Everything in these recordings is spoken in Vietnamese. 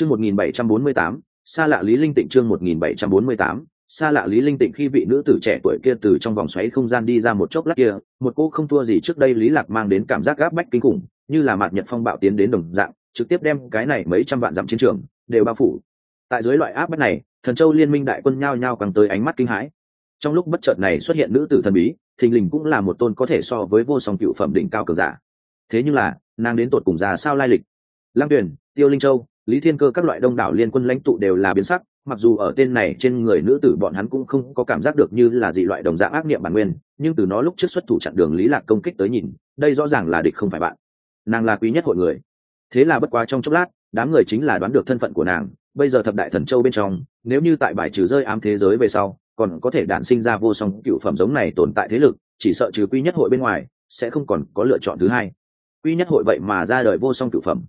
chương một nghìn bảy trăm bốn mươi tám, xa lạ lý linh tịnh chương một nghìn bảy trăm bốn mươi tám, xa lạ lý linh tịnh khi vị nữ tử trẻ tuổi kia từ trong vòng xoáy không gian đi ra một chốc lát kia, một cô không thua gì trước đây lý lạc mang đến cảm giác gáp bách kinh khủng, như là mạt nhật phong bạo tiến đến đồng dạng, trực tiếp đem cái này mấy trăm vạn dặm chiến trường đều bao phủ. Tại dưới loại áp bách này, thần châu liên minh đại quân nhao nhao càng tới ánh mắt kinh hãi. Trong lúc bất chợt này xuất hiện nữ tử thần bí, thình lình cũng là một tôn có thể so với vô song cựu phẩm đỉnh cao cường giả. Thế nhưng là, nàng đến tột cùng già sao lai lịch? Lăng tuyển tiêu linh châu lý thiên cơ các loại đông đảo liên quân lãnh tụ đều là biến sắc, mặc dù ở tên này trên người nữ tử bọn hắn cũng không có cảm giác được như là dị loại đồng dạng ác niệm bản nguyên, nhưng từ nó lúc trước xuất thủ chặn đường lý lạc công kích tới nhìn, đây rõ ràng là địch không phải bạn. Nàng là quý nhất hội người. Thế là bất quá trong chốc lát, đám người chính là đoán được thân phận của nàng, bây giờ thập đại thần châu bên trong, nếu như tại bài trừ rơi ám thế giới về sau, còn có thể đản sinh ra vô song cựu phẩm giống này tồn tại thế lực, chỉ sợ trừ quy nhất hội bên ngoài, sẽ không còn có lựa chọn thứ hai. Quy nhất hội vậy mà ra đời vô song cựu phẩm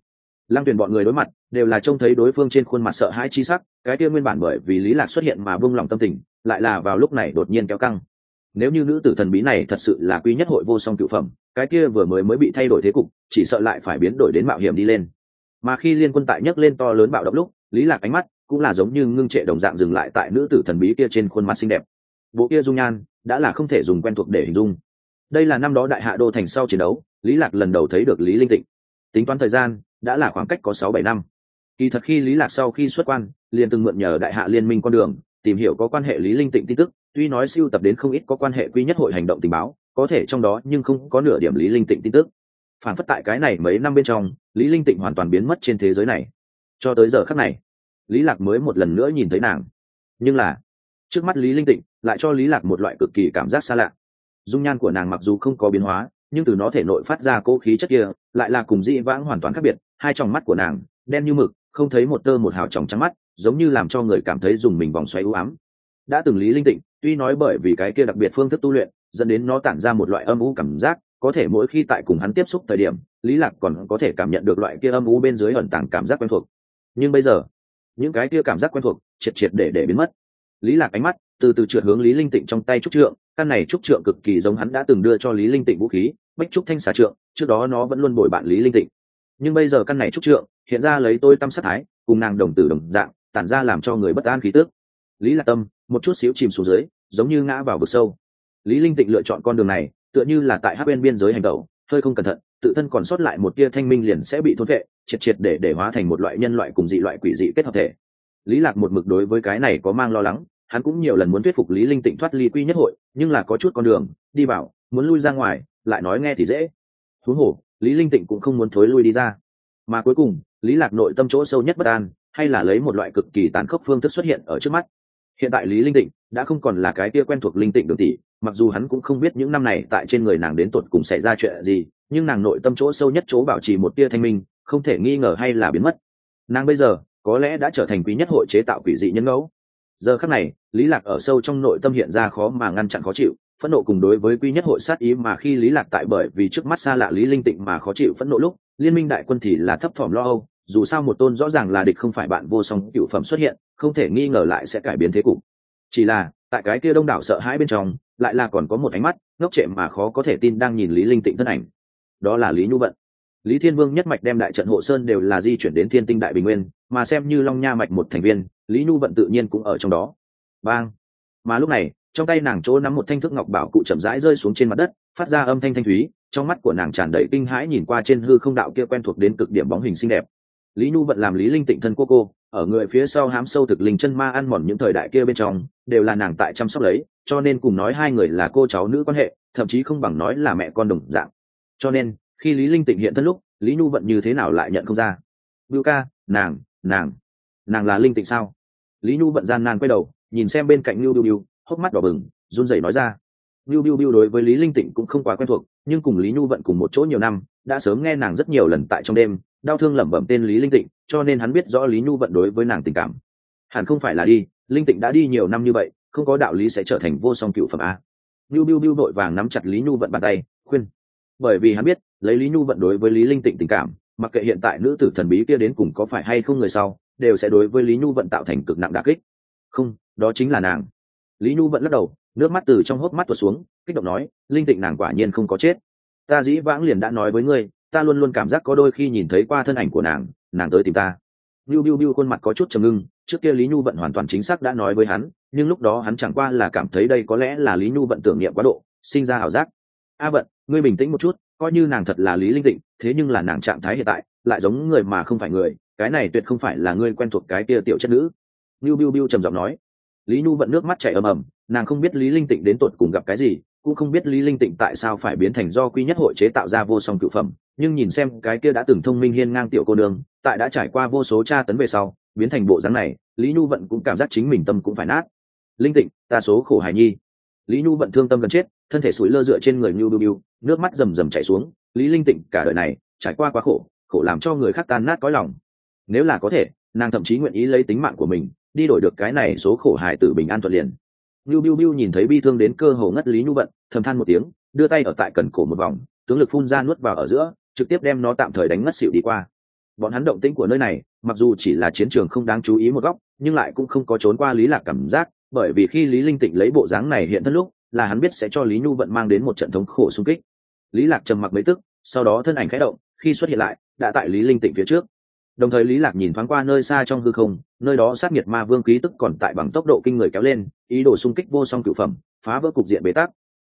lăng tuyển bọn người đối mặt, đều là trông thấy đối phương trên khuôn mặt sợ hãi chi sắc, cái kia nguyên bản bởi vì lý lạc xuất hiện mà buông lòng tâm tình, lại là vào lúc này đột nhiên kéo căng. Nếu như nữ tử thần bí này thật sự là quy nhất hội vô song cựu phẩm, cái kia vừa mới mới bị thay đổi thế cục, chỉ sợ lại phải biến đổi đến mạo hiểm đi lên. Mà khi liên quân tại nhấc lên to lớn bạo động lúc, lý lạc ánh mắt cũng là giống như ngưng trệ đồng dạng dừng lại tại nữ tử thần bí kia trên khuôn mặt xinh đẹp. Bộ kia dung nhan đã là không thể dùng quen thuộc để hình dung. Đây là năm đó đại hạ đô thành sau chiến đấu, lý lạc lần đầu thấy được lý linh tịnh. Tính toán thời gian đã là khoảng cách có sáu bảy năm. Kỳ thật khi lý lạc sau khi xuất quan, liền từng mượn nhờ đại hạ liên minh con đường, tìm hiểu có quan hệ lý linh tịnh tin tức, tuy nói siêu tập đến không ít có quan hệ quy nhất hội hành động tình báo, có thể trong đó nhưng không có nửa điểm lý linh tịnh tin tức. Phản phất tại cái này mấy năm bên trong, lý linh tịnh hoàn toàn biến mất trên thế giới này. Cho tới giờ khắc này, lý lạc mới một lần nữa nhìn thấy nàng. Nhưng là, trước mắt lý linh tịnh lại cho lý lạc một loại cực kỳ cảm giác xa lạ. Dung nhan của nàng mặc dù không có biến hóa, nhưng từ nó thể nội phát ra cố khí chất kia, lại là cùng dị vãng hoàn toàn khác biệt hai tròng mắt của nàng, đen như mực, không thấy một tơ một hào tròng trắng mắt, giống như làm cho người cảm thấy dùng mình vòng xoáy u ám. Đã từng lý linh tịnh, tuy nói bởi vì cái kia đặc biệt phương thức tu luyện, dẫn đến nó tản ra một loại âm u cảm giác, có thể mỗi khi tại cùng hắn tiếp xúc thời điểm, lý lạc còn có thể cảm nhận được loại kia âm u bên dưới ẩn tàng cảm giác quen thuộc. Nhưng bây giờ, những cái kia cảm giác quen thuộc triệt triệt để để biến mất. Lý lạc ánh mắt từ từ trượt hướng lý linh tịnh trong tay trúc trượng, căn này trúc trượng cực kỳ giống hắn đã từng đưa cho lý linh tịnh vũ khí bách trúc thanh xà trượng, trước đó nó vẫn luôn bồi bạn lý linh tịnh nhưng bây giờ căn này trúc trượng, hiện ra lấy tôi tâm sát thái, cùng nàng đồng tử đồng dạng, tản ra làm cho người bất an khí tước lý lạc tâm, một chút xíu chìm xuống dưới, giống như ngã vào vực sâu. Lý linh tịnh lựa chọn con đường này, tựa như là tại hắc bên biên giới hành tẩu, hơi không cẩn thận, tự thân còn sót lại một tia thanh minh liền sẽ bị thôn vệ, triệt triệt để để hóa thành một loại nhân loại cùng dị loại quỷ dị kết hợp thể. Lý lạc một mực đối với cái này có mang lo lắng, hắn cũng nhiều lần muốn thuyết phục lý linh tịnh thoát ly quy nhất hội, nhưng là có chút con đường, đi vào, muốn lui ra ngoài, lại nói nghe thì dễ. Thú hổ lý linh tịnh cũng không muốn thối lui đi ra. Mà cuối cùng, lý lạc nội tâm chỗ sâu nhất bất an, hay là lấy một loại cực kỳ tàn khốc phương thức xuất hiện ở trước mắt. Hiện tại lý linh tịnh đã không còn là cái kia quen thuộc linh tịnh đường tỷ, mặc dù hắn cũng không biết những năm này tại trên người nàng đến tột cùng xảy ra chuyện gì, nhưng nàng nội tâm chỗ sâu nhất chỗ bảo trì một tia thanh minh, không thể nghi ngờ hay là biến mất. Nàng bây giờ, có lẽ đã trở thành quý nhất hội chế tạo quỷ dị nhân ngẫu. Giờ khắc này, lý lạc ở sâu trong nội tâm hiện ra khó mà ngăn chặn khó chịu phẫn nộ cùng đối với quy nhất hội sát ý mà khi lý lạc tại bởi vì trước mắt xa lạ lý linh tịnh mà khó chịu phẫn nộ lúc, liên minh đại quân thì là thấp thỏm lo âu, dù sao một tôn rõ ràng là địch không phải bạn vô song cựu phẩm xuất hiện, không thể nghi ngờ lại sẽ cải biến thế cục. Chỉ là, tại cái kia đông đảo sợ hãi bên trong, lại là còn có một ánh mắt ngốc trệ mà khó có thể tin đang nhìn lý linh tịnh thân ảnh. Đó là lý nhu vận. Lý thiên vương nhất mạch đem đại trận hộ sơn đều là di chuyển đến thiên tinh đại bình nguyên, mà xem như long nha mạch một thành viên, lý nhu vận tự nhiên cũng ở trong đó. Bang! Mà lúc này trong tay nàng chỗ nắm một thanh thức ngọc bảo cụ chậm rãi rơi xuống trên mặt đất, phát ra âm thanh thanh thúy, trong mắt của nàng tràn đầy kinh hãi nhìn qua trên hư không đạo kia quen thuộc đến cực điểm bóng hình xinh đẹp. Lý nhu vận làm lý linh tịnh thân cô cô, ở người phía sau hám sâu thực linh chân ma ăn mòn những thời đại kia bên trong, đều là nàng tại chăm sóc lấy, cho nên cùng nói hai người là cô cháu nữ quan hệ, thậm chí không bằng nói là mẹ con đồng dạng. Cho nên, khi lý linh tịnh hiện thân lúc, lý nhu vận như thế nào lại nhận không ra? Bưu ca, nàng nàng nàng là linh tịnh sao? Lý nhu vận gian nan quay đầu, nhìn xem bên cạnh lưu biu biu hốc mắt đỏ bừng run rẩy nói ra Biu biu biu đối với lý linh tịnh cũng không quá quen thuộc nhưng cùng lý nhu vận cùng một chỗ nhiều năm đã sớm nghe nàng rất nhiều lần tại trong đêm đau thương lẩm bẩm tên lý linh tịnh cho nên hắn biết rõ lý nhu vận đối với nàng tình cảm hẳn không phải là đi linh tịnh đã đi nhiều năm như vậy không có đạo lý sẽ trở thành vô song cựu phẩm a Nhu Biu Biu đội vàng nắm chặt Lý Nhu vận bàn tay, khuyên. Bởi vì hắn biết, lấy Lý Nhu vận đối với Lý Linh Tịnh tình cảm, mặc kệ hiện tại nữ tử thần bí kia đến cùng có phải hay không người sau, đều sẽ đối với Lý Nhu vận tạo thành cực nặng đả kích. Không, đó chính là nàng. Lý Nhu vẫn lắc đầu, nước mắt từ trong hốc mắt tuột xuống, kích động nói, Linh Tịnh nàng quả nhiên không có chết. Ta dĩ vãng liền đã nói với ngươi, ta luôn luôn cảm giác có đôi khi nhìn thấy qua thân ảnh của nàng, nàng tới tìm ta. Biu Biu Biu khuôn mặt có chút trầm ngưng, trước kia Lý Nhu vận hoàn toàn chính xác đã nói với hắn, nhưng lúc đó hắn chẳng qua là cảm thấy đây có lẽ là Lý Nhu vận tưởng niệm quá độ, sinh ra ảo giác. A vận, ngươi bình tĩnh một chút, coi như nàng thật là Lý Linh Tịnh, thế nhưng là nàng trạng thái hiện tại, lại giống người mà không phải người, cái này tuyệt không phải là ngươi quen thuộc cái kia tiểu chất nữ. Biu Biu Biu trầm giọng nói. Lý Nhu vận nước mắt chảy ầm ầm, nàng không biết Lý Linh Tịnh đến tột cùng gặp cái gì, cũng không biết Lý Linh Tịnh tại sao phải biến thành do quy nhất hội chế tạo ra vô song cựu phẩm, nhưng nhìn xem cái kia đã từng thông minh hiên ngang tiểu cô nương, tại đã trải qua vô số tra tấn về sau, biến thành bộ dáng này, Lý Nhu vận cũng cảm giác chính mình tâm cũng phải nát. Linh Tịnh, ta số khổ hải nhi. Lý Nhu vận thương tâm gần chết, thân thể sủi lơ dựa trên người Nhu Biu Biu, nước mắt rầm rầm chảy xuống, Lý Linh Tịnh cả đời này, trải qua quá khổ, khổ làm cho người khác tan nát cõi lòng. Nếu là có thể, nàng thậm chí nguyện ý lấy tính mạng của mình, đi đổi được cái này số khổ hài tử bình an thuận liền. Niu Biu Biu nhìn thấy bi thương đến cơ hồ ngất Lý Nhu vận, thầm than một tiếng, đưa tay ở tại cần cổ một vòng tướng lực phun ra nuốt vào ở giữa trực tiếp đem nó tạm thời đánh ngất xỉu đi qua. Bọn hắn động tĩnh của nơi này mặc dù chỉ là chiến trường không đáng chú ý một góc nhưng lại cũng không có trốn qua lý lạc cảm giác bởi vì khi lý linh tịnh lấy bộ dáng này hiện thân lúc là hắn biết sẽ cho lý nhu vận mang đến một trận thống khổ xung kích. Lý lạc trầm mặc mấy tức sau đó thân ảnh khẽ động khi xuất hiện lại đã tại lý linh tịnh phía trước đồng thời lý lạc nhìn thoáng qua nơi xa trong hư không, nơi đó sát nhiệt ma vương khí tức còn tại bằng tốc độ kinh người kéo lên, ý đồ xung kích vô song cửu phẩm, phá vỡ cục diện bế tắc.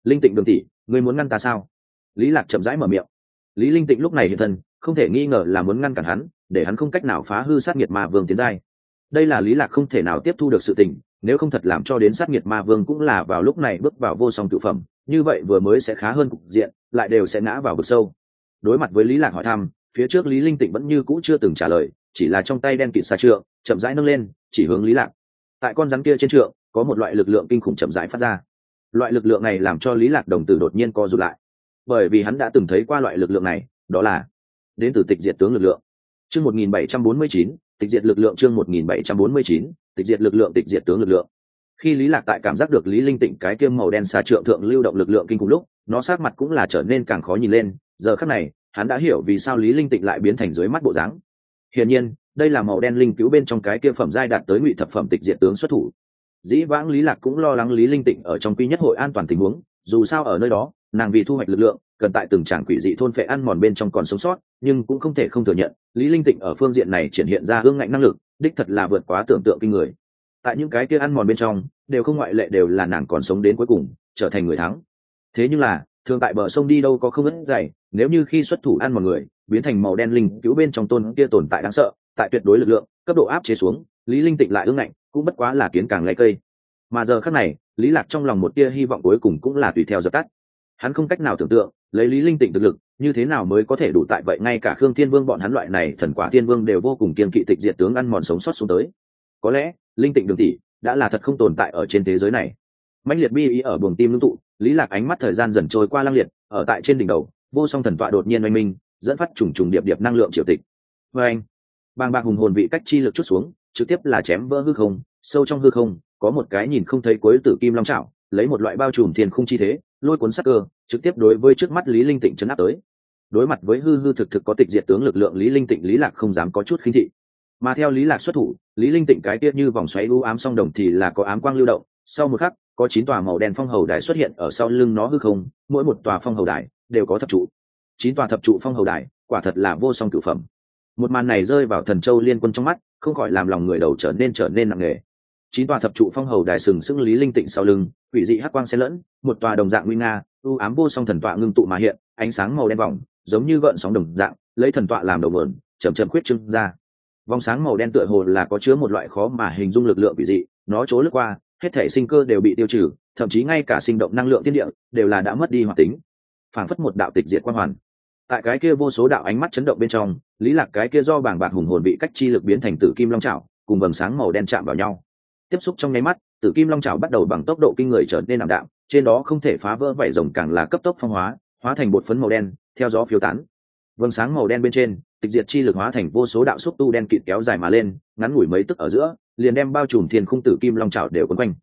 Linh tịnh đường tỷ, ngươi muốn ngăn ta sao? Lý lạc chậm rãi mở miệng. Lý linh tịnh lúc này hiện thân, không thể nghi ngờ là muốn ngăn cản hắn, để hắn không cách nào phá hư sát nhiệt ma vương tiến giai. Đây là lý lạc không thể nào tiếp thu được sự tình, nếu không thật làm cho đến sát nhiệt ma vương cũng là vào lúc này bước vào vô song cựu phẩm, như vậy vừa mới sẽ khá hơn cục diện, lại đều sẽ ngã vào vực sâu. Đối mặt với lý lạc hỏi thăm phía trước lý linh tịnh vẫn như cũ chưa từng trả lời chỉ là trong tay đen kịt xa trượng chậm rãi nâng lên chỉ hướng lý lạc. Tại con rắn kia trên trượng có một loại lực lượng kinh khủng chậm rãi phát ra. Loại lực lượng này làm cho lý lạc đồng tử đột nhiên co rụt lại. Bởi vì hắn đã từng thấy qua loại lực lượng này đó là đến từ tịch diệt tướng lực lượng. Chương 1749, tịch diệt lực lượng chương 1749, tịch diệt lực lượng tịch diệt tướng lực lượng. Khi lý lạc tại cảm giác được lý linh tịnh cái kiêm màu đen xà trượng thượng lưu động lực lượng kinh khủng lúc nó sát mặt cũng là trở nên càng khó nhìn lên. Giờ khắc này hắn đã hiểu vì sao lý linh tịnh lại biến thành dưới mắt bộ dáng. Hiển nhiên, đây là màu đen linh cứu bên trong cái kia phẩm giai đạt tới ngụy thập phẩm tịch diệt tướng xuất thủ. Dĩ vãng lý lạc cũng lo lắng lý linh tịnh ở trong quy nhất hội an toàn tình huống, dù sao ở nơi đó, nàng vì thu hoạch lực lượng, cần tại từng tràng quỷ dị thôn phệ ăn mòn bên trong còn sống sót, nhưng cũng không thể không thừa nhận, lý linh tịnh ở phương diện này triển hiện ra hương ngạnh năng lực, đích thật là vượt quá tưởng tượng kinh người. Tại những cái kia ăn mòn bên trong, đều không ngoại lệ đều là nàng còn sống đến cuối cùng, trở thành người thắng. Thế nhưng là, thường tại bờ sông đi đâu có không ớt dày nếu như khi xuất thủ ăn một người, biến thành màu đen linh cứu bên trong tôn kia tồn tại đáng sợ, tại tuyệt đối lực lượng, cấp độ áp chế xuống, lý linh tịnh lại ương ngạnh, cũng bất quá là kiến càng lấy cây. Mà giờ khắc này, lý lạc trong lòng một tia hy vọng cuối cùng cũng là tùy theo dập tắt. Hắn không cách nào tưởng tượng, lấy lý linh tịnh thực lực, như thế nào mới có thể đủ tại vậy ngay cả khương thiên vương bọn hắn loại này thần quả thiên vương đều vô cùng kiên kỵ tịch diệt tướng ăn mòn sống sót xuống tới. Có lẽ, linh tịnh đường tỷ đã là thật không tồn tại ở trên thế giới này. Mãnh liệt bi ý ở buồng tim ngưng tụ, lý lạc ánh mắt thời gian dần trôi qua lăng liệt, ở tại trên đỉnh đầu vô song thần tọa đột nhiên oanh minh, dẫn phát trùng trùng điệp điệp năng lượng triều tịch. Vê anh, bàng bạc hùng hồn vị cách chi lực chút xuống, trực tiếp là chém vỡ hư không, sâu trong hư không, có một cái nhìn không thấy cuối tử kim long trảo lấy một loại bao trùm thiên không chi thế, lôi cuốn sắc cơ, trực tiếp đối với trước mắt lý linh tịnh chấn áp tới. Đối mặt với hư hư thực thực có tịch diệt tướng lực lượng, lý linh tịnh, lý lạc không dám có chút khinh thị. Mà theo lý lạc xuất thủ, lý linh tịnh cái tiết như vòng xoáy u ám song đồng thì là có ám quang lưu động. Sau một khắc, có chín tòa màu đen phong hầu đài xuất hiện ở sau lưng nó hư không, mỗi một tòa phong hầu đài đều có thập trụ. Chín tòa thập trụ phong hầu đài, quả thật là vô song cửu phẩm. Một màn này rơi vào thần châu liên quân trong mắt, không khỏi làm lòng người đầu trở nên trở nên nặng nề. Chín tòa thập trụ phong hầu đài sừng sững lý linh tịnh sau lưng, quỷ dị hắc quang xen lẫn, một tòa đồng dạng nguy nga, u ám vô song thần tọa ngưng tụ mà hiện, ánh sáng màu đen vòng, giống như gợn sóng đồng dạng, lấy thần tọa làm đầu mượn, chậm chậm khuyết trưng ra. Vòng sáng màu đen tựa hồ là có chứa một loại khó mà hình dung lực lượng quỷ dị, nó trố lướt qua, hết thể sinh cơ đều bị tiêu trừ, thậm chí ngay cả sinh động năng lượng thiên địa đều là đã mất đi hoạt tính phảng phất một đạo tịch diệt quan hoàn. Tại cái kia vô số đạo ánh mắt chấn động bên trong lý lạc cái kia do bảng bạc hùng hồn bị cách chi lực biến thành tử kim long chảo, cùng vầng sáng màu đen chạm vào nhau. Tiếp xúc trong nháy mắt tử kim long chảo bắt đầu bằng tốc độ kinh người trở nên ảm đạm trên đó không thể phá vỡ vảy rồng càng là cấp tốc phong hóa hóa thành bột phấn màu đen theo gió phiêu tán. Vầng sáng màu đen bên trên tịch diệt chi lực hóa thành vô số đạo xúc tu đen kịt kéo dài mà lên ngắn ngủi mấy tức ở giữa liền đem bao trùm thiên khung tử kim long chảo đều quấn quanh.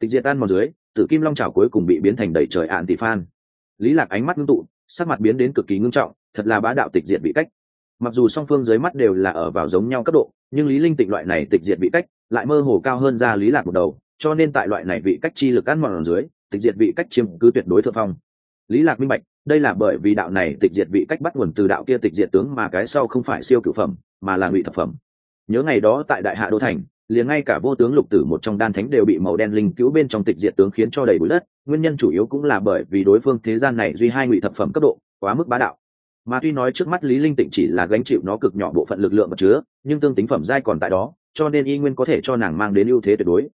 Tịch diệt tan màu dưới tử kim long chảo cuối cùng bị biến thành đầy trời ạn tỷ phan lý lạc ánh mắt ngưng tụ, sắc mặt biến đến cực kỳ ngưng trọng, thật là bá đạo tịch diệt bị cách. Mặc dù song phương dưới mắt đều là ở vào giống nhau cấp độ, nhưng lý linh tịch loại này tịch diệt bị cách lại mơ hồ cao hơn ra lý lạc một đầu, cho nên tại loại này vị cách chi lực ăn mòn dưới, tịch diệt vị cách chiếm cứ tuyệt đối thượng phong. Lý lạc minh bạch, đây là bởi vì đạo này tịch diệt vị cách bắt nguồn từ đạo kia tịch diệt tướng mà cái sau không phải siêu cửu phẩm, mà là ngụy thập phẩm. Nhớ ngày đó tại đại hạ đô thành, liền ngay cả vô tướng lục tử một trong đan thánh đều bị màu đen linh cứu bên trong tịch diệt tướng khiến cho đầy bụi đất nguyên nhân chủ yếu cũng là bởi vì đối phương thế gian này duy hai ngụy thập phẩm cấp độ, quá mức bá đạo. Mà tuy nói trước mắt lý linh tịnh chỉ là gánh chịu nó cực nhỏ bộ phận lực lượng vật chứa, nhưng tương tính phẩm giai còn tại đó, cho nên y nguyên có thể cho nàng mang đến ưu thế tuyệt đối.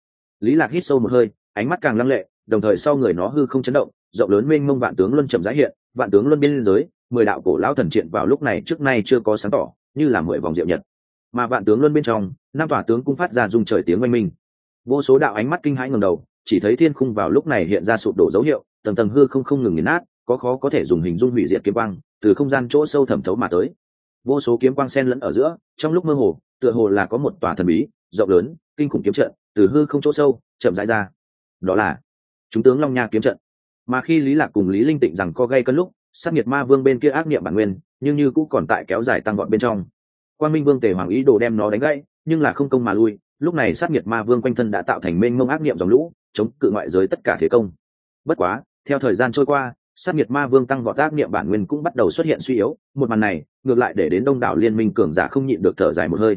Lý lạc hít sâu một hơi, ánh mắt càng lăng lệ, đồng thời sau người nó hư không chấn động, rộng lớn mênh mông vạn tướng luân chậm rãi hiện, vạn tướng luân biên giới, mười đạo cổ lão thần triện vào lúc này trước nay chưa có sáng tỏ, như là mười vòng diệu nhật. Mà vạn tướng luân bên trong, năm tòa tướng cũng phát ra dung trời tiếng oanh minh. Vô số đạo ánh mắt kinh hãi ngầm đầu chỉ thấy thiên khung vào lúc này hiện ra sụp đổ dấu hiệu, tầng tầng hư không không ngừng nghiền nát, có khó có thể dùng hình dung hủy diệt kiếm quang, từ không gian chỗ sâu thẩm thấu mà tới. Vô số kiếm quang sen lẫn ở giữa, trong lúc mơ hồ, tựa hồ là có một tòa thần bí, rộng lớn, kinh khủng kiếm trận, từ hư không chỗ sâu, chậm rãi ra. Đó là chúng tướng long nha kiếm trận. Mà khi lý lạc cùng lý linh tịnh rằng co gây cân lúc, sát nhiệt ma vương bên kia ác niệm bản nguyên, nhưng như cũng còn tại kéo dài tăng gọn bên trong. Quan minh vương tề hoàng ý đồ đem nó đánh gãy, nhưng là không công mà lui lúc này sát nhiệt ma vương quanh thân đã tạo thành mênh mông ác niệm dòng lũ, chống cự ngoại giới tất cả thế công. Bất quá, theo thời gian trôi qua, sát nhiệt ma vương tăng vọt ác niệm bản nguyên cũng bắt đầu xuất hiện suy yếu, một màn này, ngược lại để đến đông đảo liên minh cường giả không nhịn được thở dài một hơi.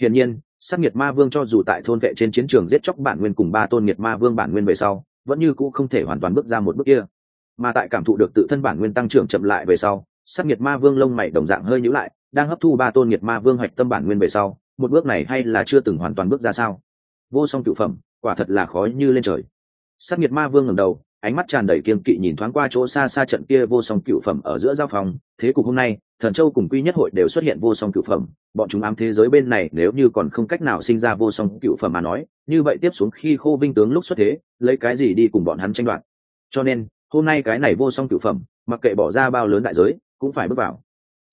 Hiển nhiên, sát nhiệt ma vương cho dù tại thôn vệ trên chiến trường giết chóc bản nguyên cùng ba tôn nhiệt ma vương bản nguyên về sau, vẫn như cũ không thể hoàn toàn bước ra một bước kia. Mà tại cảm thụ được tự thân bản nguyên tăng trưởng chậm lại về sau, sát nhiệt ma vương lông mày đồng dạng hơi nhữ lại, đang hấp thu ba tôn nhiệt ma vương hoạch tâm bản nguyên về sau một bước này hay là chưa từng hoàn toàn bước ra sao? Vô song cựu phẩm, quả thật là khó như lên trời. Sát nhiệt ma vương ngẩng đầu, ánh mắt tràn đầy kiên kỵ nhìn thoáng qua chỗ xa xa trận kia vô song cựu phẩm ở giữa giao phòng. Thế cục hôm nay, thần châu cùng quy nhất hội đều xuất hiện vô song cựu phẩm. Bọn chúng ám thế giới bên này nếu như còn không cách nào sinh ra vô song cựu phẩm mà nói, như vậy tiếp xuống khi khô vinh tướng lúc xuất thế, lấy cái gì đi cùng bọn hắn tranh đoạt? Cho nên, hôm nay cái này vô song cựu phẩm, mặc kệ bỏ ra bao lớn đại giới, cũng phải bước vào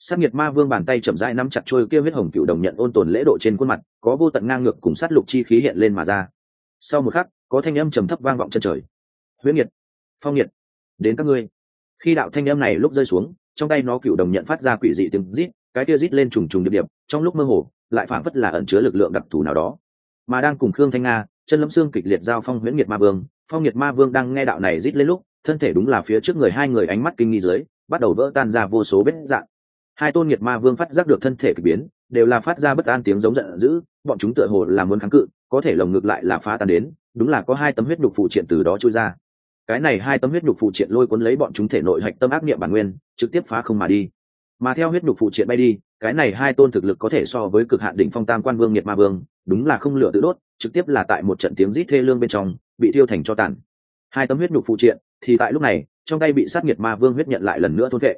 sát nghiệt ma vương bàn tay chậm rãi nắm chặt trôi kia huyết hồng cựu đồng nhận ôn tồn lễ độ trên khuôn mặt, có vô tận ngang ngược cùng sát lục chi khí hiện lên mà ra. Sau một khắc, có thanh âm trầm thấp vang vọng chân trời. Huyết nhiệt phong nhiệt đến các ngươi. Khi đạo thanh âm này lúc rơi xuống, trong tay nó cựu đồng nhận phát ra quỷ dị tiếng rít, cái kia rít lên trùng trùng điệp điệp, trong lúc mơ hồ, lại phảng phất là ẩn chứa lực lượng đặc thù nào đó. Mà đang cùng khương thanh nga, chân lâm xương kịch liệt giao phong huyễn nhiệt ma vương, phong nhiệt ma vương đang nghe đạo này rít lên lúc, thân thể đúng là phía trước người hai người ánh mắt kinh nghi dưới, bắt đầu vỡ tan ra vô số vết dạng hai tôn nhiệt ma vương phát giác được thân thể k ỳ biến, đều là phát ra bất an tiếng giống giận dữ, bọn chúng tựa hồ là muốn kháng cự, có thể lồng ngược lại là phá tan đến, đúng là có hai tấm huyết nhục phụ triện từ đó trôi ra. Cái này hai tấm huyết nhục phụ triện lôi cuốn lấy bọn chúng thể nội hạch tâm ác nghiệm bản nguyên, trực tiếp phá không mà đi. Mà theo huyết nhục phụ triện bay đi, cái này hai tôn thực lực có thể so với cực hạn đỉnh phong tam quan vương, nhiệt ma vương, đúng là không lửa tự đốt, trực tiếp là tại một trận tiếng rít thê lương bên trong, bị thiêu thành cho tàn. Hai tấm huyết nhục phụ triện, thì tại lúc này, trong tay bị sát nhiệt ma vương huyết nhận lại lần nữa thôn vệ.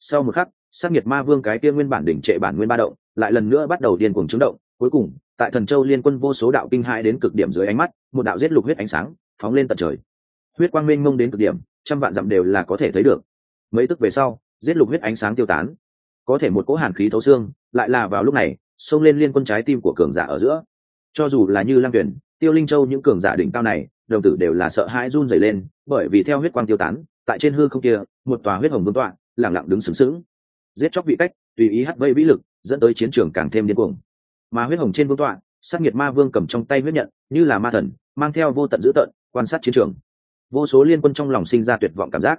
Sau một khắc sát nhiệt ma vương cái kia nguyên bản đỉnh trệ bản nguyên ba động, lại lần nữa bắt đầu điên cuồng chứng động, cuối cùng, tại thần châu liên quân vô số đạo kinh hãi đến cực điểm dưới ánh mắt, một đạo giết lục huyết ánh sáng, phóng lên tận trời. Huyết quang mênh mông đến cực điểm, trăm vạn dặm đều là có thể thấy được. Mấy tức về sau, giết lục huyết ánh sáng tiêu tán. Có thể một cỗ hàn khí thấu xương, lại là vào lúc này, xông lên liên quân trái tim của cường giả ở giữa. Cho dù là như lang tuyển, tiêu linh châu những cường giả đỉnh cao này, đồng tử đều là sợ hãi run rẩy lên, bởi vì theo huyết quang tiêu tán, tại trên hư không kia, một tòa huyết hồng vương tọa lẳng lặng đứng sướng sướng giết chóc vị cách, tùy ý hắt vây vĩ lực, dẫn tới chiến trường càng thêm điên cuồng. Mà huyết hồng trên vương tọa, sát nhiệt ma vương cầm trong tay huyết nhận, như là ma thần, mang theo vô tận dữ tợn, quan sát chiến trường. Vô số liên quân trong lòng sinh ra tuyệt vọng cảm giác.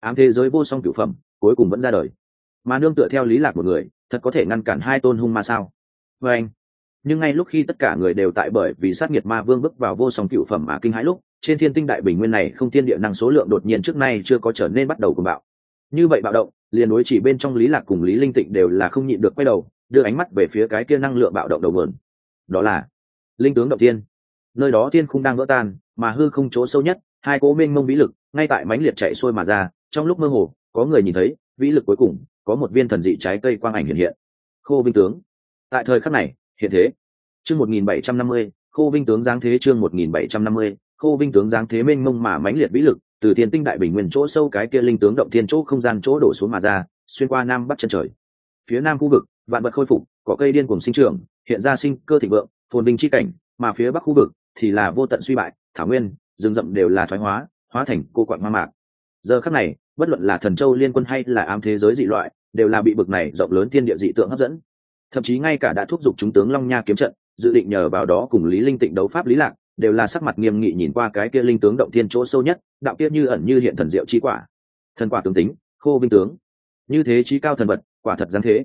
Ám thế giới vô song cửu phẩm, cuối cùng vẫn ra đời. Mà nương tựa theo lý lạc một người, thật có thể ngăn cản hai tôn hung ma sao? Vê anh, nhưng ngay lúc khi tất cả người đều tại bởi vì sát nhiệt ma vương bước vào vô song cửu phẩm mà kinh hãi lúc, trên thiên tinh đại bình nguyên này không thiên địa năng số lượng đột nhiên trước nay chưa có trở nên bắt đầu cùng bạo như vậy bạo động, liền đối chỉ bên trong lý lạc cùng lý linh tịnh đều là không nhịn được quay đầu, đưa ánh mắt về phía cái kia năng lượng bạo động đầu nguồn đó là linh tướng động thiên. Nơi đó thiên không đang vỡ tan, mà hư không chỗ sâu nhất, hai cố minh mông vĩ lực, ngay tại mãnh liệt chạy xuôi mà ra, trong lúc mơ hồ, có người nhìn thấy, vĩ lực cuối cùng, có một viên thần dị trái cây quang ảnh hiện hiện. Khô vinh tướng. Tại thời khắc này, hiện thế. Chương một nghìn bảy trăm năm mươi, khô vinh tướng giáng thế chương một nghìn bảy trăm năm mươi, khô vinh tướng giáng thế minh mông mà mãnh liệt vĩ lực từ thiên tinh đại bình nguyên chỗ sâu cái kia linh tướng động thiên chỗ không gian chỗ đổ xuống mà ra, xuyên qua nam bắc chân trời. Phía nam khu vực, vạn vật khôi phục có cây điên cùng sinh trưởng, hiện ra sinh cơ thịnh vượng, phồn vinh chi cảnh, mà phía bắc khu vực thì là vô tận suy bại, thảo nguyên, rừng rậm đều là thoái hóa hóa thành cô quạng ma mạc. Giờ khắc này, bất luận là thần châu liên quân hay là ám thế giới dị loại, đều là bị bực này rộng lớn thiên địa dị tượng hấp dẫn. Thậm chí ngay cả đã thúc giục chúng tướng long nha kiếm trận, dự định nhờ vào đó cùng lý linh tịnh đấu pháp lý lạc đều là sắc mặt nghiêm nghị nhìn qua cái kia linh tướng động thiên chỗ sâu nhất, đạo kia như ẩn như hiện thần diệu chi quả. Thần quả tướng tính, khô vinh tướng. Như thế trí cao thần vật, quả thật giáng thế.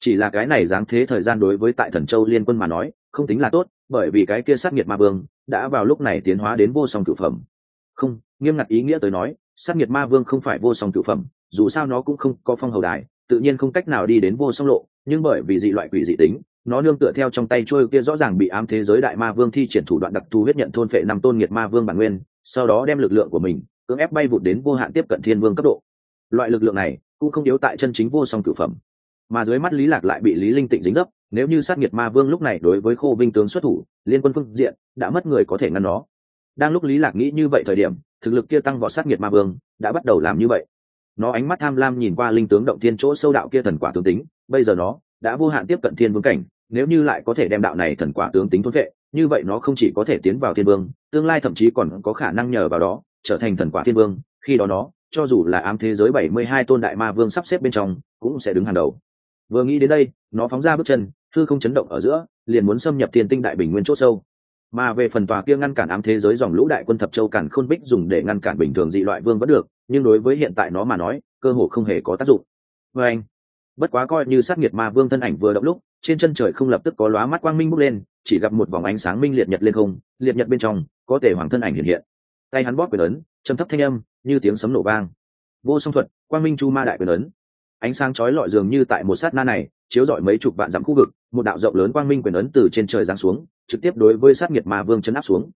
Chỉ là cái này dáng thế thời gian đối với tại thần châu liên quân mà nói, không tính là tốt, bởi vì cái kia sát nghiệt ma vương đã vào lúc này tiến hóa đến vô song cửu phẩm. Không, nghiêm ngặt ý nghĩa tới nói, sát nghiệt ma vương không phải vô song cửu phẩm, dù sao nó cũng không có phong hầu đài, tự nhiên không cách nào đi đến vô song lộ, nhưng bởi vì dị loại quỷ dị tính nó nương tựa theo trong tay trôi kia rõ ràng bị ám thế giới đại ma vương thi triển thủ đoạn đặc thù huyết nhận thôn phệ năm tôn nghiệt ma vương bản nguyên, sau đó đem lực lượng của mình cưỡng ép bay vụt đến vô hạn tiếp cận thiên vương cấp độ. Loại lực lượng này cũng không yếu tại chân chính vô song cửu phẩm, mà dưới mắt lý lạc lại bị lý linh tịnh dính dấp, nếu như sát nghiệt ma vương lúc này đối với khô vinh tướng xuất thủ, liên quân phương diện đã mất người có thể ngăn nó. Đang lúc lý lạc nghĩ như vậy thời điểm, thực lực kia tăng vọt sát nghiệt ma vương đã bắt đầu làm như vậy. Nó ánh mắt tham lam nhìn qua linh tướng động thiên chỗ sâu đạo kia thần quả tướng tính, bây giờ nó đã vô hạn tiếp cận thiên vương cảnh, nếu như lại có thể đem đạo này thần quả tướng tính thôn vệ, như vậy nó không chỉ có thể tiến vào thiên vương, tương lai thậm chí còn có khả năng nhờ vào đó, trở thành thần quả thiên vương. Khi đó nó, cho dù là ám thế giới bảy mươi hai tôn đại ma vương sắp xếp bên trong, cũng sẽ đứng hàng đầu. Vừa nghĩ đến đây, nó phóng ra bước chân thư không chấn động ở giữa, liền muốn xâm nhập thiên tinh đại bình nguyên chỗ sâu. Mà về phần tòa kia ngăn cản ám thế giới dòng lũ đại quân thập châu cản khôn bích dùng để ngăn cản bình thường dị loại vương vẫn được, nhưng đối với hiện tại nó mà nói, cơ hồ không hề có tác dụng. Vê anh bất quá coi như sát nghiệt ma vương thân ảnh vừa động lúc, trên chân trời không lập tức có lóa mắt quang minh bốc lên, chỉ gặp một vòng ánh sáng minh liệt nhật lên không, liệt nhật bên trong, có thể hoàng thân ảnh hiện hiện. Tay hắn bóp quyền ấn, trầm thấp thanh âm, như tiếng sấm nổ vang. Vô song thuật, quang minh chu ma đại quyền ấn. Ánh sáng chói lọi dường như tại một sát na này, chiếu rọi mấy chục vạn dặm khu vực, một đạo rộng lớn quang minh quyền ấn từ trên trời giáng xuống, trực tiếp đối với sát nghiệt ma vương chấn áp xuống.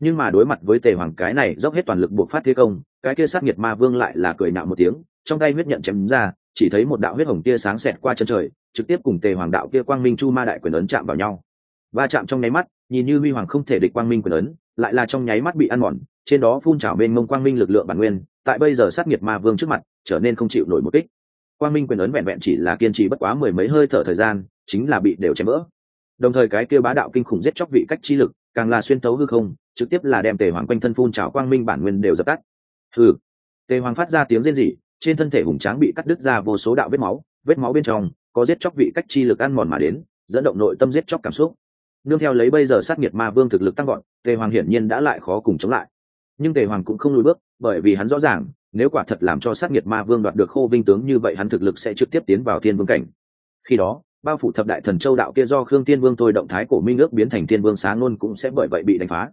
Nhưng mà đối mặt với tề hoàng cái này dốc hết toàn lực buộc phát thế công, cái kia sát nghiệt ma vương lại là cười nạo một tiếng, trong tay huyết nhận chém ra chỉ thấy một đạo huyết hồng tia sáng xẹt qua chân trời, trực tiếp cùng tề hoàng đạo kia quang minh chu ma đại quyền ấn chạm vào nhau. Va chạm trong nháy mắt, nhìn như huy hoàng không thể địch quang minh quyền ấn, lại là trong nháy mắt bị ăn mòn, trên đó phun trào bên mông quang minh lực lượng bản nguyên, tại bây giờ sát nghiệt ma vương trước mặt, trở nên không chịu nổi một kích. Quang minh quyền ấn vẹn vẹn chỉ là kiên trì bất quá mười mấy hơi thở thời gian, chính là bị đều chém vỡ. Đồng thời cái kia bá đạo kinh khủng giết chóc vị cách chi lực, càng là xuyên tấu hư không, trực tiếp là đem tề hoàng quanh thân phun trào quang minh bản nguyên đều dập tắt. Hừ. Tề hoàng phát ra tiếng rên rỉ trên thân thể hùng tráng bị cắt đứt ra vô số đạo vết máu vết máu bên trong có giết chóc vị cách chi lực ăn mòn mà đến, dẫn động nội tâm giết chóc cảm xúc. Nương theo lấy bây giờ sát nhiệt ma vương thực lực tăng gọn tề hoàng hiển nhiên đã lại khó cùng chống lại. Nhưng tề hoàng cũng không lùi bước, bởi vì hắn rõ ràng, nếu quả thật làm cho sát nhiệt ma vương đoạt được khô vinh tướng như vậy hắn thực lực sẽ trực tiếp tiến vào thiên vương cảnh. Khi đó, bao phủ thập đại thần châu đạo kia do khương tiên vương thôi động thái cổ minh ước biến thành thiên vương xá ngôn cũng sẽ bởi vậy bị đánh phá.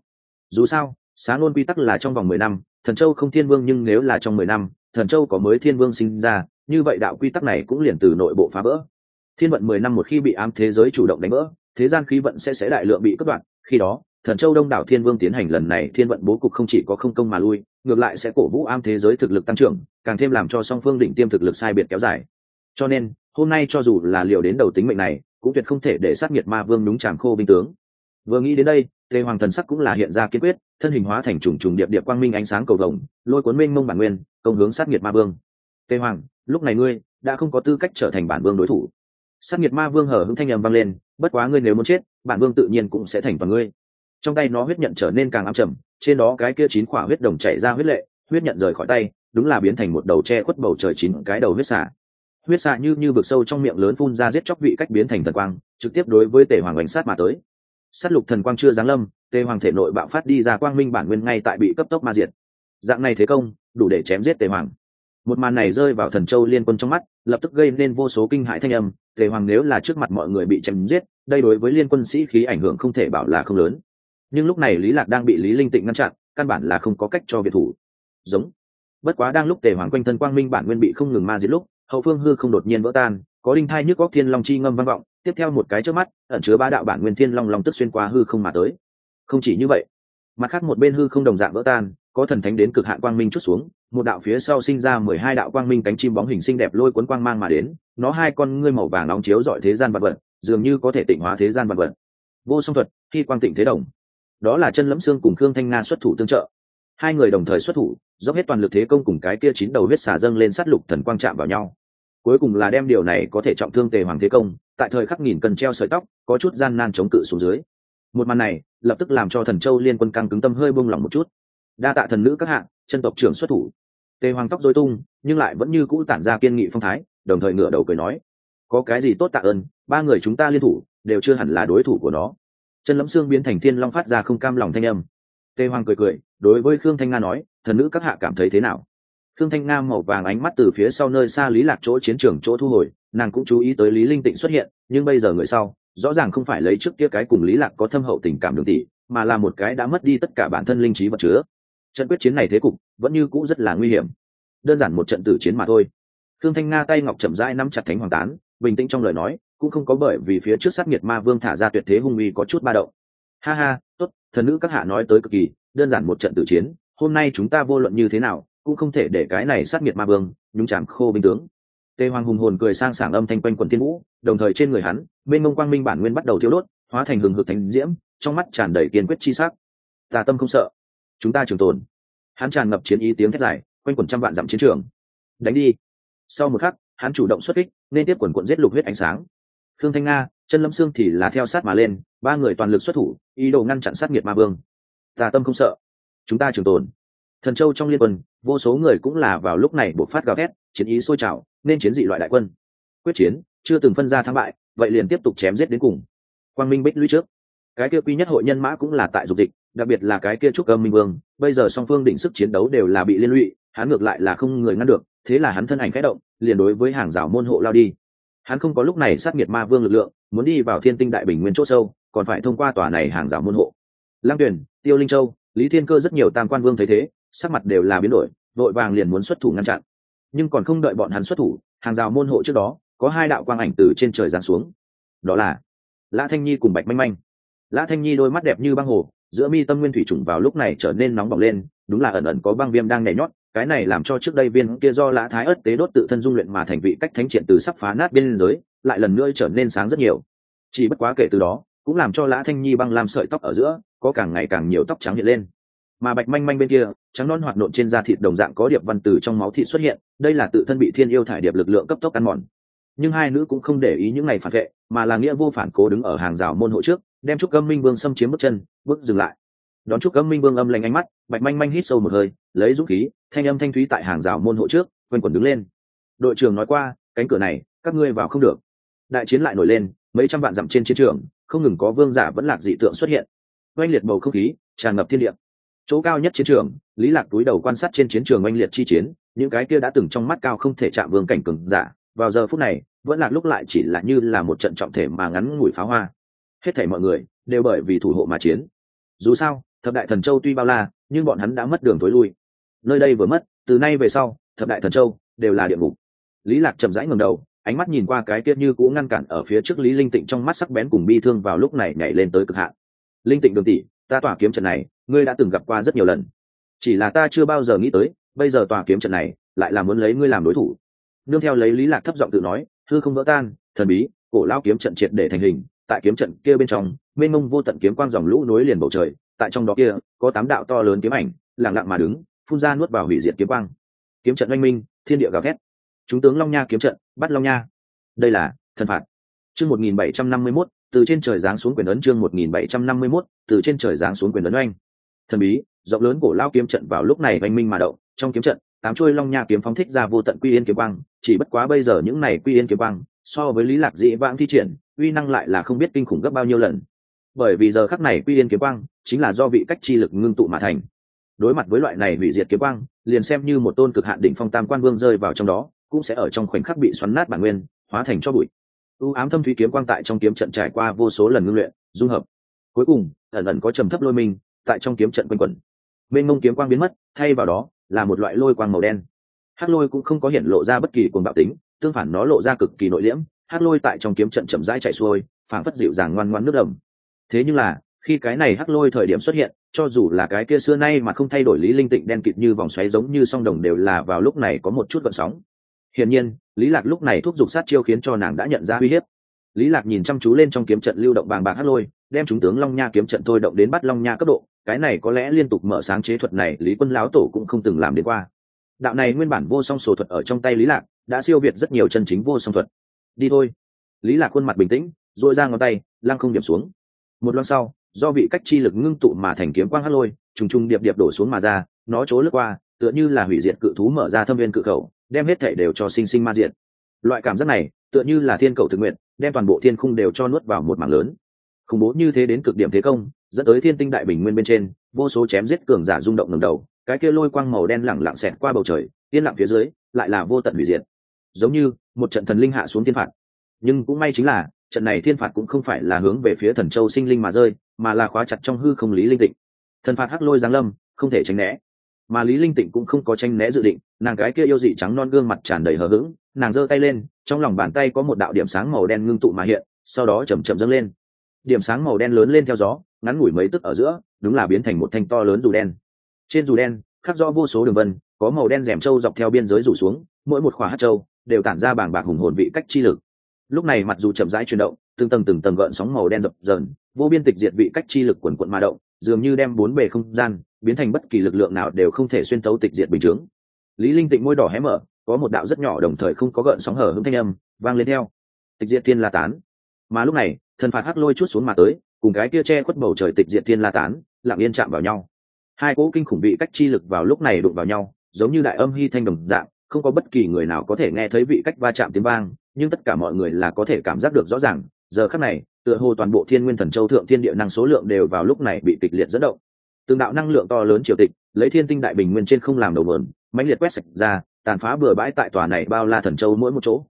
Dù sao, xá ngôn quy tắc là trong vòng mười năm, thần châu không thiên vương nhưng nếu là trong mười năm thần châu có mới thiên vương sinh ra, như vậy đạo quy tắc này cũng liền từ nội bộ phá vỡ. Thiên vận mười năm một khi bị ám thế giới chủ động đánh vỡ, thế gian khí vận sẽ sẽ đại lượng bị cắt đoạn. Khi đó, thần châu đông đảo thiên vương tiến hành lần này thiên vận bố cục không chỉ có không công mà lui, ngược lại sẽ cổ vũ am thế giới thực lực tăng trưởng, càng thêm làm cho song phương định tiêm thực lực sai biệt kéo dài. Cho nên, hôm nay cho dù là liệu đến đầu tính mệnh này, cũng tuyệt không thể để sát nhiệt ma vương đúng tràng khô binh tướng. Vừa nghĩ đến đây, tề hoàng thần sắc cũng là hiện ra kiên quyết, thân hình hóa thành trùng trùng điệp điệp quang minh ánh sáng cầu vồng, lôi cuốn minh mông bản nguyên công hướng sát nghiệt ma vương. Tề hoàng, lúc này ngươi đã không có tư cách trở thành bản vương đối thủ. Sát nghiệt ma vương hở hững thanh â m vang lên, bất quá ngươi nếu muốn chết, bản vương tự nhiên cũng sẽ thành toàn ngươi. Trong tay nó huyết nhận trở nên càng ám trầm, trên đó cái kia chín quả huyết đồng chảy ra huyết lệ, huyết nhận rời khỏi tay, đúng là biến thành một đầu tre khuất bầu trời chín cái đầu huyết xả huyết xạ như như vực sâu trong miệng lớn phun ra giết chóc vị cách biến thành thần quang, trực tiếp đối với tề hoàng bánh sát mà tới. Sát lục thần quang chưa giáng lâm, tề hoàng thể nội bạo phát đi ra quang minh bản nguyên ngay tại bị cấp tốc ma diệt. Dạng này thế công đủ để chém giết tề hoàng. Một màn này rơi vào thần châu liên quân trong mắt, lập tức gây nên vô số kinh hại thanh âm. Tề hoàng nếu là trước mặt mọi người bị chém giết, đây đối với liên quân sĩ khí ảnh hưởng không thể bảo là không lớn. Nhưng lúc này lý lạc đang bị lý linh tịnh ngăn chặn, căn bản là không có cách cho việt thủ. Giống. Bất quá đang lúc tề hoàng quanh thân quang minh bản nguyên bị không ngừng ma diệt lúc, hậu phương hư không đột nhiên vỡ tan, có đinh thai nhức góc thiên long chi ngâm vang vọng, tiếp theo một cái trước mắt, ẩn chứa ba đạo bản nguyên thiên long long tức xuyên qua hư không mà tới. Không chỉ như vậy, mặt khác một bên hư không đồng dạng vỡ tan có thần thánh đến cực hạn quang minh chút xuống, một đạo phía sau sinh ra mười hai đạo quang minh cánh chim bóng hình xinh đẹp lôi cuốn quang mang mà đến, nó hai con ngươi màu vàng nóng chiếu dọi thế gian vật vật, dường như có thể tịnh hóa thế gian vật vật. Vô song thuật, khi quang tịnh thế đồng. Đó là chân lẫm xương cùng khương thanh nga xuất thủ tương trợ. Hai người đồng thời xuất thủ, dốc hết toàn lực thế công cùng cái kia chín đầu huyết xả dâng lên sát lục thần quang chạm vào nhau. Cuối cùng là đem điều này có thể trọng thương tề hoàng thế công, tại thời khắc nghìn cần treo sợi tóc, có chút gian nan chống cự xuống dưới. Một màn này, lập tức làm cho thần châu liên quân căng cứng tâm hơi buông lỏng một chút đa tạ thần nữ các hạng chân tộc trưởng xuất thủ. Tề hoàng tóc dối tung, nhưng lại vẫn như cũ tản ra kiên nghị phong thái, đồng thời ngửa đầu cười nói, có cái gì tốt tạ ơn, ba người chúng ta liên thủ, đều chưa hẳn là đối thủ của nó. Chân lẫm xương biến thành thiên long phát ra không cam lòng thanh âm. Tề hoàng cười cười, đối với khương thanh nga nói, thần nữ các hạ cảm thấy thế nào? Thương thanh nga màu vàng ánh mắt từ phía sau nơi xa lý lạc chỗ chiến trường chỗ thu hồi, nàng cũng chú ý tới lý linh tịnh xuất hiện, nhưng bây giờ người sau, rõ ràng không phải lấy trước kia cái cùng lý lạc có thâm hậu tình cảm đường tỷ, mà là một cái đã mất đi tất cả bản thân linh trí vật chứa trận quyết chiến này thế cục vẫn như cũ rất là nguy hiểm. Đơn giản một trận tử chiến mà thôi. Thương thanh nga tay ngọc chậm rãi nắm chặt thánh hoàng tán, bình tĩnh trong lời nói, cũng không có bởi vì phía trước sát nhiệt ma vương thả ra tuyệt thế hung uy có chút ba động. Ha ha, tốt, thần nữ các hạ nói tới cực kỳ, đơn giản một trận tử chiến, hôm nay chúng ta vô luận như thế nào, cũng không thể để cái này sát nhiệt ma vương nhúng chạm khô binh tướng. Tề hoàng hùng hồn cười sang sảng âm thanh quanh quần thiên vũ, đồng thời trên người hắn bên mông quang minh bản nguyên bắt đầu thiếu đốt, hóa thành hừng hực thánh diễm, trong mắt tràn đầy kiên quyết chi sắc. Tà tâm không sợ chúng ta trường tồn. Hắn tràn ngập chiến ý tiếng thét dài, quanh quần trăm vạn dặm chiến trường. Đánh đi. Sau một khắc, hắn chủ động xuất kích, nên tiếp quần quận giết lục huyết ánh sáng. Khương thanh nga, chân lâm xương thì là theo sát mà lên, ba người toàn lực xuất thủ, ý đồ ngăn chặn sát nghiệt ma vương. Tà tâm không sợ. Chúng ta trường tồn. Thần châu trong liên quân, vô số người cũng là vào lúc này buộc phát gào thét, chiến ý sôi trào, nên chiến dị loại đại quân. Quyết chiến, chưa từng phân ra thắng bại, vậy liền tiếp tục chém giết đến cùng. Quang minh bích lũy trước. Cái kia quy nhất hội nhân mã cũng là tại dục dịch đặc biệt là cái kia trúc âm minh vương, bây giờ song phương định sức chiến đấu đều là bị liên lụy, hắn ngược lại là không người ngăn được, thế là hắn thân ảnh khẽ động, liền đối với hàng rào môn hộ lao đi. Hắn không có lúc này sát nghiệt ma vương lực lượng, muốn đi vào thiên tinh đại bình nguyên c h ỗ sâu, còn phải thông qua tòa này hàng rào môn hộ. Lăng tuyển tiêu linh châu, lý thiên cơ rất nhiều tam quan vương thấy thế, sắc mặt đều là biến đổi, vội vàng liền muốn xuất thủ ngăn chặn. Nhưng còn không đợi bọn hắn xuất thủ, hàng rào môn hộ trước đó, có hai đạo quang ảnh từ trên trời giáng xuống. Đó là lã thanh nhi cùng bạch manh manh. Lã thanh nhi đôi mắt đẹp như băng hồ giữa mi tâm nguyên thủy trùng vào lúc này trở nên nóng bỏng lên, đúng là ẩn ẩn có băng viêm đang nhảy nhót, cái này làm cho trước đây viên kia do lã thái ớt tế đốt tự thân dung luyện mà thành vị cách thánh triển từ sắp phá nát biên giới, lại lần nữa trở nên sáng rất nhiều. Chỉ bất quá kể từ đó, cũng làm cho lã thanh nhi băng làm sợi tóc ở giữa, có càng ngày càng nhiều tóc trắng hiện lên. Mà bạch manh manh bên kia, trắng non hoạt nộn trên da thịt đồng dạng có điệp văn từ trong máu thịt xuất hiện, đây là tự thân bị thiên yêu thải điệp lực lượng cấp tốc ăn mòn nhưng hai nữ cũng không để ý những ngày phản vệ, mà là nghĩa vô phản cố đứng ở hàng rào môn hộ trước, đem trúc âm minh vương xâm chiếm bước chân, bước dừng lại. Đón trúc âm minh vương âm lành ánh mắt, bạch manh manh hít sâu một hơi, lấy dũng khí, thanh âm thanh thúy tại hàng rào môn hộ trước, quanh quần đứng lên. Đội trưởng nói qua, cánh cửa này, các ngươi vào không được. Đại chiến lại nổi lên, mấy trăm vạn dặm trên chiến trường, không ngừng có vương giả vẫn lạc dị tượng xuất hiện. Oanh liệt bầu không khí, tràn ngập thiên địa. Chỗ cao nhất chiến trường, lý lạc túi đầu quan sát trên chiến trường oanh liệt chi chiến, những cái kia đã từng trong mắt cao không thể chạm vương cảnh cường giả vào giờ phút này, vẫn lạc lúc lại chỉ là như là một trận trọng thể mà ngắn ngủi pháo hoa. Hết thảy mọi người đều bởi vì thủ hộ mà chiến. Dù sao, thập đại thần châu tuy bao la, nhưng bọn hắn đã mất đường tối lui. Nơi đây vừa mất, từ nay về sau, thập đại thần châu đều là địa ngục. Lý lạc chậm rãi ngẩng đầu, ánh mắt nhìn qua cái kia như cũ ngăn cản ở phía trước lý linh tịnh trong mắt sắc bén cùng bi thương vào lúc này nhảy lên tới cực hạn. Linh tịnh đường tỷ, ta tỏa kiếm trận này, ngươi đã từng gặp qua rất nhiều lần. Chỉ là ta chưa bao giờ nghĩ tới, bây giờ tòa kiếm trận này lại là muốn lấy ngươi làm đối thủ nương theo lấy lý lạc thấp giọng tự nói thư không vỡ tan, thần bí, cổ lao kiếm trận triệt để thành hình, tại kiếm trận kia bên trong, mênh mông vô tận kiếm quang dòng lũ nối liền bầu trời, tại trong đó kia, có tám đạo to lớn kiếm ảnh, lặng lặng mà đứng, phun ra nuốt vào hủy diệt kiếm quang. Kiếm trận oanh minh, thiên địa gào thét. Chúng tướng long nha kiếm trận, bắt long nha. Đây là thần phạt. Chương một nghìn bảy trăm năm mươi mốt, từ trên trời giáng xuống quyền ấn chương một nghìn bảy trăm năm mươi mốt, từ trên trời giáng xuống quyền ấn oanh. Thần bí, rộng lớn cổ lao kiếm trận vào lúc này oanh minh mà động, trong kiếm trận tám chuôi long nha kiếm phóng thích ra vô tận quy yên kiếm quang, chỉ bất quá bây giờ những này quy yên kiếm quang, so với lý lạc dĩ vãng thi triển, uy năng lại là không biết kinh khủng gấp bao nhiêu lần. Bởi vì giờ khắc này quy yên kiếm quang, chính là do vị cách chi lực ngưng tụ mà thành. Đối mặt với loại này hủy diệt kiếm quang, liền xem như một tôn cực hạn đỉnh phong tam quan vương rơi vào trong đó, cũng sẽ ở trong khoảnh khắc bị xoắn nát bản nguyên, hóa thành cho bụi. U ám thâm thúy kiếm quang tại trong kiếm trận trải qua vô số lần ngưng luyện, dung hợp. Cuối cùng, ẩn ẩn có trầm thấp lôi minh tại trong kiếm trận quanh quẩn. Bên ngông kiếm quang biến mất, thay vào đó là một loại lôi quang màu đen. Hắc lôi cũng không có hiện lộ ra bất kỳ cuồng bạo tính, tương phản nó lộ ra cực kỳ nội liễm. Hắc lôi tại trong kiếm trận chậm rãi chạy xuôi, phảng phất dịu dàng ngoan ngoan nước đầm. Thế nhưng là, khi cái này hắc lôi thời điểm xuất hiện, cho dù là cái kia xưa nay mà không thay đổi lý linh tịnh đen kịt như vòng xoáy giống như song đồng đều là vào lúc này có một chút gợn sóng. Hiển nhiên, lý lạc lúc này thúc giục sát chiêu khiến cho nàng đã nhận ra uy hiếp. Lý lạc nhìn chăm chú lên trong kiếm trận lưu động bàng bạc hắc lôi, đem chúng tướng long nha kiếm trận thôi động đến bắt long nha cấp độ cái này có lẽ liên tục mở sáng chế thuật này, lý quân lão tổ cũng không từng làm đến qua. Đạo này nguyên bản vô song sổ thuật ở trong tay lý lạc, đã siêu việt rất nhiều chân chính vô song thuật. Đi thôi. Lý lạc khuôn mặt bình tĩnh dội ra ngón tay, lăng không điểm xuống. Một loan sau, do vị cách chi lực ngưng tụ mà thành kiếm quang hắt lôi, trùng trùng điệp điệp đổ xuống mà ra, nó trố lướt qua, tựa như là hủy diệt cự thú mở ra thâm viên cự khẩu, đem hết thể đều cho sinh sinh ma diệt. Loại cảm giác này, tựa như là thiên cầu thực nguyện, đem toàn bộ thiên khung đều cho nuốt vào một mảng lớn. Khủng bố như thế đến cực điểm thế công dẫn tới thiên tinh đại bình nguyên bên trên, vô số chém giết cường giả rung động ngầm đầu, cái kia lôi quang màu đen lẳng lặng xẹt qua bầu trời, yên lặng phía dưới, lại là vô tận hủy diệt. Giống như một trận thần linh hạ xuống thiên phạt. Nhưng cũng may chính là, trận này thiên phạt cũng không phải là hướng về phía thần châu sinh linh mà rơi, mà là khóa chặt trong hư không lý linh tịnh. Thần phạt hắc lôi giáng lâm, không thể tránh né. Mà lý linh tịnh cũng không có tranh né dự định, nàng cái kia yêu dị trắng non gương mặt tràn đầy hờ hững, nàng giơ tay lên, trong lòng bàn tay có một đạo điểm sáng màu đen ngưng tụ mà hiện, sau đó chậm chậm dâng lên. Điểm sáng màu đen lớn lên theo gió ngắn ngủi mấy tức ở giữa, đúng là biến thành một thanh to lớn dù đen. Trên dù đen, khắc rõ vô số đường vân, có màu đen rèm trâu dọc theo biên giới rủ xuống, mỗi một khỏa hát trâu đều tản ra bảng bạc hùng hồn vị cách chi lực. Lúc này mặc dù chậm rãi chuyển động, từng tầng từng tầng gợn sóng màu đen dập dờn, vô biên tịch diệt vị cách chi lực quần quận ma động, dường như đem bốn bề không gian biến thành bất kỳ lực lượng nào đều không thể xuyên tấu tịch diệt bình chướng. Lý linh tịnh môi đỏ hé mở, có một đạo rất nhỏ đồng thời không có gợn sóng hở hững thanh âm, vang lên theo. Tịch diệt thiên la tán. Mà lúc này, thần phạt hắc lôi chút xuống mà tới cùng cái kia che khuất bầu trời tịch diệt thiên la tán, lặng yên chạm vào nhau. Hai cỗ kinh khủng vị cách chi lực vào lúc này đụng vào nhau, giống như đại âm hy thanh đồng dạng, không có bất kỳ người nào có thể nghe thấy vị cách va chạm tiếng vang, nhưng tất cả mọi người là có thể cảm giác được rõ ràng, giờ khắc này, tựa hồ toàn bộ thiên nguyên thần châu thượng thiên địa năng số lượng đều vào lúc này bị kịch liệt dẫn động. Từng đạo năng lượng to lớn triều tịch, lấy thiên tinh đại bình nguyên trên không làm đầu vườn mãnh liệt quét sạch ra, tàn phá bừa bãi tại tòa này bao la thần châu mỗi một chỗ.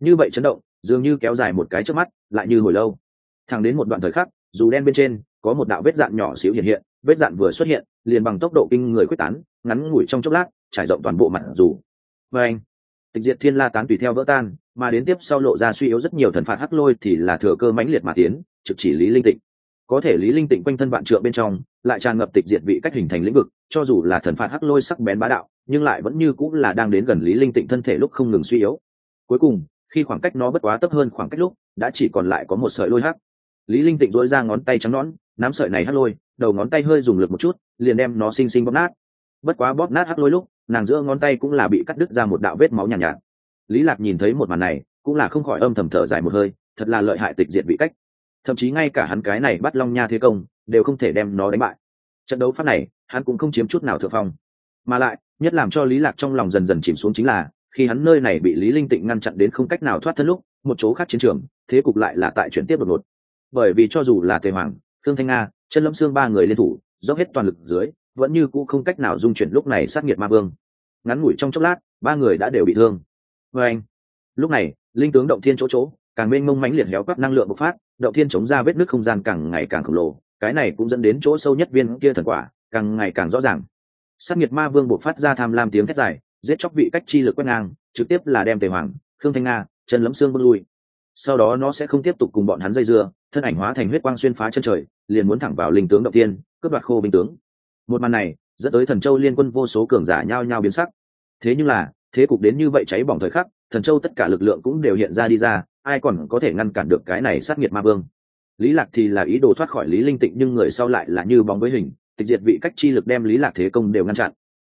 Như vậy chấn động, dường như kéo dài một cái trước mắt, lại như hồi lâu. Thẳng đến một đoạn thời khắc dù đen bên trên, có một đạo vết dạn nhỏ xíu hiện hiện, vết dạn vừa xuất hiện, liền bằng tốc độ kinh người quyết tán, ngắn ngủi trong chốc lát, trải rộng toàn bộ mặt dù. Và anh, tịch diệt thiên la tán tùy theo vỡ tan, mà đến tiếp sau lộ ra suy yếu rất nhiều thần phạt hắc lôi thì là thừa cơ mãnh liệt mà tiến, trực chỉ lý linh tịnh. Có thể lý linh tịnh quanh thân vạn trượng bên trong, lại tràn ngập tịch diệt vị cách hình thành lĩnh vực, cho dù là thần phạt hắc lôi sắc bén bá đạo, nhưng lại vẫn như cũng là đang đến gần lý linh tịnh thân thể lúc không ngừng suy yếu. Cuối cùng, khi khoảng cách nó bất quá thấp hơn khoảng cách lúc, đã chỉ còn lại có một sợi lôi hắc lý linh tịnh dỗi ra ngón tay trắng nõn nắm sợi này hất lôi đầu ngón tay hơi dùng lực một chút liền đem nó xinh xinh bóp nát. Bất quá bóp nát hất lôi lúc nàng giữa ngón tay cũng là bị cắt đứt ra một đạo vết máu nhàn nhạt, nhạt. Lý lạc nhìn thấy một màn này cũng là không khỏi âm thầm thở dài một hơi thật là lợi hại tịch diệt vị cách. Thậm chí ngay cả hắn cái này bắt long nha thế công đều không thể đem nó đánh bại. Trận đấu phát này hắn cũng không chiếm chút nào thượng phong. Mà lại nhất làm cho lý lạc trong lòng dần dần chìm xuống chính là khi hắn nơi này bị lý linh tịnh ngăn chặn đến không cách nào thoát thân lúc một chỗ khác chiến trường thế cục lại là tại chuyển tiếp đột ngột bởi vì cho dù là tề hoàng thương thanh nga chân lâm xương ba người liên thủ, dốc hết toàn lực dưới, vẫn như cũ không cách nào dung chuyển lúc này sát nghiệt ma vương. Ngắn ngủi trong chốc lát, ba người đã đều bị thương. Vê anh, lúc này, linh tướng động thiên chỗ chỗ, càng mênh mông mãnh liệt héo quắp năng lượng bộc phát, động thiên chống ra vết nước không gian càng ngày càng khổng lồ, cái này cũng dẫn đến chỗ sâu nhất viên kia thần quả, càng ngày càng rõ ràng. Sát nghiệt ma vương bộc phát ra tham lam tiếng thét dài, giết chóc vị cách chi lực quét ngang, trực tiếp là đem tề hoàng, khương thanh nga chân lấm xương bước lui. Sau đó nó sẽ không tiếp tục cùng bọn hắn dây dưa thân ảnh hóa thành huyết quang xuyên phá chân trời, liền muốn thẳng vào linh tướng động tiên cướp đoạt khô binh tướng. Một màn này, dẫn tới thần châu liên quân vô số cường giả nhao nhao biến sắc. Thế nhưng là, thế cục đến như vậy cháy bỏng thời khắc, thần châu tất cả lực lượng cũng đều hiện ra đi ra, ai còn có thể ngăn cản được cái này sát nghiệt ma vương? Lý lạc thì là ý đồ thoát khỏi lý linh tịnh, nhưng người sau lại là như bóng với hình, tịch diệt vị cách chi lực đem lý lạc thế công đều ngăn chặn.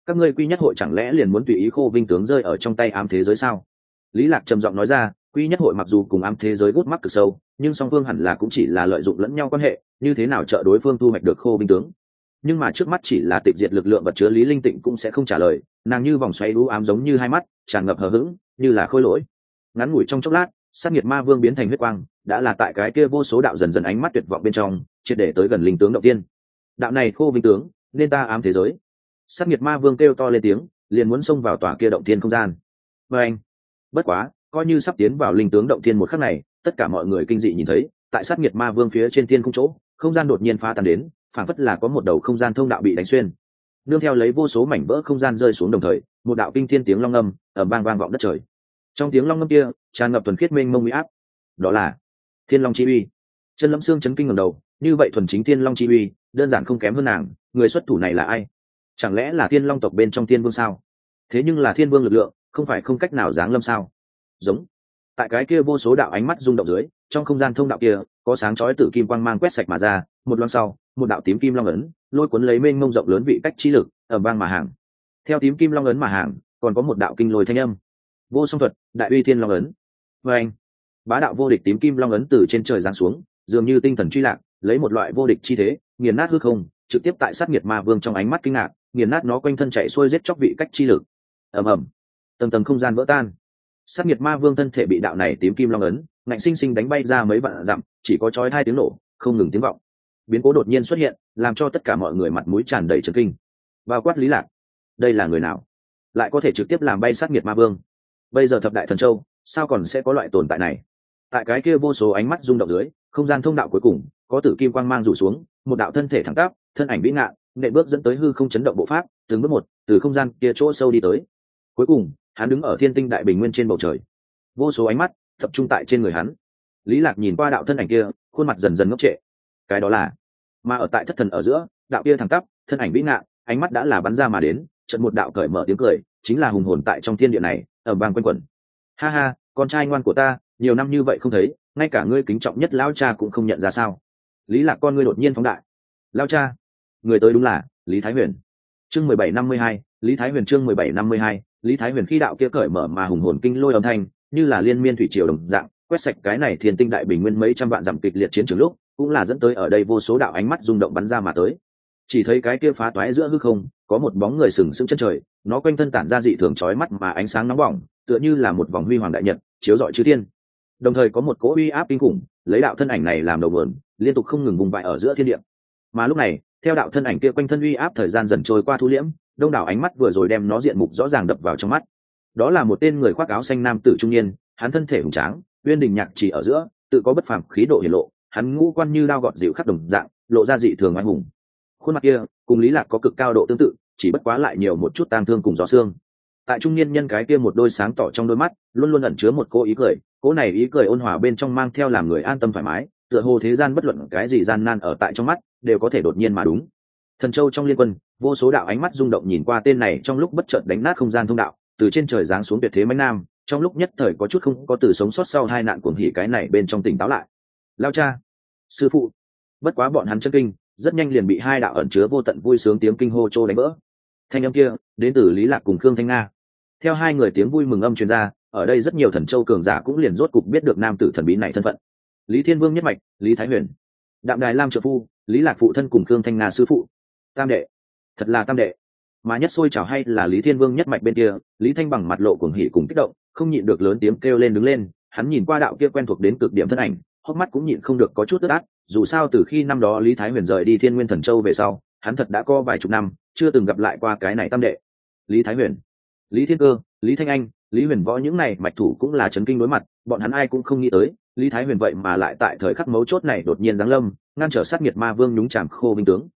Các ngươi quy nhất hội chẳng lẽ liền muốn tùy ý khô vinh tướng rơi ở trong tay ám thế giới sao? Lý lạc trầm giọng nói ra quy nhất hội mặc dù cùng ám thế giới gút mắt cực sâu, nhưng song phương hẳn là cũng chỉ là lợi dụng lẫn nhau quan hệ, như thế nào trợ đối phương thu hoạch được khô binh tướng. Nhưng mà trước mắt chỉ là tịch diệt lực lượng vật chứa lý linh tịnh cũng sẽ không trả lời, nàng như vòng xoáy đũ ám giống như hai mắt, tràn ngập hờ hững, như là khôi lỗi. Ngắn ngủi trong chốc lát, sát nhiệt ma vương biến thành huyết quang, đã là tại cái kia vô số đạo dần dần ánh mắt tuyệt vọng bên trong, triệt để tới gần linh tướng đầu tiên. Đạo này khô vinh tướng, nên ta ám thế giới. Sát nhiệt ma vương kêu to lên tiếng, liền muốn xông vào tòa kia động thiên không gian. Và anh. Bất quá coi như sắp tiến vào linh tướng động thiên một khắc này, tất cả mọi người kinh dị nhìn thấy, tại sát nhiệt ma vương phía trên thiên không chỗ, không gian đột nhiên phá tan đến phản phất là có một đầu không gian thông đạo bị đánh xuyên. Nương theo lấy vô số mảnh vỡ không gian rơi xuống đồng thời, một đạo kinh thiên tiếng long âm ở bang vang vọng đất trời. Trong tiếng long ngâm kia, tràn ngập thuần khiết mênh mông uy áp. Đó là thiên long chi uy. Chân lâm xương chấn kinh ngầm đầu, như vậy thuần chính thiên long chi uy, đơn giản không kém hơn nàng, người xuất thủ này là ai? Chẳng lẽ là thiên long tộc bên trong thiên vương sao? Thế nhưng là thiên vương lực lượng, không phải không cách nào giáng lâm sao? Giống. Tại cái kia vô số đạo ánh mắt rung động dưới, trong không gian thông đạo kia, có sáng chói tử kim quang mang quét sạch mà ra, một loan sau, một đạo tím kim long ấn, lôi cuốn lấy mênh mông rộng lớn vị cách chi lực ở bang mà hàng. Theo tím kim long ấn mà hàng, còn có một đạo kinh lôi thanh âm. Vô song thuật, đại uy thiên long ấn. Và anh, bá đạo vô địch tím kim long ấn từ trên trời giáng xuống, dường như tinh thần truy lạc, lấy một loại vô địch chi thế, nghiền nát hư không, trực tiếp tại sát nghiệt ma vương trong ánh mắt kinh ngạc, nghiền nát nó quanh thân chạy xuôi giết chóc vị cách chi lực. Ầm ầm. Tầng tầng không gian vỡ tan sát nghiệt ma vương thân thể bị đạo này tím kim long ấn, ngạnh sinh sinh đánh bay ra mấy vạn dặm, chỉ có chói hai tiếng nổ, không ngừng tiếng vọng. Biến cố đột nhiên xuất hiện, làm cho tất cả mọi người mặt mũi tràn đầy trấn kinh. Bao quát lý lạc, đây là người nào? Lại có thể trực tiếp làm bay sát nghiệt ma vương? Bây giờ thập đại thần châu, sao còn sẽ có loại tồn tại này? Tại cái kia vô số ánh mắt rung động dưới, không gian thông đạo cuối cùng, có tử kim quang mang rủ xuống, một đạo thân thể thẳng tắp, thân ảnh vĩ ngạn nệ bước dẫn tới hư không chấn động bộ pháp, từng bước một, từ không gian kia chỗ sâu đi tới. Cuối cùng hắn đứng ở thiên tinh đại bình nguyên trên bầu trời. Vô số ánh mắt tập trung tại trên người hắn. Lý lạc nhìn qua đạo thân ảnh kia, khuôn mặt dần dần ngốc trệ. Cái đó là, mà ở tại thất thần ở giữa, đạo kia thẳng tắp, thân ảnh vĩ ngạn ánh mắt đã là bắn ra mà đến trận một đạo cởi mở tiếng cười, chính là hùng hồn tại trong thiên địa này, ở bang quanh quẩn. Ha ha, con trai ngoan của ta, nhiều năm như vậy không thấy, ngay cả ngươi kính trọng nhất lão cha cũng không nhận ra sao? Lý lạc con ngươi đột nhiên phóng đại. Lao cha, người tới đúng là lý thái huyền. Chương mười bảy năm mươi hai, lý thái huyền chương mười bảy năm mươi hai lý thái huyền khi đạo kia cởi mở mà hùng hồn kinh lôi âm thanh, như là liên miên thủy triều đồng dạng, quét sạch cái này thiên tinh đại bình nguyên mấy trăm vạn dặm kịch liệt chiến trường lúc, cũng là dẫn tới ở đây vô số đạo ánh mắt rung động bắn ra mà tới. Chỉ thấy cái kia phá toái giữa hư không, có một bóng người sừng sững chân trời, nó quanh thân tản ra dị thường chói mắt mà ánh sáng nóng bỏng, tựa như là một vòng huy hoàng đại nhật, chiếu rọi chư thiên. Đồng thời có một cỗ uy áp kinh khủng, lấy đạo thân ảnh này làm đầu vườn liên tục không ngừng vùng vại ở giữa thiên địa. Mà lúc này, theo đạo thân ảnh kia quanh thân uy áp thời gian dần trôi qua thu liễm đông đảo ánh mắt vừa rồi đem nó diện mục rõ ràng đập vào trong mắt. Đó là một tên người khoác áo xanh nam tử trung niên, hắn thân thể hùng tráng, uyên đình nhạc chỉ ở giữa, tự có bất phàm khí độ hiển lộ, hắn ngũ quan như đao gọt dịu khắc đồng dạng, lộ ra dị thường anh hùng. Khuôn mặt kia, cùng lý lạc có cực cao độ tương tự, chỉ bất quá lại nhiều một chút tang thương cùng gió xương. Tại trung niên nhân cái kia một đôi sáng tỏ trong đôi mắt, luôn luôn ẩn chứa một cô ý cười, cô này ý cười ôn hòa bên trong mang theo làm người an tâm thoải mái, tựa hồ thế gian bất luận cái gì gian nan ở tại trong mắt, đều có thể đột nhiên mà đúng thần châu trong liên quân, vô số đạo ánh mắt rung động nhìn qua tên này trong lúc bất chợt đánh nát không gian thông đạo, từ trên trời giáng xuống tuyệt thế mánh nam, trong lúc nhất thời có chút không có từ sống sót sau hai nạn cuồng hỉ cái này bên trong tỉnh táo lại. Lao cha, sư phụ. Bất quá bọn hắn chân kinh, rất nhanh liền bị hai đạo ẩn chứa vô tận vui sướng tiếng kinh hô trô đánh vỡ. Thanh âm kia, đến từ lý lạc cùng khương thanh nga. Theo hai người tiếng vui mừng âm truyền ra, ở đây rất nhiều thần châu cường giả cũng liền rốt cục biết được nam tử thần bí này thân phận. Lý thiên vương nhất mạch, lý thái huyền. Đạm đài lam trợ phu, lý lạc phụ thân cùng khương thanh nga sư phụ tam đệ. Thật là tam đệ. Mà nhất sôi chảo hay là lý thiên vương nhất mạch bên kia, lý thanh bằng mặt lộ cuồng hỉ cùng kích động, không nhịn được lớn tiếng kêu lên đứng lên, hắn nhìn qua đạo kia quen thuộc đến cực điểm thân ảnh, hốc mắt cũng nhịn không được có chút tức át, dù sao từ khi năm đó lý thái huyền rời đi thiên nguyên thần châu về sau, hắn thật đã có vài chục năm, chưa từng gặp lại qua cái này tam đệ. Lý thái huyền, lý thiên cơ, lý thanh anh, lý huyền võ những này mạch thủ cũng là chấn kinh đối mặt, bọn hắn ai cũng không nghĩ tới, lý thái huyền vậy mà lại tại thời khắc mấu chốt này đột nhiên giáng lâm, ngăn trở sát nhiệt ma vương nhúng chàm khô binh tướng.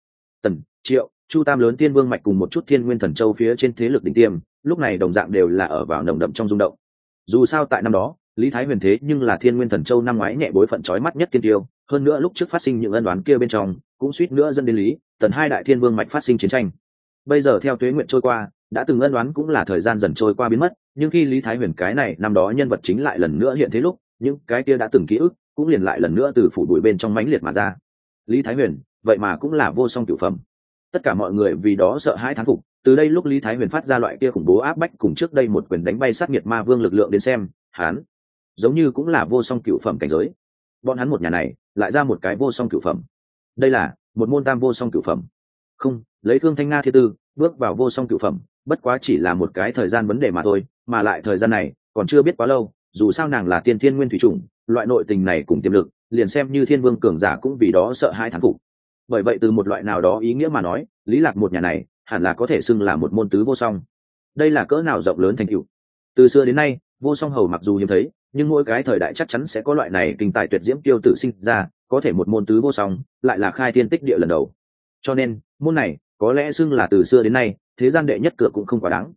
Tần triệu, chu tam lớn tiên vương mạch cùng một chút thiên nguyên thần châu phía trên thế lực đỉnh tiêm, lúc này đồng dạng đều là ở vào nồng đậm trong rung động. Dù sao tại năm đó, lý thái huyền thế nhưng là thiên nguyên thần châu năm ngoái nhẹ bối phận trói mắt nhất tiên tiêu, hơn nữa lúc trước phát sinh những ân đoán kia bên trong, cũng suýt nữa dân đến lý, tần hai đại thiên vương mạch phát sinh chiến tranh. Bây giờ theo tuế nguyện trôi qua, đã từng ân đoán cũng là thời gian dần trôi qua biến mất, nhưng khi lý thái huyền cái này năm đó nhân vật chính lại lần nữa hiện thế lúc, những cái kia đã từng ký ức cũng liền lại lần nữa từ phủ bụi bên trong mãnh liệt mà ra. Lý thái huyền, vậy mà cũng là vô song cửu phẩm tất cả mọi người vì đó sợ hãi thán phục, từ đây lúc lý thái huyền phát ra loại kia khủng bố áp bách cùng trước đây một quyền đánh bay sát nghiệt ma vương lực lượng đến xem hán giống như cũng là vô song cửu phẩm cảnh giới. Bọn hắn một nhà này, lại ra một cái vô song cửu phẩm. Đây là một môn tam vô song cửu phẩm. Không, lấy thương thanh nga thiên tư, bước vào vô song cửu phẩm, bất quá chỉ là một cái thời gian vấn đề mà thôi, mà lại thời gian này còn chưa biết quá lâu, dù sao nàng là tiên thiên nguyên thủy chủng, loại nội tình này cùng tiềm lực, liền xem như thiên vương cường giả cũng vì đó sợ hai thán phục bởi vậy từ một loại nào đó ý nghĩa mà nói, lý lạc một nhà này hẳn là có thể xưng là một môn tứ vô song. Đây là cỡ nào rộng lớn thành tựu? Từ xưa đến nay, vô song hầu mặc dù hiếm thấy, nhưng mỗi cái thời đại chắc chắn sẽ có loại này kinh tài tuyệt diễm tiêu tử sinh ra, có thể một môn tứ vô song lại là khai thiên tích địa lần đầu. Cho nên, môn này có lẽ xưng là từ xưa đến nay, thế gian đệ nhất cửa cũng không quá đáng.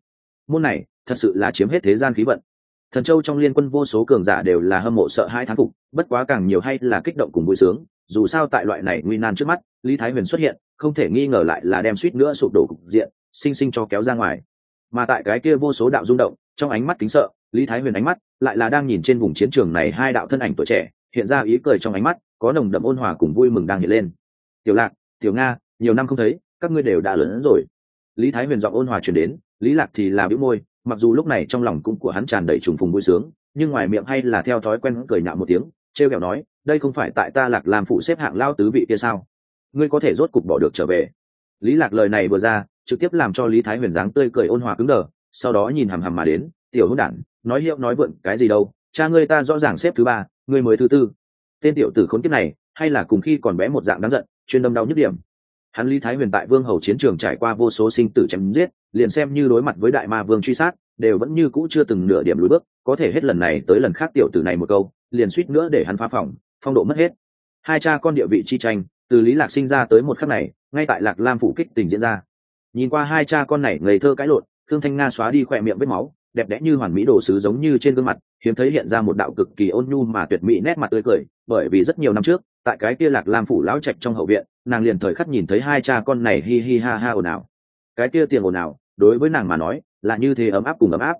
Môn này thật sự là chiếm hết thế gian khí vận. Thần châu trong liên quân vô số cường giả đều là hâm mộ sợ hai thán phục, bất quá càng nhiều hay là kích động cùng vui sướng dù sao tại loại này nguy nan trước mắt, lý thái huyền xuất hiện, không thể nghi ngờ lại là đem suýt nữa sụp đổ cục diện, sinh sinh cho kéo ra ngoài. Mà tại cái kia vô số đạo rung động, trong ánh mắt kính sợ, lý thái huyền ánh mắt lại là đang nhìn trên vùng chiến trường này hai đạo thân ảnh tuổi trẻ, hiện ra ý cười trong ánh mắt, có nồng đậm ôn hòa cùng vui mừng đang hiện lên. Tiểu lạc, tiểu nga, nhiều năm không thấy, các ngươi đều đã lớn hơn rồi. Lý thái huyền giọng ôn hòa chuyển đến, lý lạc thì là bĩu môi, mặc dù lúc này trong lòng cũng của hắn tràn đầy trùng phùng vui sướng, nhưng ngoài miệng hay là theo thói quen cười nhạo một tiếng, trêu kẹo nói đây không phải tại ta lạc làm phụ xếp hạng lao tứ vị kia sao? Ngươi có thể rốt cục bỏ được trở về. Lý lạc lời này vừa ra, trực tiếp làm cho lý thái huyền dáng tươi cười ôn hòa cứng đờ, sau đó nhìn hằm hằm mà đến, tiểu hữu đản, nói hiệu nói vượn, cái gì đâu? Cha ngươi ta rõ ràng xếp thứ ba, ngươi mới thứ tư. Tên tiểu tử khốn kiếp này, hay là cùng khi còn bé một dạng đáng giận, chuyên đâm đau nhức điểm. Hắn lý thái huyền tại vương hầu chiến trường trải qua vô số sinh tử chém giết, liền xem như đối mặt với đại ma vương truy sát, đều vẫn như cũ chưa từng nửa điểm lùi bước, có thể hết lần này tới lần khác tiểu tử này một câu, liền suýt nữa để hắn phá phòng phong độ mất hết. Hai cha con địa vị chi tranh, từ lý lạc sinh ra tới một khắc này, ngay tại lạc lam phủ kích tình diễn ra. Nhìn qua hai cha con này ngây thơ cãi lộn, thương thanh nga xóa đi khỏe miệng vết máu, đẹp đẽ như hoàn mỹ đồ sứ giống như trên gương mặt, hiếm thấy hiện ra một đạo cực kỳ ôn nhu mà tuyệt mỹ nét mặt tươi cười, bởi vì rất nhiều năm trước, tại cái kia lạc lam phủ lão trạch trong hậu viện, nàng liền thời khắc nhìn thấy hai cha con này hi hi ha ha ồn ào. Cái kia tiền ồn ào, đối với nàng mà nói, là như thế ấm áp cùng ấm áp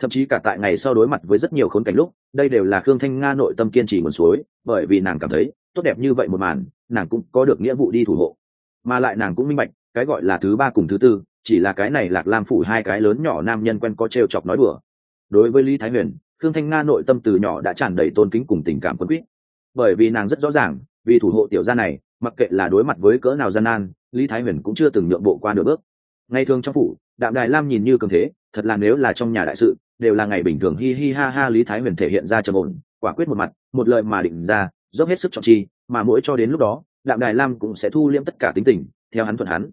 thậm chí cả tại ngày sau đối mặt với rất nhiều khốn cảnh lúc, đây đều là khương thanh nga nội tâm kiên trì nguồn suối, bởi vì nàng cảm thấy, tốt đẹp như vậy một màn, nàng cũng có được nghĩa vụ đi thủ hộ. Mà lại nàng cũng minh bạch, cái gọi là thứ ba cùng thứ tư, chỉ là cái này lạc lam phủ hai cái lớn nhỏ nam nhân quen có t chọc nói bừa đối với lý thái huyền, khương thanh nga nội tâm từ nhỏ đã tràn đầy tôn kính cùng tình cảm quân quýt. Bởi vì nàng rất rõ ràng, vì thủ hộ tiểu gia này, mặc kệ là đối mặt với cỡ nào gian nan, lý thái huyền cũng chưa từng nhượng bộ qua nửa bước. Ngày thường trong phủ, đạm đài lam nhìn như cường thế, thật là nếu là trong nhà đại sự đều là ngày bình thường hi hi ha ha lý thái huyền thể hiện ra trầm ổn, quả quyết một mặt, một lời mà định ra, dốc hết sức trọng chi, mà mỗi cho đến lúc đó, đạm đài lam cũng sẽ thu liễm tất cả tính tình, theo hắn thuận hắn.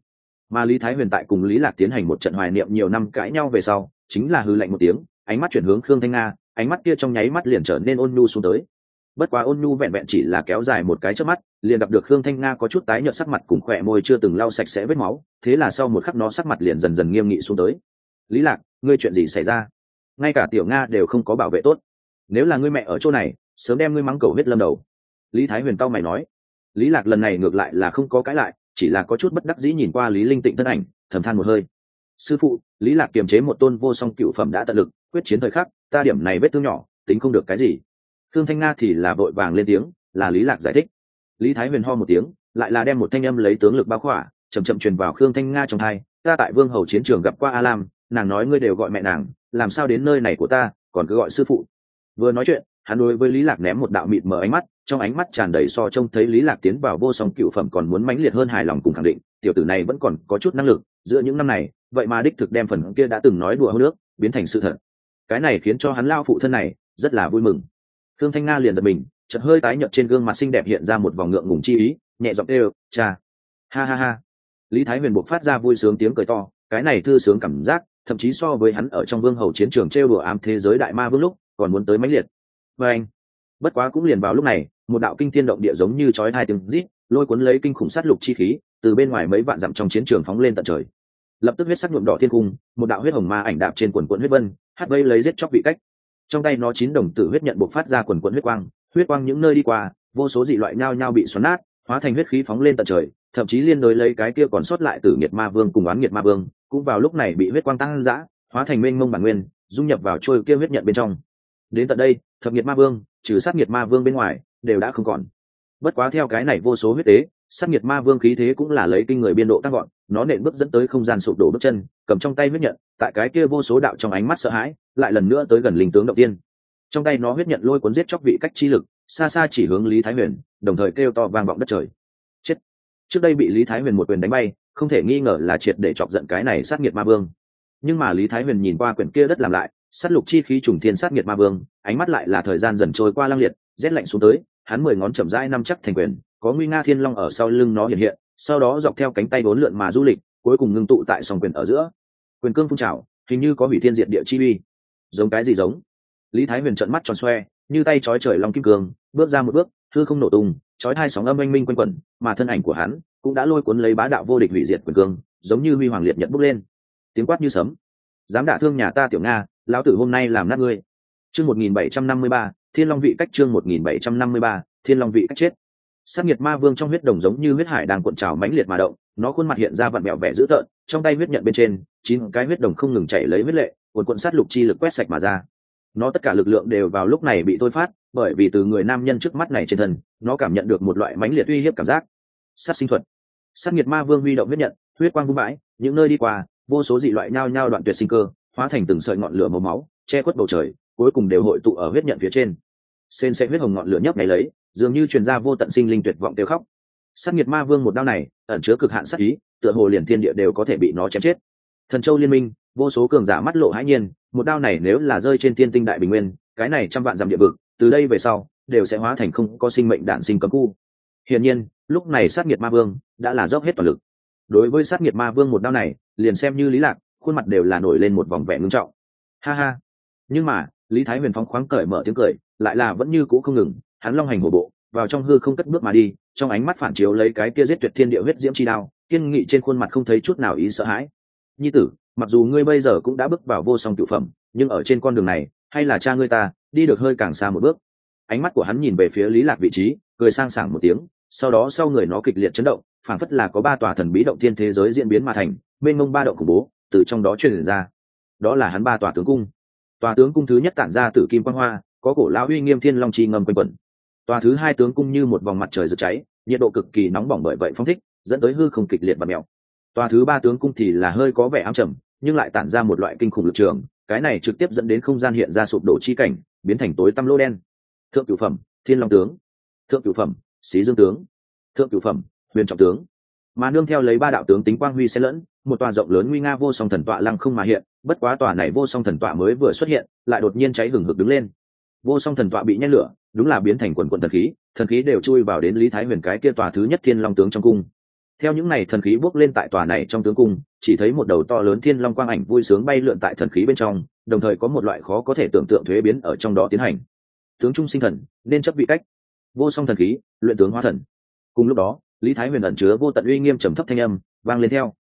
Mà lý thái huyền tại cùng lý lạc tiến hành một trận hoài niệm nhiều năm cãi nhau về sau, chính là hư lạnh một tiếng, ánh mắt chuyển hướng khương thanh nga, ánh mắt kia trong nháy mắt liền trở nên ôn nhu xuống tới. Bất quá ôn nhu vẹn vẹn chỉ là kéo dài một cái trước mắt, liền gặp được khương thanh nga có chút tái nhợt sắc mặt cùng khỏe môi chưa từng lau sạch sẽ vết máu, thế là sau một khắc nó sắc mặt liền dần dần nghiêm nghị xuống tới. Lý lạc, ngươi chuyện gì xảy ra? Ngay cả tiểu nga đều không có bảo vệ tốt. Nếu là ngươi mẹ ở chỗ này, sớm đem ngươi mắng cầu huyết lâm đầu. Lý thái huyền tao mày nói. Lý lạc lần này ngược lại là không có cãi lại, chỉ là có chút bất đắc dĩ nhìn qua lý linh tịnh thân ảnh, thầm than một hơi. Sư phụ, lý lạc kiềm chế một tôn vô song cựu phẩm đã tận lực, quyết chiến thời khắc, ta điểm này vết thương nhỏ, tính không được cái gì. Thương thanh nga thì là vội vàng lên tiếng, là lý lạc giải thích. Lý thái huyền ho một tiếng, lại là đem một thanh âm lấy tướng lực bao khỏa, chậm chậm truyền vào khương thanh nga trong hai. Ta tại vương hầu chiến trường gặp qua a lam nàng nói ngươi đều gọi mẹ nàng, làm sao đến nơi này của ta, còn cứ gọi sư phụ. Vừa nói chuyện, hắn đối với lý lạc ném một đạo mịt mở ánh mắt, trong ánh mắt tràn đầy so trông thấy lý lạc tiến vào vô song cựu phẩm còn muốn mãnh liệt hơn hài lòng cùng khẳng định, tiểu tử này vẫn còn có chút năng lực, giữa những năm này, vậy mà đích thực đem phần kia đã từng nói đùa hơn nước, biến thành sự thật. Cái này khiến cho hắn lao phụ thân này, rất là vui mừng. Thương thanh nga liền giật mình, chợt hơi tái nhợt trên gương mặt xinh đẹp hiện ra một vòng ngượng ngùng chi ý, nhẹ giọng kêu, cha! Ha ha ha. Lý thái huyền buộc phát ra vui sướng tiếng cười to, cái này thư sướng cảm giác thậm chí so với hắn ở trong vương hầu chiến trường trêu đùa ám thế giới đại ma vương lúc, còn muốn tới mãnh liệt. Và anh, bất quá cũng liền vào lúc này, một đạo kinh thiên động địa giống như chói hai tiếng rít, lôi cuốn lấy kinh khủng sát lục chi khí, từ bên ngoài mấy vạn dặm trong chiến trường phóng lên tận trời. Lập tức huyết sắc nhuộm đỏ thiên cung, một đạo huyết hồng ma ảnh đạp trên quần quận huyết vân, hát vây lấy giết chóc vị cách. Trong tay nó chín đồng tử huyết nhận buộc phát ra quần quận huyết quang huyết quang những nơi đi qua, vô số dị loại nhao nhao bị xoắn nát, hóa thành huyết khí phóng lên tận trời thậm chí liên đối lấy cái kia còn sót lại từ nghiệt ma vương cùng oán nghiệt ma vương, cũng vào lúc này bị huyết quang tăng dã, hóa thành mênh mông bản nguyên, dung nhập vào trôi kia huyết nhận bên trong. Đến tận đây, thập nghiệt ma vương, trừ sát nghiệt ma vương bên ngoài, đều đã không còn. Bất quá theo cái này vô số huyết tế, sát nghiệt ma vương khí thế cũng là lấy kinh người biên độ tăng gọn nó nện bước dẫn tới không gian sụp đổ bước chân, cầm trong tay huyết nhận, tại cái kia vô số đạo trong ánh mắt sợ hãi, lại lần nữa tới gần linh tướng động tiên. Trong tay nó huyết nhận lôi cuốn giết chóc vị cách chi lực, xa xa chỉ hướng lý thái huyền, đồng thời kêu to vang vọng đất trời trước đây bị lý thái huyền một quyền đánh bay, không thể nghi ngờ là triệt để chọc giận cái này sát nghiệt ma vương. Nhưng mà lý thái huyền nhìn qua quyển kia đất làm lại, sát lục chi khí trùng thiên sát nghiệt ma vương, ánh mắt lại là thời gian dần trôi qua lăng liệt, rét lạnh xuống tới, hắn mười ngón chậm rãi năm chắc thành quyền, có nguy nga thiên long ở sau lưng nó hiện hiện, sau đó dọc theo cánh tay bốn lượn mà du lịch, cuối cùng ngưng tụ tại sòng quyền ở giữa. Quyền cương phun trào, hình như có hủy thiên diệt địa chi uy. Giống cái gì giống? Lý thái huyền trận mắt tròn xoe, như tay trói trời long kim cương, bước ra một bước hư không nổ tung trói hai sóng âm oanh minh quanh quẩn, mà thân ảnh của hắn cũng đã lôi cuốn lấy bá đạo vô địch hủy diệt quyền cương, giống như huy hoàng liệt nhận bốc lên. Tiếng quát như sấm. Dám đả thương nhà ta tiểu nga, lão tử hôm nay làm nát ngươi. Chương một nghìn bảy trăm năm mươi ba, thiên long vị cách chương một nghìn bảy trăm năm mươi ba, thiên long vị cách chết. Sát nhiệt ma vương trong huyết đồng giống như huyết hải đang cuộn trào mãnh liệt mà động, nó khuôn mặt hiện ra vặn mẹo vẻ dữ tợn, trong tay huyết nhận bên trên, chín cái huyết đồng không ngừng chảy lấy huyết lệ, cuộn cuộn sát lục chi lực quét sạch mà ra. Nó tất cả lực lượng đều vào lúc này bị thôi phát bởi vì từ người nam nhân trước mắt này trên thân, nó cảm nhận được một loại mãnh liệt uy hiếp cảm giác. Sát sinh thuật. Sát nhiệt ma vương huy động huyết nhận, huyết quang vung bãi những nơi đi qua, vô số dị loại nhao nhao đoạn tuyệt sinh cơ, hóa thành từng sợi ngọn lửa màu máu, che khuất bầu trời, cuối cùng đều hội tụ ở huyết nhận phía trên. Xen sẽ huyết hồng ngọn lửa nhấp này lấy, dường như truyền ra vô tận sinh linh tuyệt vọng tiêu khóc. Sát nhiệt ma vương một đao này, ẩn chứa cực hạn sát ý, tựa hồ liền thiên địa đều có thể bị nó chém chết. Thần châu liên minh, vô số cường giả mắt lộ hãi nhiên, một đao này nếu là rơi trên thiên tinh đại bình nguyên, cái này trăm vạn dặm địa vực từ đây về sau, đều sẽ hóa thành không có sinh mệnh đạn sinh cấm khu. Hiển nhiên, lúc này sát nhiệt ma vương đã là dốc hết toàn lực. Đối với sát nghiệt ma vương một đao này, liền xem như lý lạc, khuôn mặt đều là nổi lên một vòng vẻ ngưng trọng. Ha ha. Nhưng mà, lý thái huyền phóng khoáng cởi mở tiếng cười, lại là vẫn như cũ không ngừng, hắn long hành hổ bộ, vào trong hư không cất bước mà đi, trong ánh mắt phản chiếu lấy cái kia giết tuyệt thiên địa huyết diễm chi đao, kiên nghị trên khuôn mặt không thấy chút nào ý sợ hãi. Nhi tử, mặc dù ngươi bây giờ cũng đã bước vào vô song cựu phẩm, nhưng ở trên con đường này, hay là cha ngươi ta đi được hơi càng xa một bước. Ánh mắt của hắn nhìn về phía lý lạc vị trí, cười sang sảng một tiếng, sau đó sau người nó kịch liệt chấn động, phảng phất là có ba tòa thần bí động thiên thế giới diễn biến mà thành, mênh mông ba động khủng bố, từ trong đó truyền ra. Đó là hắn ba tòa tướng cung. Tòa tướng cung thứ nhất tản ra từ kim quang hoa, có cổ lão uy nghiêm thiên long chi ngầm quanh quẩn. Tòa thứ hai tướng cung như một vòng mặt trời rực cháy, nhiệt độ cực kỳ nóng bỏng bởi vậy phong thích, dẫn tới hư không kịch liệt và mèo. Tòa thứ ba tướng cung thì là hơi có vẻ ám trầm, nhưng lại tản ra một loại kinh khủng lực trường, cái này trực tiếp dẫn đến không gian hiện ra sụp đổ chi cảnh biến thành tối tăm lô đen. Thượng cửu phẩm, thiên long tướng. Thượng cửu phẩm, xí dương tướng. Thượng cửu phẩm, huyền trọng tướng. Mà nương theo lấy ba đạo tướng tính quang huy xen lẫn, một tòa rộng lớn nguy nga vô song thần tọa lăng không mà hiện, bất quá tòa này vô song thần tọa mới vừa xuất hiện, lại đột nhiên cháy hừng hực đứng lên. Vô song thần tọa bị nhét lửa, đúng là biến thành quần quần thần khí thần khí đều chui vào đến lý thái huyền cái kia tòa thứ nhất thiên long tướng trong cung. Theo những này thần khí bước lên tại tòa này trong tướng cung, chỉ thấy một đầu to lớn thiên long quang ảnh vui sướng bay lượn tại thần khí bên trong đồng thời có một loại khó có thể tưởng tượng thuế biến ở trong đó tiến hành. Tướng trung sinh thần, nên chấp vị cách. Vô song thần khí, luyện tướng hóa thần. Cùng lúc đó, lý thái huyền ẩn chứa vô tận uy nghiêm trầm thấp thanh âm, vang lên theo.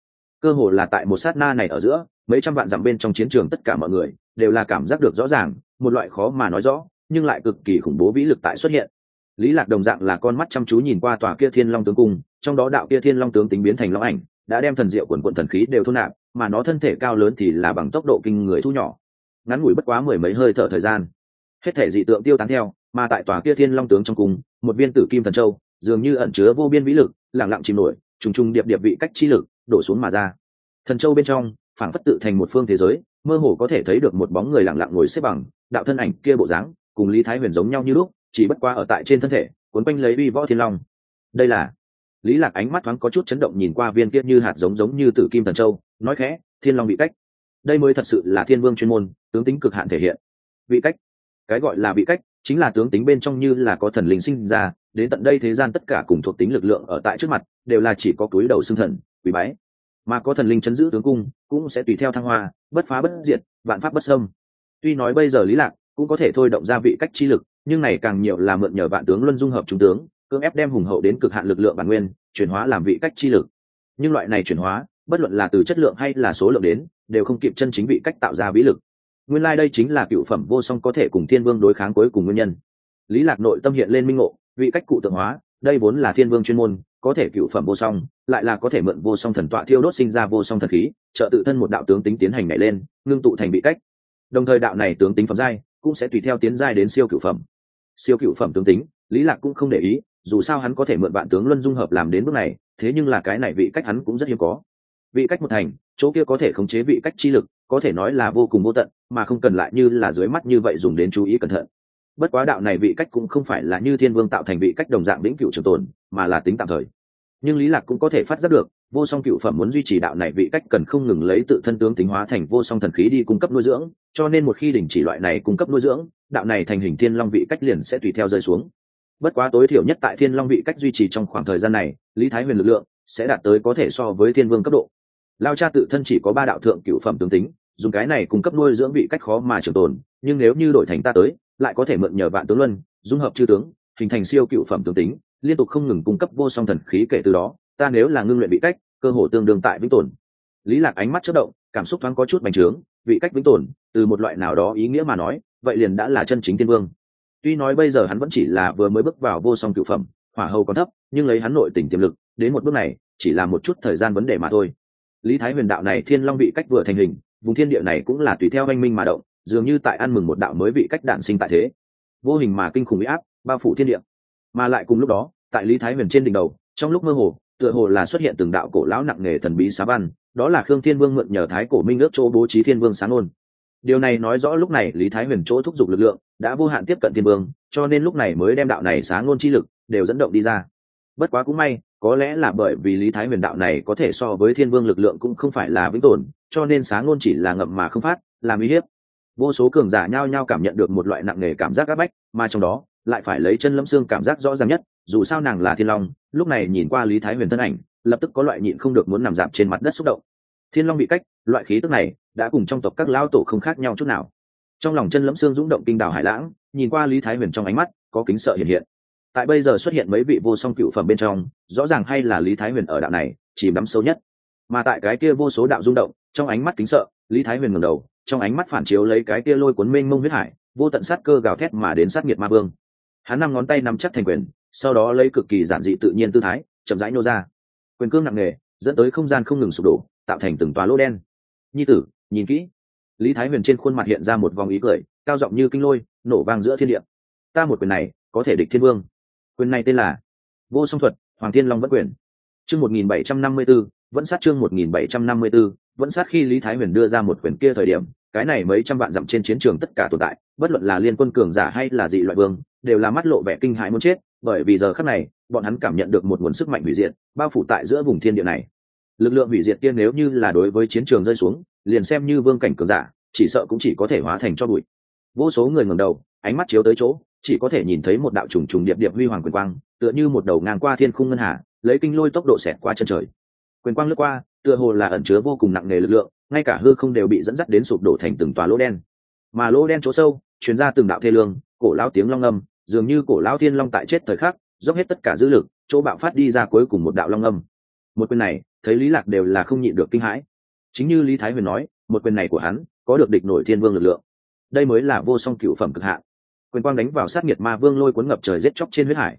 Cơ hồ là tại một sát na này ở giữa, mấy trăm vạn dặm bên trong chiến trường tất cả mọi người đều là cảm giác được rõ ràng, một loại khó mà nói rõ, nhưng lại cực kỳ khủng bố vĩ lực tại xuất hiện. Lý lạc đồng dạng là con mắt chăm chú nhìn qua tòa kia thiên long tướng cung, trong đó đạo kia thiên long tướng tính biến thành long ảnh, đã đem thần diệu quần quận thần khí đều thu nạp, mà nó thân thể cao lớn thì là bằng tốc độ kinh người thu nhỏ ngắn ngủi bất quá mười mấy hơi thở thời gian. Hết thể dị tượng tiêu tán theo, mà tại tòa kia thiên long tướng trong cung, một viên tử kim thần châu, dường như ẩn chứa vô biên vĩ lực lẳng lặng chìm nổi, trùng trùng điệp điệp vị cách chi lực, đổ xuống mà ra. Thần châu bên trong, phảng phất tự thành một phương thế giới, mơ hồ có thể thấy được một bóng người lặng lặng ngồi xếp bằng, đạo thân ảnh kia bộ dáng, cùng lý thái huyền giống nhau như lúc, chỉ bất qua ở tại trên thân thể, cuốn quanh lấy uy võ thiên long. Đây là lý lạc ánh mắt thoáng có chút chấn động nhìn qua viên kia như hạt giống giống như tử kim thần châu, nói khẽ, thiên long bị cách đây mới thật sự là thiên vương chuyên môn, tướng tính cực hạn thể hiện. Vị cách, cái gọi là vị cách, chính là tướng tính bên trong như là có thần linh sinh ra, đến tận đây thế gian tất cả cùng thuộc tính lực lượng ở tại trước mặt, đều là chỉ có túi đầu xương thần, quý bái mà có thần linh chấn giữ tướng cung, cũng sẽ tùy theo thăng hoa, bất phá bất diệt, vạn pháp bất sâm tuy nói bây giờ lý lạc cũng có thể thôi động ra vị cách chi lực, nhưng này càng nhiều là mượn nhờ vạn tướng luân dung hợp trung tướng, cưỡng ép đem hùng hậu đến cực hạn lực lượng bản nguyên, chuyển hóa làm vị cách chi lực. Nhưng loại này chuyển hóa, bất luận là từ chất lượng hay là số lượng đến đều không kịp chân chính vị cách tạo ra vĩ lực. Nguyên lai đây chính là cựu phẩm vô song có thể cùng thiên vương đối kháng cuối cùng nguyên nhân. Lý lạc nội tâm hiện lên minh ngộ, vị cách cụ tượng hóa, đây vốn là thiên vương chuyên môn, có thể cựu phẩm vô song, lại là có thể mượn vô song thần tọa thiêu đốt sinh ra vô song thần khí, trợ tự thân một đạo tướng tính tiến hành nhảy lên, ngưng tụ thành vị cách. Đồng thời đạo này tướng tính phẩm giai, cũng sẽ tùy theo tiến giai đến siêu cựu phẩm. Siêu cựu phẩm tướng tính, lý lạc cũng không để ý, dù sao hắn có thể mượn bạn tướng luân dung hợp làm đến bước này, thế nhưng là cái này vị cách hắn cũng rất hiếm có. Vị cách một thành chỗ kia có thể khống chế vị cách chi lực, có thể nói là vô cùng vô tận, mà không cần lại như là dưới mắt như vậy dùng đến chú ý cẩn thận. Bất quá đạo này vị cách cũng không phải là như thiên vương tạo thành vị cách đồng dạng vĩnh cửu trường tồn, mà là tính tạm thời. Nhưng lý lạc cũng có thể phát giác được, vô song cựu phẩm muốn duy trì đạo này vị cách cần không ngừng lấy tự thân tướng tính hóa thành vô song thần khí đi cung cấp nuôi dưỡng, cho nên một khi đình chỉ loại này cung cấp nuôi dưỡng, đạo này thành hình thiên long vị cách liền sẽ tùy theo rơi xuống. Bất quá tối thiểu nhất tại thiên long vị cách duy trì trong khoảng thời gian này, lý thái huyền lực lượng sẽ đạt tới có thể so với thiên vương cấp độ lao cha tự thân chỉ có ba đạo thượng cựu phẩm tướng tính, dùng cái này cung cấp nuôi dưỡng vị cách khó mà trường tồn, nhưng nếu như đổi thành ta tới, lại có thể mượn nhờ vạn tướng luân, dung hợp chư tướng, hình thành siêu cựu phẩm tướng tính, liên tục không ngừng cung cấp vô song thần khí kể từ đó, ta nếu là ngưng luyện vị cách, cơ hồ tương đương tại vĩnh tồn. Lý lạc ánh mắt chất động, cảm xúc thoáng có chút bành trướng, vị cách vĩnh tồn, từ một loại nào đó ý nghĩa mà nói, vậy liền đã là chân chính thiên vương. Tuy nói bây giờ hắn vẫn chỉ là vừa mới bước vào vô song cựu phẩm, hỏa hầu còn thấp, nhưng lấy hắn nội tình tiềm lực, đến một bước này, chỉ là một chút thời gian vấn đề mà thôi lý thái huyền đạo này thiên long vị cách vừa thành hình, vùng thiên địa này cũng là tùy theo anh minh mà động, dường như tại ăn mừng một đạo mới vị cách đản sinh tại thế. Vô hình mà kinh khủng bị áp, bao phủ thiên địa. Mà lại cùng lúc đó, tại lý thái huyền trên đỉnh đầu, trong lúc mơ hồ, tựa hồ là xuất hiện từng đạo cổ lão nặng nề thần bí xá văn, đó là khương thiên vương mượn nhờ thái cổ minh ước chỗ bố trí thiên vương sáng ôn điều này nói rõ lúc này lý thái huyền chỗ thúc giục lực lượng, đã vô hạn tiếp cận thiên vương, cho nên lúc này mới đem đạo này sáng ngôn chi lực đều dẫn động đi ra bất quá cũng may, có lẽ là bởi vì lý thái huyền đạo này có thể so với thiên vương lực lượng cũng không phải là vĩnh tồn, cho nên sáng ngôn chỉ là ngậm mà không phát, làm uy hiếp. Vô số cường giả nhao nhao cảm nhận được một loại nặng nề cảm giác áp bách, mà trong đó, lại phải lấy chân lâm xương cảm giác rõ ràng nhất, dù sao nàng là thiên long, lúc này nhìn qua lý thái huyền thân ảnh, lập tức có loại nhịn không được muốn nằm dạp trên mặt đất xúc động. Thiên long bị cách, loại khí tức này đã cùng trong tộc các lao tổ không khác nhau chút nào. Trong lòng chân lâm xương rung động kinh đảo hải lãng, nhìn qua lý thái huyền trong ánh mắt, có kính sợ hiện hiện tại bây giờ xuất hiện mấy vị vô song cựu phẩm bên trong, rõ ràng hay là lý thái huyền ở đạo này, chìm đắm sâu nhất. Mà tại cái kia vô số đạo rung động, trong ánh mắt kính sợ, lý thái huyền ngầm đầu, trong ánh mắt phản chiếu lấy cái kia lôi cuốn mênh mông huyết hải, vô tận sát cơ gào thét mà đến sát nghiệt ma vương. Hắn năm ngón tay nắm chắc thành quyền, sau đó lấy cực kỳ giản dị tự nhiên tư thái, chậm rãi nô ra. Quyền cương nặng nề, dẫn tới không gian không ngừng sụp đổ, tạo thành từng tòa lỗ đen. Nhi tử, nhìn kỹ. Lý thái huyền trên khuôn mặt hiện ra một vòng ý cười, cao giọng như kinh lôi, nổ vang giữa thiên địa. Ta một quyền này, có thể địch thiên vương quyền này tên là vô song thuật, hoàng thiên long vẫn quyền. Chương một nghìn bảy trăm năm mươi b ố vẫn sát chương một nghìn bảy trăm năm mươi b ố vẫn sát khi lý thái huyền đưa ra một quyền kia thời điểm, cái này mấy trăm vạn dặm trên chiến trường tất cả tồn tại, bất luận là liên quân cường giả hay là dị loại vương, đều là mắt lộ vẻ kinh hãi muốn chết, bởi vì giờ khắc này, bọn hắn cảm nhận được một nguồn sức mạnh hủy diệt, bao phủ tại giữa vùng thiên địa này. Lực lượng hủy diệt kia nếu như là đối với chiến trường rơi xuống, liền xem như vương cảnh cường giả, chỉ sợ cũng chỉ có thể hóa thành cho bụi. Vô số người ngẩng đầu, ánh mắt chiếu tới chỗ chỉ có thể nhìn thấy một đạo trùng trùng điệp điệp huy hoàng quyền quang, tựa như một đầu ngang qua thiên khung ngân hà, lấy kinh lôi tốc độ xẹt qua chân trời. Quyền quang lướt qua, tựa hồ là ẩn chứa vô cùng nặng nề lực lượng, ngay cả hư không đều bị dẫn dắt đến sụp đổ thành từng tòa lỗ đen. Mà lỗ đen chỗ sâu, truyền ra từng đạo thê lương, cổ lao tiếng long âm, dường như cổ lao thiên long tại chết thời khắc, dốc hết tất cả dữ lực, chỗ bạo phát đi ra cuối cùng một đạo long âm. Một quyền này, thấy lý lạc đều là không nhịn được kinh hãi. Chính như lý thái huyền nói, một quyền này của hắn, có được địch nổi thiên vương lực lượng. Đây mới là vô song cựu phẩm cực hạn quyền quang đánh vào sát nhiệt ma vương lôi cuốn ngập trời giết chóc trên huyết hải.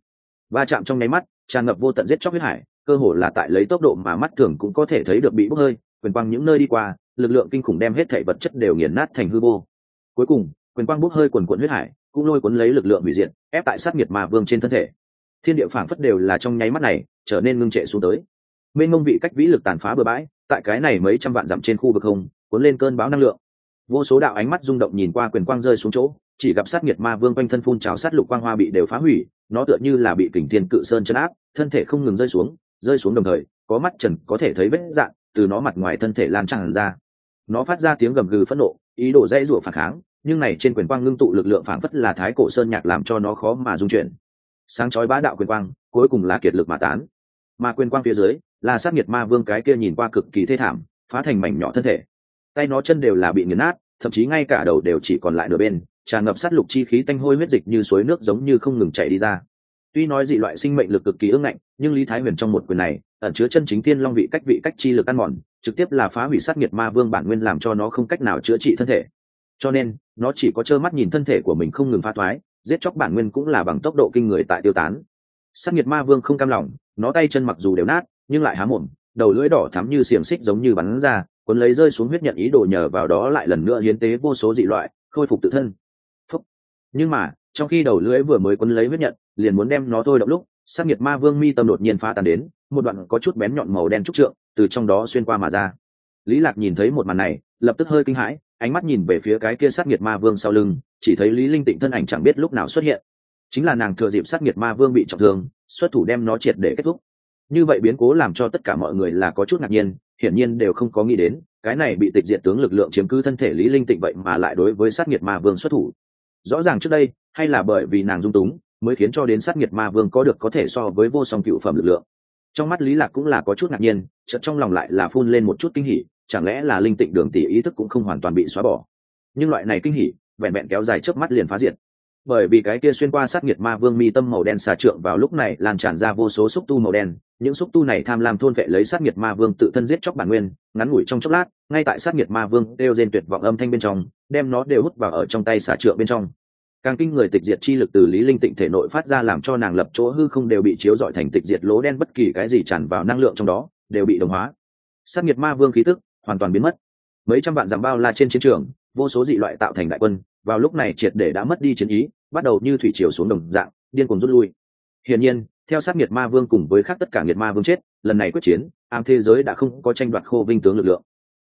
Va chạm trong nháy mắt, tràn ngập vô tận giết chóc huyết hải, cơ hồ là tại lấy tốc độ mà mắt thường cũng có thể thấy được bị bốc hơi, quyền quang những nơi đi qua, lực lượng kinh khủng đem hết thể vật chất đều nghiền nát thành hư vô. Cuối cùng, quyền quang bốc hơi quần quận huyết hải, cũng lôi cuốn lấy lực lượng hủy diệt, ép tại sát nhiệt ma vương trên thân thể. Thiên địa phảng phất đều là trong nháy mắt này, trở nên ngưng trệ xuống tới. Mênh mông vị cách vĩ lực tàn phá bừa bãi, tại cái này mấy trăm vạn dặm trên khu vực không cuốn lên cơn bão năng lượng. Vô số đạo ánh mắt rung động nhìn qua quyền quang rơi xuống chỗ chỉ gặp sát nhiệt ma vương quanh thân phun trào sát lục quang hoa bị đều phá hủy, nó tựa như là bị kình thiên cự sơn chấn áp, thân thể không ngừng rơi xuống rơi xuống đồng thời, có mắt trần có thể thấy vết dạng từ nó mặt ngoài thân thể lan tràn ra. Nó phát ra tiếng gầm gừ phẫn nộ, ý đồ dãy rủa phản kháng, nhưng này trên quyền quang ngưng tụ lực lượng phản phất là thái cổ sơn nhạc làm cho nó khó mà dung chuyển. Sáng chói bá đạo quyền quang, cuối cùng là kiệt lực mà tán. Mà quyền quang phía dưới, là sát nhiệt ma vương cái kia nhìn qua cực kỳ thê thảm, phá thành mảnh nhỏ thân thể. Tay nó chân đều là bị nghiền nát, thậm chí ngay cả đầu đều chỉ còn lại nửa bên tràn ngập sát lục chi khí tanh hôi huyết dịch như suối nước giống như không ngừng chảy đi ra. Tuy nói dị loại sinh mệnh lực cực kỳ ương ngạnh, nhưng lý thái huyền trong một quyền này, ẩn chứa chân chính tiên long vị cách vị cách chi lực ăn mòn, trực tiếp là phá hủy sát nhiệt ma vương bản nguyên làm cho nó không cách nào chữa trị thân thể. Cho nên, nó chỉ có trơ mắt nhìn thân thể của mình không ngừng phá thoái, giết chóc bản nguyên cũng là bằng tốc độ kinh người tại tiêu tán. Sát nhiệt ma vương không cam lòng, nó tay chân mặc dù đều nát, nhưng lại há mồm, đầu lưỡi đỏ thắm như xiềng xích giống như bắn ra, cuốn lấy rơi xuống huyết nhận ý đồ nhờ vào đó lại lần nữa hiến tế vô số dị loại, khôi phục tự thân nhưng mà, trong khi đầu lưỡi vừa mới cuốn lấy huyết nhận, liền muốn đem nó thôi động lúc, sát nhiệt ma vương mi tâm đột nhiên phá tan đến, một đoạn có chút bén nhọn màu đen trúc trượng, từ trong đó xuyên qua mà ra. Lý lạc nhìn thấy một màn này, lập tức hơi kinh hãi, ánh mắt nhìn về phía cái kia sát nhiệt ma vương sau lưng, chỉ thấy lý linh tịnh thân ảnh chẳng biết lúc nào xuất hiện. Chính là nàng thừa dịp sát nhiệt ma vương bị trọng thương, xuất thủ đem nó triệt để kết thúc. Như vậy biến cố làm cho tất cả mọi người là có chút ngạc nhiên, hiển nhiên đều không có nghĩ đến, cái này bị tịch diệt tướng lực lượng chiếm cứ thân thể lý linh tịnh vậy mà lại đối với sát nhiệt ma vương xuất thủ rõ ràng trước đây, hay là bởi vì nàng dung túng, mới khiến cho đến sát nhiệt ma vương có được có thể so với vô song cựu phẩm lực lượng. Trong mắt lý lạc cũng là có chút ngạc nhiên, chợt trong lòng lại là phun lên một chút kinh hỉ, chẳng lẽ là linh tịnh đường tỷ ý thức cũng không hoàn toàn bị xóa bỏ. Nhưng loại này kinh hỉ, vẹn vẹn kéo dài trước mắt liền phá diệt bởi vì cái kia xuyên qua sát nhiệt ma vương mi tâm màu đen xà trượng vào lúc này lan tràn ra vô số xúc tu màu đen. Những xúc tu này tham lam thôn vệ lấy sát nhiệt ma vương tự thân giết chóc bản nguyên, ngắn ngủi trong chốc lát, ngay tại sát nhiệt ma vương đều rên tuyệt vọng âm thanh bên trong, đem nó đều hút vào ở trong tay xà trượng bên trong. Càng kinh người tịch diệt chi lực từ lý linh tịnh thể nội phát ra làm cho nàng lập chỗ hư không đều bị chiếu dọi thành tịch diệt lỗ đen bất kỳ cái gì tràn vào năng lượng trong đó, đều bị đồng hóa. Sát nhiệt ma vương khí tức hoàn toàn biến mất. Mấy trăm vạn dặm bao la trên chiến trường, vô số dị loại tạo thành đại quân vào lúc này triệt để đã mất đi chiến ý, bắt đầu như thủy triều xuống đồng dạng, điên cuồng rút lui. Hiển nhiên, theo sát nhiệt ma vương cùng với khác tất cả nhiệt ma vương chết, lần này quyết chiến, ám thế giới đã không có tranh đoạt khô vinh tướng lực lượng.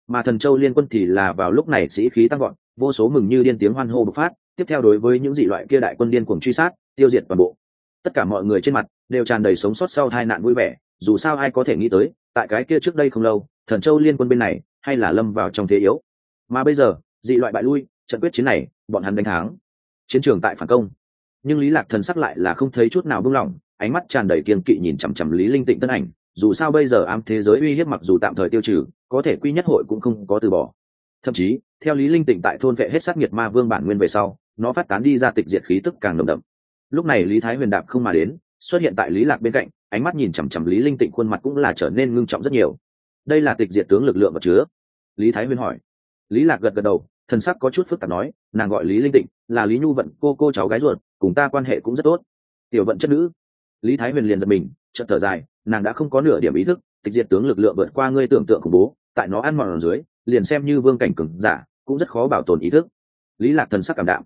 Mà thần châu liên quân thì là vào lúc này sĩ khí tăng gọn vô số mừng như điên tiếng hoan hô bộc phát, tiếp theo đối với những dị loại kia đại quân điên cuồng truy sát, tiêu diệt toàn bộ. Tất cả mọi người trên mặt đều tràn đầy sống sót sau hai nạn vui vẻ, dù sao ai có thể nghĩ tới, tại cái kia trước đây không lâu, thần châu liên quân bên này hay là lâm vào trong thế yếu. Mà bây giờ, dị loại bại lui, trận quyết chiến này bọn hắn đánh thắng. Chiến trường tại phản công. Nhưng lý lạc thần sắc lại là không thấy chút nào buông lỏng, ánh mắt tràn đầy kiên kỵ nhìn chằm chằm lý linh tịnh tân ảnh. Dù sao bây giờ ám thế giới uy hiếp mặc dù tạm thời tiêu trừ, có thể quy nhất hội cũng không có từ bỏ. Thậm chí, theo lý linh tịnh tại thôn vệ hết sát nhiệt ma vương bản nguyên về sau, nó phát tán đi ra tịch diệt khí tức càng nồng đậm. Lúc này lý thái huyền đạp không mà đến, xuất hiện tại lý lạc bên cạnh, ánh mắt nhìn chằm chằm lý linh tịnh khuôn mặt cũng là trở nên ngưng trọng rất nhiều. Đây là tịch diệt tướng lực lượng vật chứa? Lý thái huyền hỏi. Lý lạc gật gật đầu thần sắc có chút phức tạp nói, nàng gọi lý linh tịnh, là lý nhu vận cô cô cháu gái ruột, cùng ta quan hệ cũng rất tốt. Tiểu vận chất nữ. Lý thái huyền liền giật mình, chợt thở dài, nàng đã không có nửa điểm ý thức, tịch diệt tướng lực lượng vượt qua ngươi tưởng tượng khủng bố, tại nó ăn mòn ở dưới, liền xem như vương cảnh cường giả, cũng rất khó bảo tồn ý thức. Lý lạc thần sắc cảm đạm.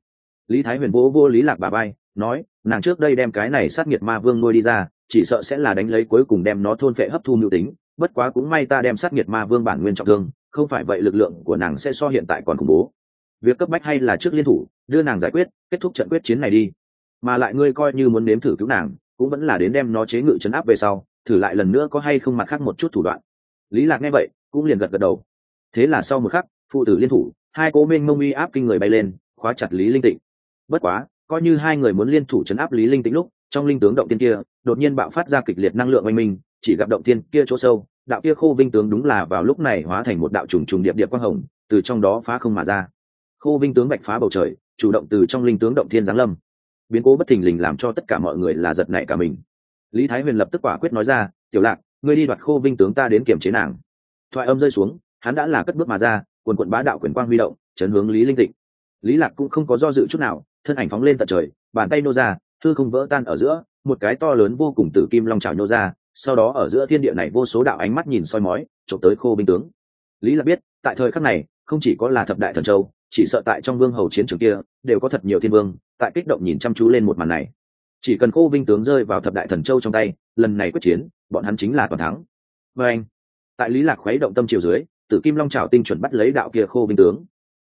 Lý thái huyền vỗ vô lý lạc bà bay nói, nàng trước đây đem cái này sát nghiệt ma vương nuôi đi ra, chỉ sợ sẽ là đánh lấy cuối cùng đem nó thôn phệ hấp thu mưu tính, bất quá cũng may ta đem sát nghiệt ma vương bản nguyên trọng thương không phải vậy lực lượng của nàng sẽ so hiện tại còn khủng bố. Việc cấp bách hay là trước liên thủ, đưa nàng giải quyết, kết thúc trận quyết chiến này đi. Mà lại ngươi coi như muốn nếm thử cứu nàng, cũng vẫn là đến đem nó chế ngự chấn áp về sau, thử lại lần nữa có hay không mặt khác một chút thủ đoạn. Lý lạc nghe vậy, cũng liền gật gật đầu. Thế là sau một khắc, phụ tử liên thủ, hai cố minh mông uy áp kinh người bay lên, khóa chặt lý linh tịnh. Bất quá, coi như hai người muốn liên thủ chấn áp lý linh tĩnh lúc, trong linh tướng động tiên kia, đột nhiên bạo phát ra kịch liệt năng lượng oanh minh, chỉ gặp động tiên kia chỗ sâu đạo kia khô vinh tướng đúng là vào lúc này hóa thành một đạo trùng trùng điệp điệp quang hồng, từ trong đó phá không mà ra. Khô vinh tướng bạch phá bầu trời, chủ động từ trong linh tướng động thiên giáng lâm. Biến cố bất thình lình làm cho tất cả mọi người là giật nảy cả mình. Lý thái huyền lập tức quả quyết nói ra, tiểu lạc, ngươi đi đoạt khô vinh tướng ta đến kiểm chế nàng. Thoại âm rơi xuống, hắn đã là cất bước mà ra, quần quận bá đạo quyền quang huy động, chấn hướng lý linh tịnh. Lý lạc cũng không có do dự chút nào, thân ảnh phóng lên tận trời, bàn tay nô ra thư không vỡ tan ở giữa, một cái to lớn vô cùng tử kim long trào nô ra sau đó ở giữa thiên địa này vô số đạo ánh mắt nhìn soi mói trộm tới khô binh tướng. Lý lạc biết, tại thời khắc này, không chỉ có là thập đại thần châu, chỉ sợ tại trong vương hầu chiến trường kia, đều có thật nhiều thiên vương, tại kích động nhìn chăm chú lên một màn này. Chỉ cần khô vinh tướng rơi vào thập đại thần châu trong tay, lần này quyết chiến, bọn hắn chính là toàn thắng. Và anh, tại lý lạc khuấy động tâm chiều dưới, tử kim long trào tinh chuẩn bắt lấy đạo kia khô vinh tướng.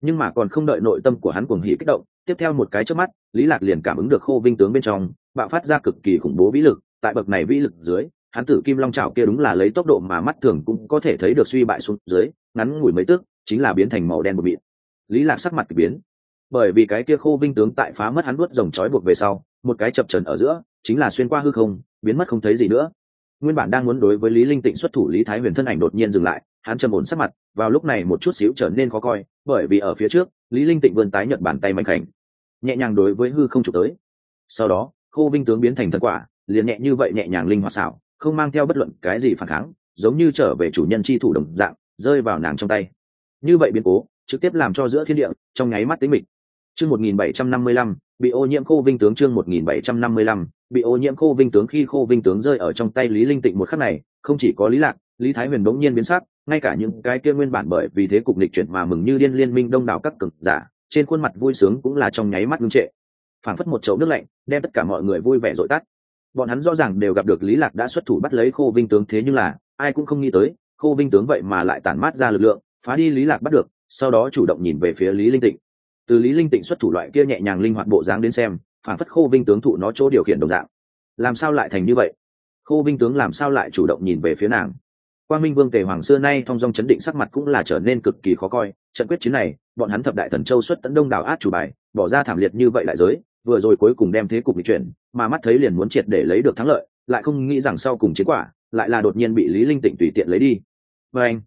Nhưng mà còn không đợi nội tâm của hắn cuồng hỉ kích động, tiếp theo một cái trước mắt, lý lạc liền cảm ứng được khô vinh tướng bên trong, bạo phát ra cực kỳ khủng bố vĩ lực, tại bậc này vĩ lực dưới hắn tử kim long trào kia đúng là lấy tốc độ mà mắt thường cũng có thể thấy được suy bại xuống dưới, ngắn ngủi mấy tức, chính là biến thành màu đen một mịn. Lý lạc sắc mặt biến. Bởi vì cái kia khô vinh tướng tại phá mất hắn nuốt rồng trói buộc về sau, một cái chập trần ở giữa, chính là xuyên qua hư không, biến mất không thấy gì nữa. Nguyên bản đang muốn đối với lý linh tịnh xuất thủ lý thái huyền thân ảnh đột nhiên dừng lại, hắn trầm ổn sắc mặt, vào lúc này một chút xíu trở nên khó coi, bởi vì ở phía trước, lý linh tịnh vươn tái nhận bàn tay mạnh khảnh, nhẹ nhàng đối với hư không chụp tới. Sau đó, khô vinh tướng biến thành thần quả, liền nhẹ như vậy nhẹ nhàng linh hoạt xảo không mang theo bất luận cái gì phản kháng, giống như trở về chủ nhân chi thủ đồng dạng, rơi vào nàng trong tay. Như vậy biến cố, trực tiếp làm cho giữa thiên địa, trong nháy mắt tính mịch. Chương 1755 bị ô nhiễm khô vinh tướng chương 1755 bị ô nhiễm khô vinh tướng khi khô vinh tướng rơi ở trong tay lý linh tịnh một khắc này, không chỉ có lý lạc, lý thái huyền đống nhiên biến sắc, ngay cả những cái kia nguyên bản bởi vì thế cục lịch chuyển mà mừng như điên liên minh đông đảo các cực giả, trên khuôn mặt vui sướng cũng là trong nháy mắt ngưng trệ. Phảng phất một chậu nước lạnh, đem tất cả mọi người vui vẻ dội tắt bọn hắn rõ ràng đều gặp được lý lạc đã xuất thủ bắt lấy khô vinh tướng, thế nhưng là, ai cũng không nghĩ tới, khô vinh tướng vậy mà lại tản mát ra lực lượng, phá đi lý lạc bắt được, sau đó chủ động nhìn về phía lý linh tịnh. Từ lý linh tịnh xuất thủ loại kia nhẹ nhàng linh hoạt bộ dáng đến xem phảng phất khô vinh tướng thụ nó chỗ điều khiển đồng dạng. Làm sao lại thành như vậy? Khô vinh tướng làm sao lại chủ động nhìn về phía nàng? Quan minh vương tề hoàng xưa nay thông dong chấn định sắc mặt cũng là trở nên cực kỳ khó coi, trận quyết chiến này, bọn hắn thập đại thần châu xuất tấn đông đảo át chủ bài, bỏ ra thảm liệt như vậy lại giới vừa rồi cuối cùng đem thế cục bị chuyển, mà mắt thấy liền muốn triệt để lấy được thắng lợi, lại không nghĩ rằng sau cùng chiến quả lại là đột nhiên bị lý linh tịnh tùy tiện lấy đi. Và anh,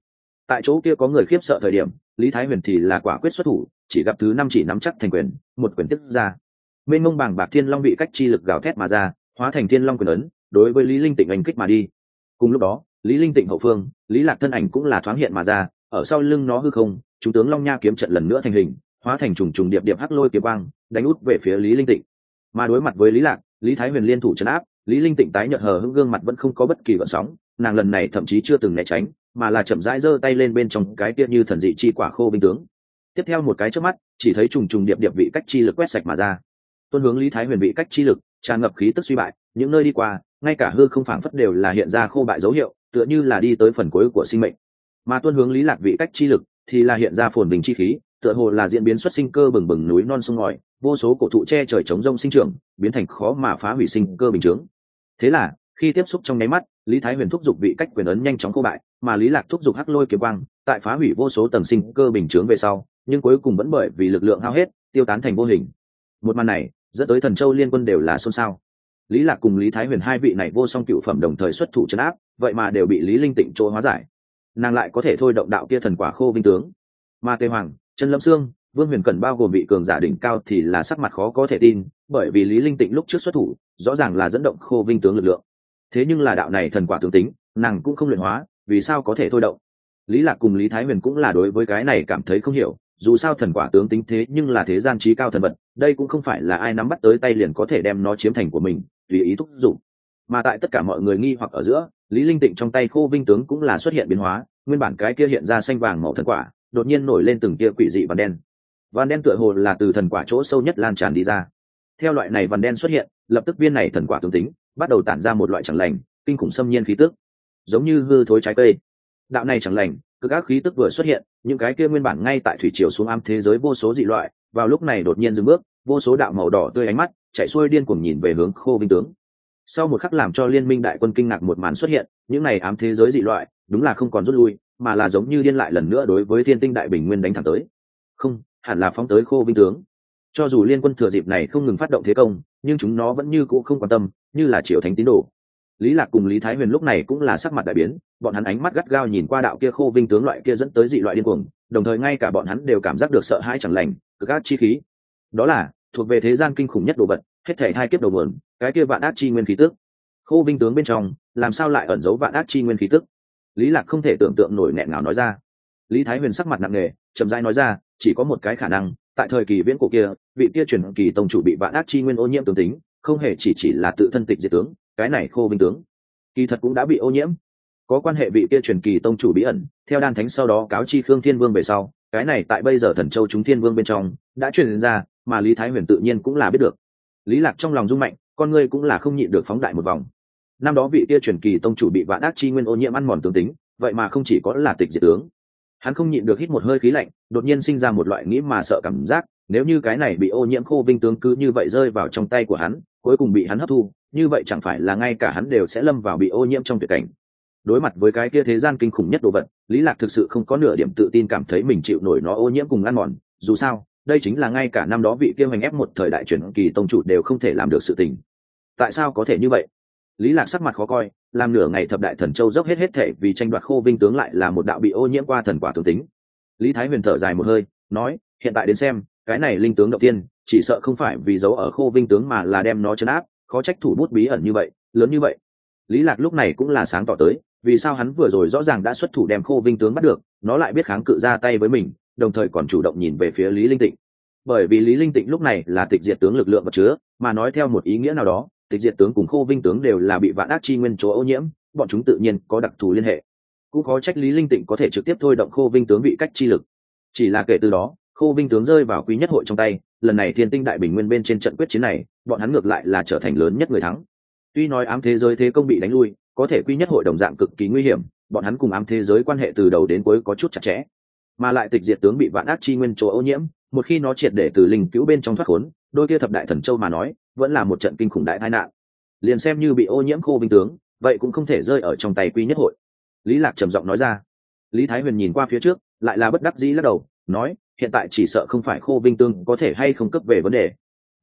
tại chỗ kia có người khiếp sợ thời điểm, lý thái huyền thì là quả quyết xuất thủ, chỉ gặp thứ năm chỉ nắm chắc thành quyền, một quyền tiếp ra. Bên mông bảng bạc thiên long bị cách chi lực gào thét mà ra, hóa thành thiên long quyền ấn, đối với lý linh tịnh anh kích mà đi. Cùng lúc đó, lý linh tịnh hậu phương, lý lạc thân ảnh cũng là thoáng hiện mà ra, ở sau lưng nó hư không chúng tướng long nha kiếm trận lần nữa thành hình hóa thành trùng trùng điệp điệp hắc lôi kiếm băng đánh út về phía lý linh tịnh. Mà đối mặt với lý lạc, lý thái huyền liên thủ chấn áp, lý linh tịnh tái nhợt hờ hững gương mặt vẫn không có bất kỳ gợn sóng, nàng lần này thậm chí chưa từng né tránh, mà là chậm rãi giơ tay lên bên trong cái kia như thần dị chi quả khô binh tướng. Tiếp theo một cái trước mắt, chỉ thấy trùng trùng điệp điệp vị cách chi lực quét sạch mà ra. Tuân hướng lý thái huyền vị cách chi lực, tràn ngập khí tức suy bại, những nơi đi qua, ngay cả hư không phảng phất đều là hiện ra khô bại dấu hiệu, tựa như là đi tới phần cuối của sinh mệnh. Mà tuân hướng lý lạc vị cách chi lực, thì là hiện ra phồn bình chi khí tựa hồ là diễn biến xuất sinh cơ bừng bừng núi non sông ngòi, vô số cổ thụ che trời chống rông sinh trưởng, biến thành khó mà phá hủy sinh cơ bình chướng. Thế là, khi tiếp xúc trong nháy mắt, lý thái huyền thúc giục vị cách quyền ấn nhanh chóng cô bại, mà lý lạc thúc giục hắc lôi kiếm quang, tại phá hủy vô số tầng sinh cơ bình chướng về sau, nhưng cuối cùng vẫn bởi vì lực lượng hao hết, tiêu tán thành vô hình. Một màn này, dẫn tới thần châu liên quân đều là xôn xao. Lý lạc cùng lý thái huyền hai vị này vô song cựu phẩm đồng thời xuất thủ chấn áp, vậy mà đều bị lý linh tịnh chỗ hóa giải. Nàng lại có thể thôi động đạo kia thần quả khô vinh tướng. Mà tề hoàng trần lâm sương, vương huyền cẩn bao gồm vị cường giả đỉnh cao thì là sắc mặt khó có thể tin, bởi vì lý linh tịnh lúc trước xuất thủ, rõ ràng là dẫn động khô vinh tướng lực lượng. Thế nhưng là đạo này thần quả tướng tính, nàng cũng không luyện hóa, vì sao có thể thôi động? Lý lạc cùng lý thái huyền cũng là đối với cái này cảm thấy không hiểu, dù sao thần quả tướng tính thế nhưng là thế gian trí cao thần vật, đây cũng không phải là ai nắm bắt tới tay liền có thể đem nó chiếm thành của mình, tùy ý thúc dụng mà tại tất cả mọi người nghi hoặc ở giữa, lý linh tịnh trong tay khô vinh tướng cũng là xuất hiện biến hóa, nguyên bản cái kia hiện ra xanh vàng màu thần quả đột nhiên nổi lên từng tia quỷ dị vằn đen. Vằn đen tựa hồ là từ thần quả chỗ sâu nhất lan tràn đi ra. Theo loại này vằn đen xuất hiện, lập tức viên này thần quả tương tính bắt đầu tản ra một loại chẳng lành, kinh khủng xâm nhiên khí tức. Giống như hư thối trái cây. Đạo này chẳng lành, cực ác khí tức vừa xuất hiện, những cái kia nguyên bản ngay tại thủy triều xuống am thế giới vô số dị loại, vào lúc này đột nhiên dừng bước, vô số đạo màu đỏ tươi ánh mắt chạy xuôi điên cuồng nhìn về hướng khô vinh tướng. Sau một khắc làm cho liên minh đại quân kinh ngạc một màn xuất hiện, những này ám thế giới dị loại đúng là không còn rút lui mà là giống như điên lại lần nữa đối với thiên tinh đại bình nguyên đánh thẳng tới. Không, hẳn là phóng tới khô vinh tướng. Cho dù liên quân thừa dịp này không ngừng phát động thế công, nhưng chúng nó vẫn như cũ không quan tâm, như là triệu thánh tín đồ. Lý lạc cùng lý thái huyền lúc này cũng là sắc mặt đại biến, bọn hắn ánh mắt gắt gao nhìn qua đạo kia khô vinh tướng loại kia dẫn tới dị loại điên cuồng, đồng thời ngay cả bọn hắn đều cảm giác được sợ hãi chẳng lành, cực ác chi khí. Đó là, thuộc về thế gian kinh khủng nhất đồ vật, hết thể hai kiếp đầu nguồn, cái kia vạn ác chi nguyên khí tức. Khô vinh tướng bên trong, làm sao lại ẩn giấu vạn ác chi nguyên khí tức? Lý lạc không thể tưởng tượng nổi nghẹn ngào nói ra. Lý thái huyền sắc mặt nặng nề, chậm rãi nói ra, chỉ có một cái khả năng, tại thời kỳ viễn cổ kia, vị kia truyền kỳ tông chủ bị vạn ác chi nguyên ô nhiễm tướng tính, không hề chỉ chỉ là tự thân tịch diệt tướng, cái này khô vinh tướng. Kỳ thật cũng đã bị ô nhiễm. Có quan hệ vị kia truyền kỳ tông chủ bí ẩn, theo đan thánh sau đó cáo chi khương thiên vương về sau, cái này tại bây giờ thần châu chúng thiên vương bên trong, đã truyền ra, mà lý thái huyền tự nhiên cũng là biết được. Lý lạc trong lòng rung mạnh, con ngươi cũng là không nhịn được phóng đại một vòng năm đó vị kia truyền kỳ tông chủ bị vạn ác chi nguyên ô nhiễm ăn mòn tướng tính, vậy mà không chỉ có là tịch diệt tướng. Hắn không nhịn được hít một hơi khí lạnh, đột nhiên sinh ra một loại nghĩ mà sợ cảm giác, nếu như cái này bị ô nhiễm khô vinh tướng cứ như vậy rơi vào trong tay của hắn, cuối cùng bị hắn hấp thu, như vậy chẳng phải là ngay cả hắn đều sẽ lâm vào bị ô nhiễm trong tuyệt cảnh. Đối mặt với cái kia thế gian kinh khủng nhất đồ vật, lý lạc thực sự không có nửa điểm tự tin cảm thấy mình chịu nổi nó ô nhiễm cùng ăn mòn, dù sao, đây chính là ngay cả năm đó vị kia hành ép một thời đại truyền kỳ tông chủ đều không thể làm được sự tình. Tại sao có thể như vậy? Lý lạc sắc mặt khó coi, làm nửa ngày thập đại thần châu dốc hết hết thể vì tranh đoạt khô vinh tướng lại là một đạo bị ô nhiễm qua thần quả tướng tính. Lý thái huyền thở dài một hơi, nói, hiện tại đến xem, cái này linh tướng đầu tiên, chỉ sợ không phải vì giấu ở khô vinh tướng mà là đem nó chấn áp, khó trách thủ bút bí ẩn như vậy, lớn như vậy. Lý lạc lúc này cũng là sáng tỏ tới, vì sao hắn vừa rồi rõ ràng đã xuất thủ đem khô vinh tướng bắt được, nó lại biết kháng cự ra tay với mình, đồng thời còn chủ động nhìn về phía lý linh tịnh. Bởi vì lý linh tịnh lúc này là tịch diệt tướng lực lượng vật chứa, mà nói theo một ý nghĩa nào đó tịch diệt tướng cùng khô vinh tướng đều là bị vạn ác chi nguyên chỗ ô nhiễm, bọn chúng tự nhiên có đặc thù liên hệ. Cũng có trách lý linh tịnh có thể trực tiếp thôi động khô vinh tướng bị cách chi lực. Chỉ là kể từ đó, khô vinh tướng rơi vào quý nhất hội trong tay, lần này thiên tinh đại bình nguyên bên trên trận quyết chiến này, bọn hắn ngược lại là trở thành lớn nhất người thắng. Tuy nói ám thế giới thế công bị đánh lui, có thể quý nhất hội đồng dạng cực kỳ nguy hiểm, bọn hắn cùng ám thế giới quan hệ từ đầu đến cuối có chút chặt chẽ. Mà lại tịch diệt tướng bị vạn ác chi nguyên chỗ ô nhiễm, một khi nó triệt để từ linh cứu bên trong thoát khốn, đôi kia thập đại thần châu mà nói vẫn là một trận kinh khủng đại tai nạn. Liền xem như bị ô nhiễm khô vinh tướng, vậy cũng không thể rơi ở trong tay quý nhất hội. Lý lạc trầm giọng nói ra. Lý thái huyền nhìn qua phía trước, lại là bất đắc dĩ lắc đầu, nói, hiện tại chỉ sợ không phải khô vinh tương có thể hay không cấp về vấn đề.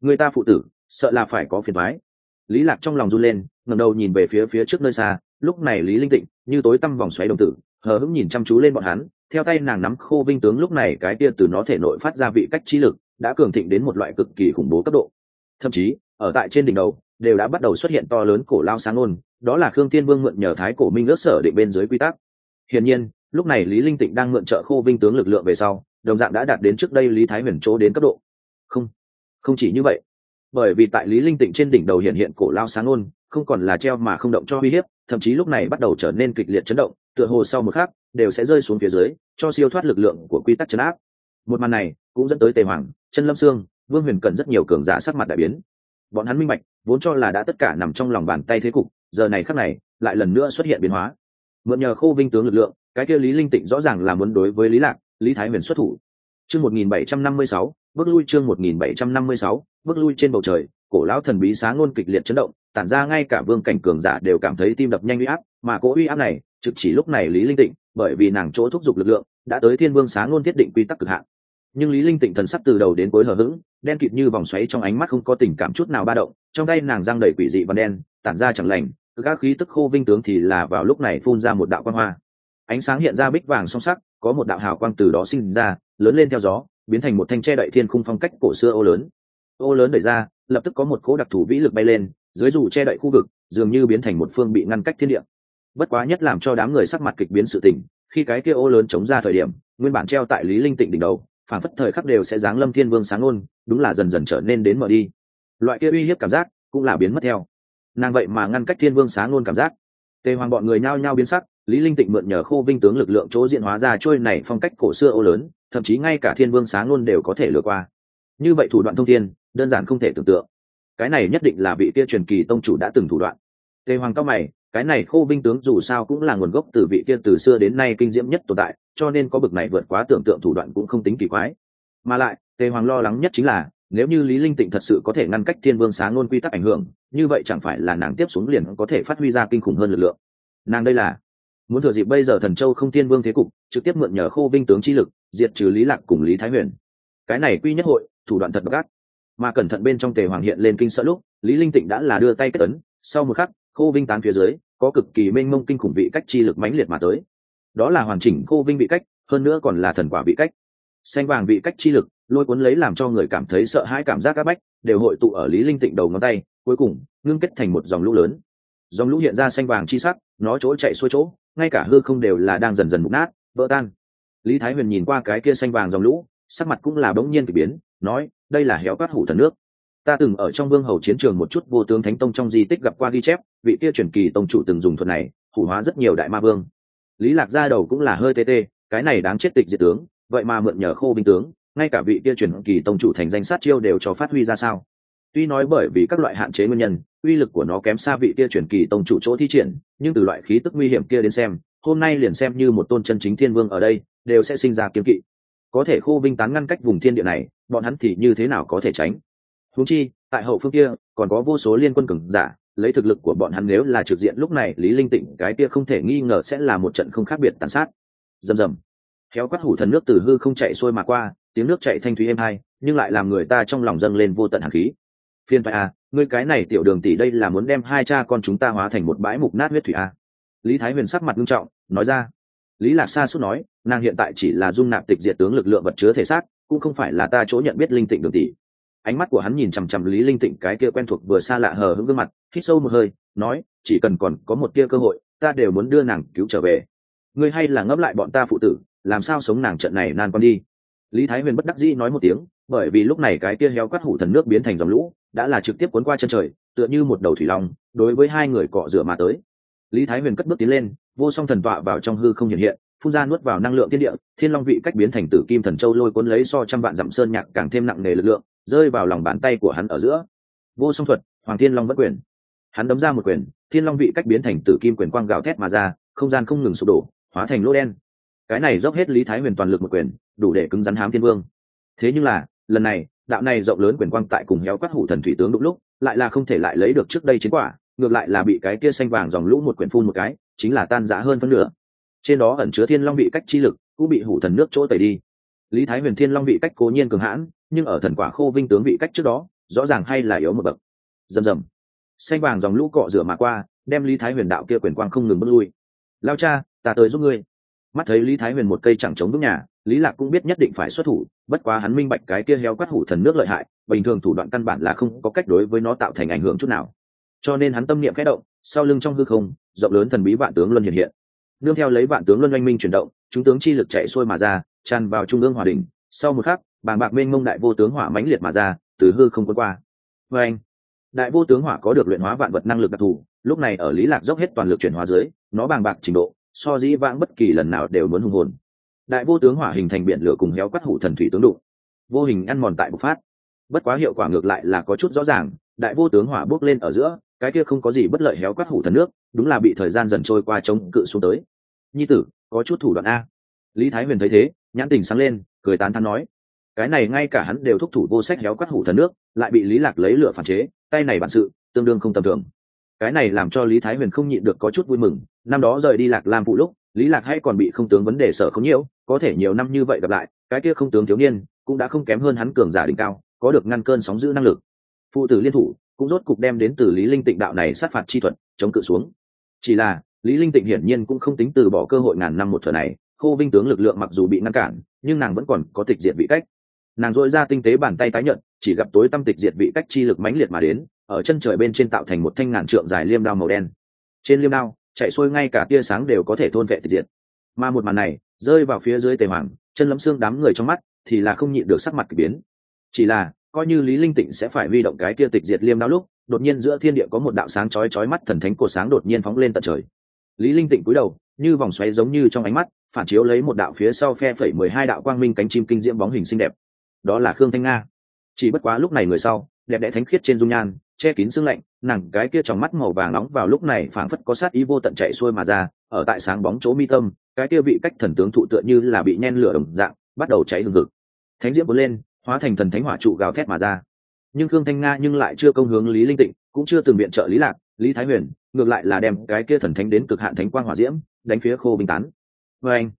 Người ta phụ tử, sợ là phải có phiền thoái lý lạc trong lòng run lên, ngẩng đầu nhìn về phía phía trước nơi xa, lúc này lý linh tịnh như tối tăm vòng xoáy đồng tử, hờ hững nhìn chăm chú lên bọn hắn, theo tay nàng nắm khô vinh tướng lúc này cái kia từ nó thể nội phát ra vị cách chi lực, đã cường thịnh đến một loại cực kỳ khủng bố cấp độ. Thậm chí ở tại trên đỉnh đầu, đều đã bắt đầu xuất hiện to lớn cổ lao sáng ôn đó là khương tiên vương mượn nhờ thái cổ minh ước sở định bên dưới quy tắc. Hiển nhiên, lúc này lý linh tịnh đang mượn trợ khô vinh tướng lực lượng về sau, đồng dạng đã đạt đến trước đây lý thái huyền chỗ đến cấp độ. Không không chỉ như vậy. Bởi vì tại lý linh tịnh trên đỉnh đầu hiện hiện cổ lao sáng ôn không còn là treo mà không động cho uy hiếp, thậm chí lúc này bắt đầu trở nên kịch liệt chấn động, tựa hồ sau một khắc, đều sẽ rơi xuống phía dưới, cho siêu thoát lực lượng của quy tắc chấn áp. Một màn này, cũng dẫn tới tề hoàng, chân lâm sương, vương huyền cần rất nhiều cường giả sắc mặt đại biến bọn hắn minh bạch vốn cho là đã tất cả nằm trong lòng bàn tay thế cục giờ này khắc này lại lần nữa xuất hiện biến hóa. Mượn nhờ khô vinh tướng lực lượng cái kia lý linh tịnh rõ ràng là muốn đối với lý lạc lý thái huyền xuất thủ. Chương 1756, bước lui chương 1756, bước lui trên bầu trời cổ lão thần bí sáng ngôn kịch liệt chấn động tản ra ngay cả vương cảnh cường giả đều cảm thấy tim đập nhanh uy áp mà cỗ uy áp này trực chỉ lúc này lý linh tịnh bởi vì nàng chỗ thúc giục lực lượng đã tới thiên vương sáng ngôn thiết định quy tắc cực hạn. Nhưng lý linh tịnh thần sắc từ đầu đến cuối hờ hững đen kịt như vòng xoáy trong ánh mắt không có tình cảm chút nào ba động, trong tay nàng giang đầy quỷ dị và đen, tản ra chẳng lành các khí tức khô vinh tướng thì là vào lúc này phun ra một đạo quan hoa. Ánh sáng hiện ra bích vàng song sắc, có một đạo hào quang từ đó sinh ra, lớn lên theo gió, biến thành một thanh tre đậy thiên khung phong cách cổ xưa ô lớn. Ô lớn đẩy ra, lập tức có một cỗ đặc thù vĩ lực bay lên, dưới dù che đậy khu vực, dường như biến thành một phương bị ngăn cách thiên địa. Bất quá nhất làm cho đám người sắc mặt kịch biến sự tình, khi cái kia ô lớn chống ra thời điểm, nguyên bản treo tại lý linh tịnh đỉnh đầu phản phất thời khắc đều sẽ giáng lâm thiên vương sáng ôn đúng là dần dần trở nên đến mở đi. Loại kia uy hiếp cảm giác cũng là biến mất theo. Nàng vậy mà ngăn cách thiên vương sáng ôn cảm giác. Tề hoàng bọn người nhao nhao biến sắc, lý linh tịnh mượn nhờ khô vinh tướng lực lượng chỗ diện hóa ra trôi này phong cách cổ xưa ô lớn, thậm chí ngay cả thiên vương sáng ôn đều có thể lừa qua. Như vậy thủ đoạn thông thiên, đơn giản không thể tưởng tượng. Cái này nhất định là vị kia truyền kỳ tông chủ đã từng thủ đoạn. Tề hoàng cao mày, cái này khô vinh tướng dù sao cũng là nguồn gốc từ vị kia từ xưa đến nay kinh diễm nhất tồn tại cho nên có bực này vượt quá tưởng tượng thủ đoạn cũng không tính kỳ quái. Mà lại, tề hoàng lo lắng nhất chính là, nếu như lý linh tịnh thật sự có thể ngăn cách thiên vương sáng ngôn quy tắc ảnh hưởng, như vậy chẳng phải là nàng tiếp xuống liền có thể phát huy ra kinh khủng hơn lực lượng. Nàng đây là muốn thừa dịp bây giờ thần châu không thiên vương thế cục, trực tiếp mượn nhờ khô vinh tướng chi lực, diệt trừ lý lạc cùng lý thái huyền. Cái này quy nhất hội, thủ đoạn thật gắt mà cẩn thận bên trong tề hoàng hiện lên kinh sợ lúc, lý linh tịnh đã là đưa tay kết ấn, sau một khắc, khô vinh tán phía dưới, có cực kỳ mênh mông kinh khủng vị cách chi lực mãnh liệt mà tới đó là hoàn chỉnh khô vinh vị cách, hơn nữa còn là thần quả vị cách. Xanh vàng vị cách chi lực, lôi cuốn lấy làm cho người cảm thấy sợ hãi cảm giác áp bách, đều hội tụ ở lý linh tịnh đầu ngón tay, cuối cùng, ngưng kết thành một dòng lũ lớn. Dòng lũ hiện ra xanh vàng chi sắc, nó chỗ chạy xuôi chỗ, ngay cả hư không đều là đang dần dần mục nát, vỡ tan. Lý thái huyền nhìn qua cái kia xanh vàng dòng lũ, sắc mặt cũng là bỗng nhiên kỳ biến, nói, đây là héo cát hủ thần nước. Ta từng ở trong vương hầu chiến trường một chút, vô tướng thánh tông trong di tích gặp qua ghi chép, vị kia truyền kỳ tông chủ từng dùng thuật này, hủ hóa rất nhiều đại ma vương lý lạc ra đầu cũng là hơi tê tê, cái này đáng chết tịch diệt tướng, vậy mà mượn nhờ khô binh tướng, ngay cả vị kia truyền kỳ tông chủ thành danh sát chiêu đều cho phát huy ra sao? Tuy nói bởi vì các loại hạn chế nguyên nhân, uy lực của nó kém xa vị kia truyền kỳ tông chủ chỗ thi triển, nhưng từ loại khí tức nguy hiểm kia đến xem, hôm nay liền xem như một tôn chân chính thiên vương ở đây, đều sẽ sinh ra kiếm kỵ. Có thể khô binh tán ngăn cách vùng thiên địa này, bọn hắn thì như thế nào có thể tránh? Húng chi, tại hậu phương kia, còn có vô số liên quân cường giả lấy thực lực của bọn hắn nếu là trực diện lúc này, lý linh tịnh, cái kia không thể nghi ngờ sẽ là một trận không khác biệt tàn sát. Rầm rầm. Khéo quát hủ thần nước từ hư không chạy xuôi mà qua, tiếng nước chạy thanh thúy êm hai, nhưng lại làm người ta trong lòng dâng lên vô tận hàn khí. Phiên phải à ngươi cái này tiểu đường tỷ đây là muốn đem hai cha con chúng ta hóa thành một bãi mục nát huyết thủy à? Lý thái huyền sắc mặt nghiêm trọng, nói ra. Lý lạc xa suốt nói, nàng hiện tại chỉ là dung nạp tịch diệt tướng lực lượng vật chứa thể xác, cũng không phải là ta chỗ nhận biết linh tịnh đường tỷ ánh mắt của hắn nhìn chằm chằm lý linh tịnh, cái kia quen thuộc vừa xa lạ hờ hững gương mặt, hít sâu một hơi, nói, chỉ cần còn có một tia cơ hội, ta đều muốn đưa nàng cứu trở về. Ngươi hay là ngấp lại bọn ta phụ tử, làm sao sống nàng trận này nan con đi? Lý thái huyền bất đắc dĩ nói một tiếng, bởi vì lúc này cái kia héo cắt hủ thần nước biến thành dòng lũ, đã là trực tiếp cuốn qua chân trời, tựa như một đầu thủy long, đối với hai người cọ rửa mà tới. Lý thái huyền cất bước tiến lên, vô song thần tọa vào trong hư không hiện hiện phun ra nuốt vào năng lượng thiên địa, thiên long vị cách biến thành tử kim thần châu lôi cuốn lấy so trăm vạn dặm sơn nhạc càng thêm nặng nề lực lượng, rơi vào lòng bàn tay của hắn ở giữa. Vô song thuật, hoàng thiên long vẫn quyền. Hắn đấm ra một quyền, thiên long vị cách biến thành tử kim quyền quang gào thét mà ra, không gian không ngừng sụp đổ, hóa thành lỗ đen. Cái này dốc hết lý thái huyền toàn lực một quyền, đủ để cứng rắn hám thiên vương. Thế nhưng là, lần này, đạo này rộng lớn quyền quang tại cùng héo quát hủ thần thủy tướng đúng lúc, lại là không thể lại lấy được trước đây chiến quả, ngược lại là bị cái kia xanh vàng dòng lũ một quyển phun một cái, chính là tan rã hơn phân nửa trên đó ẩn chứa thiên long vị cách chi lực, cũng bị hủ thần nước chỗ tẩy đi. Lý thái huyền thiên long vị cách cố nhiên cường hãn, nhưng ở thần quả khô vinh tướng vị cách trước đó, rõ ràng hay là yếu một bậc. Rầm rầm. Xanh vàng dòng lũ cọ rửa mà qua, đem lý thái huyền đạo kia quyền quang không ngừng bước lui. Lao cha, ta tới giúp ngươi. Mắt thấy lý thái huyền một cây chẳng chống bước nhà, lý lạc cũng biết nhất định phải xuất thủ, bất quá hắn minh bạch cái kia heo quát hủ thần nước lợi hại, bình thường thủ đoạn căn bản là không có cách đối với nó tạo thành ảnh hưởng chút nào. Cho nên hắn tâm niệm khẽ động, sau lưng trong hư không, rộng lớn thần bí vạn tướng luân hiện hiện nương theo lấy vạn tướng luân oanh minh chuyển động, chúng tướng chi lực chạy xuôi mà ra, tràn vào trung ương hòa đình sau một khắc, bàng bạc mênh mông đại vô tướng hỏa mãnh liệt mà ra, từ hư không quân qua. Vê anh đại vô tướng hỏa có được luyện hóa vạn vật năng lực đặc thù, lúc này ở lý lạc dốc hết toàn lực chuyển hóa dưới, nó bàng bạc trình độ, so dĩ vãng bất kỳ lần nào đều muốn hùng hồn. Đại vô tướng hỏa hình thành biển lửa cùng héo quát hủ thần thủy tướng đụng. Vô hình ăn mòn tại bộc phát. Bất quá hiệu quả ngược lại là có chút rõ ràng đại vô tướng hỏa bước lên ở giữa, cái kia không có gì bất lợi héo quát hủ thần nước, đúng là bị thời gian dần trôi qua chống cự xuống tới. Nhi tử, có chút thủ đoạn a. Lý thái huyền thấy thế, nhãn tình sáng lên, cười tán thán nói, cái này ngay cả hắn đều thúc thủ vô sách héo quát hủ thần nước, lại bị lý lạc lấy lửa phản chế, tay này bản sự, tương đương không tầm thường. Cái này làm cho lý thái huyền không nhịn được có chút vui mừng, năm đó rời đi lạc lam phụ lúc, lý lạc hay còn bị không tướng vấn đề sợ không nhiễu có thể nhiều năm như vậy gặp lại, cái kia không tướng thiếu niên, cũng đã không kém hơn hắn cường giả đỉnh cao, có được ngăn cơn sóng giữ năng lực phụ tử liên thủ cũng rốt cục đem đến từ lý linh tịnh đạo này sát phạt chi thuật chống cự xuống. Chỉ là, lý linh tịnh hiển nhiên cũng không tính từ bỏ cơ hội ngàn năm một thừa này, khô vinh tướng lực lượng mặc dù bị ngăn cản, nhưng nàng vẫn còn có tịch diệt vị cách. Nàng dội ra tinh tế bàn tay tái nhận chỉ gặp tối tâm tịch diệt vị cách chi lực mãnh liệt mà đến, ở chân trời bên trên tạo thành một thanh ngàn trượng dài liêm đao màu đen. Trên liêm đao, chạy xuôi ngay cả tia sáng đều có thể thôn vệ tịch diệt. Mà một màn này, rơi vào phía dưới tề hoàng, chân lấm xương đám người trong mắt thì là không nhịn được sắc mặt k ỳ biến. Chỉ là coi như lý linh tịnh sẽ phải huy động cái kia tịch diệt liêm đao lúc, đột nhiên giữa thiên địa có một đạo sáng chói chói mắt thần thánh cổ sáng đột nhiên phóng lên tận trời. Lý linh tịnh cúi đầu, như vòng xoáy giống như trong ánh mắt, phản chiếu lấy một đạo phía sau phe phẩy mười hai đạo quang minh cánh chim kinh diễm bóng hình xinh đẹp. Đó là khương thanh nga. Chỉ bất quá lúc này người sau, đẹp đẽ thánh khiết trên dung nhan, che kín xương lạnh, nàng cái kia trong mắt màu vàng nóng vào lúc này phảng phất có sát ý vô tận chạy xuôi mà ra, ở tại sáng bóng chỗ mi tâm, cái kia bị cách thần tướng thụ tựa như là bị nhen lửa đồng dạng, bắt đầu cháy hừng hực. Thánh diễm bốn lên hóa thành thần thánh hỏa trụ gào thét mà ra. Nhưng khương thanh nga nhưng lại chưa công hướng lý linh tịnh, cũng chưa từng biện trợ lý lạc, lý thái huyền, ngược lại là đem cái kia thần thánh đến cực hạn thánh quang hỏa diễm, đánh phía khô bình tán. Với anh,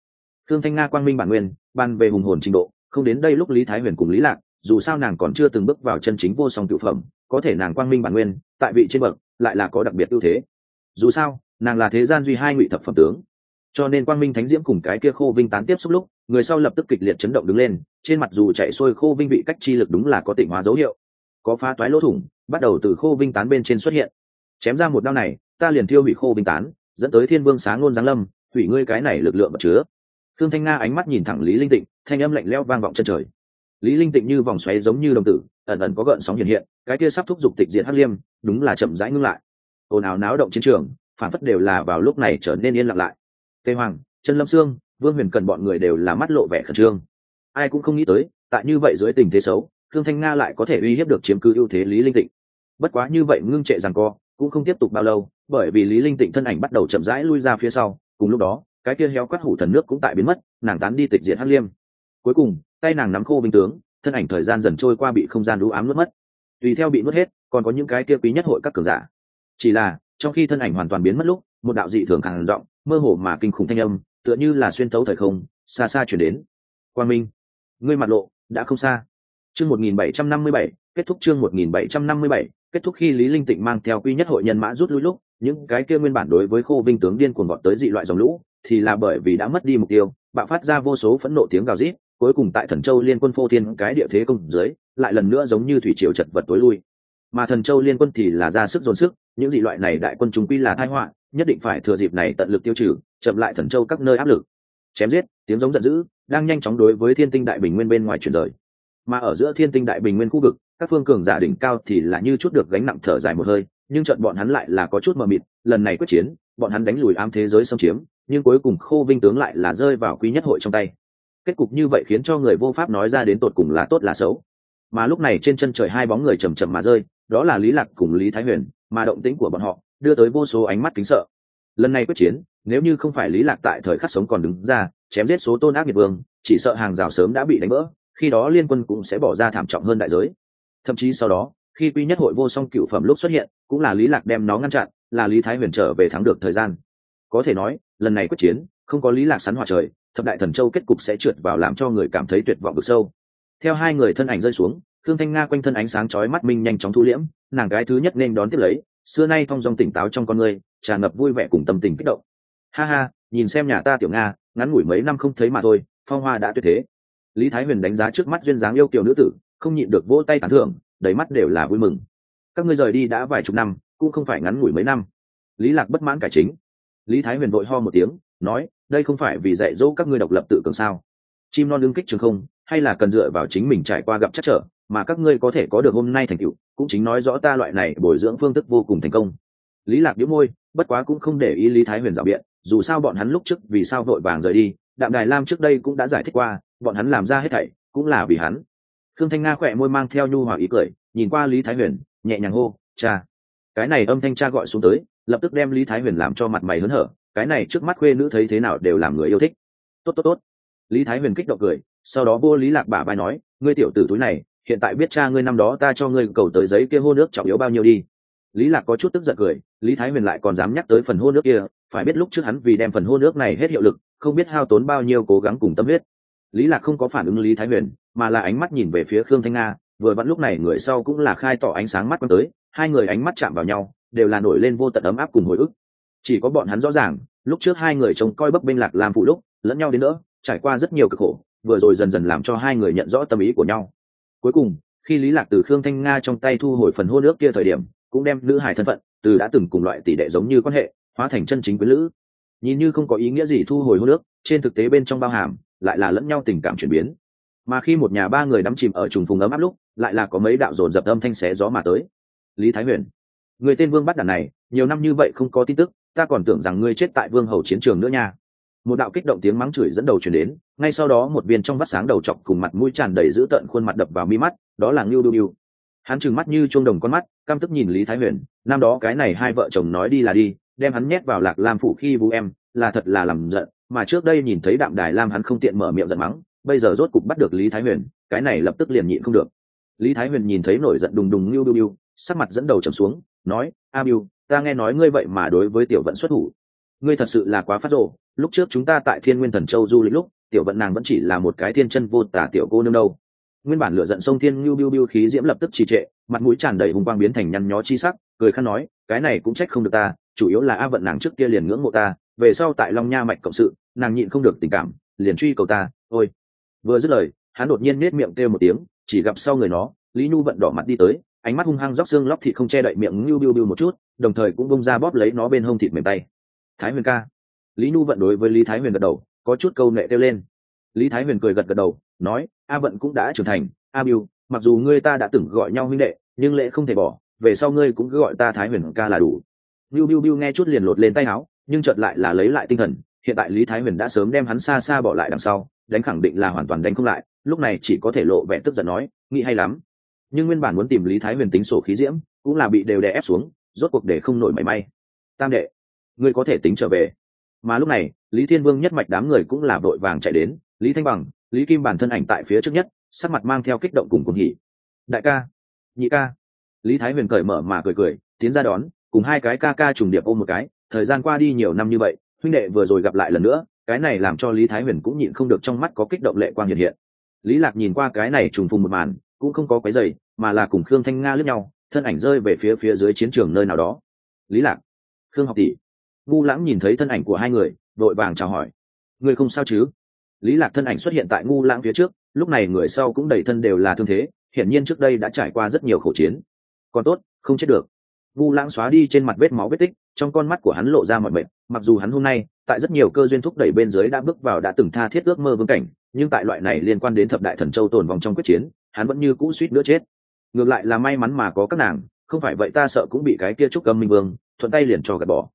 khương thanh nga quang minh bản nguyên, ban về hùng hồn trình độ, không đến đây lúc lý thái huyền cùng lý lạc, dù sao nàng còn chưa từng bước vào chân chính vô song cựu phẩm, có thể nàng quang minh bản nguyên, tại vị trên bậc, lại là có đặc biệt ưu thế. Dù sao, nàng là thế gian duy hai ngụy thập phẩm tướng cho nên quang minh thánh diễm cùng cái kia khô vinh tán tiếp xúc lúc, người sau lập tức kịch liệt chấn động đứng lên, trên mặt dù chạy xuôi khô vinh bị cách chi lực đúng là có tỉnh hóa dấu hiệu. Có phá toái lỗ thủng, bắt đầu từ khô vinh tán bên trên xuất hiện. Chém ra một đao này, ta liền thiêu hủy khô vinh tán, dẫn tới thiên vương sáng ngôn giáng lâm, hủy ngươi cái này lực lượng vật chứa. Thương thanh nga ánh mắt nhìn thẳng lý linh tịnh, thanh âm lạnh lẽo vang vọng chân trời. Lý linh tịnh như vòng xoáy giống như đồng tử, ẩn ẩn có gợn sóng hiện hiện, cái kia sắp thúc giục tịch diệt hắc liêm, đúng là chậm rãi ngưng lại. Ồn ào náo động chiến trường, phản phất đều là vào lúc này trở nên yên lặng lại tề hoàng trần lâm sương vương huyền cần bọn người đều là mắt lộ vẻ khẩn trương. Ai cũng không nghĩ tới, tại như vậy dưới tình thế xấu, thương thanh nga lại có thể uy hiếp được chiếm cứ ưu thế lý linh tịnh. Bất quá như vậy ngưng trệ rằng co, cũng không tiếp tục bao lâu, bởi vì lý linh tịnh thân ảnh bắt đầu chậm rãi lui ra phía sau, cùng lúc đó, cái kia héo quát hủ thần nước cũng tại biến mất, nàng tán đi tịch diệt hắc liêm. Cuối cùng, tay nàng nắm khô binh tướng, thân ảnh thời gian dần trôi qua bị không gian đũ ám nuốt mất. Tùy theo bị nuốt hết, còn có những cái kia quý nhất hội các cường giả. Chỉ là, trong khi thân ảnh hoàn toàn biến mất lúc, một đạo dị thường càng rộng mơ hồ mà kinh khủng thanh âm, tựa như là xuyên tấu thời không, xa xa chuyển đến. Quang minh, ngươi mặt lộ, đã không xa. Chương một nghìn bảy trăm năm mươi bảy, kết thúc chương một nghìn bảy trăm năm mươi bảy, kết thúc khi lý linh tịnh mang theo quy nhất hội nhân mã rút lui lúc, những cái kia nguyên bản đối với khô vinh tướng điên cuồng gọt tới dị loại dòng lũ, thì là bởi vì đã mất đi mục tiêu, bạo phát ra vô số phẫn nộ tiếng gào rít, cuối cùng tại thần châu liên quân phô thiên cái địa thế công dưới, lại lần nữa giống như thủy triều chật vật tối lui. Mà thần châu liên quân thì là ra sức dồn sức, những dị loại này đại quân chúng quy là tai họa nhất định phải thừa dịp này tận lực tiêu trừ, chậm lại thần châu các nơi áp lực. Chém giết, tiếng giống giận dữ, đang nhanh chóng đối với thiên tinh đại bình nguyên bên ngoài chuyển rời. Mà ở giữa thiên tinh đại bình nguyên khu vực, các phương cường giả đỉnh cao thì là như chút được gánh nặng thở dài một hơi, nhưng trận bọn hắn lại là có chút mờ mịt, lần này quyết chiến, bọn hắn đánh lùi ám thế giới xâm chiếm, nhưng cuối cùng khô vinh tướng lại là rơi vào quý nhất hội trong tay. Kết cục như vậy khiến cho người vô pháp nói ra đến tột cùng là tốt là xấu. Mà lúc này trên chân trời hai bóng người chầm chậm mà rơi, đó là lý lạc cùng lý thái huyền, mà động tĩnh của bọn họ đưa tới vô số ánh mắt kính sợ. Lần này quyết chiến, nếu như không phải lý lạc tại thời khắc sống còn đứng ra, chém giết số tôn ác nghiệt vương, chỉ sợ hàng rào sớm đã bị đánh vỡ khi đó liên quân cũng sẽ bỏ ra thảm trọng hơn đại giới. Thậm chí sau đó, khi quy nhất hội vô song cựu phẩm lúc xuất hiện, cũng là lý lạc đem nó ngăn chặn, là lý thái huyền trở về thắng được thời gian. Có thể nói, lần này quyết chiến, không có lý lạc sắn hỏa trời, thập đại thần châu kết cục sẽ trượt vào làm cho người cảm thấy tuyệt vọng được sâu. Theo hai người thân ảnh rơi xuống thương thanh nga quanh thân ánh sáng chói mắt minh nhanh chóng thu liễm, nàng gái thứ nhất nên đón tiếp lấy xưa nay thong dong tỉnh táo trong con người, tràn ngập vui vẻ cùng tâm tình kích động. Ha ha, nhìn xem nhà ta tiểu nga, ngắn ngủi mấy năm không thấy mà thôi, phong hoa đã tuyệt thế. Lý thái huyền đánh giá trước mắt duyên dáng yêu kiều nữ tử, không nhịn được vỗ tay tán thưởng, đầy mắt đều là vui mừng. Các ngươi rời đi đã vài chục năm, cũng không phải ngắn ngủi mấy năm. Lý lạc bất mãn cải chính. Lý thái huyền vội ho một tiếng, nói, đây không phải vì dạy dỗ các ngươi độc lập tự cường sao? Chim non đương kích trường không, hay là cần dựa vào chính mình trải qua gặp chắc trở? Mà các ngươi có thể có được hôm nay thành tựu, cũng chính nói rõ ta loại này bồi dưỡng phương thức vô cùng thành công. Lý lạc biếu môi, bất quá cũng không để ý lý thái huyền dạo biện, dù sao bọn hắn lúc trước vì sao vội vàng rời đi, đạm đài lam trước đây cũng đã giải thích qua, bọn hắn làm ra hết thảy cũng là vì hắn. Khương thanh nga khỏe môi mang theo nhu hòa ý cười, nhìn qua lý thái huyền, nhẹ nhàng hô, cha. Cái này âm thanh cha gọi xuống tới, lập tức đem lý thái huyền làm cho mặt mày hớn hở, cái này trước mắt khuê nữ thấy thế nào đều làm người yêu thích. Tốt tốt tốt. Lý thái huyền kích động cười, sau đó vô lý lạc bả vai nói, ngươi tiểu tử túi này hiện tại biết cha ngươi năm đó ta cho ngươi cầu tới giấy kia hô nước trọng yếu bao nhiêu đi. Lý lạc có chút tức giận cười, lý thái huyền lại còn dám nhắc tới phần hô nước kia, phải biết lúc trước hắn vì đem phần hô nước này hết hiệu lực, không biết hao tốn bao nhiêu cố gắng cùng tâm huyết. Lý lạc không có phản ứng lý thái huyền, mà là ánh mắt nhìn về phía khương thanh nga, vừa vặn lúc này người sau cũng là khai tỏ ánh sáng mắt quăng tới, hai người ánh mắt chạm vào nhau, đều là nổi lên vô tận ấm áp cùng hồi ức. Chỉ có bọn hắn rõ ràng, lúc trước hai người trông coi bấp bênh lạc làm phụ lúc, lẫn nhau đến nữa trải qua rất nhiều cực khổ, vừa rồi dần dần làm cho hai người nhận rõ tâm ý của nhau cuối cùng, khi lý lạc từ khương thanh nga trong tay thu hồi phần hô nước kia thời điểm, cũng đem nữ hải thân phận, từ đã từng cùng loại tỷ đệ giống như quan hệ, hóa thành chân chính quyến lữ. Nhìn như không có ý nghĩa gì thu hồi hô nước trên thực tế bên trong bao hàm, lại là lẫn nhau tình cảm chuyển biến. Mà khi một nhà ba người đắm chìm ở trùng phùng ấm áp lúc, lại là có mấy đạo dồn dập âm thanh xé gió mà tới. Lý thái huyền, người tên vương bắt đàn này, nhiều năm như vậy không có tin tức, ta còn tưởng rằng ngươi chết tại vương hầu chiến trường nữa nha một đạo kích động tiếng mắng chửi dẫn đầu chuyển đến, ngay sau đó một viên trong vắt sáng đầu chọc cùng mặt mũi tràn đầy dữ tợn khuôn mặt đập vào mi mắt, đó là ngưu đu đu hắn trừng mắt như chuông đồng con mắt, căm tức nhìn lý thái huyền, năm đó cái này hai vợ chồng nói đi là đi, đem hắn nhét vào lạc lam phủ khi vũ em, là thật là làm giận, mà trước đây nhìn thấy đạm đài lam hắn không tiện mở miệng giận mắng, bây giờ rốt cục bắt được lý thái huyền, cái này lập tức liền nhịn không được. Lý thái huyền nhìn thấy nổi giận đùng đùng ngưu đu đu sắc mặt dẫn đầu trầm xuống, nói, a biu ta nghe nói ngươi vậy mà đối với tiểu vận xuất thủ ngươi thật sự là quá phát rồ. Lúc trước chúng ta tại thiên nguyên thần châu du lịch lúc, tiểu vận nàng vẫn chỉ là một cái thiên chân vô tả tiểu cô nương đâu. Nguyên bản lựa giận sông thiên ngưu biu biu khí diễm lập tức trì trệ, mặt mũi tràn đầy hùng quang biến thành nhăn nhó chi sắc, cười khăn nói, cái này cũng trách không được ta, chủ yếu là a vận nàng trước kia liền ngưỡng mộ ta, về sau tại long nha mạch cộng sự, nàng nhịn không được tình cảm, liền truy cầu ta, ôi. Vừa dứt lời, hắn đột nhiên nết miệng kêu một tiếng, chỉ gặp sau người nó, lý nhu vận đỏ mặt đi tới, ánh mắt hung hăng róc xương lóc thịt không che đậy miệng ngưu biu biu một chút, đồng thời cũng bông ra bóp lấy nó bên hông thịt mềm tay thái huyền ca. Lý nhu vận đối với lý thái huyền gật đầu, có chút câu nệ kêu lên. Lý thái huyền cười gật gật đầu, nói, a vận cũng đã trưởng thành, a biu mặc dù ngươi ta đã từng gọi nhau huynh đệ, nhưng lễ không thể bỏ, về sau ngươi cũng cứ gọi ta thái huyền ca là đủ. Biu biu biu nghe chút liền lột lên tay áo, nhưng chợt lại là lấy lại tinh thần, hiện tại lý thái huyền đã sớm đem hắn xa xa bỏ lại đằng sau, đánh khẳng định là hoàn toàn đánh không lại, lúc này chỉ có thể lộ vẻ tức giận nói, nghĩ hay lắm. Nhưng nguyên bản muốn tìm lý thái huyền tính sổ khí diễm, cũng là bị đều đè ép xuống, rốt cuộc để không nổi mảy may. Tam đệ ngươi có thể tính trở về. Mà lúc này, lý thiên vương nhất mạch đám người cũng là vội vàng chạy đến, lý thanh bằng, lý kim bản thân ảnh tại phía trước nhất, sắc mặt mang theo kích động cùng cùng hỉ. Đại ca, nhị ca. Lý thái huyền cởi mở mà cười cười, tiến ra đón, cùng hai cái ca ca trùng điệp ôm một cái, thời gian qua đi nhiều năm như vậy, huynh đệ vừa rồi gặp lại lần nữa, cái này làm cho lý thái huyền cũng nhịn không được trong mắt có kích động lệ quang hiện hiện. Lý lạc nhìn qua cái này trùng phùng một màn, cũng không có quái giày mà là cùng khương thanh nga lướt nhau, thân ảnh rơi về phía phía dưới chiến trường nơi nào đó. Lý lạc, khương học tỷ ngu lãng nhìn thấy thân ảnh của hai người vội vàng chào hỏi. Người không sao chứ? Lý lạc thân ảnh xuất hiện tại ngu lãng phía trước, lúc này người sau cũng đầy thân đều là thương thế, hiển nhiên trước đây đã trải qua rất nhiều khẩu chiến. Còn tốt, không chết được. Ngu lãng xóa đi trên mặt vết máu vết tích, trong con mắt của hắn lộ ra mọi mệt, mặc dù hắn hôm nay, tại rất nhiều cơ duyên thúc đẩy bên dưới đã bước vào đã từng tha thiết ước mơ vương cảnh, nhưng tại loại này liên quan đến thập đại thần châu tồn vòng trong quyết chiến, hắn vẫn như cũ suýt nữa chết. Ngược lại là may mắn mà có các nàng, không phải vậy ta sợ cũng bị cái kia trúc cầm minh vương, thuận tay liền cho gạt bỏ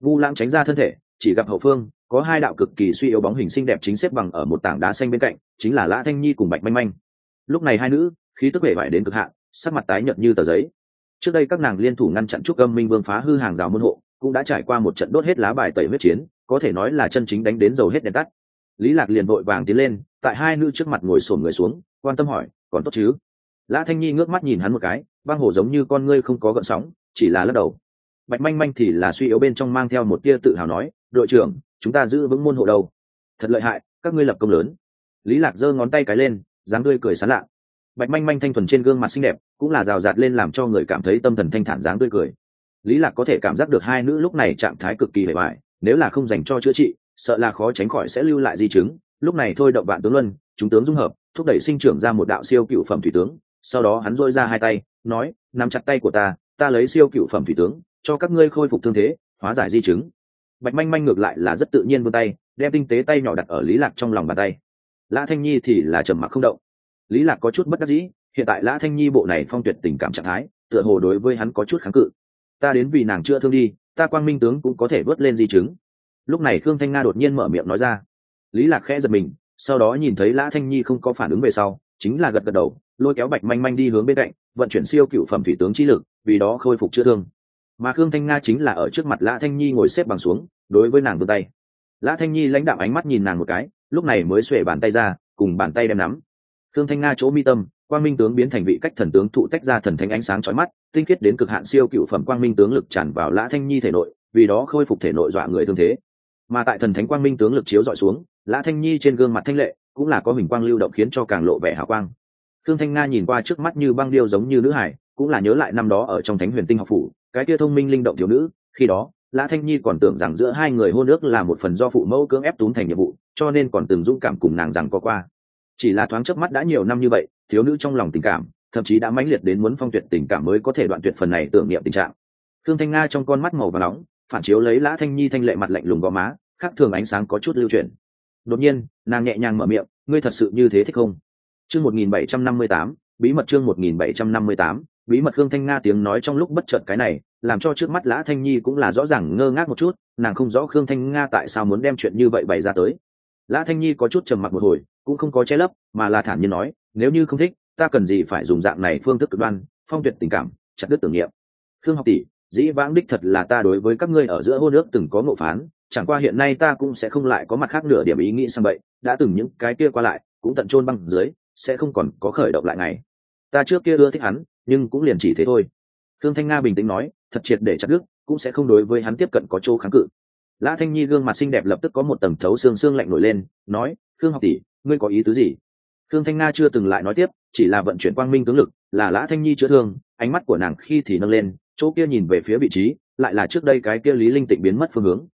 vu lãng tránh ra thân thể, chỉ gặp hậu phương, có hai đạo cực kỳ suy yếu bóng hình xinh đẹp chính xếp bằng ở một tảng đá xanh bên cạnh, chính là lã thanh nhi cùng bạch manh manh. Lúc này hai nữ, khí tức vẻ vải đến cực hạn, sắc mặt tái nhợt như tờ giấy. Trước đây các nàng liên thủ ngăn chặn trúc âm minh vương phá hư hàng rào môn hộ, cũng đã trải qua một trận đốt hết lá bài tẩy huyết chiến, có thể nói là chân chính đánh đến dầu hết đèn tắt. Lý lạc liền vội vàng tiến lên, tại hai nữ trước mặt ngồi sồn người xuống, quan tâm hỏi, còn tốt chứ? Lã thanh nhi ngước mắt nhìn hắn một cái, băng hồ giống như con ngươi không có gợn sóng, chỉ là lắc đầu bạch manh manh thì là suy yếu bên trong mang theo một tia tự hào nói, đội trưởng, chúng ta giữ vững môn hộ đầu. Thật lợi hại, các ngươi lập công lớn. Lý lạc giơ ngón tay cái lên, dáng tươi cười sán lạ. Bạch manh manh thanh thuần trên gương mặt xinh đẹp, cũng là rào rạt lên làm cho người cảm thấy tâm thần thanh thản dáng tươi cười. Lý lạc có thể cảm giác được hai nữ lúc này trạng thái cực kỳ hề bại, nếu là không dành cho chữa trị, sợ là khó tránh khỏi sẽ lưu lại di chứng. Lúc này thôi động vạn tướng luân, chúng tướng dung hợp, thúc đẩy sinh trưởng ra một đạo siêu cựu phẩm thủy tướng. Sau đó hắn dôi ra hai tay, nói, nắm chặt tay của ta ta lấy siêu cựu phẩm thủy tướng cho các ngươi khôi phục thương thế, hóa giải di chứng. Bạch manh manh ngược lại là rất tự nhiên vươn tay, đem tinh tế tay nhỏ đặt ở lý lạc trong lòng bàn tay. Lã thanh nhi thì là trầm mặc không động. Lý lạc có chút bất đắc dĩ, hiện tại lã thanh nhi bộ này phong tuyệt tình cảm trạng thái, tựa hồ đối với hắn có chút kháng cự. Ta đến vì nàng chưa thương đi, ta quang minh tướng cũng có thể vớt lên di chứng. Lúc này khương thanh nga đột nhiên mở miệng nói ra. Lý lạc khẽ giật mình, sau đó nhìn thấy lã thanh nhi không có phản ứng về sau, chính là gật gật đầu, lôi kéo bạch manh manh đi hướng bên cạnh, vận chuyển siêu cựu phẩm thủy tướng chi lực, vì đó khôi phục chữa thương mà khương thanh nga chính là ở trước mặt lã thanh nhi ngồi xếp bằng xuống, đối với nàng vươn tay. Lã thanh nhi lãnh đạo ánh mắt nhìn nàng một cái, lúc này mới xuể bàn tay ra, cùng bàn tay đem nắm. Khương thanh nga chỗ mi tâm, quang minh tướng biến thành vị cách thần tướng thụ tách ra thần thánh ánh sáng chói mắt, tinh khiết đến cực hạn siêu cựu phẩm quang minh tướng lực tràn vào lã thanh nhi thể nội, vì đó khôi phục thể nội dọa người thương thế. Mà tại thần thánh quang minh tướng lực chiếu dọi xuống, lã thanh nhi trên gương mặt thanh lệ, cũng là có hình quang lưu động khiến cho càng lộ vẻ hào quang. Thương thanh nga nhìn qua trước mắt như băng điêu giống như nữ hải cũng là nhớ lại năm đó ở trong thánh huyền tinh học phủ, cái kia thông minh linh động thiếu nữ, khi đó, lã thanh nhi còn tưởng rằng giữa hai người hôn ước là một phần do phụ mẫu cưỡng ép túm thành nhiệm vụ, cho nên còn từng dũng cảm cùng nàng rằng có qua. Chỉ là thoáng chớp mắt đã nhiều năm như vậy, thiếu nữ trong lòng tình cảm, thậm chí đã mãnh liệt đến muốn phong tuyệt tình cảm mới có thể đoạn tuyệt phần này tưởng niệm tình trạng. Thương thanh nga trong con mắt màu và nóng, phản chiếu lấy lã thanh nhi thanh lệ mặt lạnh lùng gò má, khác thường ánh sáng có chút lưu chuyển. Đột nhiên, nàng nhẹ nhàng mở miệng, ngươi thật sự như thế thích không? Chương một nghìn bảy trăm năm mươi tám, bí mật chương một nghìn bảy trăm năm mươi tám bí mật khương thanh nga tiếng nói trong lúc bất chợt cái này, làm cho trước mắt lã thanh nhi cũng là rõ ràng ngơ ngác một chút, nàng không rõ khương thanh nga tại sao muốn đem chuyện như vậy bày ra tới. Lã thanh nhi có chút trầm mặc một hồi, cũng không có che lấp, mà là thản nhiên nói, nếu như không thích, ta cần gì phải dùng dạng này phương thức cực đoan, phong tuyệt tình cảm, chặt đứt tưởng niệm. Khương học tỷ, dĩ vãng đích thật là ta đối với các ngươi ở giữa hô nước từng có ngộ phán, chẳng qua hiện nay ta cũng sẽ không lại có mặt khác nửa điểm ý nghĩ sang vậy đã từng những cái kia qua lại, cũng tận chôn băng dưới, sẽ không còn có khởi động lại ngày. Ta trước kia ưa thích hắn nhưng cũng liền chỉ thế thôi. Thương thanh nga bình tĩnh nói, thật triệt để chặt đức cũng sẽ không đối với hắn tiếp cận có chỗ kháng cự. Lã thanh nhi gương mặt xinh đẹp lập tức có một tầng thấu xương xương lạnh nổi lên, nói, khương học tỷ, ngươi có ý tứ gì? Khương thanh nga chưa từng lại nói tiếp, chỉ là vận chuyển quang minh tướng lực, là lã thanh nhi chữa thương, ánh mắt của nàng khi thì nâng lên, chỗ kia nhìn về phía vị trí, lại là trước đây cái kia lý linh tịnh biến mất phương hướng.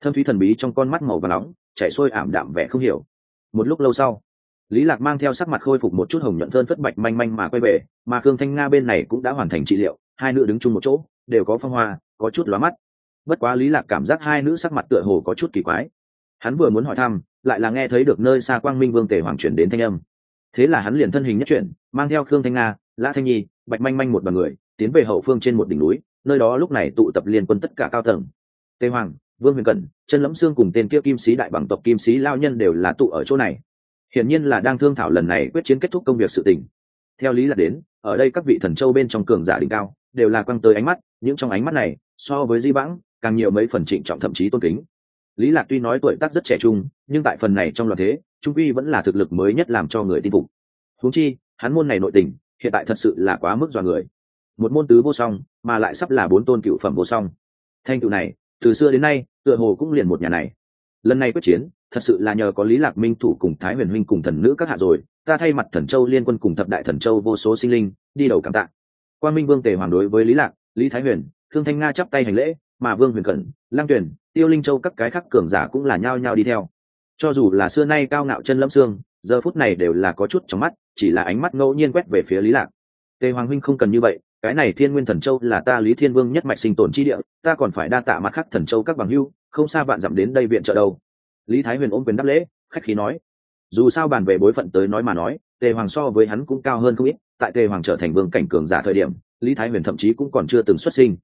Thâm thúy thần bí trong con mắt màu và nóng, chảy xuôi ảm đạm vẻ không hiểu. Một lúc lâu sau lý lạc mang theo sắc mặt khôi phục một chút hồng nhuận thơn phất bạch manh manh mà quay về, mà khương thanh nga bên này cũng đã hoàn thành trị liệu, hai nữ đứng chung một chỗ, đều có phong hoa, có chút lóa mắt. Bất quá lý lạc cảm giác hai nữ sắc mặt tựa hồ có chút kỳ quái. Hắn vừa muốn hỏi thăm, lại là nghe thấy được nơi xa quang minh vương tề hoàng chuyển đến thanh âm. Thế là hắn liền thân hình nhất chuyển, mang theo khương thanh nga, lã thanh nhi, bạch manh manh một đoàn người, tiến về hậu phương trên một đỉnh núi, nơi đó lúc này tụ tập liên quân tất cả cao tầng. Tề hoàng, vương huyền cẩn chân lẫm xương cùng tên kia kim sĩ đại bằng tộc kim sĩ lao nhân đều là tụ ở chỗ này hiển nhiên là đang thương thảo lần này quyết chiến kết thúc công việc sự tình. Theo lý là đến, ở đây các vị thần châu bên trong cường giả đỉnh cao, đều là quăng tới ánh mắt, những trong ánh mắt này, so với di vãng, càng nhiều mấy phần trịnh trọng thậm chí tôn kính. Lý lạc tuy nói tuổi tác rất trẻ trung, nhưng tại phần này trong loạt thế, trung quy vẫn là thực lực mới nhất làm cho người tin phục. Huống chi, hắn môn này nội tình, hiện tại thật sự là quá mức dọa người. Một môn tứ vô song, mà lại sắp là bốn tôn cựu phẩm vô song. Thanh cựu này, từ xưa đến nay, tựa hồ cũng liền một nhà này. Lần này quyết chiến thật sự là nhờ có lý lạc minh thủ cùng thái huyền huynh cùng thần nữ các hạ rồi, ta thay mặt thần châu liên quân cùng thập đại thần châu vô số sinh linh, đi đầu cảm tạ. Quan minh vương tề hoàng đối với lý lạc, lý thái huyền, thương thanh nga chắp tay hành lễ, mà vương huyền cẩn lang tuyển, tiêu linh châu các cái khác cường giả cũng là nhao nhao đi theo. Cho dù là xưa nay cao ngạo chân lâm xương, giờ phút này đều là có chút trong mắt, chỉ là ánh mắt ngẫu nhiên quét về phía lý lạc. Tề hoàng huynh không cần như vậy, cái này thiên nguyên thần châu là ta lý thiên vương nhất mạch sinh tồn chi địa, ta còn phải đa tạ mặt khác thần châu các bằng hưu không xa bạn dặm đến đây viện trợ đâu lý thái huyền ôm quyền đáp lễ, khách khí nói. Dù sao bàn về bối phận tới nói mà nói, tề hoàng so với hắn cũng cao hơn không ít, tại tề hoàng trở thành vương cảnh cường giả thời điểm, lý thái huyền thậm chí cũng còn chưa từng xuất sinh.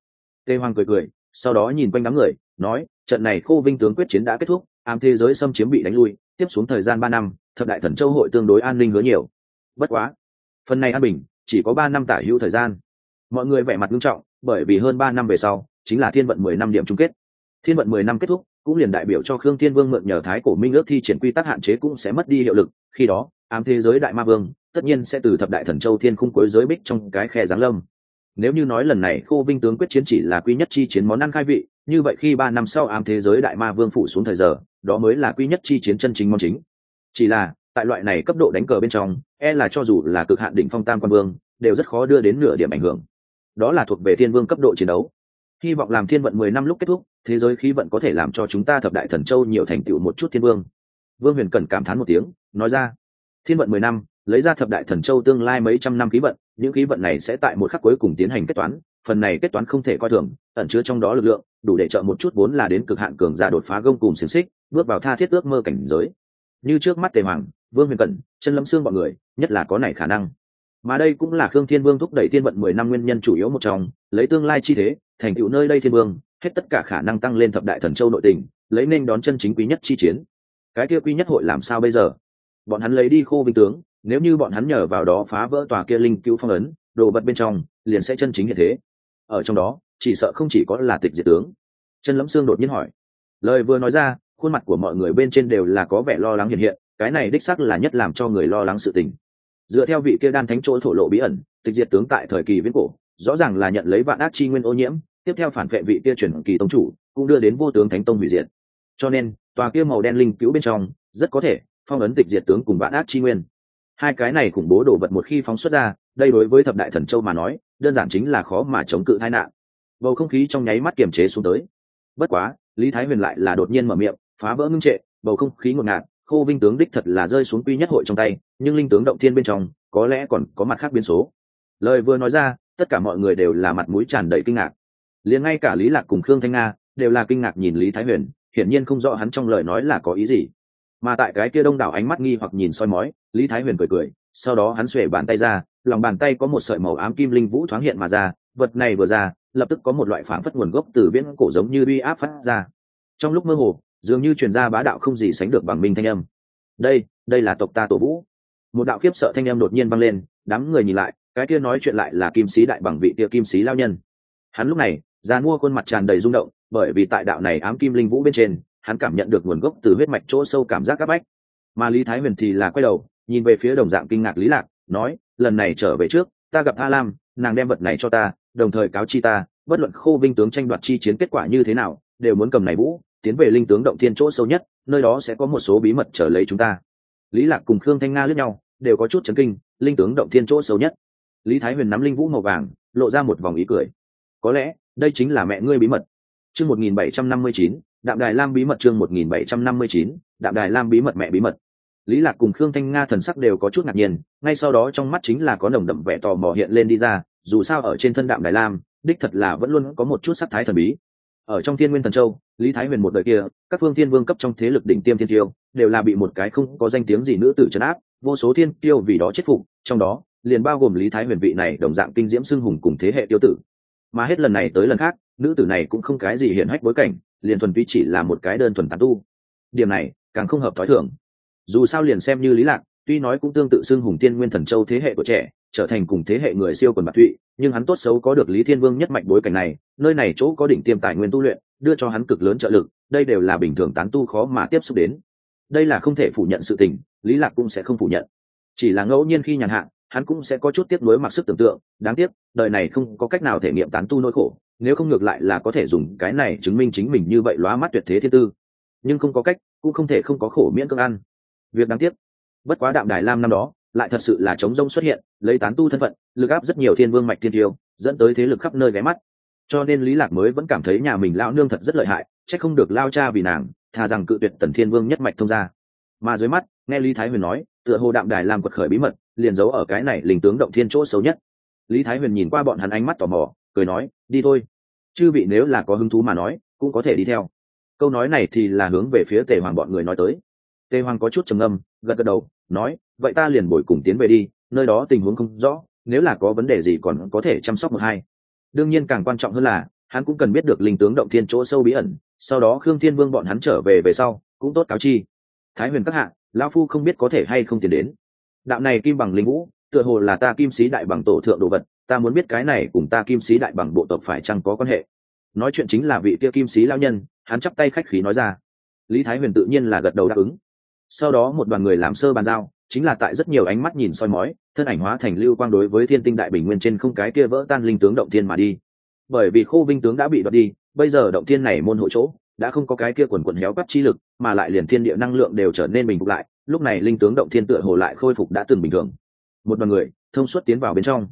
Tề hoàng cười cười, sau đó nhìn quanh đám người, nói, trận này khô vinh tướng quyết chiến đã kết thúc, ám thế giới xâm chiếm bị đánh lui, tiếp xuống thời gian ba năm, thập đại thần châu hội tương đối an ninh hứa nhiều. Bất quá, phần này an bình, chỉ có ba năm tả hữu thời gian. Mọi người vẻ mặt nghiêm trọng, bởi vì hơn ba năm về sau, chính là thiên vận mười năm điểm chung kết. Thiên vận mười năm kết thúc cũng liền đại biểu cho khương thiên vương mượn nhờ thái cổ minh ước thi triển quy tắc hạn chế cũng sẽ mất đi hiệu lực, khi đó, ám thế giới đại ma vương tất nhiên sẽ từ thập đại thần châu thiên khung cuối giới bích trong cái khe giáng lâm. Nếu như nói lần này khô vinh tướng quyết chiến chỉ là quy nhất chi chiến món ăn khai vị, như vậy khi ba năm sau ám thế giới đại ma vương phủ xuống thời giờ, đó mới là quy nhất chi chiến chân chính món chính. Chỉ là, tại loại này cấp độ đánh cờ bên trong e là cho dù là cực hạn đỉnh phong tam quan vương, đều rất khó đưa đến nửa điểm ảnh hưởng. Đó là thuộc về thiên vương cấp độ chiến đấu hy vọng làm thiên vận mười năm lúc kết thúc, thế giới khí vận có thể làm cho chúng ta thập đại thần châu nhiều thành tựu một chút thiên vương. Vương huyền cần cảm thán một tiếng, nói ra, thiên vận mười năm, lấy ra thập đại thần châu tương lai mấy trăm năm khí vận, những khí vận này sẽ tại một khắc cuối cùng tiến hành kết toán, phần này kết toán không thể coi thường, ẩn chứa trong đó lực lượng, đủ để trợ một chút vốn là đến cực hạn cường giả đột phá gông cùng xiềng xích, bước vào tha thiết ước mơ cảnh giới. Như trước mắt tề hoàng, vương huyền cẩn, chân lâm xương bọn người, nhất là có này khả năng mà đây cũng là khương thiên vương thúc đẩy thiên vận mười năm nguyên nhân chủ yếu một trong, lấy tương lai chi thế, thành tựu nơi đây thiên vương, hết tất cả khả năng tăng lên thập đại thần châu nội tình, lấy nên đón chân chính quý nhất chi chiến. Cái kia quý nhất hội làm sao bây giờ? Bọn hắn lấy đi khô vinh tướng, nếu như bọn hắn nhờ vào đó phá vỡ tòa kia linh cứu phong ấn, đồ vật bên trong, liền sẽ chân chính hiện thế. Ở trong đó, chỉ sợ không chỉ có là tịch diệt tướng. Chân lẫm xương đột nhiên hỏi. Lời vừa nói ra, khuôn mặt của mọi người bên trên đều là có vẻ lo lắng hiện hiện, cái này đích xác là nhất làm cho người lo lắng sự tình dựa theo vị kia đan thánh chỗ thổ lộ bí ẩn, tịch diệt tướng tại thời kỳ viễn cổ, rõ ràng là nhận lấy vạn ác chi nguyên ô nhiễm, tiếp theo phản vệ vị kia chuyển kỳ tông chủ, cũng đưa đến vô tướng thánh tông hủy diệt. Cho nên, tòa kia màu đen linh cứu bên trong, rất có thể, phong ấn tịch diệt tướng cùng vạn ác chi nguyên. Hai cái này khủng bố đổ vật một khi phóng xuất ra, đây đối với thập đại thần châu mà nói, đơn giản chính là khó mà chống cự tai nạn. Bầu không khí trong nháy mắt kiềm chế xuống tới. Bất quá, lý thái huyền lại là đột nhiên mở miệng, phá vỡ ngưng trệ, bầu không khí ngột ngạt khô vinh tướng đích thật là rơi xuống quy nhất hội trong tay, nhưng linh tướng động thiên bên trong, có lẽ còn có mặt khác biến số. Lời vừa nói ra, tất cả mọi người đều là mặt mũi tràn đầy kinh ngạc. Liền ngay cả lý lạc cùng khương thanh nga đều là kinh ngạc nhìn lý thái huyền, hiển nhiên không rõ hắn trong lời nói là có ý gì. Mà tại cái kia đông đảo ánh mắt nghi hoặc nhìn soi mói, lý thái huyền cười cười, sau đó hắn xuể bàn tay ra, lòng bàn tay có một sợi màu ám kim linh vũ thoáng hiện mà ra, vật này vừa ra, lập tức có một loại phản phất nguồn gốc từ viễn cổ giống như uy áp phát ra. Trong lúc mơ hồ dường như truyền ra bá đạo không gì sánh được bằng minh thanh âm. Đây đây là tộc ta tổ vũ. Một đạo kiếp sợ thanh âm đột nhiên vang lên, đám người nhìn lại, cái kia nói chuyện lại là kim sĩ đại bằng vị kia kim sĩ lao nhân. Hắn lúc này ra mua khuôn mặt tràn đầy rung động, bởi vì tại đạo này ám kim linh vũ bên trên, hắn cảm nhận được nguồn gốc từ huyết mạch chỗ sâu cảm giác áp bách. Mà lý thái huyền thì là quay đầu, nhìn về phía đồng dạng kinh ngạc lý lạc, nói, lần này trở về trước, ta gặp a lam, nàng đem vật này cho ta, đồng thời cáo chi ta, bất luận khô vinh tướng tranh đoạt chi chiến kết quả như thế nào, đều muốn cầm này vũ tiến về linh tướng động thiên chỗ sâu nhất, nơi đó sẽ có một số bí mật trở lấy chúng ta. Lý lạc cùng khương thanh nga lướt nhau, đều có chút chấn kinh, linh tướng động thiên chỗ sâu nhất. Lý thái huyền nắm linh vũ màu vàng, lộ ra một vòng ý cười. Có lẽ, đây chính là mẹ ngươi bí mật. Chương một nghìn bảy trăm năm mươi chín, đạm đài lam bí mật chương một nghìn bảy trăm năm mươi chín, đạm đài lam bí mật mẹ bí mật. Lý lạc cùng khương thanh nga thần sắc đều có chút ngạc nhiên, ngay sau đó trong mắt chính là có nồng đậm vẻ tò mò hiện lên đi ra, dù sao ở trên thân đạm đài lam, đích thật là vẫn luôn có một chút sắc thái thần bí. Ở trong thiên nguyên thần châu lý thái huyền một đời kia, các phương thiên vương cấp trong thế lực đỉnh tiêm thiên tiêu, đều là bị một cái không có danh tiếng gì nữ tử trấn áp, vô số thiên tiêu vì đó chết phục, trong đó, liền bao gồm lý thái huyền vị này đồng dạng kinh diễm xưng hùng cùng thế hệ tiêu tử. Mà hết lần này tới lần khác, nữ tử này cũng không cái gì hiển hách bối cảnh, liền thuần vi chỉ là một cái đơn thuần tán tu. Điểm này, càng không hợp thói thường. Dù sao liền xem như lý lạc, tuy nói cũng tương tự xưng hùng tiên nguyên thần châu thế hệ của trẻ, trở thành cùng thế hệ người siêu quần bạc thụy nhưng hắn tốt xấu có được lý thiên vương nhất mạnh bối cảnh này, nơi này chỗ có đỉnh tiêm tài nguyên tu luyện đưa cho hắn cực lớn trợ lực, đây đều là bình thường tán tu khó mà tiếp xúc đến. Đây là không thể phủ nhận sự tình, lý lạc cũng sẽ không phủ nhận. Chỉ là ngẫu nhiên khi nhàn hạ, hắn cũng sẽ có chút tiếp nối mặc sức tưởng tượng, đáng tiếc, đời này không có cách nào thể nghiệm tán tu nỗi khổ, nếu không ngược lại là có thể dùng cái này chứng minh chính mình như vậy lóa mắt tuyệt thế thiên tư. Nhưng không có cách, cũng không thể không có khổ miễn cưỡng ăn. Việc đáng tiếc, bất quá đạm đài lam năm đó, lại thật sự là chống rông xuất hiện, lấy tán tu thân phận, lực áp rất nhiều thiên vương mạch thiên tiêu, dẫn tới thế lực khắp nơi ghé mắt cho nên lý lạc mới vẫn cảm thấy nhà mình lão nương thật rất lợi hại, chắc không được lao cha vì nàng, thà rằng cự tuyệt tần thiên vương nhất mạch thông ra mà dưới mắt, nghe lý thái huyền nói, tựa hồ đạm đài làm quật khởi bí mật, liền giấu ở cái này lình tướng động thiên chỗ xấu nhất. Lý thái huyền nhìn qua bọn hắn ánh mắt tò mò, cười nói, đi thôi. Chư vị nếu là có hứng thú mà nói, cũng có thể đi theo. Câu nói này thì là hướng về phía tề hoàng bọn người nói tới. Tề hoàng có chút trầm âm gật gật đầu, nói, vậy ta liền bồi cùng tiến về đi, nơi đó tình huống không rõ, nếu là có vấn đề gì còn có thể chăm sóc một hai đương nhiên càng quan trọng hơn là, hắn cũng cần biết được linh tướng động thiên chỗ sâu bí ẩn, sau đó khương thiên vương bọn hắn trở về về sau, cũng tốt cáo chi. Thái huyền các hạ, lão phu không biết có thể hay không tiến đến. Đạo này kim bằng linh vũ, tựa hồ là ta kim sĩ đại bằng tổ thượng đồ vật, ta muốn biết cái này cùng ta kim sĩ đại bằng bộ tộc phải chăng có quan hệ. Nói chuyện chính là vị kia kim sĩ lao nhân, hắn chắp tay khách khí nói ra. Lý thái huyền tự nhiên là gật đầu đáp ứng. Sau đó một đoàn người làm sơ bàn giao chính là tại rất nhiều ánh mắt nhìn soi mói, thân ảnh hóa thành lưu quang đối với thiên tinh đại bình nguyên trên không cái kia vỡ tan linh tướng động thiên mà đi. Bởi vì khô vinh tướng đã bị đoạt đi, bây giờ động thiên này môn hộ chỗ, đã không có cái kia quần quần héo quắt chi lực, mà lại liền thiên địa năng lượng đều trở nên bình phục lại, lúc này linh tướng động thiên tựa hồ lại khôi phục đã từng bình thường. Một đoàn người, thông suốt tiến vào bên trong.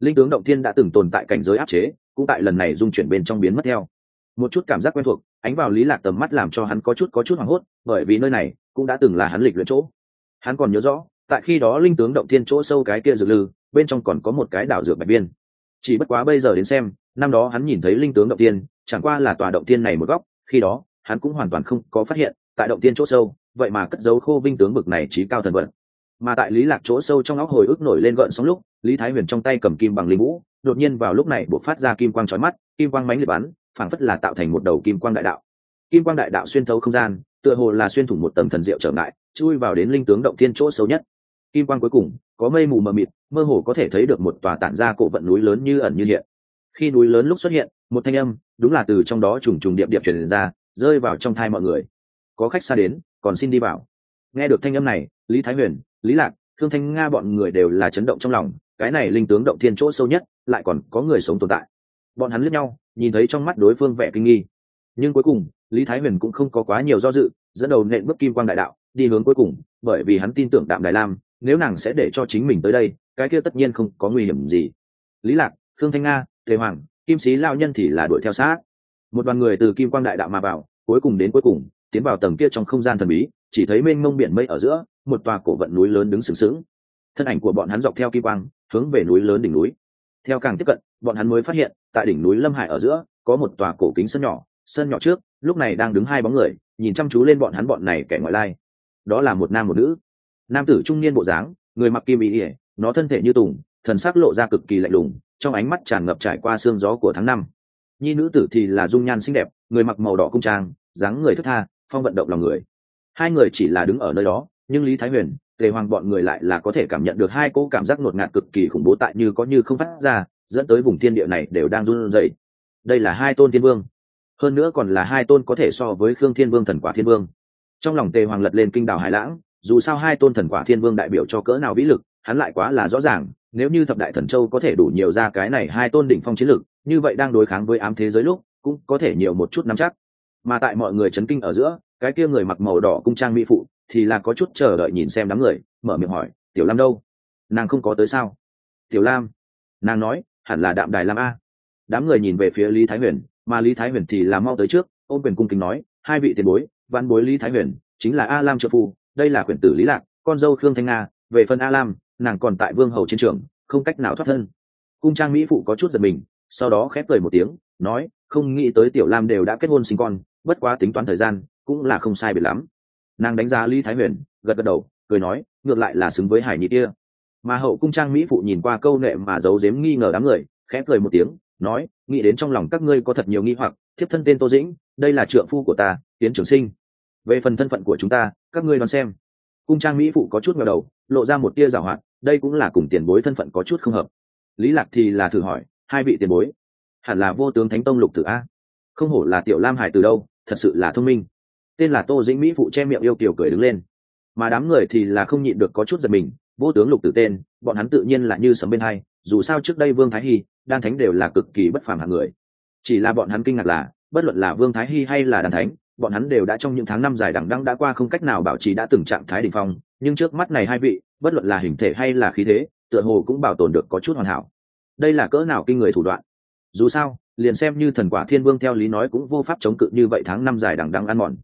Linh tướng động thiên đã từng tồn tại cảnh giới áp chế, cũng tại lần này dung chuyển bên trong biến mất theo. Một chút cảm giác quen thuộc, ánh vào lý lạc tầm mắt làm cho hắn có chút có chút hoảng hốt, bởi vì nơi này cũng đã từng là hắn lịch luyện chỗ hắn còn nhớ rõ, tại khi đó linh tướng động thiên chỗ sâu cái kia dược lư, bên trong còn có một cái đảo dược bạch biên chỉ bất quá bây giờ đến xem, năm đó hắn nhìn thấy linh tướng động tiên chẳng qua là tòa động tiên này một góc, khi đó, hắn cũng hoàn toàn không có phát hiện, tại động tiên chỗ sâu, vậy mà cất dấu khô vinh tướng bực này trí cao thần vận. Mà tại lý lạc chỗ sâu trong óc hồi ức nổi lên gợn sóng lúc, lý thái huyền trong tay cầm kim bằng linh vũ, đột nhiên vào lúc này buộc phát ra kim quang chói mắt, kim quang mánh liệt bắn, phảng phất là tạo thành một đầu kim quang đại đạo. Kim quang đại đạo xuyên thấu không gian, tựa hồ là xuyên thủng một tầng thần diệu trở ngại chui vào đến linh tướng động thiên chỗ sâu nhất. Kim quang cuối cùng, có mây mù mờ mịt, mơ hồ có thể thấy được một tòa tản ra cổ vận núi lớn như ẩn như hiện. Khi núi lớn lúc xuất hiện, một thanh âm, đúng là từ trong đó trùng trùng điệp điệp truyền ra, rơi vào trong thai mọi người. Có khách xa đến, còn xin đi vào. Nghe được thanh âm này, lý thái huyền, lý lạc, thương thanh nga bọn người đều là chấn động trong lòng, cái này linh tướng động thiên chỗ sâu nhất, lại còn có người sống tồn tại. Bọn hắn lướt nhau, nhìn thấy trong mắt đối phương vẻ kinh nghi. Nhưng cuối cùng, lý thái huyền cũng không có quá nhiều do dự, dẫn đầu nện bước kim quang đại đạo đi hướng cuối cùng, bởi vì hắn tin tưởng đạm đài lam, nếu nàng sẽ để cho chính mình tới đây, cái kia tất nhiên không có nguy hiểm gì. Lý lạc, khương thanh nga, tề hoàng, kim sĩ lao nhân thì là đuổi theo sát. Một đoàn người từ kim quang đại đạo mà vào, cuối cùng đến cuối cùng, tiến vào tầng kia trong không gian thần bí, chỉ thấy mênh mông biển mây ở giữa, một tòa cổ vận núi lớn đứng sừng sững. Thân ảnh của bọn hắn dọc theo kim quang, hướng về núi lớn đỉnh núi. Theo càng tiếp cận, bọn hắn mới phát hiện, tại đỉnh núi lâm hải ở giữa, có một tòa cổ kính sân nhỏ sân nhỏ trước, lúc này đang đứng hai bóng người, nhìn chăm chú lên bọn hắn bọn này kẻ ngoại lai đó là một nam một nữ. Nam tử trung niên bộ dáng, người mặc kim ý ỉa nó thân thể như tùng, thần sắc lộ ra cực kỳ lạnh lùng, trong ánh mắt tràn ngập trải qua xương gió của tháng năm. Nhi nữ tử thì là dung nhan xinh đẹp, người mặc màu đỏ cung trang, dáng người thức tha, phong vận động lòng người. Hai người chỉ là đứng ở nơi đó, nhưng lý thái huyền, tề hoàng bọn người lại là có thể cảm nhận được hai cô cảm giác ngột ngạt cực kỳ khủng bố tại như có như không phát ra, dẫn tới vùng thiên địa này đều đang run rẩy. Đây là hai tôn thiên vương. Hơn nữa còn là hai tôn có thể so với khương thiên vương thần quả thiên vương trong lòng tề hoàng lật lên kinh đảo hải lãng, dù sao hai tôn thần quả thiên vương đại biểu cho cỡ nào vĩ lực, hắn lại quá là rõ ràng, nếu như thập đại thần châu có thể đủ nhiều ra cái này hai tôn đỉnh phong chiến lực, như vậy đang đối kháng với ám thế giới lúc, cũng có thể nhiều một chút nắm chắc. Mà tại mọi người chấn kinh ở giữa, cái kia người mặc màu đỏ cung trang mỹ phụ thì là có chút chờ đợi nhìn xem đám người, mở miệng hỏi, tiểu lam đâu? Nàng không có tới sao? Tiểu lam. Nàng nói, hẳn là đạm đài lam a. Đám người nhìn về phía lý thái huyền, mà lý thái huyền thì là mau tới trước, ôm quyền cung kính nói, hai vị tiền bối văn bối lý thái huyền, chính là a lam trợ phu, đây là quyển tử lý lạc, con dâu khương thanh nga, về phần a lam, nàng còn tại vương hầu chiến trường, không cách nào thoát thân. Cung trang mỹ phụ có chút giật mình, sau đó khép cười một tiếng, nói, không nghĩ tới tiểu lam đều đã kết hôn sinh con, bất quá tính toán thời gian, cũng là không sai biệt lắm. Nàng đánh giá lý thái huyền, gật gật đầu, cười nói, ngược lại là xứng với hải nhị kia. Mà hậu cung trang mỹ phụ nhìn qua câu nệ mà giấu giếm nghi ngờ đám người khẽ cười một tiếng, nói, nghĩ đến trong lòng các ngươi có thật nhiều nghi hoặc, thiếp thân tên tô dĩnh đây là trượng phu của ta tiến trường sinh. Về phần thân phận của chúng ta, các ngươi đoán xem. Cung trang mỹ phụ có chút ngờ đầu, lộ ra một tia giảo hoạt, đây cũng là cùng tiền bối thân phận có chút không hợp. Lý lạc thì là thử hỏi, hai vị tiền bối? Hẳn là vô tướng thánh tông lục tử a. Không hổ là tiểu lam hải từ đâu, thật sự là thông minh. Tên là tô dĩnh mỹ phụ che miệng yêu kiều cười đứng lên. Mà đám người thì là không nhịn được có chút giật mình, vô tướng lục tử tên, bọn hắn tự nhiên là như sấm bên hai, dù sao trước đây vương thái hy, đan thánh đều là cực kỳ bất phàm hạng người. Chỉ là bọn hắn kinh ngạc là bất luận là vương thái hy hay là Đàn thánh, bọn hắn đều đã trong những tháng năm dài đằng đăng đã qua không cách nào bảo trì đã từng trạng thái đ ỉ n h phong, nhưng trước mắt này hai vị, bất luận là hình thể hay là khí thế, tựa hồ cũng bảo tồn được có chút hoàn hảo. Đây là cỡ nào kinh người thủ đoạn? Dù sao, liền xem như thần quả thiên vương theo lý nói cũng vô pháp chống cự như vậy tháng năm dài đằng đăng ăn mòn.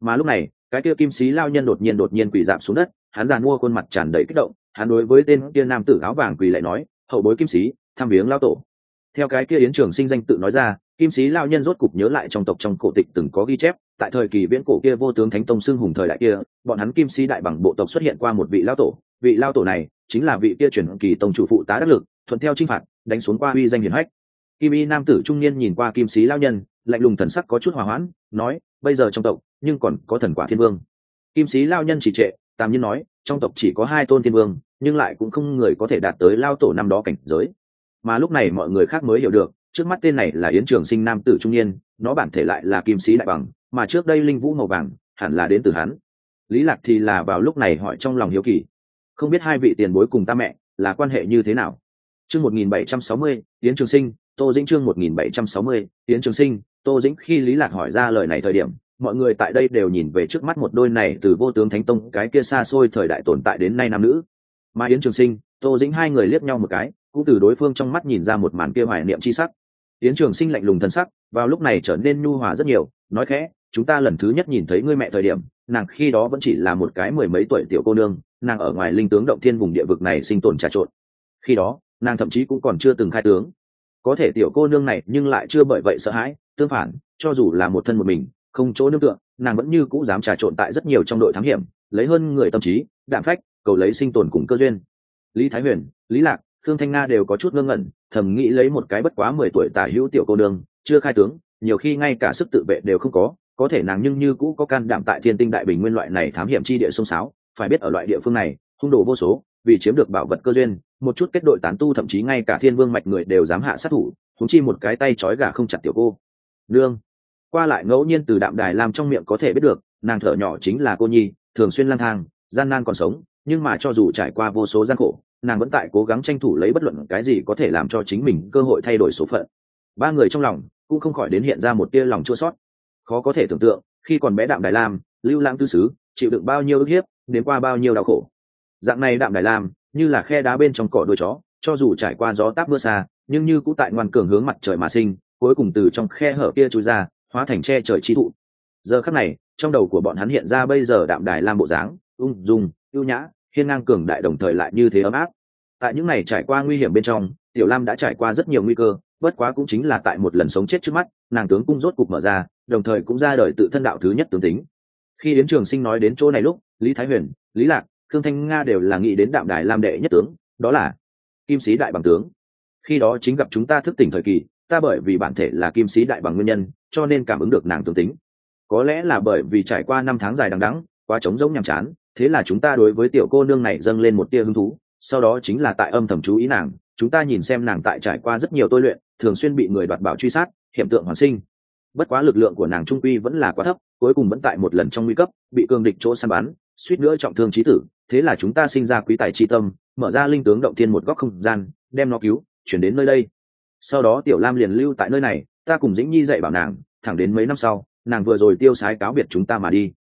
Mà lúc này, cái kia kim sĩ lao nhân đột nhiên đột nhiên quỳ giảm xuống đất, hắn giàn mua khuôn mặt tràn đầy kích động, hắn đối với tên kia nam tử áo vàng quỳ lại nói, hậu bối kim sĩ, tham viếng lao tổ. Theo cái kia yến trường sinh danh tự nói ra kim sĩ lao nhân rốt cục nhớ lại trong tộc trong cổ tịch từng có ghi chép, tại thời kỳ viễn cổ kia vô tướng thánh tông xưng hùng thời đại kia, bọn hắn kim sĩ đại bằng bộ tộc xuất hiện qua một vị lao tổ. Vị lao tổ này chính là vị kia chuyển kỳ tông chủ phụ tá đắc lực, thuận theo chinh phạt, đánh xuống qua uy danh hiển hách. Kim y nam tử trung niên nhìn qua kim sĩ lao nhân, lạnh lùng thần sắc có chút hòa hoãn, nói, bây giờ trong tộc, nhưng còn có thần quả thiên vương. Kim sĩ lao nhân chỉ trệ tàm nhiên nói, trong tộc chỉ có hai tôn thiên vương, nhưng lại cũng không người có thể đạt tới lao tổ năm đó cảnh giới. Mà lúc này mọi người khác mới hiểu được trước mắt tên này là yến trường sinh nam tử trung niên nó bản thể lại là kim sĩ đại bằng mà trước đây linh vũ màu vàng hẳn là đến từ hắn. Lý lạc thì là vào lúc này hỏi trong lòng hiếu kỳ. Không biết hai vị tiền bối cùng ta mẹ là quan hệ như thế nào? Chương 1760, yến trường sinh tô dĩnh chương 1760, yến trường sinh tô dĩnh khi lý lạc hỏi ra lời này thời điểm mọi người tại đây đều nhìn về trước mắt một đôi này từ vô tướng thánh tông cái kia xa xôi thời đại tồn tại đến nay nam nữ. Mà yến trường sinh tô dĩnh hai người liếc nhau một cái cũng từ đối phương trong mắt nhìn ra một màn kia hoài niệm chi sắc tiến trường sinh lạnh lùng thân sắc, vào lúc này trở nên nhu hòa rất nhiều, nói khẽ, chúng ta lần thứ nhất nhìn thấy ngươi mẹ thời điểm, nàng khi đó vẫn chỉ là một cái mười mấy tuổi tiểu cô nương, nàng ở ngoài linh tướng động thiên vùng địa vực này sinh tồn trà trộn. Khi đó, nàng thậm chí cũng còn chưa từng khai tướng. Có thể tiểu cô nương này nhưng lại chưa bởi vậy sợ hãi, tương phản, cho dù là một thân một mình, không chỗ nương tựa, nàng vẫn như cũ dám trà trộn tại rất nhiều trong đội thám hiểm, lấy hơn người tâm trí, đạm phách, cầu lấy sinh tồn cùng cơ duyên. Lý thái huyền, lý lạc khương thanh nga đều có chút ngơ ngẩn, thầm nghĩ lấy một cái bất quá mười tuổi tả hữu tiểu cô đường chưa khai tướng, nhiều khi ngay cả sức tự vệ đều không có có thể nàng nhưng như cũ có can đảm tại thiên tinh đại bình nguyên loại này thám hiểm chi địa sông sáo, phải biết ở loại địa phương này, hung đồ vô số, vì chiếm được bảo vật cơ duyên, một chút kết đội tán tu thậm chí ngay cả thiên vương mạch người đều dám hạ sát thủ thúng chi một cái tay trói gà không chặt tiểu cô. Nương, qua lại ngẫu nhiên từ đạm đài làm trong miệng có thể biết được, nàng thở nhỏ chính là cô nhi, thường xuyên lang thang, gian nan còn sống, nhưng mà cho dù trải qua vô số gian khổ nàng vẫn tại cố gắng tranh thủ lấy bất luận cái gì có thể làm cho chính mình cơ hội thay đổi số phận. Ba người trong lòng cũng không khỏi đến hiện ra một tia lòng chua sót khó có thể tưởng tượng, khi còn bé đạm đài lam, lưu lãng tư sứ chịu đựng bao nhiêu ức hiếp, đến qua bao nhiêu đau khổ. Dạng này đạm đài lam như là khe đá bên trong cỏ đuôi chó, cho dù trải qua gió táp mưa xa, nhưng như cũng tại ngoan cường hướng mặt trời mà sinh, cuối cùng từ trong khe hở kia trôi ra, hóa thành che trời chi thụ. Giờ khắc này, trong đầu của bọn hắn hiện ra bây giờ đạm đài lam bộ dáng, ung dung, ưu nhã hiên ngang cường đại đồng thời lại như thế ấm áp. Tại những ngày trải qua nguy hiểm bên trong, tiểu lam đã trải qua rất nhiều nguy cơ, bất quá cũng chính là tại một lần sống chết trước mắt, nàng tướng cung rốt cục mở ra, đồng thời cũng ra đời tự thân đạo thứ nhất tướng tính. Khi đến trường sinh nói đến chỗ này lúc, lý thái huyền, lý lạc thương thanh nga đều là nghĩ đến đạm đài lam đệ nhất tướng, đó là kim sĩ đại bằng tướng. Khi đó chính gặp chúng ta thức tỉnh thời kỳ, ta bởi vì bản thể là kim sĩ đại bằng nguyên nhân, cho nên cảm ứng được nàng tướng tính. Có lẽ là bởi vì trải qua năm tháng dài đằng đẵng, quá trống rỗng nhàm chán thế là chúng ta đối với tiểu cô nương này dâng lên một tia hứng thú, sau đó chính là tại âm thầm chú ý nàng, chúng ta nhìn xem nàng tại trải qua rất nhiều tôi luyện, thường xuyên bị người đoạt bảo truy sát, hiện tượng hoàn sinh. Bất quá lực lượng của nàng trung quy vẫn là quá thấp, cuối cùng vẫn tại một lần trong nguy cấp, bị cường địch chỗ săn bắn, suýt nữa trọng thương trí tử, thế là chúng ta sinh ra quý tài chi tâm, mở ra linh tướng động thiên một góc không gian, đem nó cứu, chuyển đến nơi đây. Sau đó tiểu lam liền lưu tại nơi này, ta cùng dĩnh nhi dạy bảo nàng, thẳng đến mấy năm sau, nàng vừa rồi tiêu sái cáo biệt chúng ta mà đi.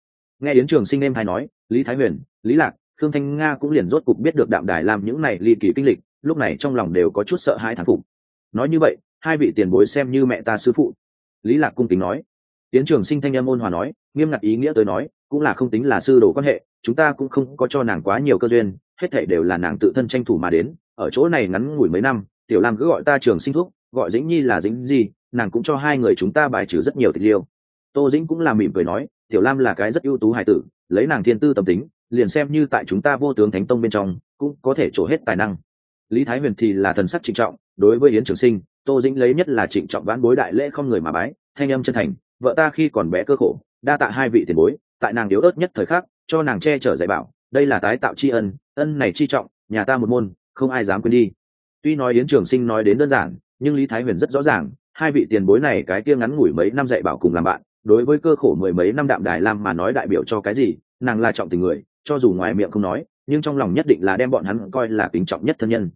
Nghe yến trường sinh em hay nói lý thái huyền, lý lạc, khương thanh nga cũng liền rốt cục biết được đạm đài làm những này ly kỳ kinh lịch, lúc này trong lòng đều có chút sợ hãi thán phục. Nói như vậy, hai vị tiền bối xem như mẹ ta sư phụ. Lý lạc cung kính nói. Tiến trường sinh thanh em ôn hòa nói, nghiêm ngặt ý nghĩa tới nói, cũng là không tính là sư đồ quan hệ, chúng ta cũng không có cho nàng quá nhiều cơ duyên, hết thảy đều là nàng tự thân tranh thủ mà đến, ở chỗ này ngắn ngủi mấy năm, tiểu lam cứ gọi ta trường sinh thuốc gọi dĩnh nhi là dĩnh gì nàng cũng cho hai người chúng ta bài trừ rất nhiều tịch liêu tô dĩnh cũng là mỉm cười nói, tiểu lam là cái rất ưu tú hài tử lấy nàng thiên tư tâm tính, liền xem như tại chúng ta vô tướng thánh tông bên trong, cũng có thể trổ hết tài năng. Lý thái huyền thì là thần sắc trịnh trọng, đối với yến trường sinh, tô dĩnh lấy nhất là trịnh trọng vãn bối đại lễ không người mà bái, thanh âm chân thành, vợ ta khi còn bé cơ khổ, đa tạ hai vị tiền bối, tại nàng yếu ớt nhất thời khắc, cho nàng che chở dạy bảo, đây là tái tạo tri ân ân này chi trọng, nhà ta một môn, không ai dám quên đi. Tuy nói yến trường sinh nói đến đơn giản, nhưng lý thái huyền rất rõ ràng, hai vị tiền bối này cái kia ngắn ngủi mấy năm dạy bảo cùng làm bạn đối với cơ khổ mười mấy năm đạm đài lam mà nói đại biểu cho cái gì, nàng là trọng tình người, cho dù ngoài miệng không nói, nhưng trong lòng nhất định là đem bọn hắn coi là kính trọng nhất thân nhân.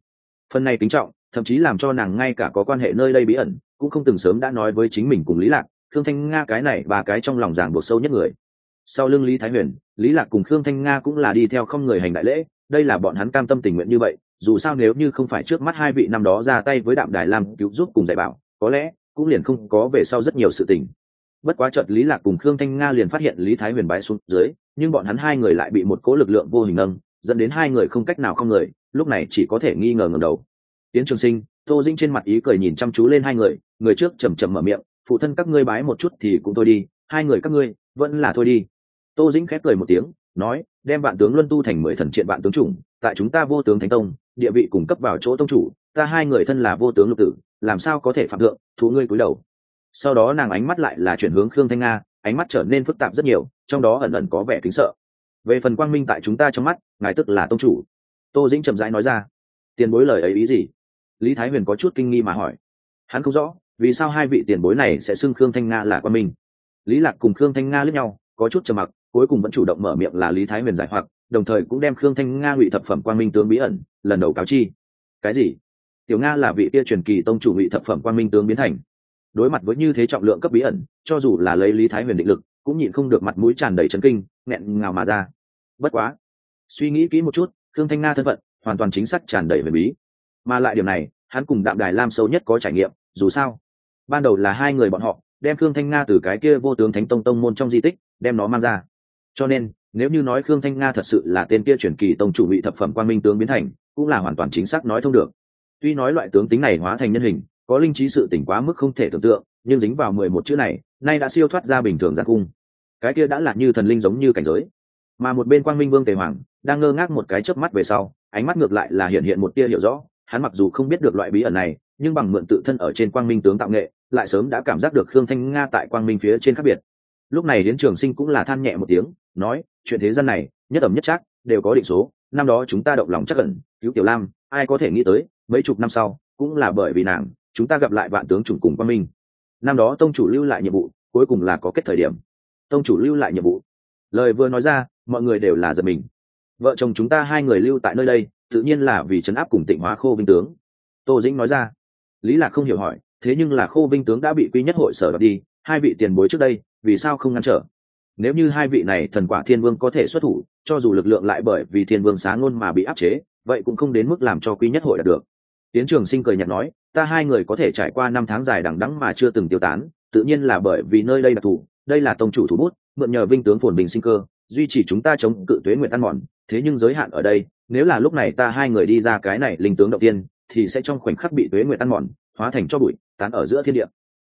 Phần này kính trọng, thậm chí làm cho nàng ngay cả có quan hệ nơi đây bí ẩn, cũng không từng sớm đã nói với chính mình cùng lý lạc, khương thanh nga cái này và cái trong lòng ràng buộc sâu nhất người. Sau lưng lý thái huyền, lý lạc cùng khương thanh nga cũng là đi theo không người hành đại lễ, đây là bọn hắn cam tâm tình nguyện như vậy, dù sao nếu như không phải trước mắt hai vị năm đó ra tay với đạm đài lam cứu giúp cùng dạy bảo, có lẽ cũng liền không có về sau rất nhiều sự tình bất quá chợt lý lạc cùng khương thanh nga liền phát hiện lý thái huyền bái xuống dưới, nhưng bọn hắn hai người lại bị một cố lực lượng vô hình nâng, dẫn đến hai người không cách nào không người, lúc này chỉ có thể nghi ngờ ngầm đầu. Tiến trường sinh, tô dĩnh trên mặt ý cười nhìn chăm chú lên hai người người trước chầm chầm mở miệng, phụ thân các ngươi bái một chút thì cũng thôi đi, hai người các ngươi vẫn là thôi đi. Tô dĩnh khép cười một tiếng, nói, đem bạn tướng luân tu thành mười thần triện bạn tướng chủng, tại chúng ta vô tướng thánh tông, địa vị cung cấp vào chỗ tông chủ, ta hai người thân là vô tướng lục tử, làm sao có thể phạm thượng, thú ngươi cúi đầu sau đó nàng ánh mắt lại là chuyển hướng khương thanh nga, ánh mắt trở nên phức tạp rất nhiều, trong đó ẩn ẩn có vẻ kính sợ. Về phần quang minh tại chúng ta trong mắt, ngài tức là tông chủ. Tô dĩnh chậm rãi nói ra. Tiền bối lời ấy ý gì? Lý thái huyền có chút kinh nghi mà hỏi. Hắn không rõ, vì sao hai vị tiền bối này sẽ xưng khương thanh nga là quang minh? Lý lạc cùng khương thanh nga lướt nhau, có chút trầm mặc, cuối cùng vẫn chủ động mở miệng là lý thái huyền giải hoặc, đồng thời cũng đem khương thanh nga ngụy thập phẩm quang minh tướng bí ẩn, lần đầu cáo chi. Cái gì? Tiểu nga là vị tia truyền kỳ tông chủ ngụy thập phẩm quang minh tướng biến thành đối mặt với như thế trọng lượng cấp bí ẩn, cho dù là lấy lý thái huyền định lực, cũng nhịn không được mặt mũi tràn đầy chấn kinh, nghẹn ngào mà ra. Bất quá, suy nghĩ kỹ một chút, khương thanh nga thân phận, hoàn toàn chính xác tràn đầy về bí. Mà lại điểm này, hắn cùng đạm đài lam sâu nhất có trải nghiệm, dù sao, ban đầu là hai người bọn họ, đem khương thanh nga từ cái kia vô tướng thánh tông tông môn trong di tích, đem nó mang ra. Cho nên, nếu như nói khương thanh nga thật sự là tên kia chuyển kỳ tông chủ bị thập phẩm quan minh tướng biến thành, cũng là hoàn toàn chính xác nói thông được. Tuy nói loại tướng tính này hóa thành nhân hình có linh trí sự tỉnh quá mức không thể tưởng tượng, nhưng dính vào mười một chữ này, nay đã siêu thoát ra bình thường ra cung. Cái kia đã là như thần linh giống như cảnh giới. Mà một bên quang minh vương tề hoàng đang ngơ ngác một cái chớp mắt về sau, ánh mắt ngược lại là hiện hiện một tia hiểu rõ, hắn mặc dù không biết được loại bí ẩn này, nhưng bằng mượn tự thân ở trên quang minh tướng tạo nghệ, lại sớm đã cảm giác được khương thanh nga tại quang minh phía trên khác biệt. Lúc này đến trường sinh cũng là than nhẹ một tiếng, nói, chuyện thế gian này, nhất ẩm nhất chắc đều có định số, năm đó chúng ta động lòng chắc ẩn, cứu tiểu lam, ai có thể nghĩ tới, mấy chục năm sau, cũng là bởi vì nàng chúng ta gặp lại vạn tướng chủng cùng quang minh. Năm đó tông chủ lưu lại nhiệm vụ, cuối cùng là có kết thời điểm. Tông chủ lưu lại nhiệm vụ. Lời vừa nói ra, mọi người đều là giật mình. Vợ chồng chúng ta hai người lưu tại nơi đây, tự nhiên là vì chấn áp cùng tịnh hóa khô vinh tướng. Tô dĩnh nói ra. Lý lạc không hiểu hỏi, thế nhưng là khô vinh tướng đã bị quy nhất hội sở đoạt đi, hai vị tiền bối trước đây, vì sao không ngăn trở? Nếu như hai vị này thần quả thiên vương có thể xuất thủ, cho dù lực lượng lại bởi vì thiên vương sáng ngôn mà bị áp chế, vậy cũng không đến mức làm cho quý nhất hội đạt được. Tiến trường sinh cười nhạt nói ta hai người có thể trải qua năm tháng dài đằng đẵng mà chưa từng tiêu tán, tự nhiên là bởi vì nơi đây đặc thù đây là tông chủ thủ bút, mượn nhờ vinh tướng phồn bình sinh cơ, duy trì chúng ta chống cự tuế nguyện ăn mòn, thế nhưng giới hạn ở đây, nếu là lúc này ta hai người đi ra cái này linh tướng đầu tiên, thì sẽ trong khoảnh khắc bị tuế nguyện ăn mòn, hóa thành cho bụi, tán ở giữa thiên địa.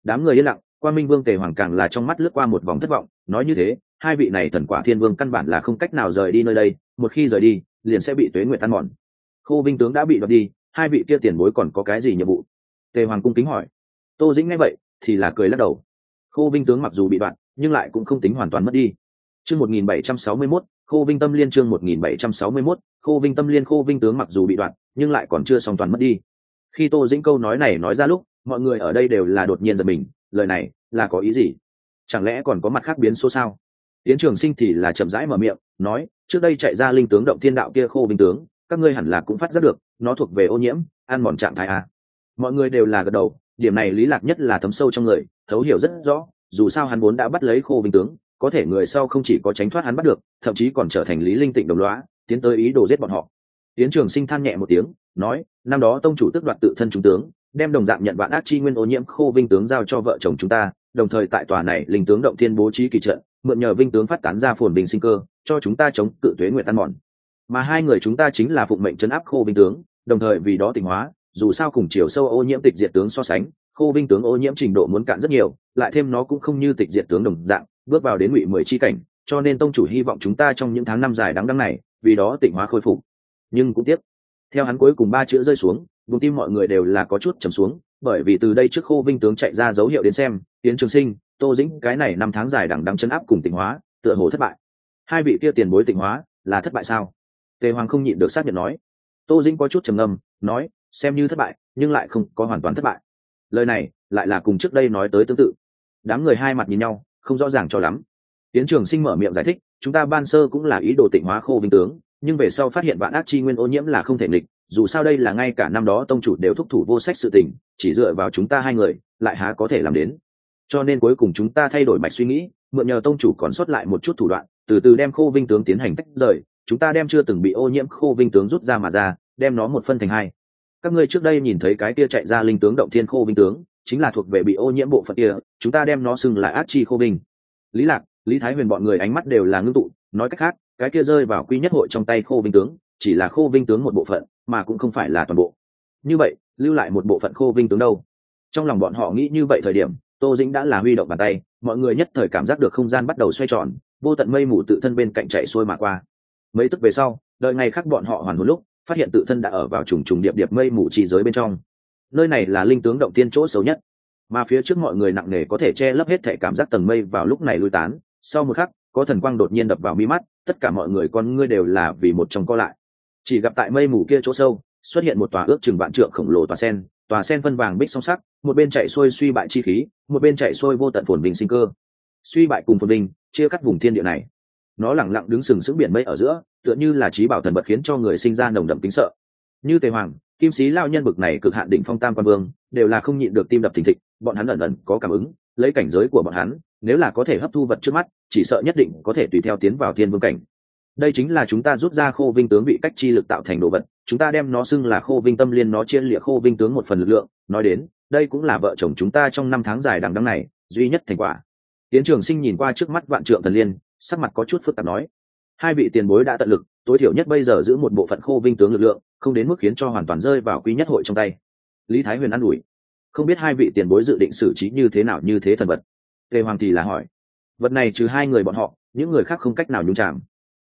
Đám người yên lặng quan minh vương tề hoàng càng là trong mắt lướt qua một vòng thất vọng, nói như thế, hai vị này thần quả thiên vương căn bản là không cách nào rời đi nơi đây, một khi rời đi, liền sẽ bị tuế nguyện ăn mòn. Khô vinh tướng đã bị đoạt đi, hai vị kia tiền bối còn có cái gì nhiệm vụ? Tề hoàng cung kính hỏi. Tô dĩnh nghe vậy, thì là cười lắc đầu. Khô vinh tướng mặc dù bị đoạn, nhưng lại cũng không tính hoàn toàn mất đi. Chương một nghìn bảy trăm sáu mươi mốt, khô vinh tâm liên chương một nghìn bảy trăm sáu mươi mốt, khô vinh tâm liên khô vinh tướng mặc dù bị đoạn, nhưng lại còn chưa xong toàn mất đi. Khi tô dĩnh câu nói này nói ra lúc, mọi người ở đây đều là đột nhiên giật mình, lời này là có ý gì? Chẳng lẽ còn có mặt khác biến số sao? Tiến trường sinh thì là chậm rãi mở miệng, nói, trước đây chạy ra linh tướng động thiên đạo kia khô vinh tướng, các ngươi hẳn là cũng phát giác được, nó thuộc về ô nhiễm, ăn mòn trạng thái à? Mọi người đều là gật đầu, điểm này lý lạc nhất là thấm sâu trong người, thấu hiểu rất rõ, dù sao hắn vốn đã bắt lấy khô vinh tướng, có thể người sau không chỉ có tránh thoát hắn bắt được, thậm chí còn trở thành lý linh tịnh đồng lõa, tiến tới ý đồ giết bọn họ. Tiến trường sinh than nhẹ một tiếng, nói, năm đó tông chủ tức đoạt tự thân trung tướng, đem đồng dạng nhận vạn ác chi nguyên ô nhiễm khô vinh tướng giao cho vợ chồng chúng ta, đồng thời tại tòa này linh tướng động thiên bố trí kỳ trận, mượn nhờ vinh tướng phát tán ra phồn bình sinh cơ, cho chúng ta chống cự tuế nguyện tan mòn. Mà hai người chúng ta chính là phụng mệnh chấn áp khô vinh tướng, đồng thời vì đó tỉnh hóa dù sao cùng chiều sâu ô nhiễm tịch diệt tướng so sánh, khô vinh tướng ô nhiễm trình độ muốn cạn rất nhiều, lại thêm nó cũng không như tịch diệt tướng đồng dạng, bước vào đến ngụy mười chi cảnh, cho nên tông chủ hy vọng chúng ta trong những tháng năm dài đáng đắng này, vì đó tỉnh hóa khôi phục. Nhưng cũng tiếc, theo hắn cuối cùng ba chữ rơi xuống vùng tim mọi người đều là có chút trầm xuống, bởi vì từ đây trước khô vinh tướng chạy ra dấu hiệu đến xem tiến trường sinh, tô dĩnh, cái này năm tháng dài đằng đắng chấn áp cùng tỉnh hóa, tựa hồ thất bại. Hai vị kia tiền bối tỉnh hóa, là thất bại sao? Tề hoàng không nhịn được xác nhận nói. Tô dĩnh có chút trầm ngâm, nói xem như thất bại, nhưng lại không có hoàn toàn thất bại. Lời này lại là cùng trước đây nói tới tương tự. Đám người hai mặt nhìn nhau, không rõ ràng cho lắm. Tiến trường sinh mở miệng giải thích, chúng ta ban sơ cũng là ý đồ tịnh hóa khô vinh tướng, nhưng về sau phát hiện vạn ác chi nguyên ô nhiễm là không thể nghịch, dù sao đây là ngay cả năm đó tông chủ đều thúc thủ vô sách sự tình, chỉ dựa vào chúng ta hai người, lại há có thể làm đến. Cho nên cuối cùng chúng ta thay đổi mạch suy nghĩ, mượn nhờ tông chủ còn sót lại một chút thủ đoạn, từ từ đem khô vinh tướng tiến hành tách rời, chúng ta đem chưa từng bị ô nhiễm khô vinh tướng rút ra mà ra, đem nó một phân thành hai các ngươi trước đây nhìn thấy cái kia chạy ra linh tướng động thiên khô binh tướng, chính là thuộc về bị ô nhiễm bộ phận kia, chúng ta đem nó xưng là ác chi khô binh. Lý lạc, lý thái huyền bọn người ánh mắt đều là ngưng tụ, nói cách khác, cái kia rơi vào quy nhất hội trong tay khô vinh tướng, chỉ là khô vinh tướng một bộ phận, mà cũng không phải là toàn bộ. Như vậy, lưu lại một bộ phận khô vinh tướng đâu? Trong lòng bọn họ nghĩ như vậy thời điểm, tô dĩnh đã là huy động bàn tay, mọi người nhất thời cảm giác được không gian bắt đầu xoay tròn, vô tận mây mù tự thân bên cạnh chạy xuôi mà qua. Mấy tức về sau, đợi ngày khác bọn họ hoàn hồn lúc phát hiện tự thân đã ở vào trùng trùng điệp điệp mây mù trì giới bên trong. Nơi này là linh tướng động tiên chỗ xấu nhất. Mà phía trước mọi người nặng nề có thể che lấp hết thể cảm giác tầng mây vào lúc này lui tán. Sau một khắc, có thần quang đột nhiên đập vào mi mắt, tất cả mọi người con ngươi đều là vì một trong co lại. Chỉ gặp tại mây mù kia chỗ sâu, xuất hiện một tòa ước chừng vạn trượng khổng lồ tòa sen tòa sen phân vàng bích song sắc, một bên chạy xuôi suy bại chi khí, một bên chạy xuôi vô tận phồn bình sinh cơ. Suy bại cùng phồn bình chia cắt vùng thiên địa này. Nó lẳng lặng đứng sừng sững biển mây ở giữa tựa như là trí bảo thần vật khiến cho người sinh ra nồng đậm kính sợ. Như tề hoàng, kim sĩ lao nhân bực này cực hạn đỉnh phong tam quan vương, đều là không nhịn được tim đập thình thịch, bọn hắn ẩn ẩn có cảm ứng, lấy cảnh giới của bọn hắn, nếu là có thể hấp thu vật trước mắt, chỉ sợ nhất định có thể tùy theo tiến vào thiên vương cảnh. Đây chính là chúng ta rút ra khô vinh tướng bị cách chi lực tạo thành đồ vật, chúng ta đem nó xưng là khô vinh tâm liên nó chia lịa khô vinh tướng một phần lực lượng, nói đến, đây cũng là vợ chồng chúng ta trong năm tháng dài đằng đăng này, duy nhất thành quả. Tiến trường sinh nhìn qua trước mắt vạn trượng thần liên, sắc mặt có chút phức tạp nói hai vị tiền bối đã tận lực, tối thiểu nhất bây giờ giữ một bộ phận khô vinh tướng lực lượng, không đến mức khiến cho hoàn toàn rơi vào quý nhất hội trong tay. Lý thái huyền an ủi. Không biết hai vị tiền bối dự định xử trí như thế nào, như thế thần vật? Tề hoàng thì là hỏi. Vật này trừ hai người bọn họ, những người khác không cách nào nhúng chạm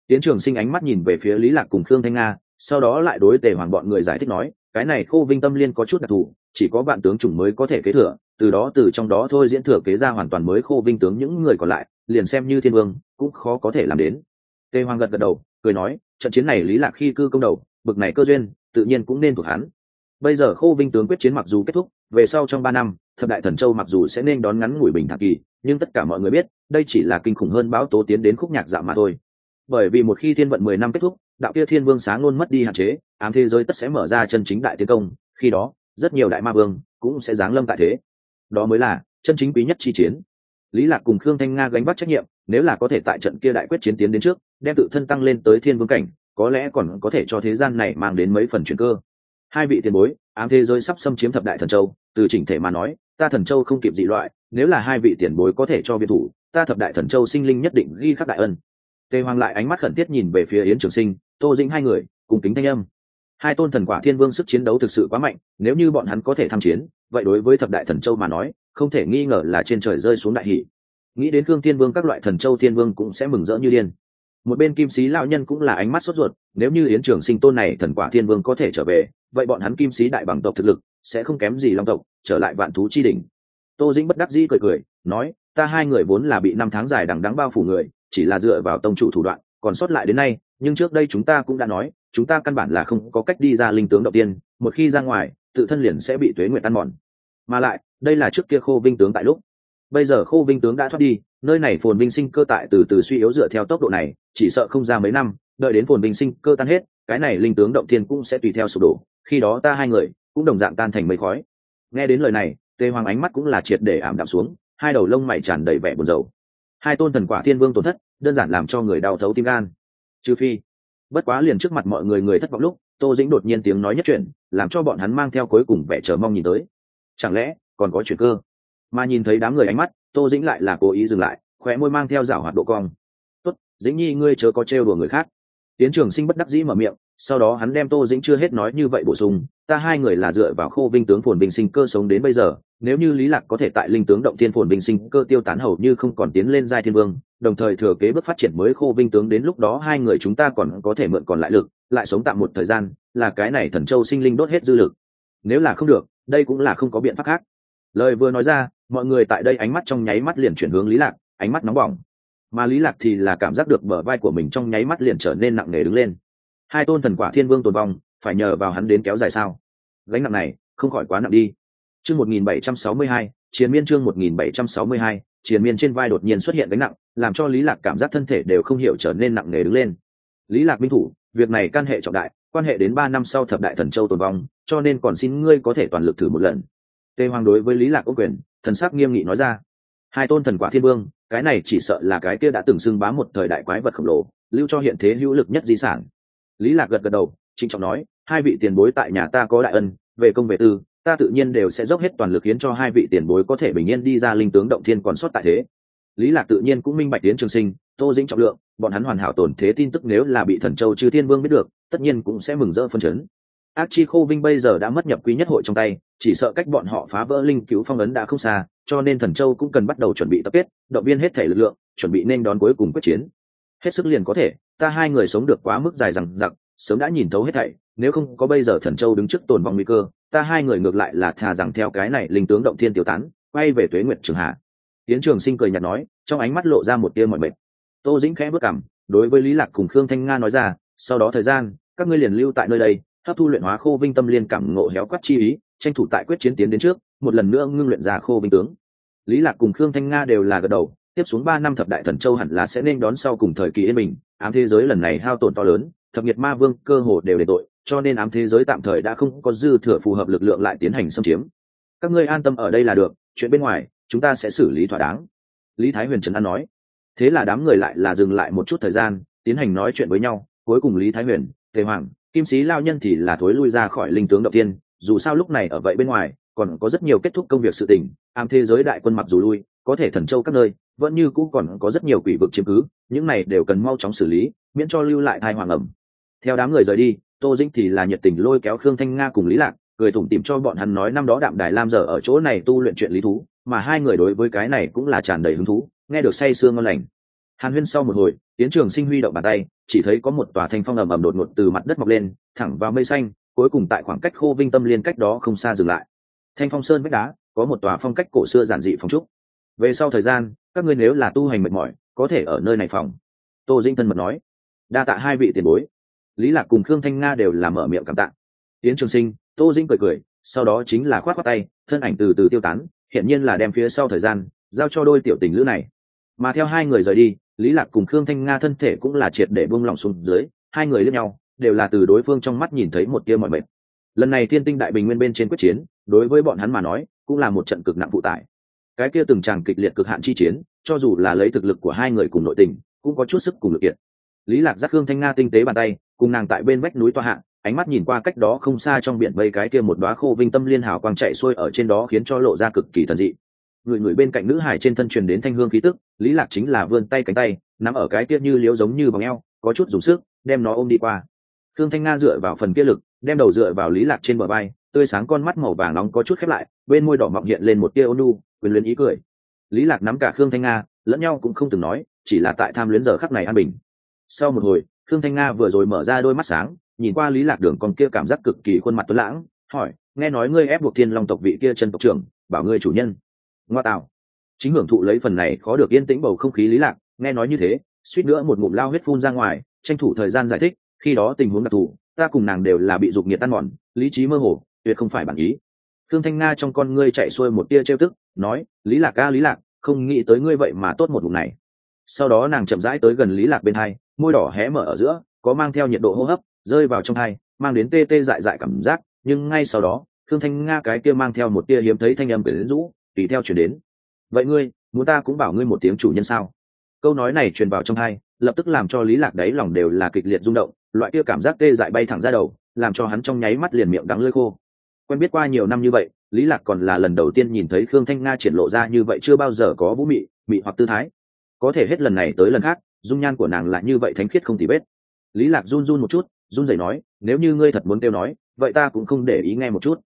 tiến trường sinh ánh mắt nhìn về phía lý lạc cùng khương thanh nga, sau đó lại đối tề hoàng bọn người giải thích nói, cái này khô vinh tâm liên có chút đặc thù, chỉ có bạn tướng chủng mới có thể kế thừa, từ đó từ trong đó thôi diễn thừa kế ra hoàn toàn mới khô vinh tướng những người còn lại, liền xem như thiên vương, cũng khó có thể làm đến tề hoàng gật gật đầu, cười nói, trận chiến này lý lạc khi cư công đầu, bực này cơ duyên, tự nhiên cũng nên thuộc hắn. Bây giờ khô vinh tướng quyết chiến mặc dù kết thúc, về sau trong ba năm, thập đại thần châu mặc dù sẽ nên đón ngắn ngủi bình thản kỳ, nhưng tất cả mọi người biết, đây chỉ là kinh khủng hơn báo tố tiến đến khúc nhạc dạo mà thôi. Bởi vì một khi thiên vận mười năm kết thúc, đạo kia thiên vương sáng luôn mất đi hạn chế, ám thế giới tất sẽ mở ra chân chính đại tiến công, khi đó, rất nhiều đại ma vương cũng sẽ giáng lâm tại thế. Đó mới là chân chính quý nhất chi chiến. Lý lạc cùng khương thanh nga gánh vác trách nhiệm nếu là có thể tại trận kia đại quyết chiến tiến đến trước, đem tự thân tăng lên tới thiên vương cảnh, có lẽ còn có thể cho thế gian này mang đến mấy phần chuyện cơ. Hai vị tiền bối, ám thế giới sắp xâm chiếm thập đại thần châu, từ chỉnh thể mà nói, ta thần châu không kịp dị loại, nếu là hai vị tiền bối có thể cho biệt thủ, ta thập đại thần châu sinh linh nhất định ghi khắc đại ân. Tề hoàng lại ánh mắt khẩn thiết nhìn về phía yến trường sinh, tô dĩnh hai người, cùng kính thanh âm. Hai tôn thần quả thiên vương sức chiến đấu thực sự quá mạnh, nếu như bọn hắn có thể tham chiến, vậy đối với thập đại thần châu mà nói, không thể nghi ngờ là trên trời rơi xuống đại hỷ nghĩ đến cương thiên vương các loại thần châu thiên vương cũng sẽ mừng rỡ như điên. Một bên kim sĩ lão nhân cũng là ánh mắt sốt ruột, nếu như yến trường sinh tôn này thần quả thiên vương có thể trở về, vậy bọn hắn kim sĩ đại bằng tộc thực lực sẽ không kém gì long tộc, trở lại vạn thú chi đỉnh. Tô dĩnh bất đắc dĩ cười cười, nói, ta hai người vốn là bị năm tháng dài đằng đắng bao phủ người, chỉ là dựa vào tông chủ thủ đoạn, còn sót lại đến nay, nhưng trước đây chúng ta cũng đã nói, chúng ta căn bản là không có cách đi ra linh tướng đầu tiên, một khi ra ngoài, tự thân liền sẽ bị tuế nguyện ăn mòn. Mà lại, đây là trước kia khô vinh tướng tại lúc bây giờ khô vinh tướng đã thoát đi, nơi này phồn vinh sinh cơ tại từ từ suy yếu dựa theo tốc độ này, chỉ sợ không ra mấy năm, đợi đến phồn vinh sinh cơ tan hết, cái này linh tướng động thiên cũng sẽ tùy theo sụp đổ, khi đó ta hai người cũng đồng dạng tan thành mây khói. Nghe đến lời này tề hoàng ánh mắt cũng là triệt để ảm đạm xuống, hai đầu lông mày tràn đầy vẻ buồn rầu. Hai tôn thần quả thiên vương tổn thất, đơn giản làm cho người đau thấu tim gan. Trừ phi, bất quá liền trước mặt mọi người người thất vọng lúc, tô dĩnh đột nhiên tiếng nói nhất chuyện, làm cho bọn hắn mang theo cuối cùng vẻ chờ mong nhìn tới. Chẳng lẽ còn có chuyện cơ? Mà nhìn thấy đám người ánh mắt, tô dĩnh lại là cố ý dừng lại, khóe môi mang theo rảo hoạt độ cong. Tốt, dĩnh nhi, ngươi chớ có trêu đùa người khác. Tiến trường sinh bất đắc dĩ mở miệng, sau đó hắn đem tô dĩnh chưa hết nói như vậy bổ sung, ta hai người là dựa vào khô vinh tướng phồn bình sinh cơ sống đến bây giờ, nếu như lý lạc có thể tại linh tướng động thiên phồn bình sinh cơ tiêu tán hầu như không còn tiến lên giai thiên vương, đồng thời thừa kế bước phát triển mới khô vinh tướng đến lúc đó hai người chúng ta còn có thể mượn còn lại lực, lại sống tạm một thời gian, là cái này thần châu sinh linh đốt hết dư lực. Nếu là không được, đây cũng là không có biện pháp khác. Lời vừa nói ra mọi người tại đây ánh mắt trong nháy mắt liền chuyển hướng lý lạc ánh mắt nóng bỏng. Mà lý lạc thì là cảm giác được bờ vai của mình trong nháy mắt liền trở nên nặng nề đứng lên. Hai tôn thần quả thiên vương tồn vong phải nhờ vào hắn đến kéo dài sao? Gánh nặng này không khỏi quá nặng đi. Chương 1762, chiến miên chương 1762, chiến miên trên vai đột nhiên xuất hiện gánh nặng làm cho lý lạc cảm giác thân thể đều không hiểu trở nên nặng nề đứng lên. Lý lạc minh thủ việc này can hệ trọng đại quan hệ đến ba năm sau thập đại thần châu tồn vong cho nên còn xin ngươi có thể toàn lực thử một lần. Tề hoàng đối với lý lạc ô quyền thần sắc nghiêm nghị nói ra. Hai tôn thần quả thiên vương, cái này chỉ sợ là cái kia đã từng xưng bám một thời đại quái vật khổng lồ, lưu cho hiện thế hữu lực nhất di sản. Lý lạc gật gật đầu, trịnh trọng nói, hai vị tiền bối tại nhà ta có đại ân, về công về tư, ta tự nhiên đều sẽ dốc hết toàn lực khiến cho hai vị tiền bối có thể bình yên đi ra linh tướng động thiên còn sót tại thế. Lý lạc tự nhiên cũng minh bạch tiến trường sinh, tô dĩnh trọng lượng, bọn hắn hoàn hảo tổn thế tin tức nếu là bị thần châu chư thiên vương biết được, tất nhiên cũng sẽ mừng rỡ phân chấn ác chi khô vinh bây giờ đã mất nhập quý nhất hội trong tay, chỉ sợ cách bọn họ phá vỡ linh cứu phong ấn đã không xa, cho nên thần châu cũng cần bắt đầu chuẩn bị tập kết, động viên hết thể lực lượng, chuẩn bị nên đón cuối cùng quyết chiến. Hết sức liền có thể, ta hai người sống được quá mức dài rằng giặc sớm đã nhìn thấu hết thảy, nếu không có bây giờ thần châu đứng trước tồn vong nguy cơ, ta hai người ngược lại là thà rằng theo cái này linh tướng động thiên tiêu tán, quay về tuế nguyệt trường hạ. Tiến trường sinh cười nhạt nói, trong ánh mắt lộ ra một tia mọi mệt. Tô dĩnh khẽ bước cảm đối với lý lạc cùng khương thanh nga nói ra, sau đó thời gian, các ngươi liền lưu tại nơi đây hấp thu luyện hóa khô vinh tâm liên cảm ngộ héo quát chi ý, tranh thủ tại quyết chiến tiến đến trước, một lần nữa ngưng luyện ra khô vinh tướng. Lý lạc cùng khương thanh nga đều là gật đầu, tiếp xuống ba năm thập đại thần châu hẳn là sẽ nên đón sau cùng thời kỳ yên bình, ám thế giới lần này hao tổn to lớn, thập nhiệt ma vương cơ hồ đều để tội, cho nên ám thế giới tạm thời đã không có dư thừa phù hợp lực lượng lại tiến hành xâm chiếm. Các ngươi an tâm ở đây là được, chuyện bên ngoài, chúng ta sẽ xử lý thỏa đáng. Lý thái huyền trấn an nói. Thế là đám người lại là dừng lại một chút thời gian, tiến hành nói chuyện với nhau, cuối cùng lý thái huyền, tề hoàng kim sĩ lao nhân thì là thối lui ra khỏi linh tướng đầu tiên dù sao lúc này ở vậy bên ngoài, còn có rất nhiều kết thúc công việc sự tình Am thế giới đại quân mặc dù lui, có thể thần châu các nơi, vẫn như cũ còn có rất nhiều quỷ vực chiếm cứ, những này đều cần mau chóng xử lý, miễn cho lưu lại thai hoàng ẩm. Theo đám người rời đi, tô dĩnh thì là nhiệt tình lôi kéo khương thanh nga cùng lý lạc, cười thủng tìm cho bọn hắn nói năm đó đạm đài lam giờ ở chỗ này tu luyện chuyện lý thú, mà hai người đối với cái này cũng là tràn đầy hứng thú, nghe được say sương ngon lành. Hàn huyên sau một hồi tiến trường sinh huy động bàn tay chỉ thấy có một tòa thanh phong ầm ầm đột ngột từ mặt đất mọc lên, thẳng vào mây xanh, cuối cùng tại khoảng cách khô vinh tâm liên cách đó không xa dừng lại. Thanh phong sơn vách đá, có một tòa phong cách cổ xưa giản dị phong trúc. Về sau thời gian, các ngươi nếu là tu hành mệt mỏi, có thể ở nơi này phòng. Tô dinh thân mật nói. Đa tạ hai vị tiền bối. Lý lạc cùng khương thanh nga đều làm mở miệng cảm tạ. Tiến trường sinh, tô dinh cười cười, sau đó chính là khoát khoát tay, thân ảnh từ từ tiêu tán hiện nhiên là đem phía sau thời gian giao cho đôi tiểu tình lữ này mà theo hai người rời đi, lý lạc cùng khương thanh nga thân thể cũng là triệt để buông lỏng xuống dưới, hai người lẫn nhau, đều là từ đối phương trong mắt nhìn thấy một tia mọi mệt. Lần này thiên tinh đại bình nguyên bên trên quyết chiến, đối với bọn hắn mà nói, cũng là một trận cực nặng phụ tải. Cái kia từng tràng kịch liệt cực hạn chi chiến, cho dù là lấy thực lực của hai người cùng nội tình, cũng có chút sức cùng lực kiện lý lạc giác hương thanh nga tinh tế bàn tay, cùng nàng tại bên vách núi toa hạng ánh mắt nhìn qua cách đó không xa trong biển vây cái kia một đóa khô vinh tâm liên hào quang chạy xuôi ở trên đó khiến cho lộ ra cực kỳ thần dị người người bên cạnh nữ hải trên thân truyền đến thanh hương khí tức, lý lạc chính là vươn tay cánh tay, nắm ở cái tiết như liếu giống như vòng eo, có chút dùng sức, đem nó ôm đi qua. Thương thanh nga dựa vào phần kia lực, đem đầu dựa vào lý lạc trên bờ vai, tươi sáng con mắt màu vàng nóng có chút khép lại, bên môi đỏ mọng hiện lên một tia ôn nu quyền luyến ý cười. Lý lạc nắm cả khương thanh nga, lẫn nhau cũng không từng nói, chỉ là tại tham luyến giờ khắc này an bình. Sau một hồi, khương thanh nga vừa rồi mở ra đôi mắt sáng, nhìn qua lý lạc đường con kia cảm giác cực kỳ khuôn mặt tuấn lãng, hỏi, nghe nói ngươi ép buộc thiên long tộc vị kia chân tộc trưởng, bảo ngươi chủ nhân? Ngoa tạo chính hưởng thụ lấy phần này khó được yên tĩnh bầu không khí lý lạc, nghe nói như thế, suýt nữa một ngụm lao huyết phun ra ngoài, tranh thủ thời gian giải thích, khi đó tình huống đặc thù, ta cùng nàng đều là bị dục nhiệt tan mòn, lý trí mơ hồ, tuyệt không phải bản ý. Thương thanh nga trong con ngươi chạy xuôi một tia trêu tức, nói, lý lạc ca lý lạc, không nghĩ tới ngươi vậy mà tốt một ngụm này. Sau đó nàng chậm rãi tới gần lý lạc bên hai, môi đỏ hé mở ở giữa, có mang theo nhiệt độ hô hấp, rơi vào trong hai, mang đến tê tê dại dại cảm giác, nhưng ngay sau đó thương thanh nga cái kia mang theo một tia hiếm thấy thanh âm quyển rũ tùy theo chuyển đến. Vậy ngươi, muốn ta cũng bảo ngươi một tiếng chủ nhân sao? Câu nói này truyền vào trong hai, lập tức làm cho lý lạc đấy lòng đều là kịch liệt rung động, loại kia cảm giác tê dại bay thẳng ra đầu, làm cho hắn trong nháy mắt liền miệng đắng lưỡi khô. Quen biết qua nhiều năm như vậy, lý lạc còn là lần đầu tiên nhìn thấy khương thanh nga triển lộ ra như vậy chưa bao giờ có vũ mị mị hoặc tư thái. Có thể hết lần này tới lần khác, dung nhan của nàng lại như vậy thánh khiết không tì vết. Lý lạc run run một chút, run rẩy nói, nếu như ngươi thật muốn kêu nói, vậy ta cũng không để ý nghe một chút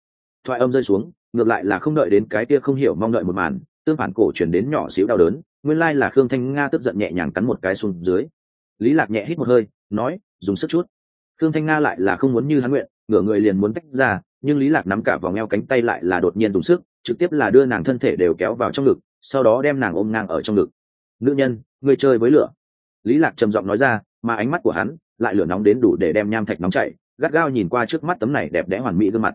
thoại âm rơi xuống, ngược lại là không đợi đến cái kia không hiểu mong đợi một màn, tương phản cổ chuyển đến nhỏ xíu đau đớn, nguyên lai là khương thanh nga tức giận nhẹ nhàng cắn một cái xuống dưới. Lý lạc nhẹ hít một hơi, nói, dùng sức chút. Khương thanh nga lại là không muốn như hắn nguyện, ngửa người liền muốn tách ra, nhưng lý lạc nắm cả vòng eo cánh tay lại là đột nhiên dùng sức, trực tiếp là đưa nàng thân thể đều kéo vào trong ngực, sau đó đem nàng ôm ngang ở trong ngực. Nữ nhân người chơi với lửa. Lý lạc trầm giọng nói ra, mà ánh mắt của hắn lại lửa nóng đến đủ để đem nham thạch nóng chảy, gắt gao nhìn qua trước mắt tấm này đẹp đẽ hoàn mỹ gương mặt.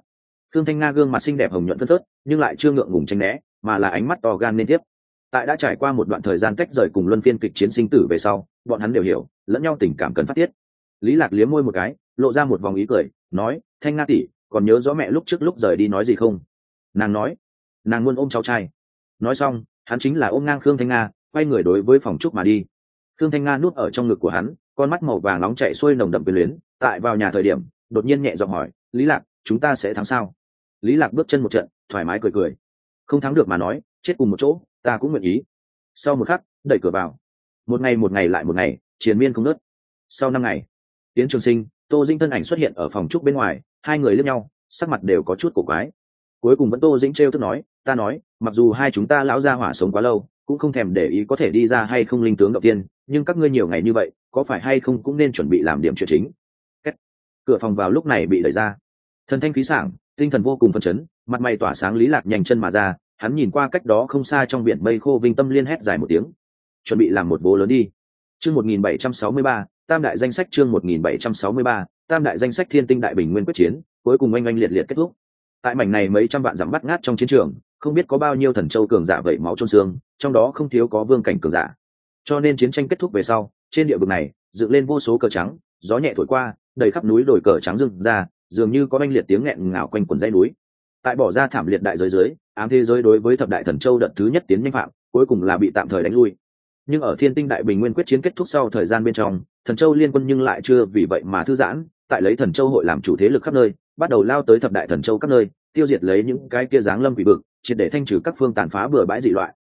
Khương Thanh Nga gương mặt xinh đẹp hồng nhuận phân phớt, nhưng lại chưa ngượng ngùng tránh né, mà là ánh mắt to gan liên tiếp. Tại đã trải qua một đoạn thời gian cách rời cùng luân phiên kịch chiến sinh tử về sau, bọn hắn đều hiểu, lẫn nhau tình cảm cần phát tiết. Lý Lạc liếm môi một cái, lộ ra một vòng ý cười, nói: "Thanh Nga tỷ, còn nhớ rõ mẹ lúc trước lúc rời đi nói gì không?" Nàng nói: "Nàng luôn ôm cháu trai." Nói xong, hắn chính là ôm ngang Khương Thanh Nga, quay người đối với phòng trúc mà đi. Khương Thanh Nga nuốt ở trong ngực của hắn, con mắt màu vàng nóng chạy xuôi nồng đậm quyền luyến, tại vào nhà thời điểm, đột nhiên nhẹ giọng hỏi: "Lý Lạc, chúng ta sẽ thắng sao?" Lý lạc bước chân một trận, thoải mái cười cười. Không thắng được mà nói, chết cùng một chỗ, ta cũng nguyện ý. Sau một khắc, đẩy cửa vào. Một ngày một ngày lại một ngày chiến miên không nớt sau năm ngày tiến trường sinh, tô dĩnh thân ảnh xuất hiện ở phòng trúc bên ngoài, hai người lướt nhau, sắc mặt đều có chút cổ quái. Cuối cùng vẫn tô dĩnh trêu tức nói, ta nói, mặc dù hai chúng ta lão gia hỏa sống quá lâu, cũng không thèm để ý có thể đi ra hay không linh tướng đầu tiên, nhưng các ngươi nhiều ngày như vậy, có phải hay không cũng nên chuẩn bị làm điểm chuyện chính. Cửa phòng vào lúc này bị đẩy ra thần thanh khí sảng tinh thần vô cùng phấn chấn mặt mày tỏa sáng lý lạc nhanh chân mà ra hắn nhìn qua cách đó không xa trong biển mây khô vinh tâm liên hét dài một tiếng. Chuẩn bị làm một bố lớn đi. Chương 1763, tam đại danh sách chương 1763, tam đại danh sách thiên tinh đại bình nguyên quyết chiến cuối cùng oanh oanh liệt liệt kết thúc. Tại mảnh này mấy trăm vạn dặm bắt ngát trong chiến trường không biết có bao nhiêu thần châu cường giả vậy máu trôn xương trong đó không thiếu có vương cảnh cường giả. Cho nên chiến tranh kết thúc về sau trên địa vực này dựng lên vô số cờ trắng gió nhẹ thổi qua đầy khắp núi đồi cờ trắng rừng ra dường như có oanh liệt tiếng nghẹn ngào quanh quần dãy núi. Tại bỏ ra thảm liệt đại giới dưới ám thế giới đối với thập đại thần châu đợt thứ nhất tiến nhanh phạm cuối cùng là bị tạm thời đánh lui. Nhưng ở thiên tinh đại bình nguyên quyết chiến kết thúc sau thời gian bên trong thần châu liên quân nhưng lại chưa vì vậy mà thư giãn tại lấy thần châu hội làm chủ thế lực khắp nơi bắt đầu lao tới thập đại thần châu các nơi tiêu diệt lấy những cái kia giáng lâm bị bực, triệt để thanh trừ các phương tàn phá bừa bãi dị loại.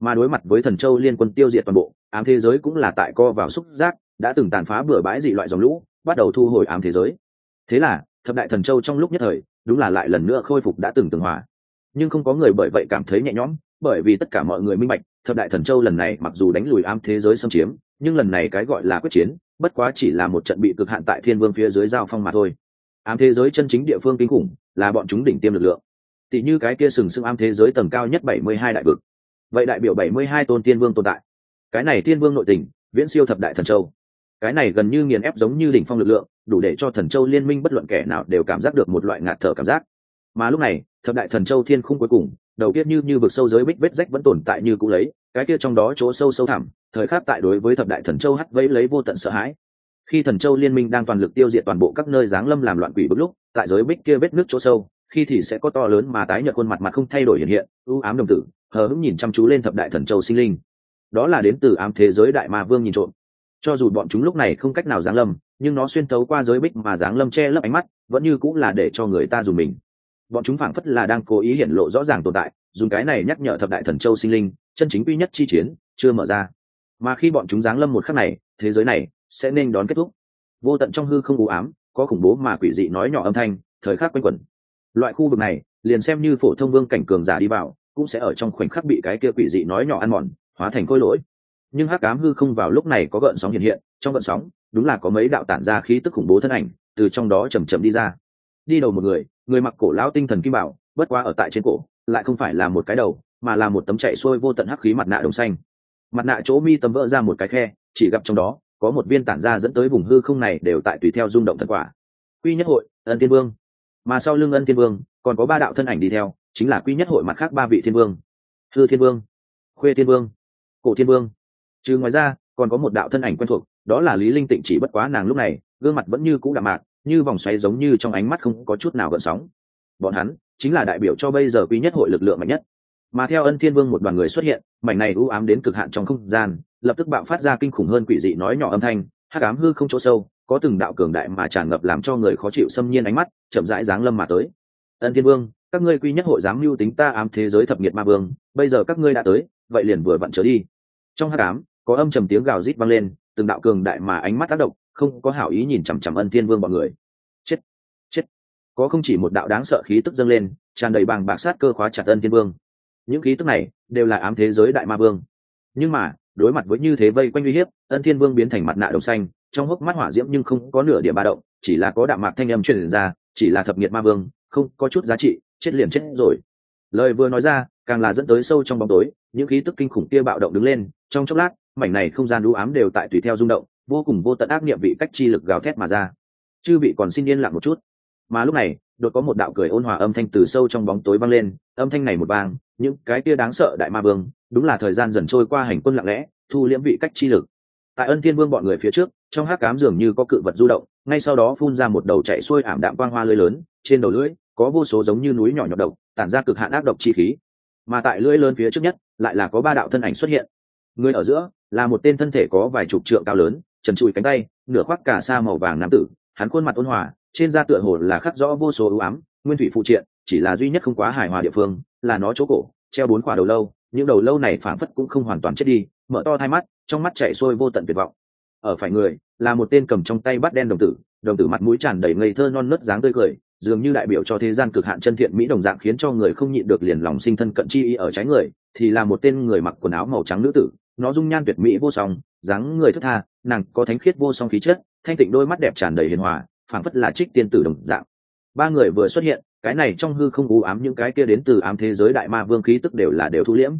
Mà đối mặt với thần châu liên quân tiêu diệt toàn bộ ám thế giới cũng là tại co vào xúc giác đã từng tàn phá bừa bãi dị loại dòng lũ bắt đầu thu hồi ám thế giới. Thế là thập đại thần châu trong lúc nhất thời, đúng là lại lần nữa khôi phục đã từng tường hòa. Nhưng không có người bởi vậy cảm thấy nhẹ nhõm, bởi vì tất cả mọi người minh bạch, thập đại thần châu lần này mặc dù đánh lùi ám thế giới xâm chiếm, nhưng lần này cái gọi là quyết chiến, bất quá chỉ là một trận bị cực hạn tại thiên vương phía dưới giao phong mà thôi. Ám thế giới chân chính địa phương kinh khủng, là bọn chúng đỉnh tiêm lực lượng. Tỷ như cái kia sừng sững ám thế giới tầng cao nhất bảy mươi hai đại vực. Vậy đại biểu bảy mươi hai tôn tiên vương tồn tại. Cái này tiên vương nội tình, viễn siêu thập đại thần châu. Cái này gần như nghiền ép giống như đỉnh phong lực lượng đủ để cho thần châu liên minh bất luận kẻ nào đều cảm giác được một loại ngạt thở cảm giác. Mà lúc này, thập đại thần châu thiên khung cuối cùng, đầu kiếp như như vực sâu giới bích vết rách vẫn tồn tại như cũ lấy, cái kia trong đó chỗ sâu sâu thẳm, thời khắc tại đối với thập đại thần châu hắt vẫy lấy vô tận sợ hãi. Khi thần châu liên minh đang toàn lực tiêu diệt toàn bộ các nơi giáng lâm làm loạn quỷ bức lúc, tại giới bích kia vết nước chỗ sâu, khi thì sẽ có to lớn mà tái nhợt khuôn mặt mặt không thay đổi hiện hiện ưu ám đồng tử, hờ hững nhìn chăm chú lên thập đại thần châu sinh linh. Đó là đến từ ám thế giới đại ma vương nhìn trộm. Cho dù bọn chúng lúc này không cách nào giáng lâm nhưng nó xuyên tấu qua giới bích mà dáng lâm che lấp ánh mắt, vẫn như cũng là để cho người ta dùng mình. Bọn chúng phảng phất là đang cố ý hiện lộ rõ ràng tồn tại, dùng cái này nhắc nhở thập đại thần châu sinh linh, chân chính quy nhất chi chiến, chưa mở ra. Mà khi bọn chúng giáng lâm một khắc này, thế giới này sẽ nên đón kết thúc. Vô tận trong hư không u ám, có khủng bố mà quỷ dị nói nhỏ âm thanh, thời khắc quanh quẩn. Loại khu vực này, liền xem như phổ thông vương cảnh cường giả đi vào, cũng sẽ ở trong khoảnh khắc bị cái kia quỷ dị nói nhỏ ăn mòn, hóa thành khối lỗi nhưng hắc ám hư không vào lúc này có gợn sóng hiện hiện, trong gợn sóng, đúng là có mấy đạo tản ra khí tức khủng bố thân ảnh, từ trong đó chầm chậm đi ra. Đi đầu một người người mặc cổ lão tinh thần kim bảo, bất quá ở tại trên cổ, lại không phải là một cái đầu, mà là một tấm chạy xuôi vô tận hắc khí mặt nạ đồng xanh. Mặt nạ chỗ mi tấm vỡ ra một cái khe, chỉ gặp trong đó, có một viên tản ra dẫn tới vùng hư không này đều tại tùy theo rung động thần quả. Quy nhất hội, ân tiên vương. Mà sau lưng ân tiên vương, còn có ba đạo thân ảnh đi theo, chính là quy nhất hội mặt khác ba vị thiên vương. Hư thiên vương, khuê thiên vương, cổ thiên vương trừ ngoài ra, còn có một đạo thân ảnh quen thuộc, đó là lý linh tịnh chỉ bất quá nàng lúc này, gương mặt vẫn như cũ đạm mạc, như vòng xoáy giống như trong ánh mắt không có chút nào gợn sóng. Bọn hắn chính là đại biểu cho bây giờ quý nhất hội lực lượng mạnh nhất. Mà theo ân thiên vương một đoàn người xuất hiện, mảnh này u ám đến cực hạn trong không gian, lập tức bạo phát ra kinh khủng hơn quỷ dị nói nhỏ âm thanh, hắc ám hư không chỗ sâu, có từng đạo cường đại mà tràn ngập làm cho người khó chịu xâm nhiên ánh mắt, chậm rãi giáng lâm mà tới. Ân thiên vương, các ngươi quy nhất hội dám lưu tính ta ám thế giới thập nghiệt ma vương, bây giờ các ngươi đã tới, vậy liền vừa vặn trở đi. Trong hắc ám có âm trầm tiếng gào rít vang lên, từng đạo cường đại mà ánh mắt tác động, không có hảo ý nhìn chằm chằm ân thiên vương bọn người. Chết chết. Có không chỉ một đạo đáng sợ khí tức dâng lên, tràn đầy bàng bạc sát cơ khóa chặt ân thiên vương. Những khí tức này đều là ám thế giới đại ma vương. Nhưng mà, đối mặt với như thế vây quanh uy hiếp, ân thiên vương biến thành mặt nạ đồng xanh, trong hốc mắt hỏa diễm nhưng không có nửa điểm ba động, chỉ là có đạo mạc thanh âm truyền ra, chỉ là thập nghiệt ma vương, không có chút giá trị, chết liền chết rồi. Lời vừa nói ra, càng là dẫn tới sâu trong bóng tối, những khí tức kinh khủng kia bạo động đứng lên, trong chốc lát mảnh này không gian đũ ám đều tại tùy theo rung động, vô cùng vô tận ác niệm vị cách chi lực gào thét mà ra. Chư vị còn xin yên lặng một chút. Mà lúc này, đột có một đạo cười ôn hòa âm thanh từ sâu trong bóng tối vang lên, âm thanh này một vang, những cái kia đáng sợ đại ma vương, đúng là thời gian dần trôi qua hành quân lặng lẽ, thu liễm vị cách chi lực. Tại ân thiên vương bọn người phía trước, trong hát cám dường như có cự vật du động, ngay sau đó phun ra một đầu chạy xuôi ảm đạm quang hoa lưới lớn, trên đầu lưỡi có vô số giống như núi nhỏ nhọc độc, tản ra cực hạn ác độc chi khí. Mà tại lưỡi lớn phía trước nhất, lại là có ba đạo thân ảnh xuất hiện người ở giữa là một tên thân thể có vài chục trượng cao lớn, trần trụi cánh tay, nửa khoác cả sa màu vàng nam tử, hắn khuôn mặt ôn hòa, trên da tựa hồ là khắc rõ vô số ưu ám, nguyên thủy phụ triện, chỉ là duy nhất không quá hài hòa địa phương, là nó chỗ cổ, treo bốn quả đầu lâu, những đầu lâu này phảng phất cũng không hoàn toàn chết đi, mở to hai mắt, trong mắt chạy sôi vô tận tuyệt vọng. Ở phải người, là một tên cầm trong tay bắt đen đồng tử đồng tử mặt mũi tràn đầy ngây thơ non nớt dáng tươi cười, dường như đại biểu cho thế gian cực hạn chân thiện mỹ đồng dạng khiến cho người không nhịn được liền lòng sinh thân cận chi ý ở trái người, thì là một tên người mặc quần áo màu trắng nữ tử nó dung nhan tuyệt mỹ vô song, dáng người thức tha, nàng có thánh khiết vô song khí chất, thanh tịnh đôi mắt đẹp tràn đầy hiền hòa, phảng phất là trích tiên tử đồng dạng. Ba người vừa xuất hiện, cái này trong hư không u ám những cái kia đến từ ám thế giới đại ma vương khí tức đều là đều thu liễm.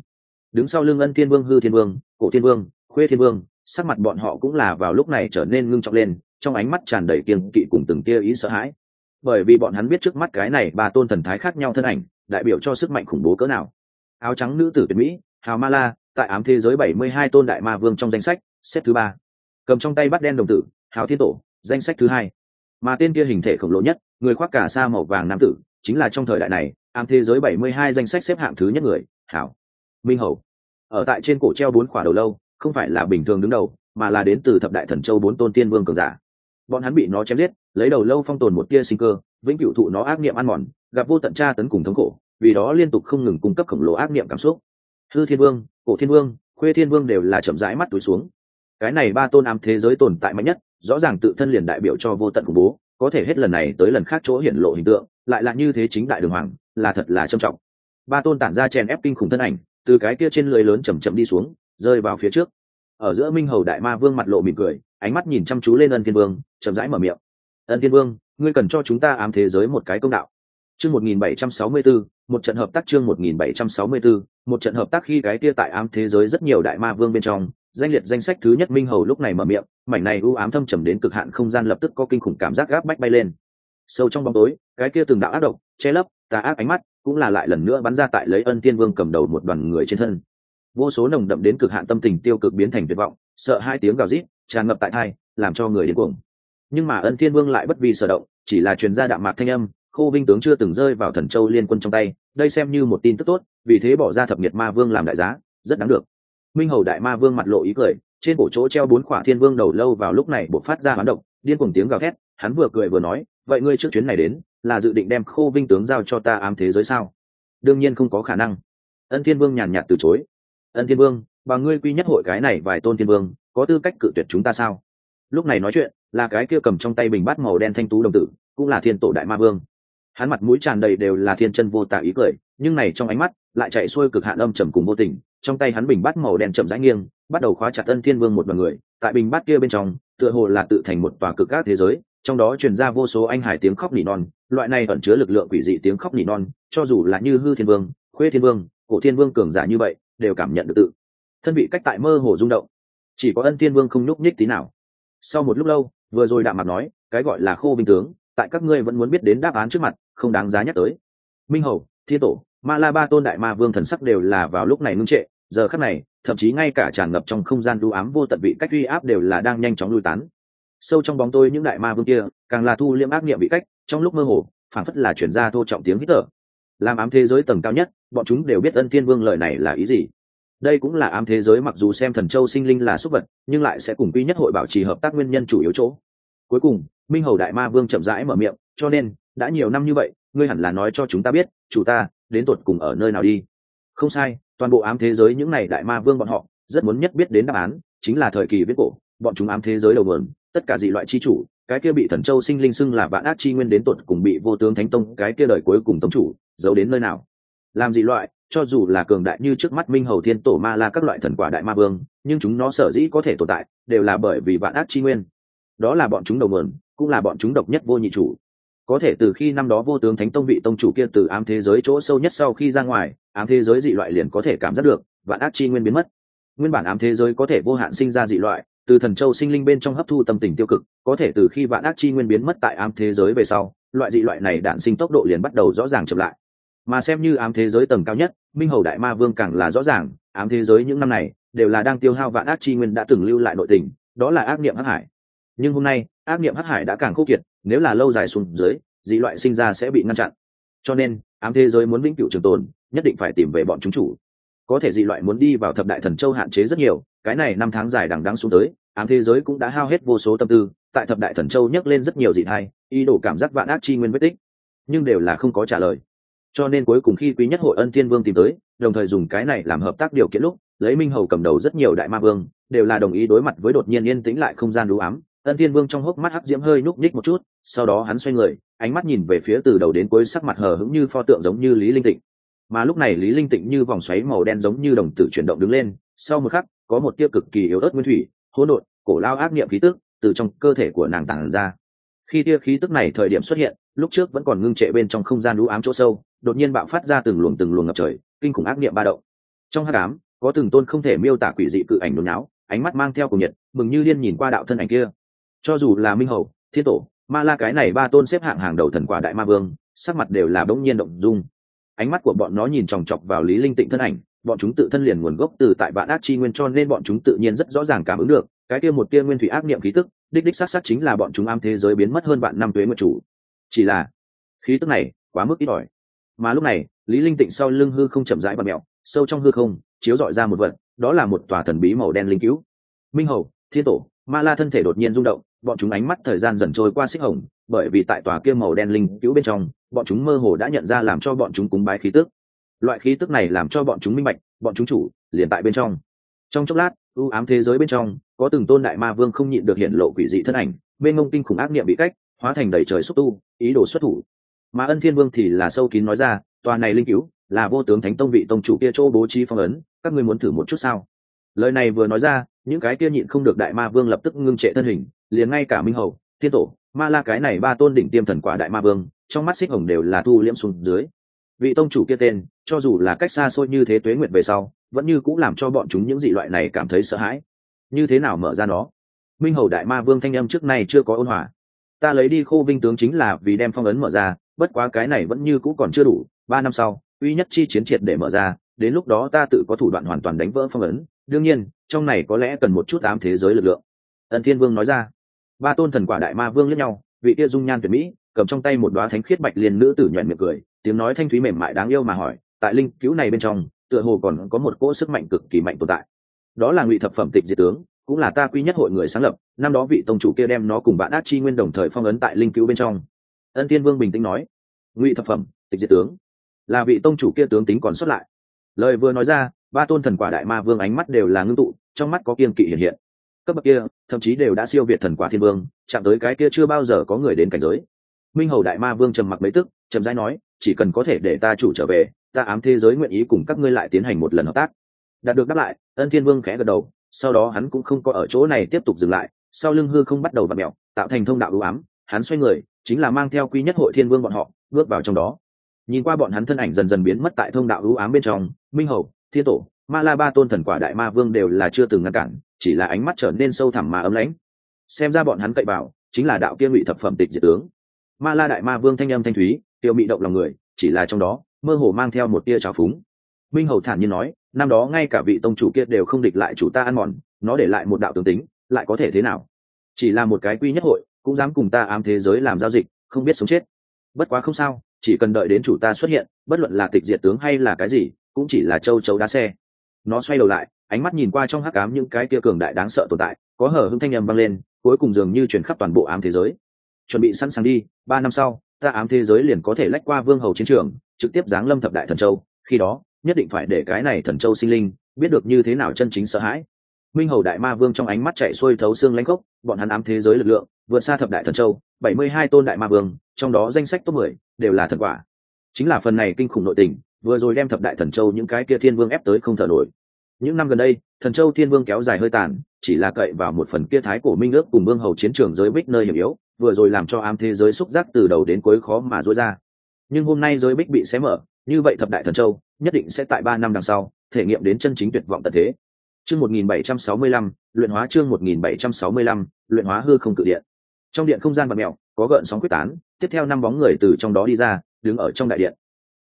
Đứng sau lưng ân thiên vương, hư thiên vương, cổ thiên vương, khuê thiên vương, sắc mặt bọn họ cũng là vào lúc này trở nên ngưng trọng lên, trong ánh mắt tràn đầy kiên kỵ cùng từng tia ý sợ hãi. Bởi vì bọn hắn biết trước mắt cái này ba tôn thần thái khác nhau thân ảnh, đại biểu cho sức mạnh khủng bố cỡ nào. Áo trắng nữ tử tuyệt mỹ, hào ma la tại ám thế giới bảy mươi hai tôn đại ma vương trong danh sách, xếp thứ ba. Cầm trong tay bắt đen đồng tử hào thiên tổ, danh sách thứ hai. Mà tên kia hình thể khổng lồ nhất, người khoác cả sa màu vàng nam tử, chính là trong thời đại này, ám thế giới bảy mươi hai danh sách xếp hạng thứ nhất người hảo minh hầu. Ở tại trên cổ treo bốn khỏa đầu lâu, không phải là bình thường đứng đầu, mà là đến từ thập đại thần châu bốn tôn tiên vương cường giả. Bọn hắn bị nó chém giết, lấy đầu lâu phong tồn một tia sinh cơ, vĩnh cửu thụ nó ác niệm ăn mòn, gặp vô tận tra tấn cùng thống khổ, vì đó liên tục không ngừng cung cấp khổng lồ ác niệm cảm xúc. Hư thiên vương cổ thiên vương, khuê thiên vương đều là chậm rãi mắt túi xuống. Cái này ba tôn ám thế giới tồn tại mạnh nhất, rõ ràng tự thân liền đại biểu cho vô tận khủng bố, có thể hết lần này tới lần khác chỗ hiển lộ hình tượng, lại là như thế chính đại đường hoàng, là thật là trầm trọng. Ba tôn tản ra chèn ép kinh khủng thân ảnh, từ cái kia trên lưới lớn chầm chậm đi xuống, rơi vào phía trước. Ở giữa minh hầu đại ma vương mặt lộ mỉm cười, ánh mắt nhìn chăm chú lên ân thiên vương, chậm rãi mở miệng. Ân thiên vương, ngươi cần cho chúng ta ám thế giới một cái công đạo chương một nghìn bảy trăm sáu mươi bốn một trận hợp tác chương một nghìn bảy trăm sáu mươi bốn một trận hợp tác khi cái kia tại ám thế giới rất nhiều đại ma vương bên trong, danh liệt danh sách thứ nhất minh hầu lúc này mở miệng, mảnh này u ám thâm trầm đến cực hạn không gian lập tức có kinh khủng cảm giác gáp bách bay lên. Sâu trong bóng tối, cái kia từng đạo ác độc, che lấp, tà ác ánh mắt, cũng là lại lần nữa bắn ra tại lấy ân tiên vương cầm đầu một đoàn người trên thân. Vô số nồng đậm đến cực hạn tâm tình tiêu cực biến thành tuyệt vọng, sợ hai tiếng gào rít, tràn ngập tại thai, làm cho người đến cuồng. Nhưng mà ân thiên vương lại bất vì sở động, chỉ là truyền ra đạm mạc thanh âm khô vinh tướng chưa từng rơi vào thần châu liên quân trong tay, đây xem như một tin tức tốt, vì thế bỏ ra thập nhiệt ma vương làm đại giá, rất đáng được. Minh hầu đại ma vương mặt lộ ý cười, trên cổ chỗ treo bốn khỏa thiên vương đầu lâu vào lúc này buộc phát ra hoán động điên cùng tiếng gào thét, hắn vừa cười vừa nói, vậy ngươi trước chuyến này đến, là dự định đem khô vinh tướng giao cho ta ám thế giới sao? Đương nhiên không có khả năng. Ân thiên vương nhàn nhạt từ chối. Ân thiên vương và ngươi quy nhất hội cái này vài tôn thiên vương, có tư cách cự tuyệt chúng ta sao? Lúc này nói chuyện, là cái kia cầm trong tay bình bát màu đen thanh tú đồng tử, cũng là thiên tổ đại ma vương hắn mặt mũi tràn đầy đều là thiên chân vô tả ý cười, nhưng này trong ánh mắt lại chạy xuôi cực hạn âm trầm cùng vô tình, trong tay hắn bình bát màu đen chậm rãi nghiêng, bắt đầu khóa chặt ân thiên vương một đoàn người, tại bình bát kia bên trong, tựa hồ là tự thành một tòa cực các thế giới, trong đó truyền ra vô số anh hải tiếng khóc nỉ non, loại này ẩn chứa lực lượng quỷ dị tiếng khóc nỉ non, cho dù là như hư thiên vương, khuê thiên vương, cổ thiên vương cường giả như vậy, đều cảm nhận được tự thân bị cách tại mơ hồ rung động. Chỉ có ân thiên vương không nhúc nhích tí nào. Sau một lúc lâu, vừa rồi đạm mặt nói, cái gọi là khô binh tướng tại các ngươi vẫn muốn biết đến đáp án trước mặt, không đáng giá nhắc tới. Minh hầu, thiên tổ, ma la ba tôn đại ma vương thần sắc đều là vào lúc này ngưng trệ, giờ khắc này, thậm chí ngay cả tràn ngập trong không gian đu ám vô tận vị cách uy áp đều là đang nhanh chóng lui tán. Sâu trong bóng tôi những đại ma vương kia, càng là thu liễm ác nghiệm vị cách, trong lúc mơ hồ, phảng phất là chuyển ra thô trọng tiếng hít thở. Làm ám thế giới tầng cao nhất, bọn chúng đều biết ân thiên vương lời này là ý gì. Đây cũng là ám thế giới mặc dù xem thần châu sinh linh là súc vật, nhưng lại sẽ cùng quy nhất hội bảo trì hợp tác nguyên nhân chủ yếu chỗ. Cuối cùng minh hầu đại ma vương chậm rãi mở miệng, cho nên, đã nhiều năm như vậy, ngươi hẳn là nói cho chúng ta biết, chủ ta, đến tột cùng ở nơi nào đi? Không sai, toàn bộ ám thế giới những n à y đại ma vương bọn họ, rất muốn nhất biết đến đáp án, chính là thời kỳ viết cổ, bọn chúng ám thế giới đầu vườn tất cả dị loại chi chủ, cái kia bị thần châu sinh linh xưng là vạn ác chi nguyên đến tột cùng bị vô tướng thánh tông, cái kia đời cuối cùng tống chủ, giấu đến nơi nào? Làm dị loại, cho dù là cường đại như trước mắt minh hầu thiên tổ ma la các loại thần quả đại ma vương, nhưng chúng nó sở dĩ có thể tồn tại, đều là bởi vì vạn ác chi nguyên đó là bọn chúng đầu mượn cũng là bọn chúng độc nhất vô nhị chủ. Có thể từ khi năm đó vô tướng thánh tông vị tông chủ kia từ ám thế giới chỗ sâu nhất sau khi ra ngoài, ám thế giới dị loại liền có thể cảm giác được, vạn ác chi nguyên biến mất. Nguyên bản ám thế giới có thể vô hạn sinh ra dị loại, từ thần châu sinh linh bên trong hấp thu tâm tình tiêu cực, có thể từ khi vạn ác chi nguyên biến mất tại ám thế giới về sau, loại dị loại này đạn sinh tốc độ liền bắt đầu rõ ràng chậm lại. Mà xem như ám thế giới tầng cao nhất, minh hầu đại ma vương càng là rõ ràng, ám thế giới những năm này, đều là đang tiêu hao vạn ác chi nguyên đã từng lưu lại nội tình, đó là ác niệm hắc hải nhưng hôm nay, ác niệm hắc hải đã càng khốc kiệt, nếu là lâu dài xuống dưới, dị loại sinh ra sẽ bị ngăn chặn. Cho nên, ám thế giới muốn vĩnh cửu trường tồn, nhất định phải tìm về bọn chúng chủ. Có thể dị loại muốn đi vào thập đại thần châu hạn chế rất nhiều, cái này năm tháng dài đằng đắng xuống tới, ám thế giới cũng đã hao hết vô số tâm tư, tại thập đại thần châu nhấc lên rất nhiều dị thai, ý đồ cảm giác vạn ác chi nguyên vết tích, nhưng đều là không có trả lời. Cho nên cuối cùng khi quý nhất hội ân thiên vương tìm tới, đồng thời dùng cái này làm hợp tác điều kiện lúc, lấy minh hầu cầm đầu rất nhiều đại ma vương, đều là đồng ý đối mặt với đột nhiên yên tĩnh lại không gian đũ ám ân thiên vương trong hốc mắt hắc diễm hơi nhúc nhích một chút, sau đó hắn xoay người, ánh mắt nhìn về phía từ đầu đến cuối sắc mặt hờ hững như pho tượng giống như lý linh tịnh. Mà lúc này lý linh tịnh như vòng xoáy màu đen giống như đồng tử chuyển động đứng lên, sau một khắc, có một tia cực kỳ yếu ớt nguyên thủy, hỗn độn, cổ lao ác niệm khí tức từ trong cơ thể của nàng tàng ra. Khi tia khí tức này thời điểm xuất hiện, lúc trước vẫn còn ngưng trệ bên trong không gian lũ ám chỗ sâu, đột nhiên bạo phát ra từng luồng từng luồng ngập trời, kinh khủng ác niệm ba động. Trong hắc ám, có từng tôn không thể miêu tả quỷ dị cự ảnh đồn não ánh mắt mang theo cùng nhiệt, mừng như liên nhìn qua đạo thân ảnh kia cho dù là minh hầu, thiên tổ, ma la cái này ba tôn xếp hạng hàng đầu thần quả đại ma vương, sắc mặt đều là bỗng nhiên động dung. Ánh mắt của bọn nó nhìn chòng chọc vào lý linh tịnh thân ảnh, bọn chúng tự thân liền nguồn gốc từ tại vạn ác chi nguyên cho nên bọn chúng tự nhiên rất rõ ràng cảm ứng được, cái kia một tia nguyên thủy ác niệm khí tức, đích đích sát sát chính là bọn chúng am thế giới biến mất hơn vạn năm tuế nguyệt chủ. Chỉ là, khí tức này quá mức ít ỏi. Mà lúc này, lý linh tịnh sau lưng hư không chậm rãi và mèo, sâu trong hư không, chiếu dọi ra một vật, đó là một tòa thần bí màu đen linh cứu. Minh hầu, thiên tổ, ma la thân thể đột nhiên rung động bọn chúng ánh mắt thời gian dần trôi qua xích hồng, bởi vì tại tòa kia màu đen linh cứu bên trong, bọn chúng mơ hồ đã nhận ra làm cho bọn chúng cúng bái khí tức. Loại khí tức này làm cho bọn chúng minh bạch, bọn chúng chủ liền tại bên trong. Trong chốc lát ưu ám thế giới bên trong, có từng tôn đại ma vương không nhịn được hiện lộ quỷ dị thân ảnh bên ngông kinh khủng ác niệm bị cách, hóa thành đầy trời xúc tu, ý đồ xuất thủ. Mà ân thiên vương thì là sâu kín nói ra, tòa này linh cứu là vô tướng thánh tông vị tông chủ kia chỗ bố trí phong ấn, các ngươi muốn thử một chút sao? Lời này vừa nói ra, những cái kia nhịn không được đại ma vương lập tức ngưng trệ thân hình liền ngay cả minh hầu, thiên tổ, ma la cái này ba tôn đỉnh tiêm thần quả đại ma vương, trong mắt xích hồng đều là thu liễm xuống dưới. Vị tông chủ kia tên, cho dù là cách xa xôi như thế tuế nguyệt về sau, vẫn như cũng làm cho bọn chúng những dị loại này cảm thấy sợ hãi. Như thế nào mở ra nó? Minh hầu đại ma vương thanh âm trước nay chưa có ôn hòa. Ta lấy đi khô vinh tướng chính là vì đem phong ấn mở ra, bất quá cái này vẫn như cũng còn chưa đủ, ba năm sau, uy nhất chi chiến triệt để mở ra, đến lúc đó ta tự có thủ đoạn hoàn toàn đánh vỡ phong ấn. Đương nhiên, trong này có lẽ cần một chút ám thế giới lực lượng. Ân thiên vương nói ra ba tôn thần quả đại ma vương lẫn nhau, vị kia dung nhan tuyệt mỹ, cầm trong tay một đoá thánh khiết bạch liên nữ tử nhuận miệng cười, tiếng nói thanh thúy mềm mại đáng yêu mà hỏi, tại linh cứu này bên trong, tựa hồ còn có một cỗ sức mạnh cực kỳ mạnh tồn tại. Đó là ngụy thập phẩm tịch diệt tướng, cũng là ta quy nhất hội người sáng lập, năm đó vị tông chủ kia đem nó cùng bạn ác chi nguyên đồng thời phong ấn tại linh cứu bên trong. Ân tiên vương bình tĩnh nói, ngụy thập phẩm tịch diệt tướng, là vị tông chủ kia tướng tính còn xuất lại. Lời vừa nói ra, ba tôn thần quả đại ma vương ánh mắt đều là ngưng tụ, trong mắt có kiên kỵ hiện hiện cấp bậc kia, thậm chí đều đã siêu việt thần quả thiên vương, chạm tới cái kia chưa bao giờ có người đến cảnh giới. Minh hầu đại ma vương trầm mặc mấy tức trầm rãi nói, chỉ cần có thể để ta chủ trở về, ta ám thế giới nguyện ý cùng các ngươi lại tiến hành một lần hợp tác. Đạt được đáp lại, ân thiên vương khẽ gật đầu, sau đó hắn cũng không có ở chỗ này tiếp tục dừng lại, sau lưng hư không bắt đầu v ặ mẹo tạo thành thông đạo ưu ám, hắn xoay người, chính là mang theo quy nhất hội thiên vương bọn họ, bước vào trong đó. Nhìn qua bọn hắn thân ảnh dần dần biến mất tại thông đạo ưu ám bên trong, minh hầu, thiên tổ ma la ba tôn thần quả đại ma vương đều là chưa từng ngăn cản, chỉ là ánh mắt trở nên sâu thẳm mà ấm lãnh. Xem ra bọn hắn cậy vào, chính là đạo kia ngụy thập phẩm tịch diệt tướng. Ma la đại ma vương thanh âm thanh thúy, tiêu mị động lòng người, chỉ là trong đó, mơ hồ mang theo một tia trào phúng. Minh hầu thản nhiên nói, năm đó ngay cả vị tông chủ kia đều không địch lại chủ ta ăn mòn, nó để lại một đạo tướng tính, lại có thể thế nào? Chỉ là một cái quy nhất hội, cũng dám cùng ta ám thế giới làm giao dịch, không biết sống chết. Bất quá không sao, chỉ cần đợi đến chủ ta xuất hiện, bất luận là tịch diệt tướng hay là cái gì, cũng chỉ là châu chấu đá xe nó xoay đầu lại, ánh mắt nhìn qua trong hắc ám những cái kia cường đại đáng sợ tồn tại, có hở hưng thanh â m vang lên, cuối cùng dường như chuyển khắp toàn bộ ám thế giới. Chuẩn bị sẵn sàng đi, ba năm sau, ta ám thế giới liền có thể lách qua vương hầu chiến trường, trực tiếp giáng lâm thập đại thần châu. Khi đó, nhất định phải để cái này thần châu sinh linh biết được như thế nào chân chính sợ hãi. Minh hầu đại ma vương trong ánh mắt chạy xuôi thấu xương lãnh gốc, bọn hắn ám thế giới lực lượng vượt xa thập đại thần châu, bảy mươi hai tôn đại ma vương, trong đó danh sách top mười đều là thần quả. Chính là phần này kinh khủng nội tình vừa rồi đem thập đại thần châu những cái kia thiên vương ép tới không thở nổi. Những năm gần đây, thần châu thiên vương kéo dài hơi tàn, chỉ là cậy vào một phần kia thái cổ minh ước cùng vương hầu chiến trường giới bích nơi hiểm yếu, vừa rồi làm cho ám thế giới xúc giác từ đầu đến cuối khó mà dối ra. Nhưng hôm nay giới bích bị xé mở, như vậy thập đại thần châu, nhất định sẽ tại ba năm đằng sau, thể nghiệm đến chân chính tuyệt vọng tận thế. Chương một nghìn bảy trăm sáu mươi lăm, luyện hóa chương một nghìn bảy trăm sáu mươi lăm, luyện hóa hư không cự điện. Trong điện không gian vật mèo, có gợn sóng quyết tán, tiếp theo năm bóng người từ trong đó đi ra, đứng ở trong đại điện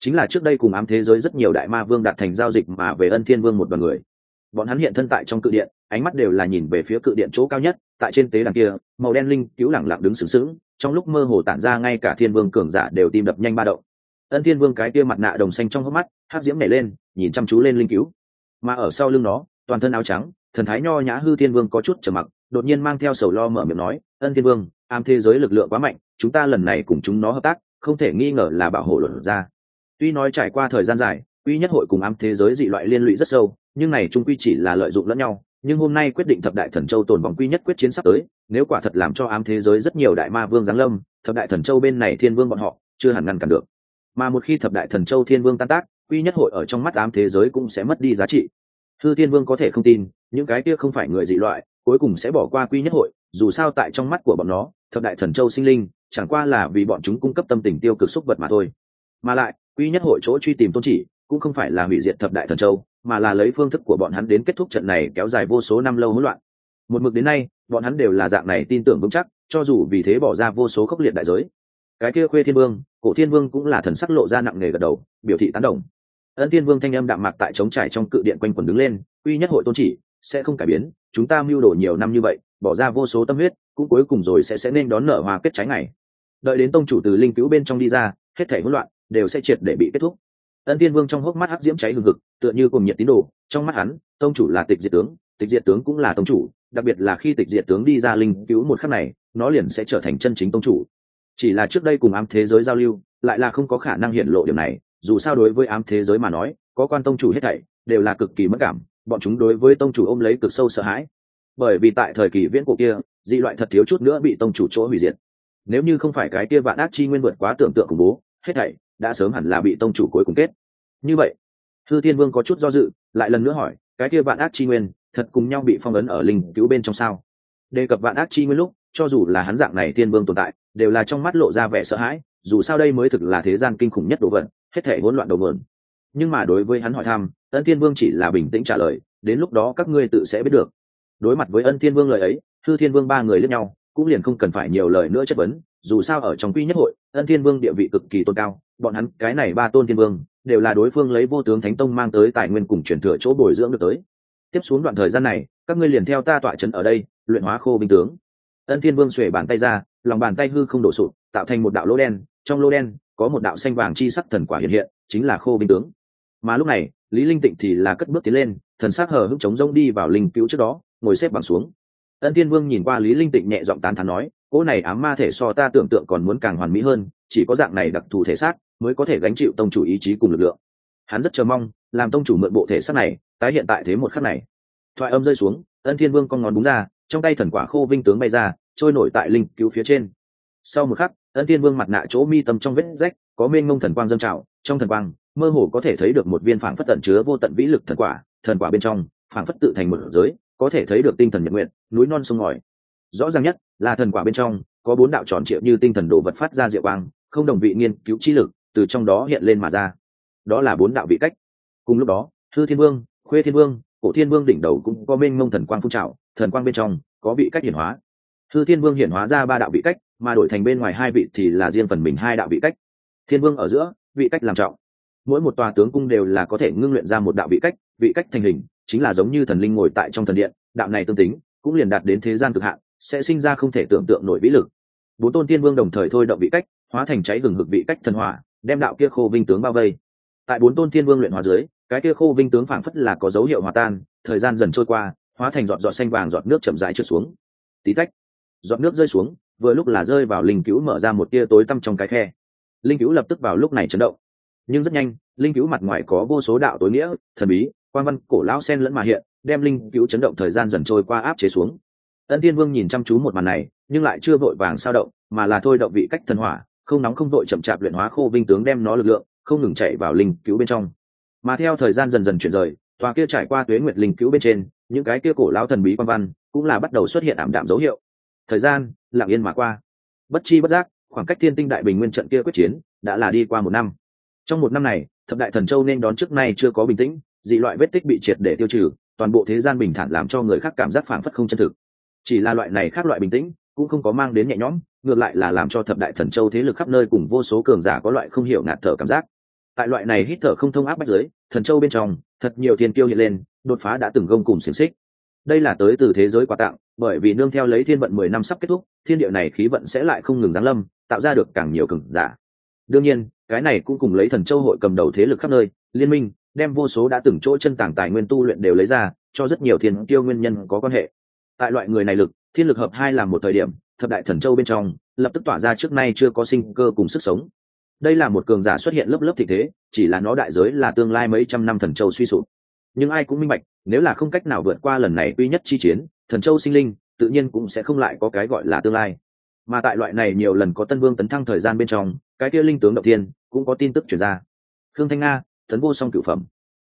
chính là trước đây cùng ám thế giới rất nhiều đại ma vương đạt thành giao dịch mà về ân thiên vương một đoàn người. Bọn hắn hiện thân tại trong cự điện, ánh mắt đều là nhìn về phía cự điện chỗ cao nhất, tại trên tế đàn kia, màu đen linh cứu lẳng lặng đứng sừng sững, trong lúc mơ hồ tản ra ngay cả thiên vương cường giả đều tim đập nhanh ba động. Ân thiên vương cái kia mặt nạ đồng xanh trong hốc mắt hát diễm nảy lên, nhìn chăm chú lên linh cứu. Mà ở sau lưng nó, toàn thân áo trắng, thần thái nho nhã hư thiên vương có chút trở mặc, đột nhiên mang theo sầu lo mở miệng nói, ân thiên vương am thế giới lực lượng quá mạnh, chúng ta lần này cùng chúng nó hợp tác, không thể nghi ngờ là bảo hộ luật ra tuy nói trải qua thời gian dài quy nhất hội cùng ám thế giới dị loại liên lụy rất sâu, nhưng này trung quy chỉ là lợi dụng lẫn nhau, nhưng hôm nay quyết định thập đại thần châu tồn vòng quy nhất quyết chiến sắp tới, nếu quả thật làm cho ám thế giới rất nhiều đại ma vương giáng lâm, thập đại thần châu bên này thiên vương bọn họ chưa hẳn ngăn cản được. Mà một khi thập đại thần châu thiên vương tan tác quy nhất hội ở trong mắt ám thế giới cũng sẽ mất đi giá trị. Thư thiên vương có thể không tin, những cái kia không phải người dị loại, cuối cùng sẽ bỏ qua quy nhất hội, dù sao tại trong mắt của bọn nó, thập đại thần châu sinh linh, chẳng qua là vì bọn chúng cung cấp tâm tình tiêu cực xúc vật mà thôi. Mà lại quy nhất hội chỗ truy tìm tôn chỉ, cũng không phải là hủy diệt thập đại thần châu, mà là lấy phương thức của bọn hắn đến kết thúc trận này kéo dài vô số năm lâu hỗn loạn. Một mực đến nay, bọn hắn đều là dạng này tin tưởng vững chắc, cho dù vì thế bỏ ra vô số khốc liệt đại giới. Cái kia khuê thiên vương, cổ thiên vương cũng là thần sắc lộ ra nặng nề gật đầu, biểu thị tán đồng. Ân thiên vương thanh âm đạm mạc tại trống trải trong cự điện quanh quần đứng lên uy nhất hội tôn chỉ, sẽ không cải biến, chúng ta mưu đồ nhiều năm như vậy, bỏ ra vô số tâm huyết, cũng cuối cùng rồi sẽ sẽ nên đón nở hoa kết trái ngày. Đợi đến tông chủ từ linh cứu bên trong đi ra, hết thể hỗn loạn đều sẽ triệt để bị kết thúc. Ân tiên vương trong hốc mắt hắc diễm cháy hừng hực, tựa như cùng nhiệt tín đồ, trong mắt hắn, tông chủ là tịch diệt tướng, tịch diệt tướng cũng là tông chủ, đặc biệt là khi tịch diệt tướng đi ra linh cứu một khắc này, nó liền sẽ trở thành chân chính tông chủ. Chỉ là trước đây cùng ám thế giới giao lưu, lại là không có khả năng hiện lộ điểm này, dù sao đối với ám thế giới mà nói, có quan tông chủ hết thảy, đều là cực kỳ mất cảm, bọn chúng đối với tông chủ ôm lấy cực sâu sợ hãi. Bởi vì tại thời kỳ viễn cổ kia, dị loại thật thiếu chút nữa bị tông chủ chỗ hủy diệt. Nếu như không phải cái kia vạn ác chi nguyên vượt quá tưởng tượng khủng bố, hết thảy đã sớm hẳn là bị tông chủ cuối cùng kết. Như vậy thư thiên vương có chút do dự, lại lần nữa hỏi, cái kia vạn ác chi nguyên, thật cùng nhau bị phong ấn ở linh cứu bên trong sao? Đề cập vạn ác chi nguyên lúc, cho dù là hắn dạng này thiên vương tồn tại, đều là trong mắt lộ ra vẻ sợ hãi, dù sao đây mới thực là thế gian kinh khủng nhất đồ vật, hết thể hỗn loạn đầu mượn nhưng mà đối với hắn hỏi thăm, ân thiên vương chỉ là bình tĩnh trả lời, đến lúc đó các ngươi tự sẽ biết được. Đối mặt với ân thiên vương lời ấy thư thiên vương ba người lẫn nhau, cũng liền không cần phải nhiều lời nữa chất vấn, dù sao ở trong quy nhất hội, ân thiên vương địa vị cực kỳ tôn cao bọn hắn, cái này ba tôn thiên vương, đều là đối phương lấy vô tướng thánh tông mang tới tài nguyên cùng truyền thừa chỗ bồi dưỡng được tới. Tiếp xuống đoạn thời gian này, các ngươi liền theo ta tọa trấn ở đây, luyện hóa khô binh tướng. Ân thiên vương xuể bàn tay ra, lòng bàn tay hư không đổ sụt tạo thành một đạo lỗ đen, trong lỗ đen có một đạo xanh vàng chi sắc thần quả hiện hiện, chính là khô binh tướng. Mà lúc này, lý linh tịnh thì là cất bước tiến lên, thần sắc hờ hững chống rông đi vào linh cứu trước đó, ngồi xếp bằng xuống. Ân thiên vương nhìn qua lý linh tịnh nhẹ giọng tán thán nói, cỗ này ám ma thể so ta tưởng tượng còn muốn càng hoàn mỹ hơn chỉ có dạng này đặc thù thể xác mới có thể gánh chịu tông chủ ý chí cùng lực lượng. Hắn rất chờ mong, làm tông chủ mượn bộ thể xác này, tái hiện tại thế một khắc này. Thoại âm rơi xuống, ân thiên vương con ngón búng ra, trong tay thần quả khô vinh tướng bay ra, trôi nổi tại linh cứu phía trên. Sau một khắc, ân thiên vương mặt nạ chỗ mi tâm trong vết rách, có mênh ngông thần quang dâng trào, trong thần quang, mơ hồ có thể thấy được một viên phảng phất tận chứa vô tận vĩ lực thần quả thần quả bên trong, phảng phất tự thành một giới, có thể thấy được tinh thần nhật nguyện, núi non sông ngòi. Rõ ràng nhất là thần quả bên trong có bốn đạo tròn triệu như tinh thần đồ vật phát ra diệu quang, không đồng vị nghiên cứu trí lực từ trong đó hiện lên mà ra. Đó là bốn đạo vị cách. Cùng lúc đó thư thiên vương, khuê thiên vương, cổ thiên vương đỉnh đầu cũng có mênh mông thần quang phun trào, thần quang bên trong có vị cách hiển hóa. Thư thiên vương hiển hóa ra ba đạo vị cách, mà đổi thành bên ngoài hai vị thì là riêng phần mình hai đạo vị cách. Thiên vương ở giữa, vị cách làm trọng. Mỗi một tòa tướng cung đều là có thể ngưng luyện ra một đạo vị cách vị cách thành hình, chính là giống như thần linh ngồi tại trong thần điện, đạo này tương tính, cũng liền đạt đến thế gian cực hạn, sẽ sinh ra không thể tưởng tượng nổi vĩ lực bốn tôn tiên vương đồng thời thôi động vị cách, hóa thành cháy gừng hực vị cách thần hỏa, đem đạo kia khô vinh tướng bao vây. Tại bốn tôn tiên vương luyện hóa dưới, cái kia khô vinh tướng phảng phất là có dấu hiệu hòa tan, thời gian dần trôi qua, hóa thành giọt giọt xanh vàng giọt nước chậm rãi trượt xuống. Tí tách, giọt nước rơi xuống, vừa lúc là rơi vào linh cứu mở ra một tia tối tăm trong cái khe. Linh cứu lập tức vào lúc này chấn động. Nhưng rất nhanh, linh cứu mặt ngoài có vô số đạo tối nghĩa, thần bí quan văn, cổ lão sen lẫn mà hiện, đem linh cứu chấn động thời gian dần trôi qua áp chế xuống. Ân tiên vương nhìn chăm chú một màn này nhưng lại chưa vội vàng sao động, mà là thôi động vị cách thần hỏa, không nóng không vội chậm chạp luyện hóa khô binh tướng đem nó lực lượng, không ngừng chạy vào linh cứu bên trong. Mà theo thời gian dần dần chuyển rời, tòa kia trải qua tuế nguyệt linh cứu bên trên, những cái kia cổ lão thần bí quan văn cũng là bắt đầu xuất hiện ảm đạm dấu hiệu. Thời gian, lặng yên mà qua. Bất chi bất giác, khoảng cách thiên tinh đại bình nguyên trận kia quyết chiến đã là đi qua một năm. Trong một năm này, thập đại thần châu nên đón trước nay chưa có bình tĩnh, dị loại vết tích bị triệt để tiêu trừ, toàn bộ thế gian bình thản làm cho người khác cảm giác phảng phất không chân thực. Chỉ là loại này khác loại bình tĩnh cũng không có mang đến nhẹ nhõm, ngược lại là làm cho thập đại thần châu thế lực khắp nơi cùng vô số cường giả có loại không hiểu ngạt thở cảm giác. Tại loại này hít thở không thông áp bách giới thần châu bên trong, thật nhiều thiên kiêu hiện lên, đột phá đã từng gông cùng xiềng xích. Đây là tới từ thế giới quà tặng, bởi vì nương theo lấy thiên vận mười năm sắp kết thúc, thiên địa này khí vận sẽ lại không ngừng giáng lâm, tạo ra được càng nhiều cường giả. Đương nhiên, cái này cũng cùng lấy thần châu hội cầm đầu thế lực khắp nơi, liên minh, đem vô số đã từng chỗ chân tảng tài nguyên tu luyện đều lấy ra, cho rất nhiều thiên tiêu nguyên nhân có quan hệ. Tại loại người này lực thiên lực hợp hai là một thời điểm, thập đại thần châu bên trong, lập tức tỏa ra trước nay chưa có sinh cơ cùng sức sống. Đây là một cường giả xuất hiện lớp lớp thị thế, chỉ là nó đại giới là tương lai mấy trăm năm thần châu suy sụp. Nhưng ai cũng minh bạch, nếu là không cách nào vượt qua lần này duy nhất chi chiến, thần châu sinh linh, tự nhiên cũng sẽ không lại có cái gọi là tương lai. Mà tại loại này nhiều lần có tân vương tấn thăng thời gian bên trong, cái kia linh tướng động tiên cũng có tin tức chuyển ra. Khương thanh nga, tấn vô song cửu phẩm.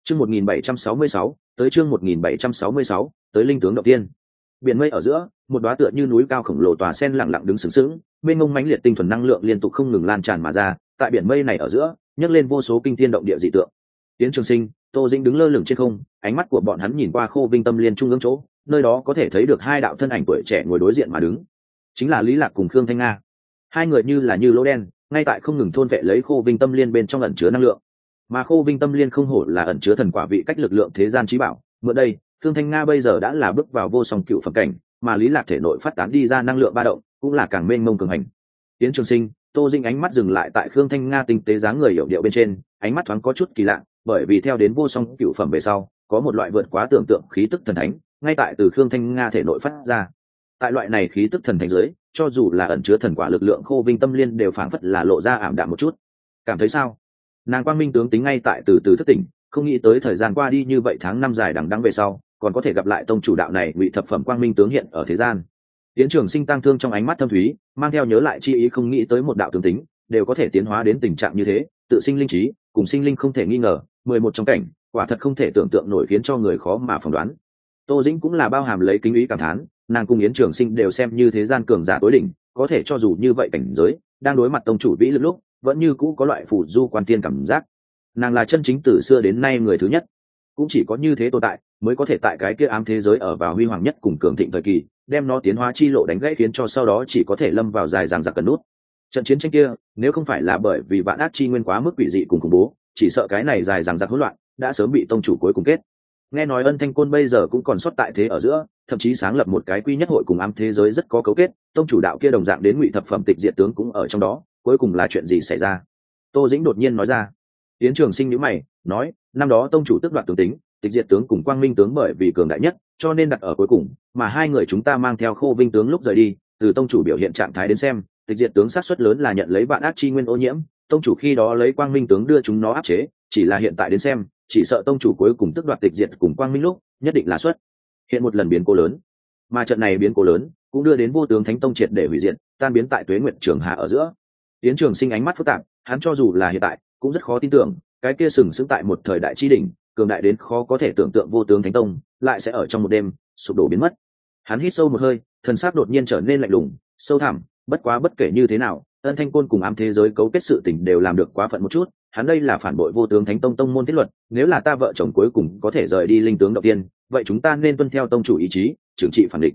Chương một nghìn bảy trăm sáu mươi sáu, tới chương một nghìn bảy trăm sáu mươi sáu, tới linh tướng động tiên biển mây ở giữa, một đoá tựa như núi cao khổng lồ tòa sen lẳng lặng đứng sừng sững bên mông mãnh liệt tinh thuần năng lượng liên tục không ngừng lan tràn mà ra, tại biển mây này ở giữa, nhấc lên vô số kinh thiên động địa dị tượng. Tiến trường sinh, tô dĩnh đứng lơ lửng trên không, ánh mắt của bọn hắn nhìn qua khô vinh tâm liên trung ương chỗ, nơi đó có thể thấy được hai đạo thân ảnh tuổi trẻ ngồi đối diện mà đứng. Chính là lý lạc cùng khương thanh nga. Hai người như là như lỗ đen, ngay tại không ngừng thôn vệ lấy khô vinh tâm liên bên trong ẩn chứa năng lượng. Mà khô vinh tâm liên không hổ là ẩn chứa thần quả vị cách lực lượng thế gian trí bảo, mượn đây Thương thanh nga bây giờ đã là bước vào vô song cựu phẩm cảnh mà lý lạc thể nội phát tán đi ra năng lượng ba động cũng là càng mênh mông cường hành. Tiến trường sinh tô dinh ánh mắt dừng lại tại khương thanh nga tinh tế dáng người hiểu điệu bên trên ánh mắt thoáng có chút kỳ lạ bởi vì theo đến vô song cựu phẩm về sau có một loại vượt quá tưởng tượng khí tức thần thánh ngay tại từ khương thanh nga thể nội phát ra. Tại loại này khí tức thần thánh dưới, cho dù là ẩn chứa thần quả lực lượng khô vinh tâm liên đều phảng phất là lộ ra ảm đạm một chút. Cảm thấy sao? Nàng quang minh tướng tính ngay tại từ từ thất tỉnh không nghĩ tới thời gian qua đi như vậy tháng năm dài đằng đẵng về sau còn có thể gặp lại tông chủ đạo này, ngụy thập phẩm quang minh tướng hiện ở thế gian. Tiến trường sinh tăng thương trong ánh mắt thâm thúy, mang theo nhớ lại chi ý không nghĩ tới một đạo tướng tính, đều có thể tiến hóa đến tình trạng như thế, tự sinh linh trí, cùng sinh linh không thể nghi ngờ, mười một trong cảnh, quả thật không thể tưởng tượng nổi khiến cho người khó mà phỏng đoán. Tô dĩnh cũng là bao hàm lấy kính ý cảm thán, nàng cùng yến trường sinh đều xem như thế gian cường giả tối đỉnh, có thể cho dù như vậy cảnh giới, đang đối mặt tông chủ vĩ lực lúc, vẫn như cũ có loại phủ du quan tiên cảm giác. Nàng là chân chính từ xưa đến nay người thứ nhất, cũng chỉ có như thế tồn tại mới có thể tại cái kia ám thế giới ở vào huy hoàng nhất cùng cường thịnh thời kỳ, đem nó tiến hóa chi lộ đánh gãy khiến cho sau đó chỉ có thể lâm vào dài dàng giặc cần nút. Trận chiến tranh kia, nếu không phải là bởi vì vạn ác chi nguyên quá mức quỷ dị cùng khủng bố, chỉ sợ cái này dài dàng giặc hỗn loạn đã sớm bị tông chủ cuối cùng kết. Nghe nói ân thanh côn bây giờ cũng còn xuất tại thế ở giữa, thậm chí sáng lập một cái quy nhất hội cùng ám thế giới rất có cấu kết, tông chủ đạo kia đồng dạng đến ngụy thập phẩm tịch diệt tướng cũng ở trong đó, cuối cùng là chuyện gì xảy ra? Tô dĩnh đột nhiên nói ra. Tiến trường sinh nhữ mày, nói, năm đó tông chủ tức đoạt tướng tính tịch diệt tướng cùng quang minh tướng bởi vì cường đại nhất, cho nên đặt ở cuối cùng, mà hai người chúng ta mang theo khô vinh tướng lúc rời đi, từ tông chủ biểu hiện trạng thái đến xem, tịch diệt tướng sát xuất lớn là nhận lấy bạn ác chi nguyên ô nhiễm, tông chủ khi đó lấy quang minh tướng đưa chúng nó áp chế, chỉ là hiện tại đến xem, chỉ sợ tông chủ cuối cùng tức đoạt tịch diệt cùng quang minh lúc, nhất định là xuất hiện một lần biến cố lớn, mà trận này biến cố lớn cũng đưa đến vô tướng thánh tông triệt để hủy diệt, tan biến tại tuế nguyện trường hạ ở giữa. Tiến trường sinh ánh mắt phức tạp, hắn cho dù là hiện tại cũng rất khó tin tưởng, cái kia sừng sững tại một thời đại tri đỉnh cường đại đến khó có thể tưởng tượng vô tướng thánh tông, lại sẽ ở trong một đêm, sụp đổ biến mất. Hắn hít sâu một hơi, thần sắc đột nhiên trở nên lạnh lùng, sâu thẳm, bất quá bất kể như thế nào, ân thanh côn cùng ám thế giới cấu kết sự tình đều làm được quá phận một chút, hắn đây là phản bội vô tướng thánh tông tông môn thiết luật, nếu là ta vợ chồng cuối cùng có thể rời đi linh tướng đầu tiên, vậy chúng ta nên tuân theo tông chủ ý chí, trưởng trị phản định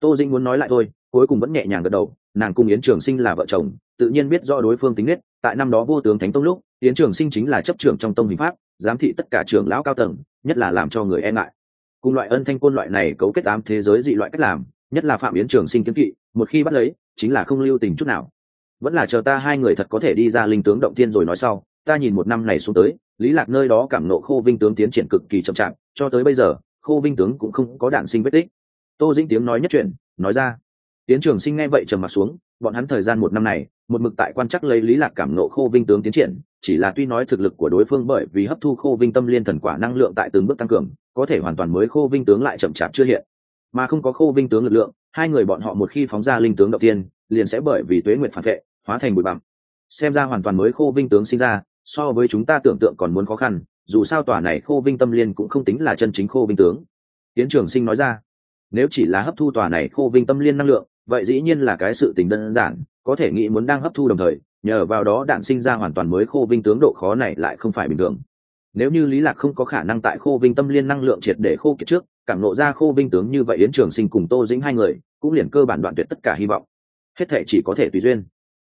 tô dinh muốn nói lại thôi, cuối cùng vẫn nhẹ nhàng gật đầu, nàng cùng yến trường sinh là vợ chồng, tự nhiên biết rõ đối phương tính nết, tại năm đó vô tướng thánh tông lúc, yến trường sinh chính là chấp trưởng trong tông hình pháp giám thị tất cả trưởng lão cao tầng, nhất là làm cho người e ngại. Cùng loại ân thanh côn loại này cấu kết ám thế giới dị loại cách làm, nhất là phạm yến trường sinh kiếm kỵ, một khi bắt lấy, chính là không lưu tình chút nào. Vẫn là chờ ta hai người thật có thể đi ra linh tướng động tiên rồi nói sau, ta nhìn một năm này xuống tới, lý lạc nơi đó cảm nộ khô vinh tướng tiến triển cực kỳ chậm chạp, cho tới bây giờ, khô vinh tướng cũng không có đạn sinh vết tích. Tô dĩnh tiếng nói nhất chuyện nói ra. Tiến trường sinh nghe vậy trầm mặt xuống, bọn hắn thời gian một năm này, một mực tại quan chắc lấy lý lạc cảm nộ khô vinh tướng tiến triển chỉ là tuy nói thực lực của đối phương bởi vì hấp thu khô vinh tâm liên thần quả năng lượng tại từng bước tăng cường, có thể hoàn toàn mới khô vinh tướng lại chậm chạp chưa hiện. Mà không có khô vinh tướng lực lượng, hai người bọn họ một khi phóng ra linh tướng đầu tiên, liền sẽ bởi vì tuế nguyện phản vệ, hóa thành bụi bặm. Xem ra hoàn toàn mới khô vinh tướng sinh ra, so với chúng ta tưởng tượng còn muốn khó khăn, dù sao tòa này khô vinh tâm liên cũng không tính là chân chính khô vinh tướng. Tiến trường sinh nói ra, nếu chỉ là hấp thu tòa này khô vinh tâm liên năng lượng, vậy dĩ nhiên là cái sự tình đơn giản, có thể nghĩ muốn đang hấp thu đồng thời nhờ vào đó đạn sinh ra hoàn toàn mới khô vinh tướng độ khó này lại không phải bình thường. Nếu như lý lạc không có khả năng tại khô vinh tâm liên năng lượng triệt để khô kiệt trước, cảm nộ ra khô vinh tướng như vậy yến trường sinh cùng tô dĩnh hai người, cũng liền cơ bản đoạn tuyệt tất cả hy vọng. Hết thể chỉ có thể tùy duyên.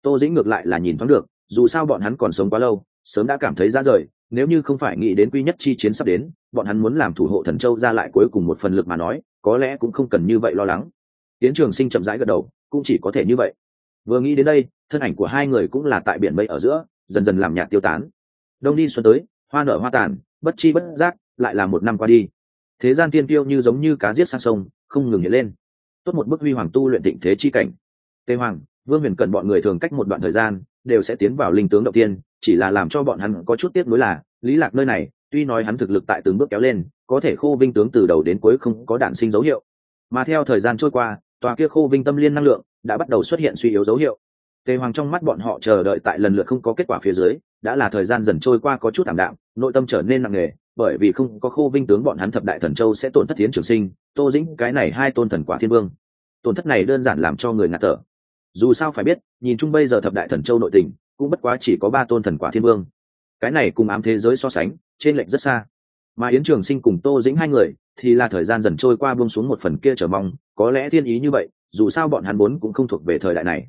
Tô dĩnh ngược lại là nhìn thoáng được, dù sao bọn hắn còn sống quá lâu, sớm đã cảm thấy ra rời, nếu như không phải nghĩ đến quy nhất chi chiến sắp đến, bọn hắn muốn làm thủ hộ thần châu ra lại cuối cùng một phần lực mà nói, có lẽ cũng không cần như vậy lo lắng. Yến trường sinh chậm rãi gật đầu, cũng chỉ có thể như vậy vừa nghĩ đến đây, thân ảnh của hai người cũng là tại biển mây ở giữa, dần dần làm nhạt tiêu tán. Đông đi xuân tới, hoa nở hoa tàn, bất chi bất giác, lại là một năm qua đi. Thế gian tiên tiêu như giống như cá giết sang sông, không ngừng hiện lên. Tốt một bức huy hoàng tu luyện tịnh thế chi cảnh. Tề hoàng, vương huyền cần bọn người thường cách một đoạn thời gian, đều sẽ tiến vào linh tướng đầu tiên, chỉ là làm cho bọn hắn có chút tiếc nuối là, lý lạc nơi này, tuy nói hắn thực lực tại từng bước kéo lên, có thể khô vinh tướng từ đầu đến cuối không có đạn sinh dấu hiệu. Mà theo thời gian trôi qua, tòa kia khô vinh tâm liên năng lượng đã bắt đầu xuất hiện suy yếu dấu hiệu. Tề hoàng trong mắt bọn họ chờ đợi tại lần lượt không có kết quả phía dưới, đã là thời gian dần trôi qua có chút ảm đạm, nội tâm trở nên nặng nề, bởi vì không có khô vinh tướng bọn hắn thập đại thần châu sẽ tổn thất tiến trường sinh, tô dĩnh, cái này hai tôn thần quả thiên vương. Tổn thất này đơn giản làm cho người ngạt thở. Dù sao phải biết, nhìn chung bây giờ thập đại thần châu nội tình, cũng bất quá chỉ có ba tôn thần quả thiên vương. Cái này cùng ám thế giới so sánh, trên lệnh rất xa. Mà yến trường sinh cùng tô dĩnh hai người, thì là thời gian dần trôi qua buông xuống một phần kia trở mong, có lẽ thiên ý như vậy dù sao bọn hắn bốn cũng không thuộc về thời đại này.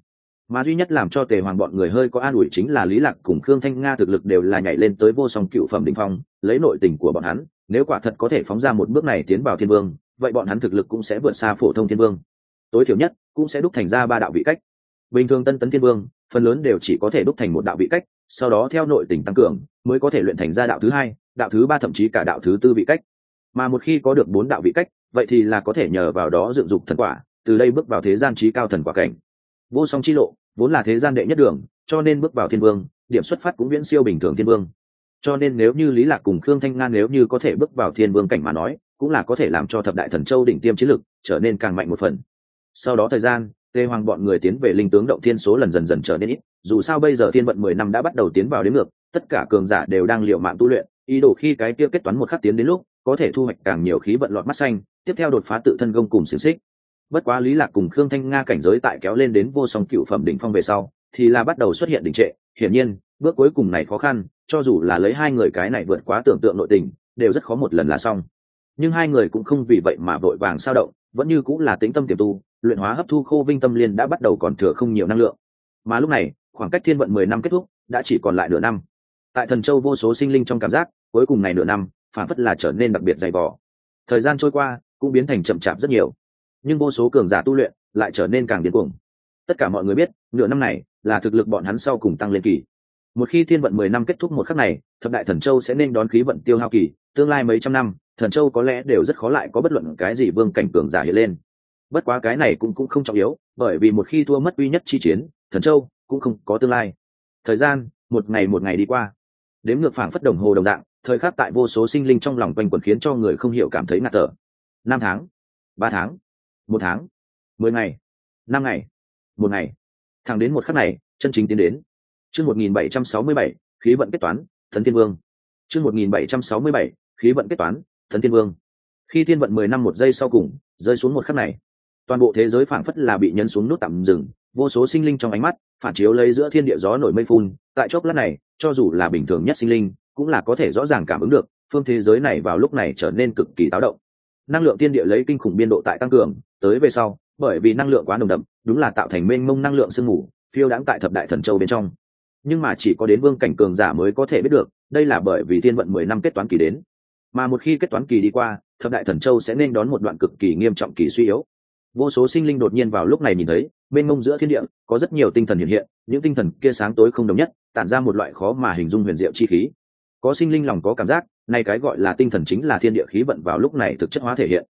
Mà duy nhất làm cho tề hoàng bọn người hơi có an ủi chính là lý lạc cùng khương thanh nga thực lực đều là nhảy lên tới vô song cựu phẩm đỉnh phong, lấy nội tình của bọn hắn, nếu quả thật có thể phóng ra một bước này tiến vào thiên vương, vậy bọn hắn thực lực cũng sẽ vượt xa phổ thông thiên vương. Tối thiểu nhất, cũng sẽ đúc thành ra ba đạo vị cách. Bình thường tân tấn thiên vương, phần lớn đều chỉ có thể đúc thành một đạo vị cách, sau đó theo nội tình tăng cường, mới có thể luyện thành ra đạo thứ hai, đạo thứ ba thậm chí cả đạo thứ tư vị cách. Mà một khi có được bốn đạo vị cách, vậy thì là có thể nhờ vào đó dựng dục thần quả từ đây bước vào thế gian trí cao thần quả cảnh. Vô song chi lộ, vốn là thế gian đệ nhất đường, cho nên bước vào thiên vương, điểm xuất phát cũng viễn siêu bình thường thiên vương. Cho nên nếu như lý lạc cùng khương thanh nga nếu như có thể bước vào thiên vương cảnh mà nói, cũng là có thể làm cho thập đại thần châu đỉnh tiêm chiến lực trở nên càng mạnh một phần. Sau đó thời gian tề hoàng bọn người tiến về linh tướng động thiên số lần dần dần trở nên ít, dù sao bây giờ thiên vận mười năm đã bắt đầu tiến vào đến ngược, tất cả cường giả đều đang liệu mạng tu luyện, ý đồ khi cái kia kết toán một khắc tiến đến lúc, có thể thu hoạch càng nhiều khí vận lọt mắt xanh, tiếp theo đột phá tự thân công cùng xiềng xích bất quá lý lạc cùng khương thanh nga cảnh giới tại kéo lên đến vô song cựu phẩm đỉnh phong về sau, thì là bắt đầu xuất hiện đình trệ. Hiển nhiên, bước cuối cùng này khó khăn, cho dù là lấy hai người cái này vượt quá tưởng tượng nội tình, đều rất khó một lần là xong. Nhưng hai người cũng không vì vậy mà vội vàng sao động, vẫn như cũng là tính tâm tiềm tu, luyện hóa hấp thu khô vinh tâm liên đã bắt đầu còn thừa không nhiều năng lượng. Mà lúc này, khoảng cách thiên vận mười năm kết thúc, đã chỉ còn lại nửa năm. Tại thần châu vô số sinh linh trong cảm giác, cuối cùng này nửa năm phản phất là trở nên đặc biệt dày vỏ thời gian trôi qua, cũng biến thành chậm chạp rất nhiều nhưng vô số cường giả tu luyện lại trở nên càng điên cuồng. Tất cả mọi người biết, nửa năm này là thực lực bọn hắn sau cùng tăng lên kỳ. Một khi thiên vận mười năm kết thúc một khắc này, thập đại thần châu sẽ nên đón khí vận tiêu hao kỳ, tương lai mấy trăm năm, thần châu có lẽ đều rất khó lại có bất luận cái gì vương cảnh cường giả hiện lên. Bất quá cái này cũng cũng không trọng yếu, bởi vì một khi thua mất uy nhất chi chiến, thần châu cũng không có tương lai. Thời gian, một ngày một ngày đi qua. Đếm ngược phảng phất đồng hồ đồng dạng, thời khắc tại vô số sinh linh trong lòng quanh quẩn khiến cho người không hiểu cảm thấy ngạt thở. Năm tháng, ba tháng một tháng, mười ngày, năm ngày, một ngày. Thẳng đến một khắc này, chân chính tiến đến. Chương một nghìn bảy trăm sáu mươi bảy, khí vận kết toán, thần thiên vương. Chương một nghìn bảy trăm sáu mươi bảy, khí vận kết toán, thần thiên vương. Khi thiên vận mười năm một giây sau cùng, rơi xuống một khắc này, toàn bộ thế giới phảng phất là bị nhấn xuống nút tạm dừng, vô số sinh linh trong ánh mắt phản chiếu lấy giữa thiên địa gió nổi mây phun. Tại chốc lát này, cho dù là bình thường nhất sinh linh, cũng là có thể rõ ràng cảm ứng được phương thế giới này vào lúc này trở nên cực kỳ táo động năng lượng thiên địa lấy kinh khủng biên độ tại tăng cường, tới về sau, bởi vì năng lượng quá nồng đậm, đúng là tạo thành mênh mông năng lượng sương mù, phiêu đáng tại thập đại thần châu bên trong. Nhưng mà chỉ có đến vương cảnh cường giả mới có thể biết được, đây là bởi vì thiên vận mười năm kết toán kỳ đến. Mà một khi kết toán kỳ đi qua, thập đại thần châu sẽ nên đón một đoạn cực kỳ nghiêm trọng kỳ suy yếu. Vô số sinh linh đột nhiên vào lúc này nhìn thấy bên mông giữa thiên địa, có rất nhiều tinh thần hiện hiện, những tinh thần kia sáng tối không đồng nhất, tản ra một loại khó mà hình dung huyền diệu chi khí có sinh linh lòng có cảm giác, nay cái gọi là tinh thần chính là thiên địa khí vận vào lúc này thực chất hóa thể hiện.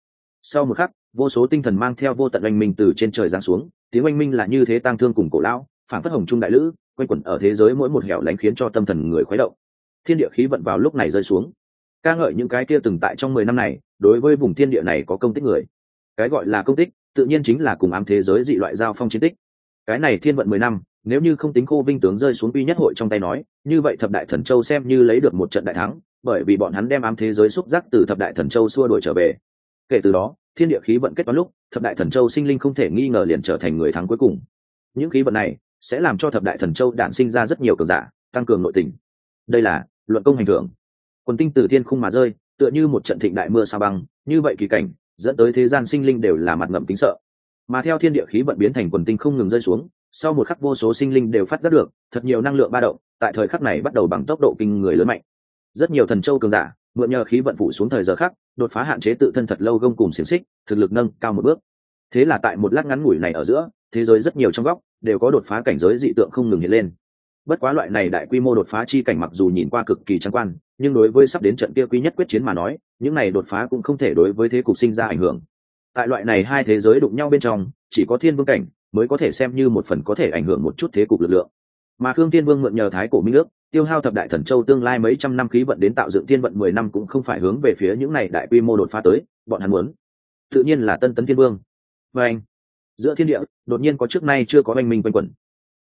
Sau một khắc, vô số tinh thần mang theo vô tận oanh minh từ trên trời giáng xuống, tiếng oanh minh là như thế tăng thương cùng cổ lão, phản phất hồng trung đại lữ, quanh quẩn ở thế giới mỗi một hẻo lánh khiến cho tâm thần người khuấy động. Thiên địa khí vận vào lúc này rơi xuống. Ca ngợi những cái kia từng tại trong mười năm này, đối với vùng thiên địa này có công tích người. Cái gọi là công tích, tự nhiên chính là cùng ám thế giới dị loại giao phong chiến tích. Cái này thiên vận mười năm nếu như không tính khô vinh tướng rơi xuống uy nhất hội trong tay nói, như vậy thập đại thần châu xem như lấy được một trận đại thắng, bởi vì bọn hắn đem ám thế giới xúc giác từ thập đại thần châu xua đuổi trở về. Kể từ đó, thiên địa khí vận kết toán lúc, thập đại thần châu sinh linh không thể nghi ngờ liền trở thành người thắng cuối cùng. Những khí vận này sẽ làm cho thập đại thần châu đản sinh ra rất nhiều cường giả, tăng cường nội tình. Đây là luận công hành thưởng. Quần tinh từ thiên khung mà rơi, tựa như một trận thịnh đại mưa sa băng, như vậy kỳ cảnh, dẫn tới thế gian sinh linh đều là mặt ngậm kính sợ. Mà theo thiên địa khí vận biến thành quần tinh không ngừng rơi xuống sau một khắc vô số sinh linh đều phát giác được, thật nhiều năng lượng ba động, tại thời khắc này bắt đầu bằng tốc độ kinh người lớn mạnh. Rất nhiều thần châu cường giả, mượn nhờ khí vận phụ xuống thời giờ khắc, đột phá hạn chế tự thân thật lâu gông cùng xiềng xích, thực lực nâng cao một bước. Thế là tại một lát ngắn ngủi này ở giữa, thế giới rất nhiều trong góc đều có đột phá cảnh giới dị tượng không ngừng hiện lên. Bất quá loại này đại quy mô đột phá chi cảnh mặc dù nhìn qua cực kỳ trang quan, nhưng đối với sắp đến trận kia quý nhất quyết chiến mà nói, những này đột phá cũng không thể đối với thế cục sinh ra ảnh hưởng. Tại loại này hai thế giới đụng nhau bên trong, chỉ có thiên vương cảnh mới có thể xem như một phần có thể ảnh hưởng một chút thế cục lực lượng. Mà khương thiên vương mượn nhờ thái cổ minh ước, tiêu hao thập đại thần châu tương lai mấy trăm năm khí vận đến tạo dựng thiên vận mười năm cũng không phải hướng về phía những này đại quy mô đột phá tới, bọn hắn muốn. Tự nhiên là tân tấn thiên vương. Và anh, giữa thiên địa, đột nhiên có trước nay chưa có oanh minh quanh quẩn.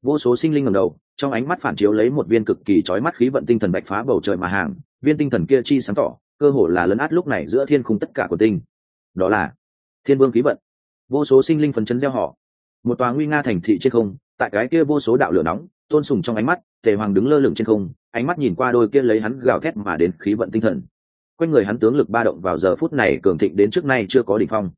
Vô số sinh linh ngầm đầu, trong ánh mắt phản chiếu lấy một viên cực kỳ trói mắt khí vận tinh thần bạch phá bầu trời mà hàng, viên tinh thần kia chi sáng tỏ, cơ hồ là lấn át lúc này giữa thiên khung tất cả của tinh. Đó là thiên vương khí vận. Vô số sinh linh phấn chấn gieo họ một tòa nguy nga thành thị trên không, tại cái kia vô số đạo lửa nóng, tôn sùng trong ánh mắt, tề hoàng đứng lơ lửng trên không, ánh mắt nhìn qua đôi kia lấy hắn gào thét mà đến khí vận tinh thần. Quanh người hắn tướng lực ba động vào giờ phút này cường thịnh đến trước nay chưa có đỉnh phong.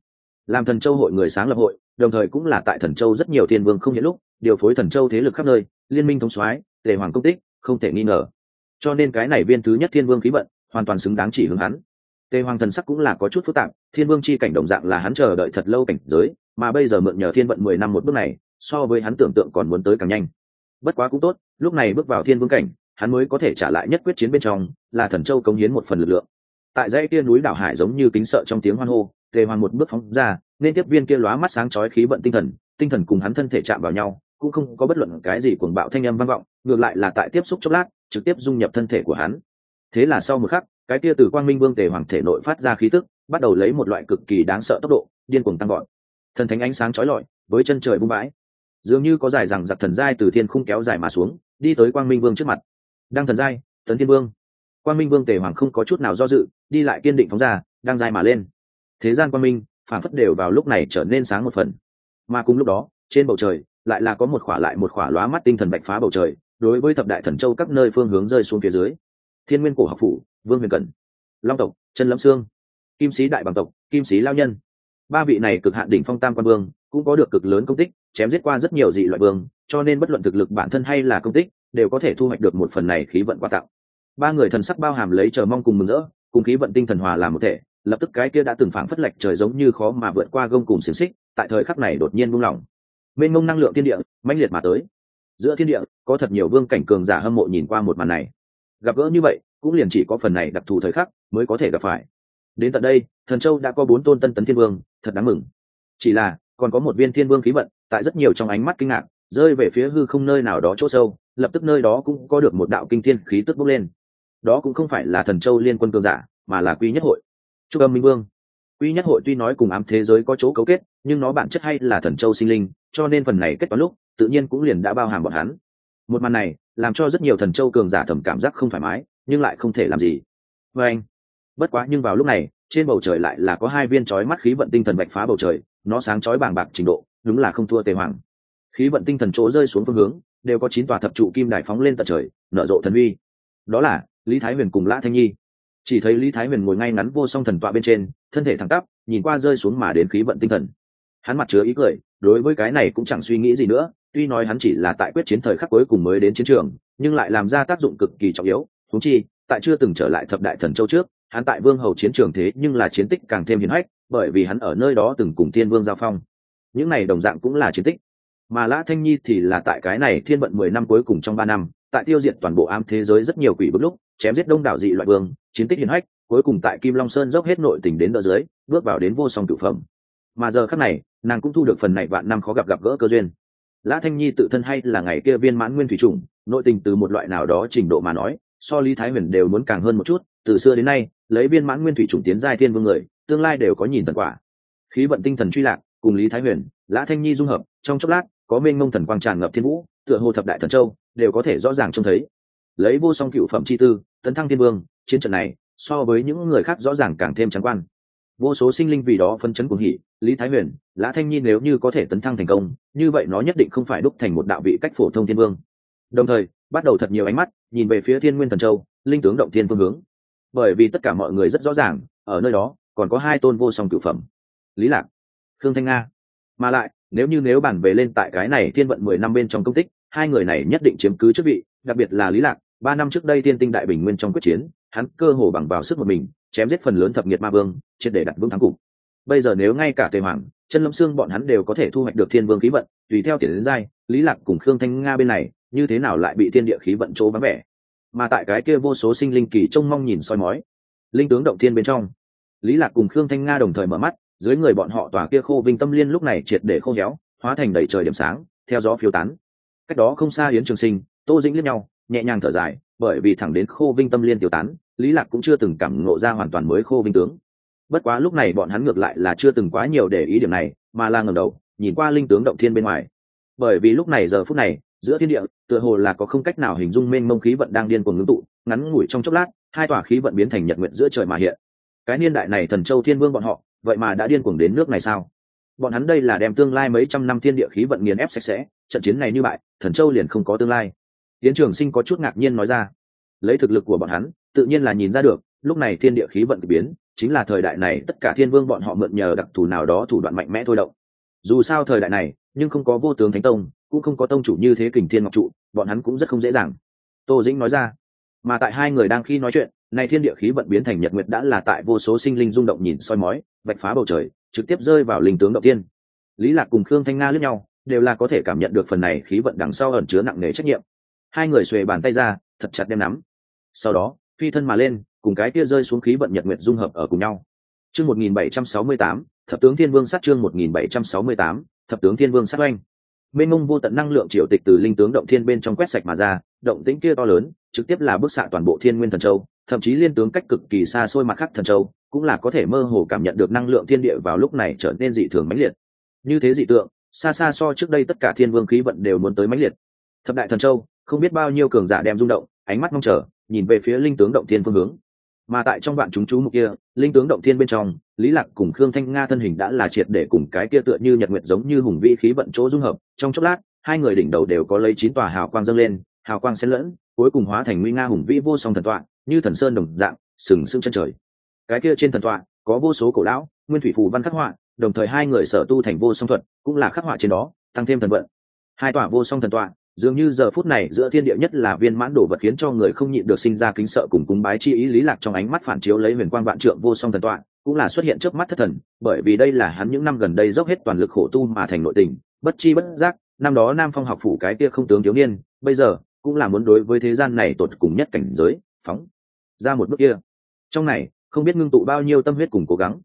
Làm thần châu hội người sáng lập hội, đồng thời cũng là tại thần châu rất nhiều thiên vương không hiện lúc, điều phối thần châu thế lực khắp nơi, liên minh thống soái, tề hoàng công tích, không thể nghi ngờ. Cho nên cái này viên thứ nhất thiên vương khí vận, hoàn toàn xứng đáng chỉ hướng hắn tề hoàng thần sắc cũng là có chút phức tạp, thiên vương chi cảnh đồng dạng là hắn chờ đợi thật lâu cảnh giới, mà bây giờ mượn nhờ thiên vận mười năm một bước này, so với hắn tưởng tượng còn muốn tới càng nhanh. Bất quá cũng tốt, lúc này bước vào thiên vương cảnh, hắn mới có thể trả lại nhất quyết chiến bên trong, là thần châu cống hiến một phần lực lượng. Tại dãy kia núi đảo hải giống như kính sợ trong tiếng hoan hô tề hoàng một bước phóng ra, nên tiếp viên kia lóa mắt sáng chói khí vận tinh thần tinh thần cùng hắn thân thể chạm vào nhau, cũng không có bất luận cái gì cuồng bạo thanh âm vang vọng, ngược lại là tại tiếp xúc chốc lát, trực tiếp dung nhập thân thể của hắn. Thế là sau một khắc cái kia từ quang minh vương tề hoàng thể nội phát ra khí tức, bắt đầu lấy một loại cực kỳ đáng sợ tốc độ, điên cuồng tăng gọn thần thánh ánh sáng chói lọi, với chân trời bung bãi dường như có dài rằng giặc thần giai từ thiên khung kéo dài mà xuống, đi tới quang minh vương trước mặt. Đăng thần giai, tấn thiên vương. Quang minh vương tề hoàng không có chút nào do dự, đi lại kiên định phóng ra đang giai mà lên. Thế gian quang minh phản phất đều vào lúc này trở nên sáng một phần. Mà cùng lúc đó, trên bầu trời, lại là có một khỏa lại một khỏa lóa mắt tinh thần bạch phá bầu trời, đối với thập đại thần châu các nơi phương hướng rơi xuống phía dưới. Thiên nguyên cổ học phủ vương huyền cẩn, long tộc trần lâm sương kim sĩ đại bằng tộc, kim sĩ lao nhân. Ba vị này cực hạn đỉnh phong tam quan vương cũng có được cực lớn công tích, chém giết qua rất nhiều dị loại vương, cho nên bất luận thực lực bản thân hay là công tích, đều có thể thu hoạch được một phần này khí vận qua tặng. Ba người thần sắc bao hàm lấy chờ mong cùng mừng rỡ, cùng khí vận tinh thần hòa làm một thể, lập tức cái kia đã từng phảng phất lệch trời giống như khó mà vượt qua gông cùng xiềng xích, tại thời khắc này đột nhiên buông lỏng. Mênh mông năng lượng thiên địa, mãnh liệt mà tới. Giữa thiên địa, có thật nhiều vương cảnh cường giả hâm mộ nhìn qua một màn này. Gặp gỡ như vậy cũng liền chỉ có phần này đặc thù thời khắc mới có thể gặp phải. Đến tận đây, thần châu đã có bốn tôn tân tấn thiên vương, thật đáng mừng. Chỉ là, còn có một viên thiên vương khí vận, tại rất nhiều trong ánh mắt kinh ngạc, rơi về phía hư không nơi nào đó chỗ sâu, lập tức nơi đó cũng có được một đạo kinh thiên khí tức bốc lên. Đó cũng không phải là thần châu liên quân cường giả, mà là quy nhất hội. Trung âm minh vương. Quy nhất hội tuy nói cùng ám thế giới có chỗ cấu kết, nhưng nó bản chất hay là thần châu sinh linh, cho nên phần này kết toán lúc, tự nhiên cũng liền đã bao hàm bọn hắn. Một màn này, làm cho rất nhiều thần châu cường giả thầm cảm giác không thoải mái nhưng lại không thể làm gì. Vê anh, bất quá nhưng vào lúc này, trên bầu trời lại là có hai viên chói mắt khí vận tinh thần bạch phá bầu trời, nó sáng chói bàng bạc trình độ, đúng là không thua tề hoàng. Khí vận tinh thần chỗ rơi xuống phương hướng, đều có chín tòa thập trụ kim đài phóng lên tận trời, nở rộ thần uy. Đó là, lý thái huyền cùng lã thanh nhi. Chỉ thấy lý thái huyền ngồi ngay ngắn vô song thần tọa bên trên, thân thể thẳng tắp, nhìn qua rơi xuống mà đến khí vận tinh thần. Hắn mặt chứa ý cười, đối với cái này cũng chẳng suy nghĩ gì nữa, tuy nói hắn chỉ là tại quyết chiến thời khắc cuối cùng mới đến chiến trường, nhưng lại làm ra tác dụng cực kỳ trọng yếu thú chi, tại chưa từng trở lại thập đại thần châu trước, hắn tại vương hầu chiến trường thế nhưng là chiến tích càng thêm hiển hách, bởi vì hắn ở nơi đó từng cùng thiên vương giao phong. Những này đồng dạng cũng là chiến tích. Mà lã thanh nhi thì là tại cái này thiên vận mười năm cuối cùng trong ba năm, tại tiêu diệt toàn bộ am thế giới rất nhiều quỷ bức lúc, chém giết đông đảo dị loại vương, chiến tích hiển hách, cuối cùng tại kim long sơn dốc hết nội tình đến đỡ dưới, bước vào đến vô song cửu phẩm. Mà giờ khắc này, nàng cũng thu được phần này vạn năm khó gặp gặp gỡ cơ duyên. Lã thanh nhi tự thân hay là ngày kia viên mãn nguyên thủy trùng nội tình từ một loại nào đó trình độ mà nói so lý thái huyền đều muốn càng hơn một chút, từ xưa đến nay, lấy viên mãn nguyên thủy trùng tiến giai thiên vương người, tương lai đều có nhìn tận quả. Khí vận tinh thần truy lạc, cùng lý thái huyền, lã thanh nhi dung hợp, trong chốc lát, có mênh mông thần quang tràn ngập thiên vũ, tựa hồ thập đại thần châu, đều có thể rõ ràng trông thấy. Lấy vô song cựu phẩm chi tư, tấn thăng thiên vương, chiến trận này, so với những người khác rõ ràng càng thêm trắng quan. Vô số sinh linh vì đó phân chấn cuồng hỉ, lý thái huyền, lã thanh nhi nếu như có thể tấn thăng thành công, như vậy nó nhất định không phải đúc thành một đạo vị cách phổ thông thiên vương. Đồng thời bắt đầu thật nhiều ánh mắt, nhìn về phía thiên nguyên thần châu, linh tướng động thiên phương hướng. Bởi vì tất cả mọi người rất rõ ràng, ở nơi đó, còn có hai tôn vô song cửu phẩm. Lý lạc, khương thanh nga. Mà lại, nếu như nếu bản về lên tại cái này thiên vận mười năm bên trong công tích, hai người này nhất định chiếm cứ chức vị, đặc biệt là lý lạc, ba năm trước đây thiên tinh đại bình nguyên trong quyết chiến, hắn cơ hồ bằng vào sức một mình, chém giết phần lớn thập nghiệt ma vương, triệt để đặt vững thắng cục. Bây giờ nếu ngay cả tề hoàng, chân lâm xương bọn hắn đều có thể thu hoạch được thiên vương khí vận, tùy theo tiền đến giai, lý lạc cùng khương thanh nga bên này như thế nào lại bị thiên địa khí vận chỗ vắng vẻ? Mà tại cái kia vô số sinh linh kỳ trông mong nhìn soi mói, linh tướng động thiên bên trong, lý lạc cùng khương thanh nga đồng thời mở mắt, dưới người bọn họ tòa kia khô vinh tâm liên lúc này triệt để khô héo, hóa thành đầy trời điểm sáng, theo gió phiêu tán. Cách đó không xa yến trường sinh, tô dĩnh liếc nhau, nhẹ nhàng thở dài, bởi vì thẳng đến khô vinh tâm liên tiêu tán, lý lạc cũng chưa từng cảm ngộ ra hoàn toàn mới khô vinh tướng. Bất quá lúc này bọn hắn ngược lại là chưa từng quá nhiều để ý điểm này, mà là ngẩng đầu, nhìn qua linh tướng động thiên bên ngoài. Bởi vì lúc này giờ phút này giữa thiên địa, tựa hồ là có không cách nào hình dung mênh mông khí vận đang điên cuồng ngưng tụ, ngắn ngủi trong chốc lát, hai tòa khí vận biến thành nhật nguyện giữa trời mà hiện. Cái niên đại này thần châu thiên vương bọn họ, vậy mà đã điên cuồng đến nước này sao? Bọn hắn đây là đem tương lai mấy trăm năm thiên địa khí vận nghiền ép sạch sẽ, trận chiến này như bại, thần châu liền không có tương lai. Tiến trường sinh có chút ngạc nhiên nói ra. Lấy thực lực của bọn hắn, tự nhiên là nhìn ra được, lúc này thiên địa khí vận k ỳ biến, chính là thời đại này tất cả thiên vương bọn họ mượn nhờ đặc thù nào đó thủ đoạn mạnh mẽ thôi động. Dù sao thời đại này, nhưng không có vô tướng thánh tông cũng không có tông chủ như thế kình thiên ngọc trụ bọn hắn cũng rất không dễ dàng. Tô dĩnh nói ra mà tại hai người đang khi nói chuyện này thiên địa khí vận biến thành nhật nguyệt đã là tại vô số sinh linh rung động nhìn soi mói vạch phá bầu trời trực tiếp rơi vào linh tướng động tiên. Lý lạc cùng khương thanh nga lướt nhau đều là có thể cảm nhận được phần này khí vận đằng sau ẩn chứa nặng nề trách nhiệm. Hai người xuề bàn tay ra thật chặt đem nắm. Sau đó phi thân mà lên cùng cái kia rơi xuống khí vận nhật nguyệt dung hợp ở cùng nhau. Chương 1768, thập tướng thiên vương sát chương 1768, thập tướng thiên vương sát oanh mênh mông vô tận năng lượng triều tịch từ linh tướng động thiên bên trong quét sạch mà ra, động tĩnh kia to lớn, trực tiếp là bức xạ toàn bộ thiên nguyên thần châu, thậm chí liên tướng cách cực kỳ xa xôi mặt khác thần châu, cũng là có thể mơ hồ cảm nhận được năng lượng thiên địa vào lúc này trở nên dị thường mãnh liệt. Như thế dị tượng, xa xa so trước đây tất cả thiên vương khí vận đều muốn tới mãnh liệt. Thập đại thần châu, không biết bao nhiêu cường giả đem rung động, ánh mắt mong chờ, nhìn về phía linh tướng động thiên phương hướng. Mà tại trong vạn chúng chú mục kia, linh tướng động thiên bên trong lý lạc cùng khương thanh nga thân hình đã là triệt để cùng cái kia tựa như nhật nguyệt giống như hùng vĩ khí vận chỗ dung hợp. Trong chốc lát, hai người đỉnh đầu đều có lấy chín tòa hào quang dâng lên, hào quang xen lẫn, cuối cùng hóa thành nguy nga hùng vĩ vô song thần tọa, như thần sơn đồng dạng, sừng sững chân trời. Cái kia trên thần tọa, có vô số cổ lão, nguyên thủy phù văn khắc họa, đồng thời hai người sở tu thành vô song thuật, cũng là khắc họa trên đó, tăng thêm thần vận. Hai tòa vô song thần tọa, dường như giờ phút này giữa thiên địa nhất là viên mãn đồ vật khiến cho người không nhịn được sinh ra kính sợ cùng cúng bái chi ý lý lạc trong ánh mắt phản chiếu lấy huyền quang vạn trượng vô song thần tọa cũng là xuất hiện trước mắt thất thần, bởi vì đây là hắn những năm gần đây dốc hết toàn lực khổ tu mà thành nội tình, bất chi bất giác, năm đó nam phong học phủ cái kia không tướng thiếu niên, bây giờ cũng là muốn đối với thế gian này tột cùng nhất cảnh giới, phóng ra một bước kia. Trong này, không biết ngưng tụ bao nhiêu tâm huyết cùng cố gắng.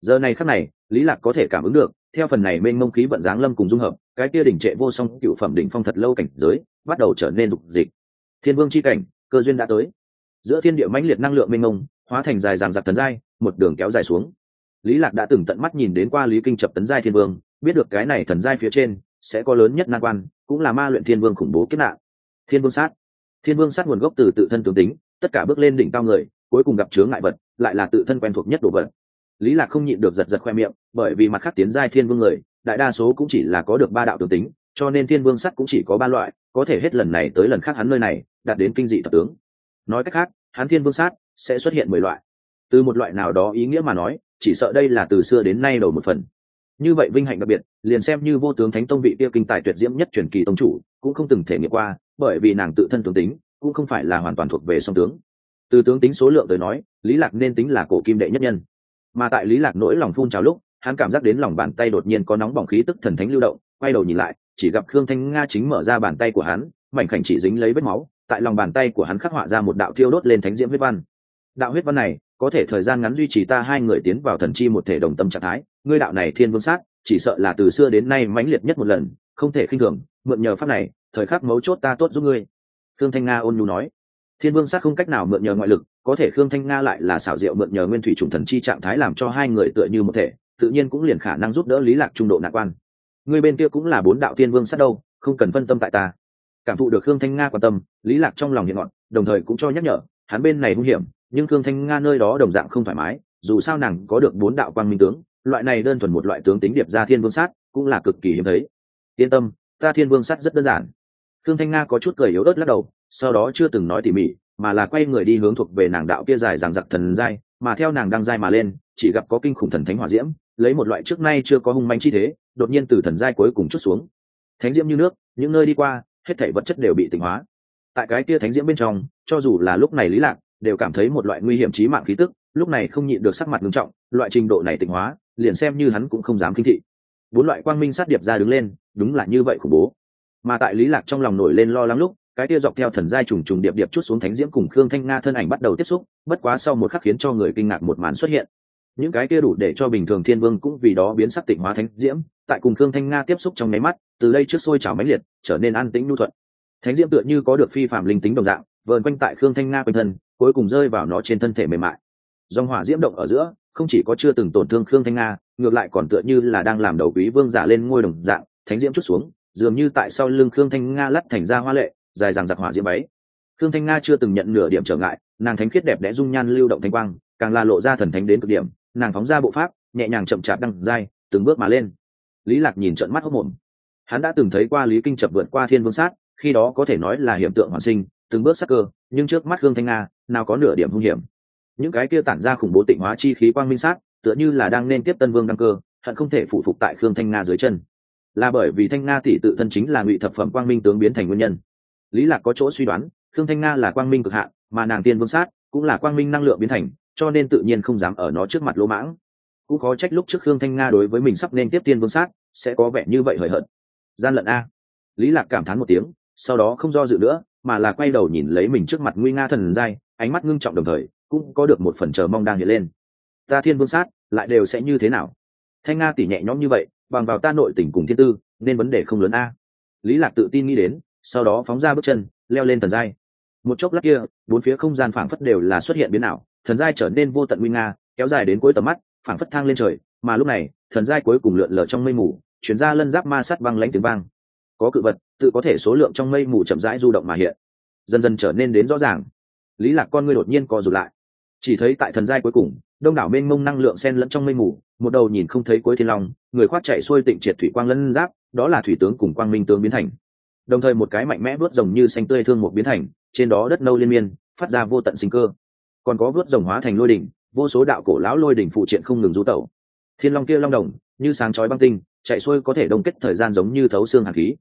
Giờ này khắc này, lý lạc có thể cảm ứng được, theo phần này mênh mông khí vận dáng lâm cùng dung hợp, cái kia đỉnh trệ vô song cựu phẩm đỉnh phong thật lâu cảnh giới, bắt đầu trở nên dục dịch. Thiên vương chi cảnh, cơ duyên đã tới. Giữa thiên địa mãnh liệt năng lượng mênh mông, hóa thành dài dàng giặc tấn giai một đường kéo dài xuống. Lý lạc đã từng tận mắt nhìn đến qua lý kinh chập tấn giai thiên vương, biết được cái này thần giai phía trên sẽ có lớn nhất nan quan, cũng là ma luyện thiên vương khủng bố kết nạn. Thiên vương sát. Thiên vương sát nguồn gốc từ tự thân tướng tính, tất cả bước lên đỉnh cao người, cuối cùng gặp chướng ngại vật, lại là tự thân quen thuộc nhất đồ vật. Lý lạc không nhịn được giật giật khoe miệng, bởi vì mặt khác tiến giai thiên vương người, đại đa số cũng chỉ là có được ba đạo tướng tính, cho nên thiên vương sắt cũng chỉ có ba loại, có thể hết lần này tới lần khác hắn nơi này, đạt đến kinh dị thật tướng. Nói cách khác, hắn thiên vương sát sẽ xuất hiện mười loại từ một loại nào đó ý nghĩa mà nói, chỉ sợ đây là từ xưa đến nay đầu một phần. Như vậy vinh hạnh đặc biệt, liền xem như vô tướng thánh tông vị tiêu kinh tài tuyệt diễm nhất truyền kỳ tông chủ, cũng không từng thể nghiệm qua, bởi vì nàng tự thân tướng tính, cũng không phải là hoàn toàn thuộc về song tướng. Từ tướng tính số lượng tới nói, lý lạc nên tính là cổ kim đệ nhất nhân. Mà tại lý lạc nỗi lòng phun trào lúc, hắn cảm giác đến lòng bàn tay đột nhiên có nóng bỏng khí tức thần thánh lưu động, quay đầu nhìn lại, chỉ gặp khương thanh nga chính mở ra bàn tay của hắn, mảnh khảnh chỉ dính lấy vết máu, tại lòng bàn tay của hắn khắc họa ra một đạo thiêu đốt lên thánh diễm huyết văn. Đạo huyết văn này có thể thời gian ngắn duy trì ta hai người tiến vào thần chi một thể đồng tâm trạng thái, ngươi đạo này thiên vương sát, chỉ sợ là từ xưa đến nay mãnh liệt nhất một lần, không thể khinh thường, mượn nhờ pháp này, thời khắc mấu chốt ta tốt giúp ngươi. Khương thanh nga ôn nhu nói. Thiên vương sát không cách nào mượn nhờ ngoại lực, có thể khương thanh nga lại là xảo diệu mượn nhờ nguyên thủy trùng thần chi trạng thái làm cho hai người tựa như một thể, tự nhiên cũng liền khả năng giúp đỡ lý lạc trung độ nạn quan. Người bên kia cũng là bốn đạo thiên vương sát đâu, không cần phân tâm tại ta. Cảm thụ được khương thanh nga quan tâm, lý lạc trong lòng hiện ngọn, đồng thời cũng cho nhắc nhở, hắn bên này hung hiểm nhưng khương thanh nga nơi đó đồng dạng không thoải mái, dù sao nàng có được bốn đạo quang minh tướng, loại này đơn thuần một loại tướng tính điệp ra thiên vương sát cũng là cực kỳ hiếm thấy. Yên tâm, ta thiên vương sát rất đơn giản. Khương thanh nga có chút cười yếu ớt lắc đầu, sau đó chưa từng nói tỉ mỉ, mà là quay người đi hướng thuộc về nàng đạo kia dài rằng giặc thần giai, mà theo nàng đang giai mà lên, chỉ gặp có kinh khủng thần thánh hỏa diễm, lấy một loại trước nay chưa có hung manh chi thế, đột nhiên từ thần giai cuối cùng chút xuống. Thánh diễm như nước, những nơi đi qua, hết thảy vật chất đều bị tỉnh hóa. Tại cái kia thánh diễm bên trong, cho dù là lúc này lý lạc đều cảm thấy một loại nguy hiểm chí mạng khí tức, lúc này không nhịn được sắc mặt nghiêm trọng, loại trình độ này tỉnh hóa, liền xem như hắn cũng không dám kinh thị. Bốn loại quang minh sát điệp ra đứng lên, đúng là như vậy khủng bố. Mà tại lý lạc trong lòng nổi lên lo lắng lúc, cái kia dọc theo thần giai trùng trùng điệp điệp chút xuống thánh diễm cùng khương thanh nga thân ảnh bắt đầu tiếp xúc, bất quá sau một khắc khiến cho người kinh ngạc một màn xuất hiện. Những cái kia đủ để cho bình thường thiên vương cũng vì đó biến sắc tịnh hóa thánh diễm, tại cùng khương thanh nga tiếp xúc trong nháy mắt, từ đây trước sôi trào mãnh liệt, trở nên an tĩnh nhu thuận. Thánh diễm tựa như có được phi phạm linh tính đồng dạng, vờn quanh tại khương thanh nga quanh thân cuối cùng rơi vào nó trên thân thể mềm mại. Dòng hỏa diễm động ở giữa không chỉ có chưa từng tổn thương khương thanh nga ngược lại còn tựa như là đang làm đầu quý vương giả lên ngôi đồng dạng thánh diễm chút xuống dường như tại sau lưng khương thanh nga lắt thành ra hoa lệ dài dằng giặc hỏa diễm ấy, khương thanh nga chưa từng nhận nửa điểm trở ngại nàng thánh khiết đẹp đẽ dung nhan lưu động thanh quang càng là lộ ra thần thánh đến cực điểm nàng phóng ra bộ pháp nhẹ nhàng chậm chạp đăng dai từng bước mà lên. Lý lạc nhìn trận mắt hốc mồm. Hắn đã từng thấy qua lý kinh chập vượt qua thiên vương sát khi đó có thể nói là hiện tượng hoàn sinh từng bước sắc cơ, nhưng trước mắt gương thanh nga, nào có nửa điểm hung hiểm. Những cái kia tản ra khủng bố tịnh hóa chi khí quang minh sát, tựa như là đang nên tiếp tân vương đăng cơ, hận không thể phụ phục tại khương thanh nga dưới chân. Là bởi vì thanh nga tỷ tự thân chính là ngụy thập phẩm quang minh tướng biến thành nguyên nhân. Lý lạc có chỗ suy đoán, khương thanh nga là quang minh cực hạn, mà nàng tiên vương sát cũng là quang minh năng lượng biến thành, cho nên tự nhiên không dám ở nó trước mặt lỗ mãng. Cũng có trách lúc trước khương thanh nga đối với mình sắp nên tiếp tiên vương sát, sẽ có vẻ như vậy hời hợt. Gian lận a. Lý lạc cảm thán một tiếng, sau đó không do dự nữa mà là quay đầu nhìn lấy mình trước mặt nguy nga thần giai, ánh mắt ngưng trọng đồng thời, cũng có được một phần chờ mong đang hiện lên. Ta thiên vương sát, lại đều sẽ như thế nào? Thanh nga tỉ nhẹ nhõm như vậy, bằng vào ta nội tình cùng thiên tư, nên vấn đề không lớn a. Lý lạc tự tin nghĩ đến, sau đó phóng ra bước chân, leo lên thần giai. Một chốc lát kia, bốn phía không gian phảng phất đều là xuất hiện biến ảo, thần giai trở nên vô tận nguy nga, kéo dài đến cuối tầm mắt, phảng phất thang lên trời, mà lúc này, thần giai cuối cùng lượn lờ trong mây mù, chuyển ra lân giáp ma sắt văng lãnh tiếng vang có cự vật, tự có thể số lượng trong mây mù chậm rãi du động mà hiện. Dần dần trở nên đến rõ ràng. Lý lạc con ngươi đột nhiên co rụt lại. Chỉ thấy tại thần giai cuối cùng, đông đảo mênh mông năng lượng xen lẫn trong mây mù, một đầu nhìn không thấy cuối thiên long, người khoác chạy xuôi tịnh triệt thủy quang lân giáp, đó là thủy tướng cùng quang minh tướng biến thành. Đồng thời một cái mạnh mẽ vớt rồng như xanh tươi thương một biến thành, trên đó đất nâu liên miên, phát ra vô tận sinh cơ. Còn có vớt rồng hóa thành lôi đỉnh, vô số đạo cổ lão lôi đỉnh phụ triện không ngừng rú tẩu. Thiên long kia long đồng, như sáng chói băng tinh, chạy xuôi có thể đông kết thời gian giống như thấu xương hàn khí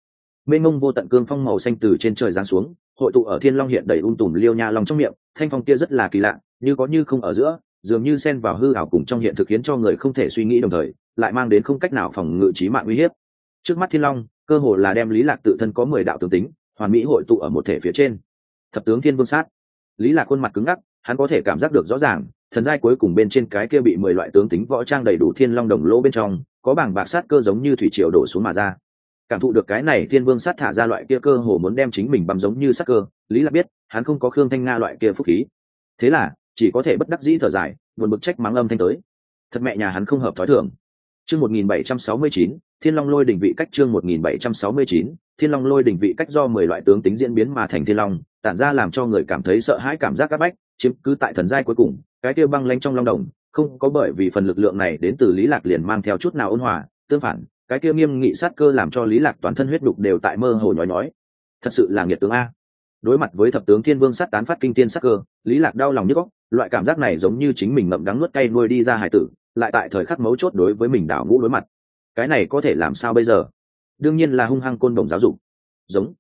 mênh mông vô tận cương phong màu xanh từ trên trời giáng xuống, hội tụ ở thiên long hiện đầy un tùm liêu nha long trong miệng, thanh phong kia rất là kỳ lạ, như có như không ở giữa, dường như xen vào hư ảo cùng trong hiện thực khiến cho người không thể suy nghĩ đồng thời, lại mang đến không cách nào phòng ngự trí mạng uy hiếp. Trước mắt thiên long, cơ hồ là đem lý lạc tự thân có mười đạo tướng tính, hoàn mỹ hội tụ ở một thể phía trên. Thập tướng thiên vương sát. Lý lạc khuôn mặt cứng ngắc, hắn có thể cảm giác được rõ ràng, thần giai cuối cùng bên trên cái kia bị mười loại tướng tính võ trang đầy đủ thiên long đồng lỗ bên trong, có bảng bạc sát cơ giống như thủy triều đổ xuống mà ra cảm thụ được cái này thiên vương sát thả ra loại kia cơ hồ muốn đem chính mình bằm giống như sắc cơ lý lạc biết hắn không có khương thanh nga loại kia phúc khí. Thế là chỉ có thể bất đắc dĩ thở dài buồn bực trách mắng âm thanh tới. Thật mẹ nhà hắn không hợp thói thường. Chương 1769, thiên long lôi đỉnh vị cách chương 1769, thiên long lôi đỉnh vị cách do mười loại tướng tính diễn biến mà thành thiên long tản ra làm cho người cảm thấy sợ hãi cảm giác áp bách chiếm cứ tại thần giai cuối cùng cái kia băng lanh trong long đồng không có bởi vì phần lực lượng này đến từ lý lạc liền mang theo chút nào ôn hòa tương phản cái kia nghiêm nghị sát cơ làm cho lý lạc toàn thân huyết đục đều tại mơ hồ nhói nhói. Thật sự là nghiệt tướng a. Đối mặt với thập tướng thiên vương sát tán phát kinh tiên sát cơ, lý lạc đau lòng nhức óc, loại cảm giác này giống như chính mình ngậm đắng nuốt cay nuôi đi ra hải tử, lại tại thời khắc mấu chốt đối với mình đảo ngũ đối mặt. Cái này có thể làm sao bây giờ? Đương nhiên là hung hăng côn đồng giáo dục. Giống.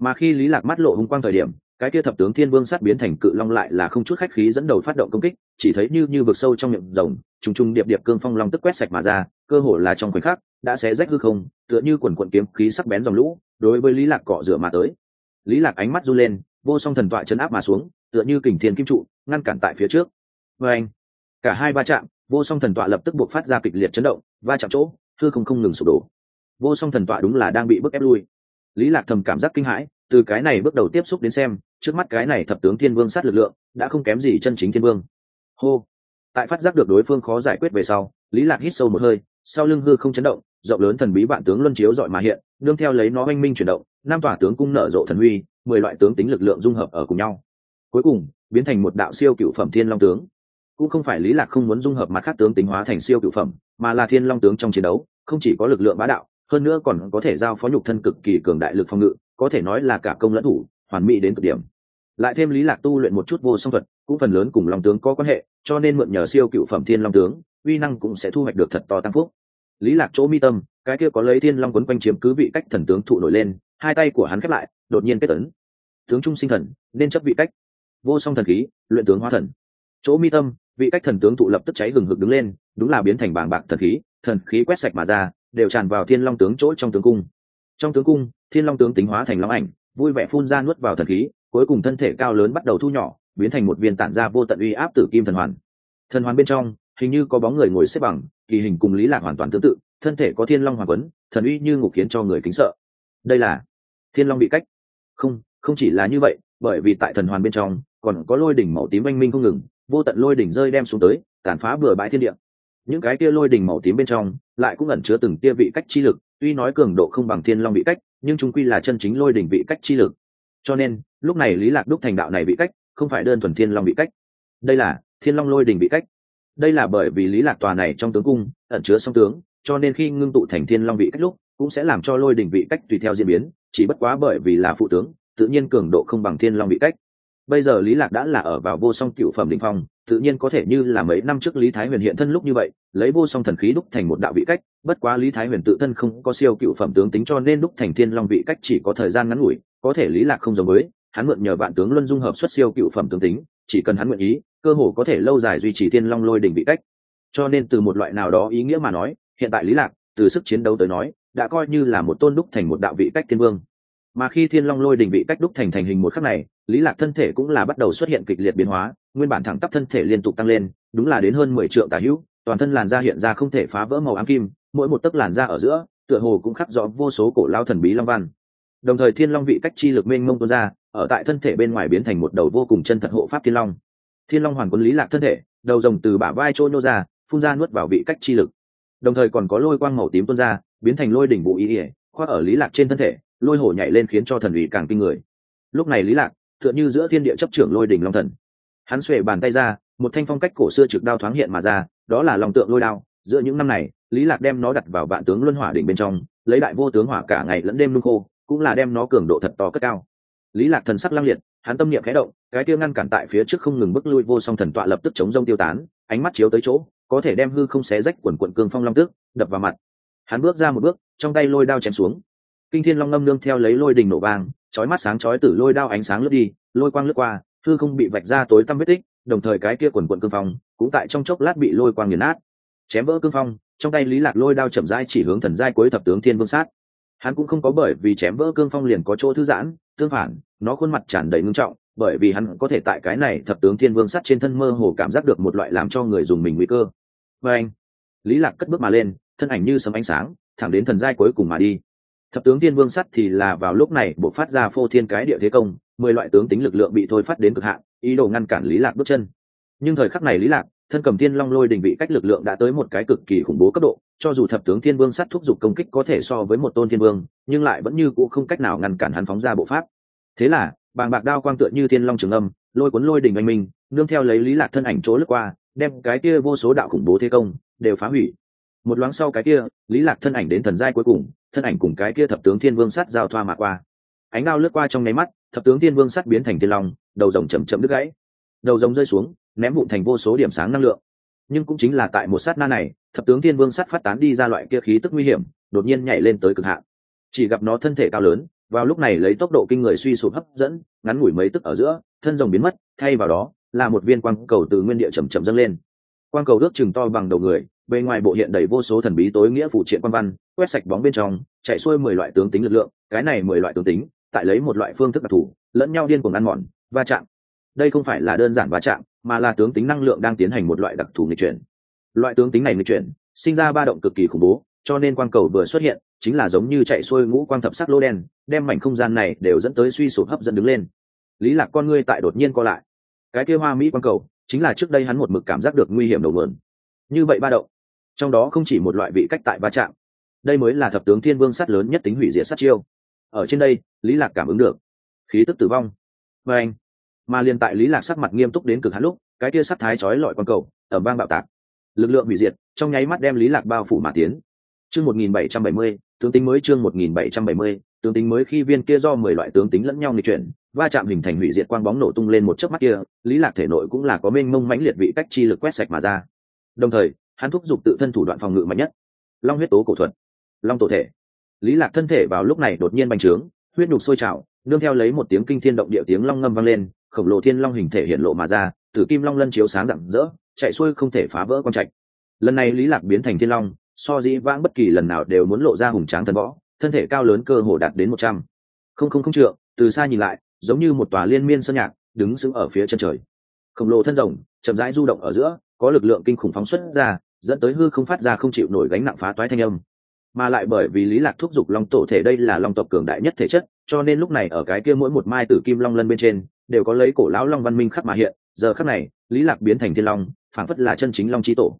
Mà khi lý lạc mắt lộ hung quang thời điểm, cái kia thập tướng thiên vương sát biến thành cự long lại là không chút khách khí dẫn đầu phát động công kích, chỉ thấy như như vực sâu trong miệng rồng, trùng trùng điệp điệp cương phong long tức quét sạch mà ra, cơ hồ là trong khoảnh khắc đã xé rách hư không, tựa như quần quận kiếm khí sắc bén dòng lũ, đối với lý lạc cọ rửa mà tới. Lý lạc ánh mắt run lên, vô song thần tọa chấn áp mà xuống, tựa như kình thiên kim trụ, ngăn cản tại phía trước. Và anh cả hai va chạm, vô song thần tọa lập tức buộc phát ra kịch liệt chấn động, va chạm chỗ, hư không không ngừng sụp đổ. Vô song thần tọa đúng là đang bị bức ép lui. Lý lạc thầm cảm giác kinh hãi, từ cái này bước đầu tiếp xúc đến xem, trước mắt cái này thập tướng thiên vương sát lực lượng, đã không kém gì chân chính thiên vương. Hô! Tại phát giác được đối phương khó giải quyết về sau lý lạc hít sâu một hơi, sau lưng hư không chấn động, rộng lớn thần bí vạn tướng luân chiếu dọi mà hiện, đương theo lấy nó oanh minh chuyển động, năm tòa tướng cung nở rộ thần huy mười loại tướng tính lực lượng dung hợp ở cùng nhau. Cuối cùng, biến thành một đạo siêu cựu phẩm thiên long tướng. Cũng không phải lý lạc không muốn dung hợp mặt khác tướng tính hóa thành siêu cựu phẩm, mà là thiên long tướng trong chiến đấu, không chỉ có lực lượng bá đạo, hơn nữa còn có thể giao phó nhục thân cực kỳ cường đại lực phòng ngự, có thể nói là cả công lẫn thủ, hoàn mỹ đến cực điểm. Lại thêm lý lạc tu luyện một chút vô song thuật, cũng phần lớn cùng long tướng có quan hệ, cho nên mượn nhờ siêu cựu phẩm thiên long tướng uy năng cũng sẽ thu hoạch được thật to tăng phúc. Lý lạc chỗ mi tâm, cái kia có lấy thiên long quấn quanh chiếm cứ vị cách thần tướng thụ nổi lên, hai tay của hắn khép lại, đột nhiên kết tấn. Tướng trung sinh thần, nên chấp vị cách. Vô song thần khí, luyện tướng hóa thần. Chỗ mi tâm, vị cách thần tướng thụ lập tức cháy hừng hực đứng lên, đúng là biến thành bảng bạc thần khí thần khí quét sạch mà ra, đều tràn vào thiên long tướng chỗ trong tướng cung. Trong tướng cung, thiên long tướng tính hóa thành long ảnh, vui vẻ phun ra nuốt vào thần khí, cuối cùng thân thể cao lớn bắt đầu thu nhỏ, biến thành một viên tản ra vô tận uy áp tử kim thần hoàn. Thần hoàn bên trong hình như có bóng người ngồi xếp bằng, kỳ hình cùng lý lạc hoàn toàn tương tự, thân thể có thiên long hoàng quấn, thần uy như ngục khiến cho người kính sợ. Đây là thiên long bị cách. Không không chỉ là như vậy, bởi vì tại thần hoàn bên trong, còn có lôi đỉnh màu tím oanh minh không ngừng, vô tận lôi đỉnh rơi đem xuống tới, tàn phá bừa bãi thiên địa. Những cái kia lôi đỉnh màu tím bên trong, lại cũng ẩn chứa từng tia vị cách chi lực, tuy nói cường độ không bằng thiên long bị cách, nhưng chúng quy là chân chính lôi đỉnh vị cách chi lực. Cho nên, lúc này lý lạc đúc thành đạo này bị cách, không phải đơn thuần thiên long bị cách. Đây là thiên long lôi đỉnh bị cách đây là bởi vì lý lạc tòa này trong tướng cung ẩn chứa song tướng, cho nên khi ngưng tụ thành thiên long vị cách lúc cũng sẽ làm cho lôi đỉnh vị cách tùy theo diễn biến, chỉ bất quá bởi vì là phụ tướng, tự nhiên cường độ không bằng thiên long vị cách. Bây giờ lý lạc đã là ở vào vô song cựu phẩm đỉnh phong, tự nhiên có thể như là mấy năm trước lý thái huyền hiện thân lúc như vậy, lấy vô song thần khí đúc thành một đạo vị cách, bất quá lý thái huyền tự thân không có siêu cựu phẩm tướng tính cho nên đúc thành thiên long vị cách chỉ có thời gian ngắn ngủi, có thể lý lạc không giống với, hắn mượn nhờ vạn tướng luân dung hợp xuất siêu cựu phẩm tướng tính, chỉ cần hắn nguyện ý cơ hồ có thể lâu dài duy trì thiên long lôi đỉnh vị cách. Cho nên từ một loại nào đó ý nghĩa mà nói, hiện tại lý lạc, từ sức chiến đấu tới nói, đã coi như là một tôn đúc thành một đạo vị cách thiên vương. Mà khi thiên long lôi đỉnh vị cách đúc thành thành hình một khắc này, lý lạc thân thể cũng là bắt đầu xuất hiện kịch liệt biến hóa, nguyên bản thẳng tắp thân thể liên tục tăng lên, đúng là đến hơn mười triệu tà hữu, toàn thân làn da hiện ra không thể phá vỡ màu ám kim, mỗi một tấc làn da ở giữa, tựa hồ cũng khắc rõ vô số cổ lao thần bí long văn. Đồng thời thiên long vị cách chi lực mênh mông tuôn ra, ở tại thân thể bên ngoài biến thành một đầu vô cùng chân thật hộ pháp thiên long thiên long hoàn quân lý lạc thân thể, đầu rồng từ bả vai trôi nô ra, phun ra nuốt vào vị cách chi lực. Đồng thời còn có lôi quang màu tím tuôn ra, biến thành lôi đỉnh vụ ý ỉa khoác ở lý lạc trên thân thể, lôi hổ nhảy lên khiến cho thần ủy càng kinh người. Lúc này lý lạc, tựa như giữa thiên địa chấp trưởng lôi đỉnh long thần. Hắn xuề bàn tay ra, một thanh phong cách cổ xưa trực đao thoáng hiện mà ra, đó là lòng tượng lôi đao. Giữa những năm này, lý lạc đem nó đặt vào vạn tướng luân hỏa đỉnh bên trong, lấy đại vô tướng hỏa cả ngày lẫn đêm nung khô, cũng là đem nó cường độ thật to cất cao lý lạc thần sắc lăng liệt, hắn tâm niệm khẽ động, cái kia ngăn cản tại phía trước không ngừng bước lui vô song thần tọa lập tức chống rông tiêu tán, ánh mắt chiếu tới chỗ, có thể đem hư không xé rách quần quận cương phong long tức đập vào mặt. Hắn bước ra một bước, trong tay lôi đao chém xuống. Kinh thiên long ngâm nương theo lấy lôi đình nổ vang, chói mắt sáng chói tử lôi đao ánh sáng lướt đi, lôi quang lướt qua, hư không bị vạch ra tối tăm vết tích, đồng thời cái kia quần quận cương phong cũng tại trong chốc lát bị lôi quang nghiền nát. Chém vỡ cương phong, trong tay lý lạc lôi đao chậm rãi chỉ hướng thần giai cuối thập tướng thiên vương sát. Hắn cũng không có bởi vì chém vỡ cương phong liền có chỗ thư giãn tương phản, nó khuôn mặt tràn đầy ngưng trọng, bởi vì hắn có thể tại cái này thập tướng thiên vương sắt trên thân mơ hồ cảm giác được một loại làm cho người dùng mình nguy cơ. Và anh, lý lạc cất bước mà lên, thân ảnh như sấm ánh sáng, thẳng đến thần giai cuối cùng mà đi. Thập tướng thiên vương sắt thì là vào lúc này bộ phát ra phô thiên cái địa thế công, mười loại tướng tính lực lượng bị thôi phát đến cực hạn, ý đồ ngăn cản lý lạc bước chân. Nhưng thời khắc này lý lạc, thân cầm thiên long lôi đình vị cách lực lượng đã tới một cái cực kỳ khủng bố cấp độ cho dù thập tướng thiên vương sắt thúc giục công kích có thể so với một tôn thiên vương, nhưng lại vẫn như cũ không cách nào ngăn cản hắn phóng ra bộ pháp. Thế là, bàng bạc đao quang tựa như thiên long trường âm, lôi cuốn lôi đình anh minh, nương theo lấy lý lạc thân ảnh chỗ lướt qua, đem cái kia vô số đạo khủng bố thế công đều phá hủy. Một loáng sau cái kia, lý lạc thân ảnh đến thần giai cuối cùng, thân ảnh cùng cái kia thập tướng thiên vương sắt giao thoa mà qua. Ánh đao lướt qua trong nháy mắt, thập tướng thiên vương sắt biến thành thiên long, đầu rồng chậm chậm đứt gãy. Đầu rồng rơi xuống, ném vụn thành vô số điểm sáng năng lượng nhưng cũng chính là tại một sát na này, thập tướng thiên vương sắt phát tán đi ra loại kia khí tức nguy hiểm, đột nhiên nhảy lên tới cực hạn. Chỉ gặp nó thân thể cao lớn, vào lúc này lấy tốc độ kinh người suy sụp hấp dẫn, ngắn ngủi mấy tức ở giữa, thân rồng biến mất, thay vào đó là một viên quang cầu từ nguyên địa chầm chậm dâng lên. Quang cầu ước chừng to bằng đầu người, bề ngoài bộ hiện đầy vô số thần bí tối nghĩa phụ triện quan văn, quét sạch bóng bên trong, chạy xuôi mười loại tướng tính lực lượng, cái này mười loại tướng tính, tại lấy một loại phương thức đặc thù, lẫn nhau điên cuồng ăn mòn, va chạm đây không phải là đơn giản va chạm, mà là tướng tính năng lượng đang tiến hành một loại đặc thù nghịch chuyển. Loại tướng tính này nghịch chuyển, sinh ra ba động cực kỳ khủng bố, cho nên quang cầu vừa xuất hiện, chính là giống như chạy xuôi ngũ quang thập sắc lô đen, đem mảnh không gian này đều dẫn tới suy sụp hấp dẫn đứng lên. Lý lạc con ngươi tại đột nhiên co lại. Cái kia hoa mỹ quang cầu, chính là trước đây hắn một mực cảm giác được nguy hiểm đầu nguồn như vậy ba động, trong đó không chỉ một loại vị cách tại va chạm, đây mới là thập tướng thiên vương sát lớn nhất tính hủy diệt sát chiêu. Ở trên đây, lý lạc cảm ứng được, khí tức tử vong. Và anh mà liền tại lý lạc sắc mặt nghiêm túc đến cực hạn lúc, cái kia sắc thái chói lọi quang cầu ở bang bạo tạc. Lực lượng hủy diệt, trong nháy mắt đem lý lạc bao phủ mà tiến. Chương 1770 tướng tính mới chương 1770 tướng tính mới khi viên kia do mười loại tướng tính lẫn nhau nghịch chuyển, va chạm hình thành hủy diệt quang bóng nổ tung lên một chớp mắt kia, lý lạc thể nội cũng là có mênh mông mãnh liệt vị cách chi lực quét sạch mà ra. Đồng thời, hắn thúc giục tự thân thủ đoạn phòng ngự mạnh nhất. Long huyết tố cổ thuật, long tổ thể. Lý lạc thân thể vào lúc này đột nhiên bành trướng, huyết nhục sôi trào, nương theo lấy một tiếng kinh thiên động địa tiếng long ngâm vang lên khổng lồ thiên long hình thể hiện lộ mà ra, tử kim long lân chiếu sáng rạng rỡ, chạy xuôi không thể phá vỡ quan trạch. Lần này lý lạc biến thành thiên long, so dĩ vãng bất kỳ lần nào đều muốn lộ ra hùng tráng thần võ, thân thể cao lớn cơ hồ đạt đến một trăm. Không không không trượng, từ xa nhìn lại, giống như một tòa liên miên sơn nhạc, đứng sững ở phía chân trời. Khổng lồ thân rồng, chậm rãi du động ở giữa, có lực lượng kinh khủng phóng xuất ra, dẫn tới hư không phát ra không chịu nổi gánh nặng phá toái thanh âm. Mà lại bởi vì lý lạc thúc giục long tổ thể đây là long tộc cường đại nhất thể chất, cho nên lúc này ở cái kia mỗi một mai tử kim long lân bên trên đều có lấy cổ lão long văn minh khắc mà hiện, giờ khắc này, lý lạc biến thành thiên long, phảng phất là chân chính long chi tổ.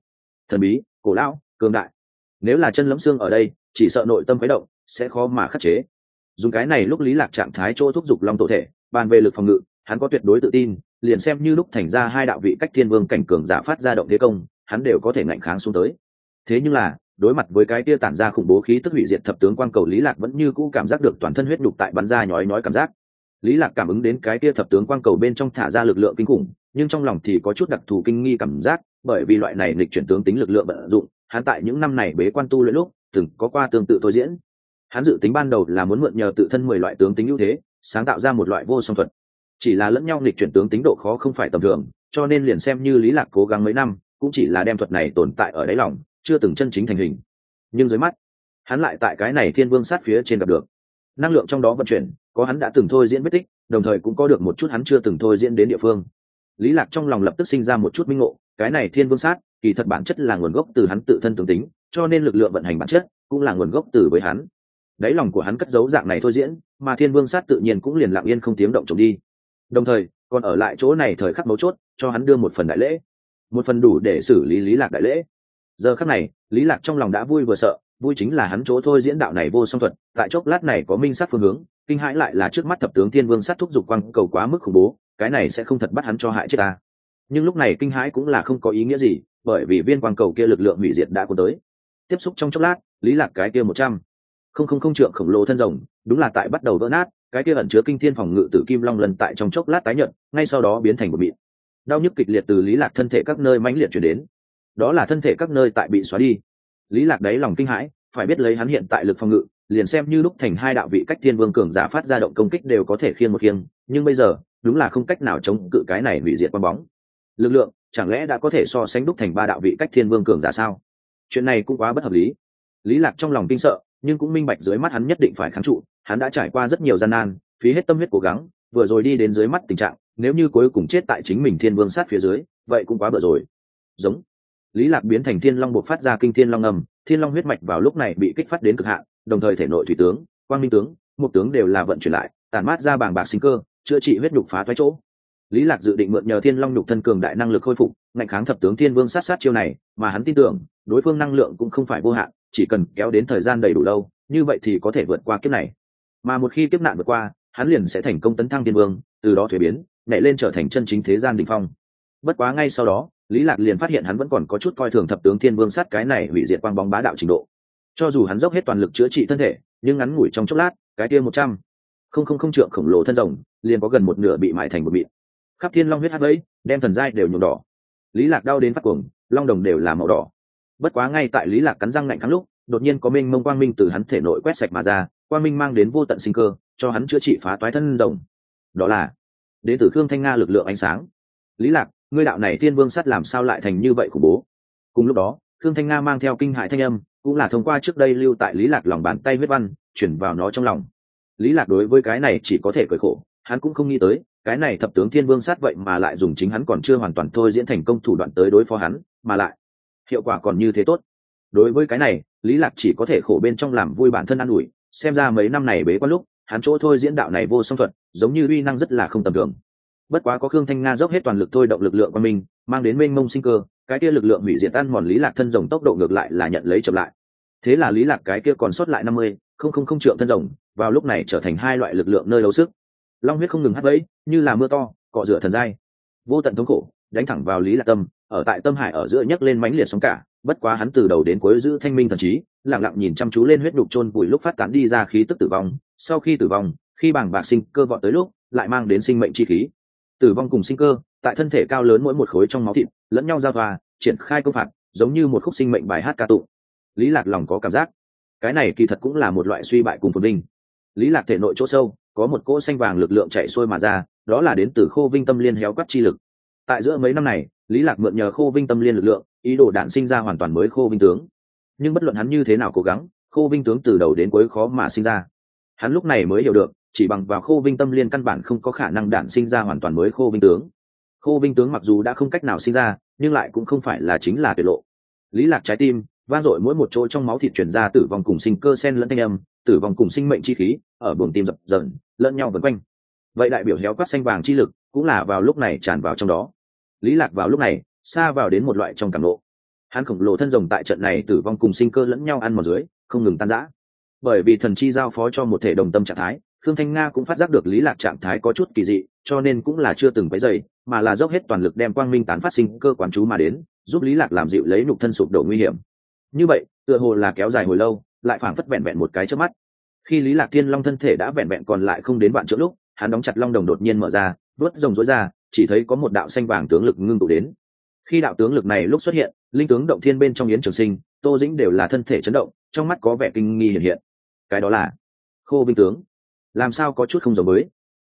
Thần bí, cổ lão, cường đại. Nếu là chân lẫm xương ở đây, chỉ sợ nội tâm khuấy động, sẽ khó mà khắc chế. Dùng cái này lúc lý lạc trạng thái chỗ thúc giục long tổ thể, bàn về lực phòng ngự, hắn có tuyệt đối tự tin, liền xem như lúc thành ra hai đạo vị cách thiên vương cảnh cường giả phát ra động thế công, hắn đều có thể ngạnh kháng xuống tới. Thế nhưng là, đối mặt với cái tia tản ra khủng bố khí tức hủy diệt thập tướng quan cầu, lý lạc vẫn như cũ cảm giác được toàn thân huyết đục tại bắn ra nhói nhói cảm giác lý lạc cảm ứng đến cái kia thập tướng quang cầu bên trong thả ra lực lượng kinh khủng, nhưng trong lòng thì có chút đặc thù kinh nghi cảm giác, bởi vì loại này lịch chuyển tướng tính lực lượng vận dụng, hắn tại những năm này bế quan tu luyện lúc, từng có qua tương tự thôi diễn. Hắn dự tính ban đầu là muốn mượn nhờ tự thân mười loại tướng tính ưu thế, sáng tạo ra một loại vô song thuật. Chỉ là lẫn nhau lịch chuyển tướng tính độ khó không phải tầm thường, cho nên liền xem như lý lạc cố gắng mấy năm, cũng chỉ là đem thuật này tồn tại ở đáy lòng, chưa từng chân chính thành hình. Nhưng dưới mắt, hắn lại tại cái này thiên vương sát phía trên gặp được. Năng lượng trong đó vận chuyển có hắn đã từng thôi diễn vết tích, đồng thời cũng có được một chút hắn chưa từng thôi diễn đến địa phương. Lý lạc trong lòng lập tức sinh ra một chút minh ngộ, cái này thiên vương sát, kỳ thật bản chất là nguồn gốc từ hắn tự thân tướng tính, cho nên lực lượng vận hành bản chất cũng là nguồn gốc từ với hắn. Đáy lòng của hắn cất giấu dạng này thôi diễn, mà thiên vương sát tự nhiên cũng liền lặng yên không tiếng động trộm đi. Đồng thời, còn ở lại chỗ này thời khắc mấu chốt, cho hắn đưa một phần đại lễ. Một phần đủ để xử lý lý lạc đại lễ. Giờ khắc này, lý lạc trong lòng đã vui vừa sợ, vui chính là hắn chỗ thôi diễn đạo này vô song thuật, tại chốc lát này có minh sát phương hướng kinh hãi lại là trước mắt thập tướng thiên vương sát thúc giục quang cầu quá mức khủng bố, cái này sẽ không thật bắt hắn cho hại chết ta. Nhưng lúc này kinh hãi cũng là không có ý nghĩa gì, bởi vì viên quang cầu kia lực lượng hủy diệt đã cuốn tới. Tiếp xúc trong chốc lát, lý lạc cái kia một trăm. Không không không trượng khổng lồ thân rồng, đúng là tại bắt đầu vỡ nát, cái kia ẩn chứa kinh thiên phòng ngự tử kim long lần tại trong chốc lát tái nhận ngay sau đó biến thành một mịn. Đau nhức kịch liệt từ lý lạc thân thể các nơi mãnh liệt chuyển đến. Đó là thân thể các nơi tại bị xóa đi. Lý lạc đáy lòng kinh hãi, phải biết lấy hắn hiện tại lực phòng ngự liền xem như lúc thành hai đạo vị cách thiên vương cường giả phát ra động công kích đều có thể khiên một khiêng, nhưng bây giờ, đúng là không cách nào chống cự cái này hủy diệt quang bóng. Lực lượng, chẳng lẽ đã có thể so sánh đúc thành ba đạo vị cách thiên vương cường giả sao? Chuyện này cũng quá bất hợp lý. Lý lạc trong lòng kinh sợ, nhưng cũng minh bạch dưới mắt hắn nhất định phải kháng trụ, hắn đã trải qua rất nhiều gian nan, phí hết tâm huyết cố gắng, vừa rồi đi đến dưới mắt tình trạng, nếu như cuối cùng chết tại chính mình thiên vương sát phía dưới, vậy cũng quá bở rồi. Giống. Lý lạc biến thành thiên long buộc phát ra kinh thiên long ngầm thiên long huyết mạch vào lúc này bị kích phát đến cực hạn đồng thời thể nội thủy tướng, quang minh tướng, một tướng đều là vận chuyển lại tàn mát ra bàng bạc sinh cơ, chữa trị huyết nhục phá thoái chỗ. Lý lạc dự định mượn nhờ thiên long nhục thân cường đại năng lực khôi phục, ngạnh kháng thập tướng thiên vương sát sát chiêu này, mà hắn tin tưởng, đối phương năng lượng cũng không phải vô hạn, chỉ cần kéo đến thời gian đầy đủ lâu, như vậy thì có thể vượt qua kiếp này. Mà một khi kiếp nạn vượt qua, hắn liền sẽ thành công tấn thăng thiên vương, từ đó thuế biến, nhảy lên trở thành chân chính thế gian đỉnh phong. Bất quá ngay sau đó, lý lạc liền phát hiện hắn vẫn còn có chút coi thường thập tướng thiên vương sát cái này hủy diệt quang bóng bá đạo trình độ cho dù hắn dốc hết toàn lực chữa trị thân thể, nhưng ngắn ngủi trong chốc lát, cái kia một trăm không không không trượng khổng lồ thân rồng liền có gần một nửa bị mại thành một mịn. Khắp thiên long huyết hát vẫy đem thần giai đều nhuộm đỏ. Lý lạc đau đến phát cuồng, long đồng đều là màu đỏ. Bất quá ngay tại lý lạc cắn răng lạnh kháng lúc, đột nhiên có minh mông quang minh từ hắn thể nội quét sạch mà ra, quang minh mang đến vô tận sinh cơ, cho hắn chữa trị phá toái thân rồng. Đó là đến từ khương thanh nga lực lượng ánh sáng. Lý lạc, ngươi đạo này thiên vương sắt làm sao lại thành như vậy khủng bố? Cùng lúc đó, khương thanh nga mang theo kinh hại thanh âm cũng là thông qua trước đây lưu tại lý lạc lòng bàn tay huyết văn, chuyển vào nó trong lòng. Lý lạc đối với cái này chỉ có thể cởi khổ, hắn cũng không nghĩ tới, cái này thập tướng thiên vương sát vậy mà lại dùng chính hắn còn chưa hoàn toàn thôi diễn thành công thủ đoạn tới đối phó hắn, mà lại, hiệu quả còn như thế tốt. Đối với cái này, lý lạc chỉ có thể khổ bên trong làm vui bản thân an ủi, xem ra mấy năm này bế quan lúc, hắn chỗ thôi diễn đạo này vô song thuật, giống như uy năng rất là không tầm thường. Bất quá có khương thanh nga dốc hết toàn lực thôi động lực lượng của mình, mang đến mênh mông sinh cơ cái kia lực lượng hủy diệt tan mòn lý lạc thân rồng tốc độ ngược lại là nhận lấy chậm lại. Thế là lý lạc cái kia còn sót lại năm mươi, không không không trượng thân rồng, vào lúc này trở thành hai loại lực lượng nơi đấu sức. Long huyết không ngừng hắt vẫy như là mưa to, cọ rửa thần dai vô tận thống khổ, đánh thẳng vào lý lạc tâm, ở tại tâm hải ở giữa nhấc lên mãnh liệt sóng cả, bất quá hắn từ đầu đến cuối giữ thanh minh thần trí, lặng lặng nhìn chăm chú lên huyết đục chôn vùi lúc phát tán đi ra khí tức tử vong. Sau khi tử vong, khi bảng bạc sinh cơ vọt tới lúc, lại mang đến sinh mệnh chi khí. Tử vong cùng sinh cơ, tại thân thể cao lớn mỗi một khối trong máu thịt lẫn nhau giao thoa, triển khai công phạt, giống như một khúc sinh mệnh bài hát ca tụng. Lý lạc lòng có cảm giác. Cái này kỳ thật cũng là một loại suy bại cùng phồn vinh. Lý lạc thể nội chỗ sâu, có một cỗ xanh vàng lực lượng chạy xuôi mà ra, đó là đến từ khô vinh tâm liên héo quắt chi lực. Tại giữa mấy năm này, lý lạc mượn nhờ khô vinh tâm liên lực lượng, ý đồ đạn sinh ra hoàn toàn mới khô vinh tướng. Nhưng bất luận hắn như thế nào cố gắng, khô vinh tướng từ đầu đến cuối khó mà sinh ra. Hắn lúc này mới hiểu được, chỉ bằng vào khô vinh tâm liên căn bản không có khả năng đạn sinh ra hoàn toàn mới khô vinh tướng khô vinh tướng mặc dù đã không cách nào sinh ra, nhưng lại cũng không phải là chính là tuyệt lộ. Lý lạc trái tim, vang dội mỗi một chỗ trong máu thịt chuyển ra tử vong cùng sinh cơ sen lẫn thanh âm, tử vong cùng sinh mệnh chi khí, ở buồng tim dập dờn, lẫn nhau vần quanh. Vậy đại biểu héo quát xanh vàng chi lực cũng là vào lúc này tràn vào trong đó. Lý lạc vào lúc này, xa vào đến một loại trong cảm lộ hắn khổng lồ thân rồng tại trận này tử vong cùng sinh cơ lẫn nhau ăn mòn dưới, không ngừng tan rã. Bởi vì thần chi giao phó cho một thể đồng tâm trạng thái, khương thanh nga cũng phát giác được lý lạc trạng thái có chút kỳ dị, cho nên cũng là chưa từng váy dày mà là dốc hết toàn lực đem quang minh tán phát sinh cơ quán chú mà đến, giúp lý lạc làm dịu lấy nục thân sụp đổ nguy hiểm. Như vậy, tựa hồ là kéo dài hồi lâu, lại phảng phất vẹn vẹn một cái trước mắt. Khi lý lạc thiên long thân thể đã vẹn vẹn còn lại không đến vạn chỗ lúc, hắn đóng chặt long đồng đột nhiên mở ra, vớt rồng rối ra, chỉ thấy có một đạo xanh vàng tướng lực ngưng tụ đến. Khi đạo tướng lực này lúc xuất hiện, linh tướng động thiên bên trong yến trường sinh, tô dĩnh đều là thân thể chấn động, trong mắt có vẻ kinh nghi hiện hiện. Cái đó là khô binh tướng. Làm sao có chút không giống mới?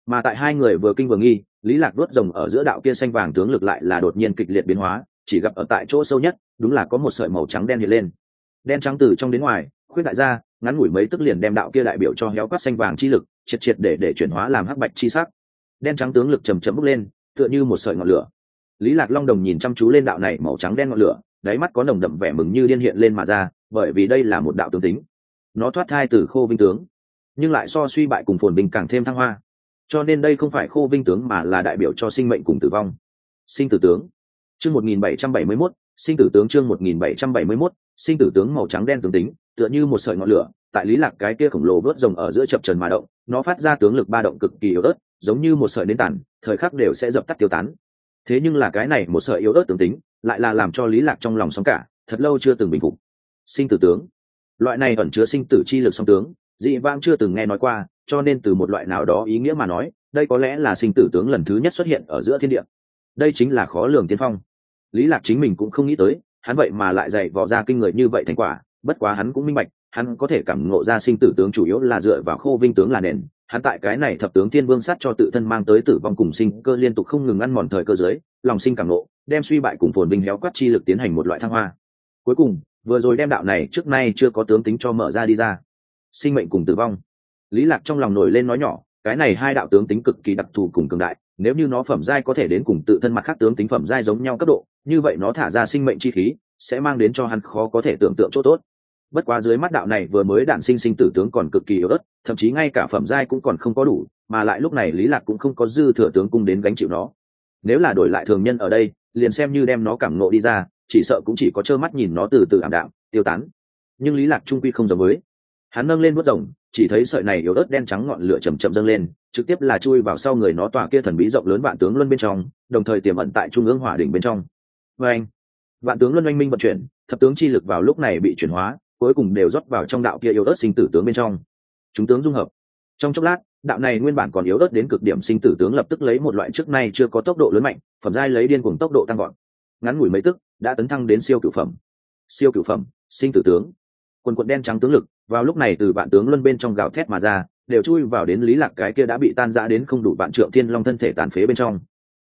mà tại hai người vừa kinh vừa nghi lý lạc đốt rồng ở giữa đạo kia xanh vàng tướng lực lại là đột nhiên kịch liệt biến hóa, chỉ gặp ở tại chỗ sâu nhất, đúng là có một sợi màu trắng đen hiện lên. Đen trắng từ trong đến ngoài, khuyết đại ra ngắn ngủi mấy tức liền đem đạo kia đại biểu cho héo quát xanh vàng chi lực, triệt triệt để để chuyển hóa làm hắc bạch chi sắc. Đen trắng tướng lực chầm chậm bốc lên, tựa như một sợi ngọn lửa. Lý lạc long đồng nhìn chăm chú lên đạo này màu trắng đen ngọn lửa, đáy mắt có nồng đậm vẻ mừng như điên hiện lên mà ra, bởi vì đây là một đạo tướng tính. Nó thoát thai từ khô vinh tướng, nhưng lại so suy bại cùng phồn bình càng thêm thăng hoa cho nên đây không phải khô vinh tướng mà là đại biểu cho sinh mệnh cùng tử vong. Sinh tử tướng. Chương 1771, sinh tử tướng chương 1771, sinh tử tướng màu trắng đen tướng tính tựa như một sợi ngọn lửa tại lý lạc cái kia khổng lồ vớt rồng ở giữa chập trần mà động nó phát ra tướng lực ba động cực kỳ yếu ớt giống như một sợi nến tàn thời khắc đều sẽ dập tắt tiêu tán. Thế nhưng là cái này một sợi yếu ớt tướng tính lại là làm cho lý lạc trong lòng sóng cả thật lâu chưa từng bình phục. Sinh tử tướng. Loại này ẩn chứa sinh tử chi lực song tướng dị vãng chưa từng nghe nói qua, cho nên từ một loại nào đó ý nghĩa mà nói, đây có lẽ là sinh tử tướng lần thứ nhất xuất hiện ở giữa thiên địa. Đây chính là khó lường tiên phong. Lý lạc chính mình cũng không nghĩ tới, hắn vậy mà lại dạy vò ra kinh người như vậy thành quả, bất quá hắn cũng minh bạch, hắn có thể cảm ngộ ra sinh tử tướng chủ yếu là dựa vào khô vinh tướng là nền. Hắn tại cái này thập tướng thiên vương sát cho tự thân mang tới tử vong cùng sinh cơ liên tục không ngừng ăn mòn thời cơ giới, lòng sinh cảm ngộ, đem suy bại cùng phồn vinh héo quát chi lực tiến hành một loại thăng hoa. Cuối cùng, vừa rồi đem đạo này trước nay chưa có tướng tính cho mở ra đi ra sinh mệnh cùng tử vong. Lý lạc trong lòng nổi lên nói nhỏ, cái này hai đạo tướng tính cực kỳ đặc thù cùng cường đại, nếu như nó phẩm giai có thể đến cùng tự thân mặt khác tướng tính phẩm giai giống nhau cấp độ, như vậy nó thả ra sinh mệnh chi khí, sẽ mang đến cho hắn khó có thể tưởng tượng chỗ tốt. Bất quá dưới mắt đạo này vừa mới đản sinh sinh tử tướng còn cực kỳ yếu ớt, thậm chí ngay cả phẩm giai cũng còn không có đủ, mà lại lúc này lý lạc cũng không có dư thừa tướng cung đến gánh chịu nó. Nếu là đổi lại thường nhân ở đây, liền xem như đem nó cảm nộ đi ra, chỉ sợ cũng chỉ có trơ mắt nhìn nó từ từ ảm đạm, tiêu tán. Nhưng lý lạc trung quy không giống với hắn nâng lên bút rồng, chỉ thấy sợi này yếu ớt đen trắng ngọn lửa chầm chậm dâng lên, trực tiếp là chui vào sau người nó tỏa kia thần bí rộng lớn vạn tướng luân bên trong, đồng thời tiềm ẩn tại trung ương hỏa đỉnh bên trong. Vê anh vạn tướng luân oanh minh vận chuyển, thập tướng chi lực vào lúc này bị chuyển hóa, cuối cùng đều rót vào trong đạo kia yếu ớt sinh tử tướng bên trong. Chúng tướng dung hợp. Trong chốc lát, đạo này nguyên bản còn yếu ớt đến cực điểm sinh tử tướng lập tức lấy một loại trước nay chưa có tốc độ lớn mạnh, phẩm giai lấy điên cùng tốc độ tăng gọn ngắn ngủi mấy tức, đã tấn thăng đến siêu cửu phẩm. Siêu cửu phẩm, sinh tử tướng. Quần quận đen trắng tướng lực vào lúc này từ vạn tướng luân bên trong gào thét mà ra, đều chui vào đến lý lạc cái kia đã bị tan rã đến không đủ vạn trượng thiên long thân thể tàn phế bên trong.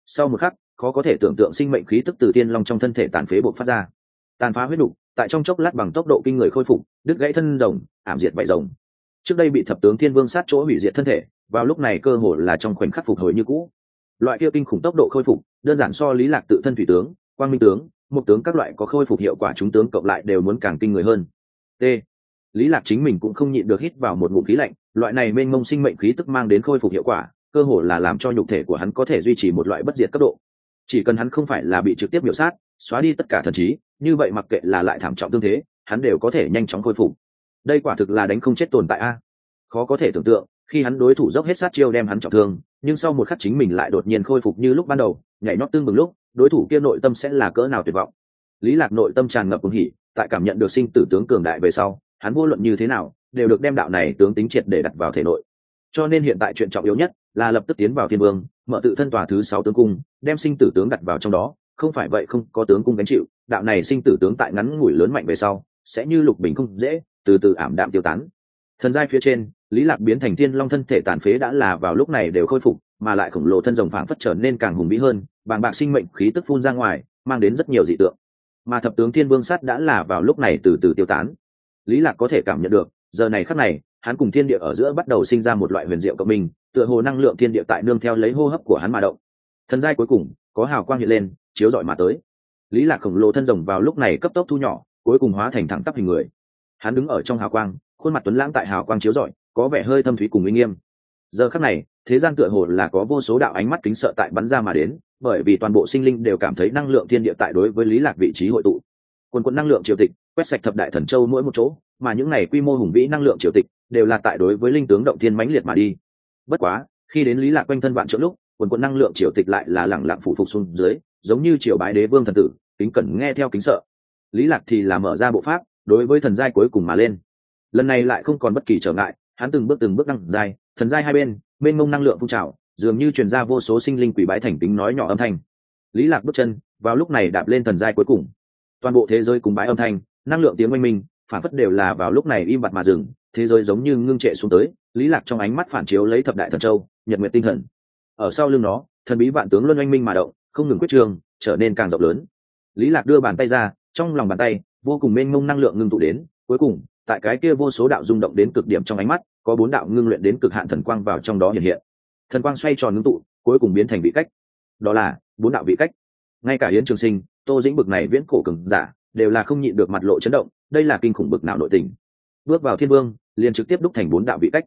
Sau một khắc, khó có thể tưởng tượng sinh mệnh khí tức từ thiên long trong thân thể tàn phế bộc phát ra. Tàn phá huyết đủ tại trong chốc lát bằng tốc độ kinh người khôi phục, đứt gãy thân rồng, ảm diệt vảy rồng. Trước đây bị thập tướng thiên vương sát chỗ hủy diệt thân thể, vào lúc này cơ hồ là trong khoảnh khắc phục hồi như cũ. Loại kia kinh khủng tốc độ khôi phục, đơn giản so lý lạc tự thân thủy tướng, quang minh tướng một tướng các loại có khôi phục hiệu quả chúng tướng cộng lại đều muốn càng kinh người hơn. T lý lạc chính mình cũng không nhịn được hít vào một ngụm khí lạnh, loại này mênh mông sinh mệnh khí tức mang đến khôi phục hiệu quả, cơ hồ là làm cho nhục thể của hắn có thể duy trì một loại bất diệt cấp độ. Chỉ cần hắn không phải là bị trực tiếp biểu sát, xóa đi tất cả thần trí, như vậy mặc kệ là lại thảm trọng tương thế, hắn đều có thể nhanh chóng khôi phục. Đây quả thực là đánh không chết tồn tại a. Khó có thể tưởng tượng, khi hắn đối thủ dốc hết sát chiêu đem hắn trọng thương, nhưng sau một khắc chính mình lại đột nhiên khôi phục như lúc ban đầu, nhảy nhót tương bừng lúc, đối thủ kia nội tâm sẽ là cỡ nào tuyệt vọng. Lý lạc nội tâm tràn ngập cuồng hỉ, tại cảm nhận được sinh tử tướng cường đại về sau hắn vô luận như thế nào, đều được đem đạo này tướng tính triệt để đặt vào thể nội. Cho nên hiện tại chuyện trọng yếu nhất là lập tức tiến vào thiên vương, mở tự thân tòa thứ sáu tướng cung, đem sinh tử tướng đặt vào trong đó. Không phải vậy không có tướng cung gánh chịu, đạo này sinh tử tướng tại ngắn ngủi lớn mạnh về sau, sẽ như lục bình không dễ, từ từ ảm đạm tiêu tán. Thần giai phía trên, lý lạc biến thành thiên long thân thể tàn phế đã là vào lúc này đều khôi phục, mà lại khổng lồ thân rồng phảng phất trở nên càng hùng vĩ hơn, bàng bạc sinh mệnh khí tức phun ra ngoài, mang đến rất nhiều dị tượng. Mà thập tướng thiên vương sát đã là vào lúc này từ từ tiêu tán lý lạc có thể cảm nhận được, giờ này khắc này, hắn cùng thiên địa ở giữa bắt đầu sinh ra một loại huyền diệu cộng minh, tựa hồ năng lượng thiên địa tại nương theo lấy hô hấp của hắn mà động. Thần giai cuối cùng, có hào quang hiện lên, chiếu rọi mà tới. Lý lạc khổng lồ thân rồng vào lúc này cấp tốc thu nhỏ, cuối cùng hóa thành thẳng tắp hình người. Hắn đứng ở trong hào quang, khuôn mặt tuấn lãng tại hào quang chiếu rọi, có vẻ hơi thâm thúy cùng uy nghiêm. Giờ khắc này, thế gian tựa hồ là có vô số đạo ánh mắt kính sợ tại bắn ra mà đến, bởi vì toàn bộ sinh linh đều cảm thấy năng lượng thiên địa tại đối với lý lạc vị trí hội tụ. Quần quận năng lượng triều tịch quét sạch thập đại thần châu mỗi một chỗ, mà những này quy mô hùng vĩ năng lượng triều tịch đều là tại đối với linh tướng động thiên mãnh liệt mà đi. Bất quá, khi đến lý lạc quanh thân vạn chỗ lúc, quần quận năng lượng triều tịch lại là lẳng lặng phủ phục xuống dưới, giống như triều bái đế vương thần tử, kính cẩn nghe theo kính sợ. Lý lạc thì là mở ra bộ pháp, đối với thần giai cuối cùng mà lên. Lần này lại không còn bất kỳ trở ngại, hắn từng bước từng bước đăng giai, thần giai hai bên bên mông năng lượng phun trào, dường như truyền ra vô số sinh linh quỷ bái thành tính nói nhỏ âm thanh. Lý lạc bước chân, vào lúc này đạp lên thần giai cuối cùng. Toàn bộ thế giới cùng bái âm thanh năng lượng tiếng oanh minh, phản phất đều là vào lúc này im bặt mà dừng, thế giới giống như ngưng trệ xuống tới, lý lạc trong ánh mắt phản chiếu lấy thập đại thần châu, nhật nguyện tinh thần. Ở sau lưng nó, thần bí vạn tướng luân oanh minh mà động, không ngừng quyết trường, trở nên càng rộng lớn. Lý lạc đưa bàn tay ra, trong lòng bàn tay, vô cùng mênh mông năng lượng ngưng tụ đến, cuối cùng, tại cái kia vô số đạo rung động đến cực điểm trong ánh mắt, có bốn đạo ngưng luyện đến cực hạn thần quang vào trong đó hiện hiện. Thần quang xoay tròn ngưng tụ, cuối cùng biến thành vị cách. Đó là bốn đạo vị cách. Ngay cả hiến trường sinh, tô dĩnh bực này viễn cổ cường giả đều là không nhịn được mặt lộ chấn động, đây là kinh khủng bực nào nội tình. Bước vào thiên vương, liền trực tiếp đúc thành bốn đạo vị cách.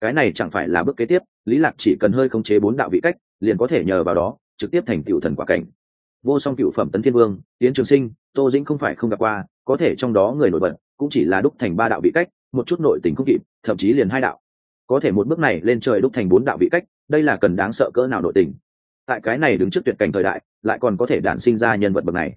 Cái này chẳng phải là bước kế tiếp, lý lạc chỉ cần hơi khống chế bốn đạo vị cách, liền có thể nhờ vào đó, trực tiếp thành tiểu thần quả cảnh. Vô song cựu phẩm tấn thiên vương tiến trường sinh, tô dĩnh không phải không gặp qua, có thể trong đó người nổi bật, cũng chỉ là đúc thành ba đạo vị cách, một chút nội tình không kịp, thậm chí liền hai đạo. Có thể một bước này lên trời đúc thành bốn đạo vị cách, đây là cần đáng sợ cỡ nào nội tình. Tại cái này đứng trước tuyệt cảnh thời đại, lại còn có thể đản sinh ra nhân vật bậc này.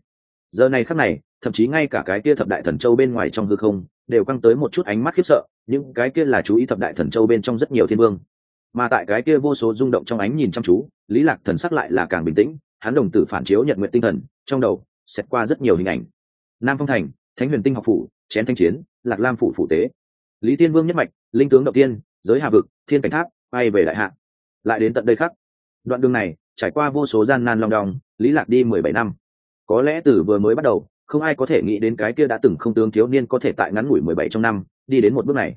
Giờ này khắc này thậm chí ngay cả cái kia thập đại thần châu bên ngoài trong hư không đều căng tới một chút ánh mắt khiếp sợ, những cái kia là chú ý thập đại thần châu bên trong rất nhiều thiên vương. Mà tại cái kia vô số rung động trong ánh nhìn chăm chú, lý lạc thần sắc lại là càng bình tĩnh, hắn đồng tử phản chiếu nhận nguyện tinh thần, trong đầu xét qua rất nhiều hình ảnh. Nam phong thành, thánh huyền tinh học phủ, chén thanh chiến, lạc lam phủ phủ tế. Lý tiên vương nhất mạch, linh tướng động tiên, giới hạ vực, thiên cảnh tháp, bay về đại hạ. Lại đến tận đây khác. đoạn đường này, trải qua vô số gian nan long đong, lý lạc đi mười bảy năm. Có lẽ từ vừa mới bắt đầu không ai có thể nghĩ đến cái kia đã từng không tướng thiếu niên có thể tại ngắn ngủi mười bảy trong năm đi đến một bước này.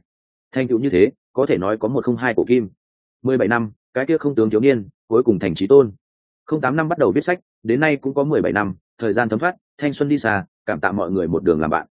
Thành tựu như thế, có thể nói có một không hai của kim. Mười bảy năm, cái kia không tướng thiếu niên, cuối cùng thành trí tôn. Không tám năm bắt đầu viết sách, đến nay cũng có mười bảy năm, thời gian thấm thoát, thanh xuân đi xa, cảm tạ mọi người một đường làm bạn.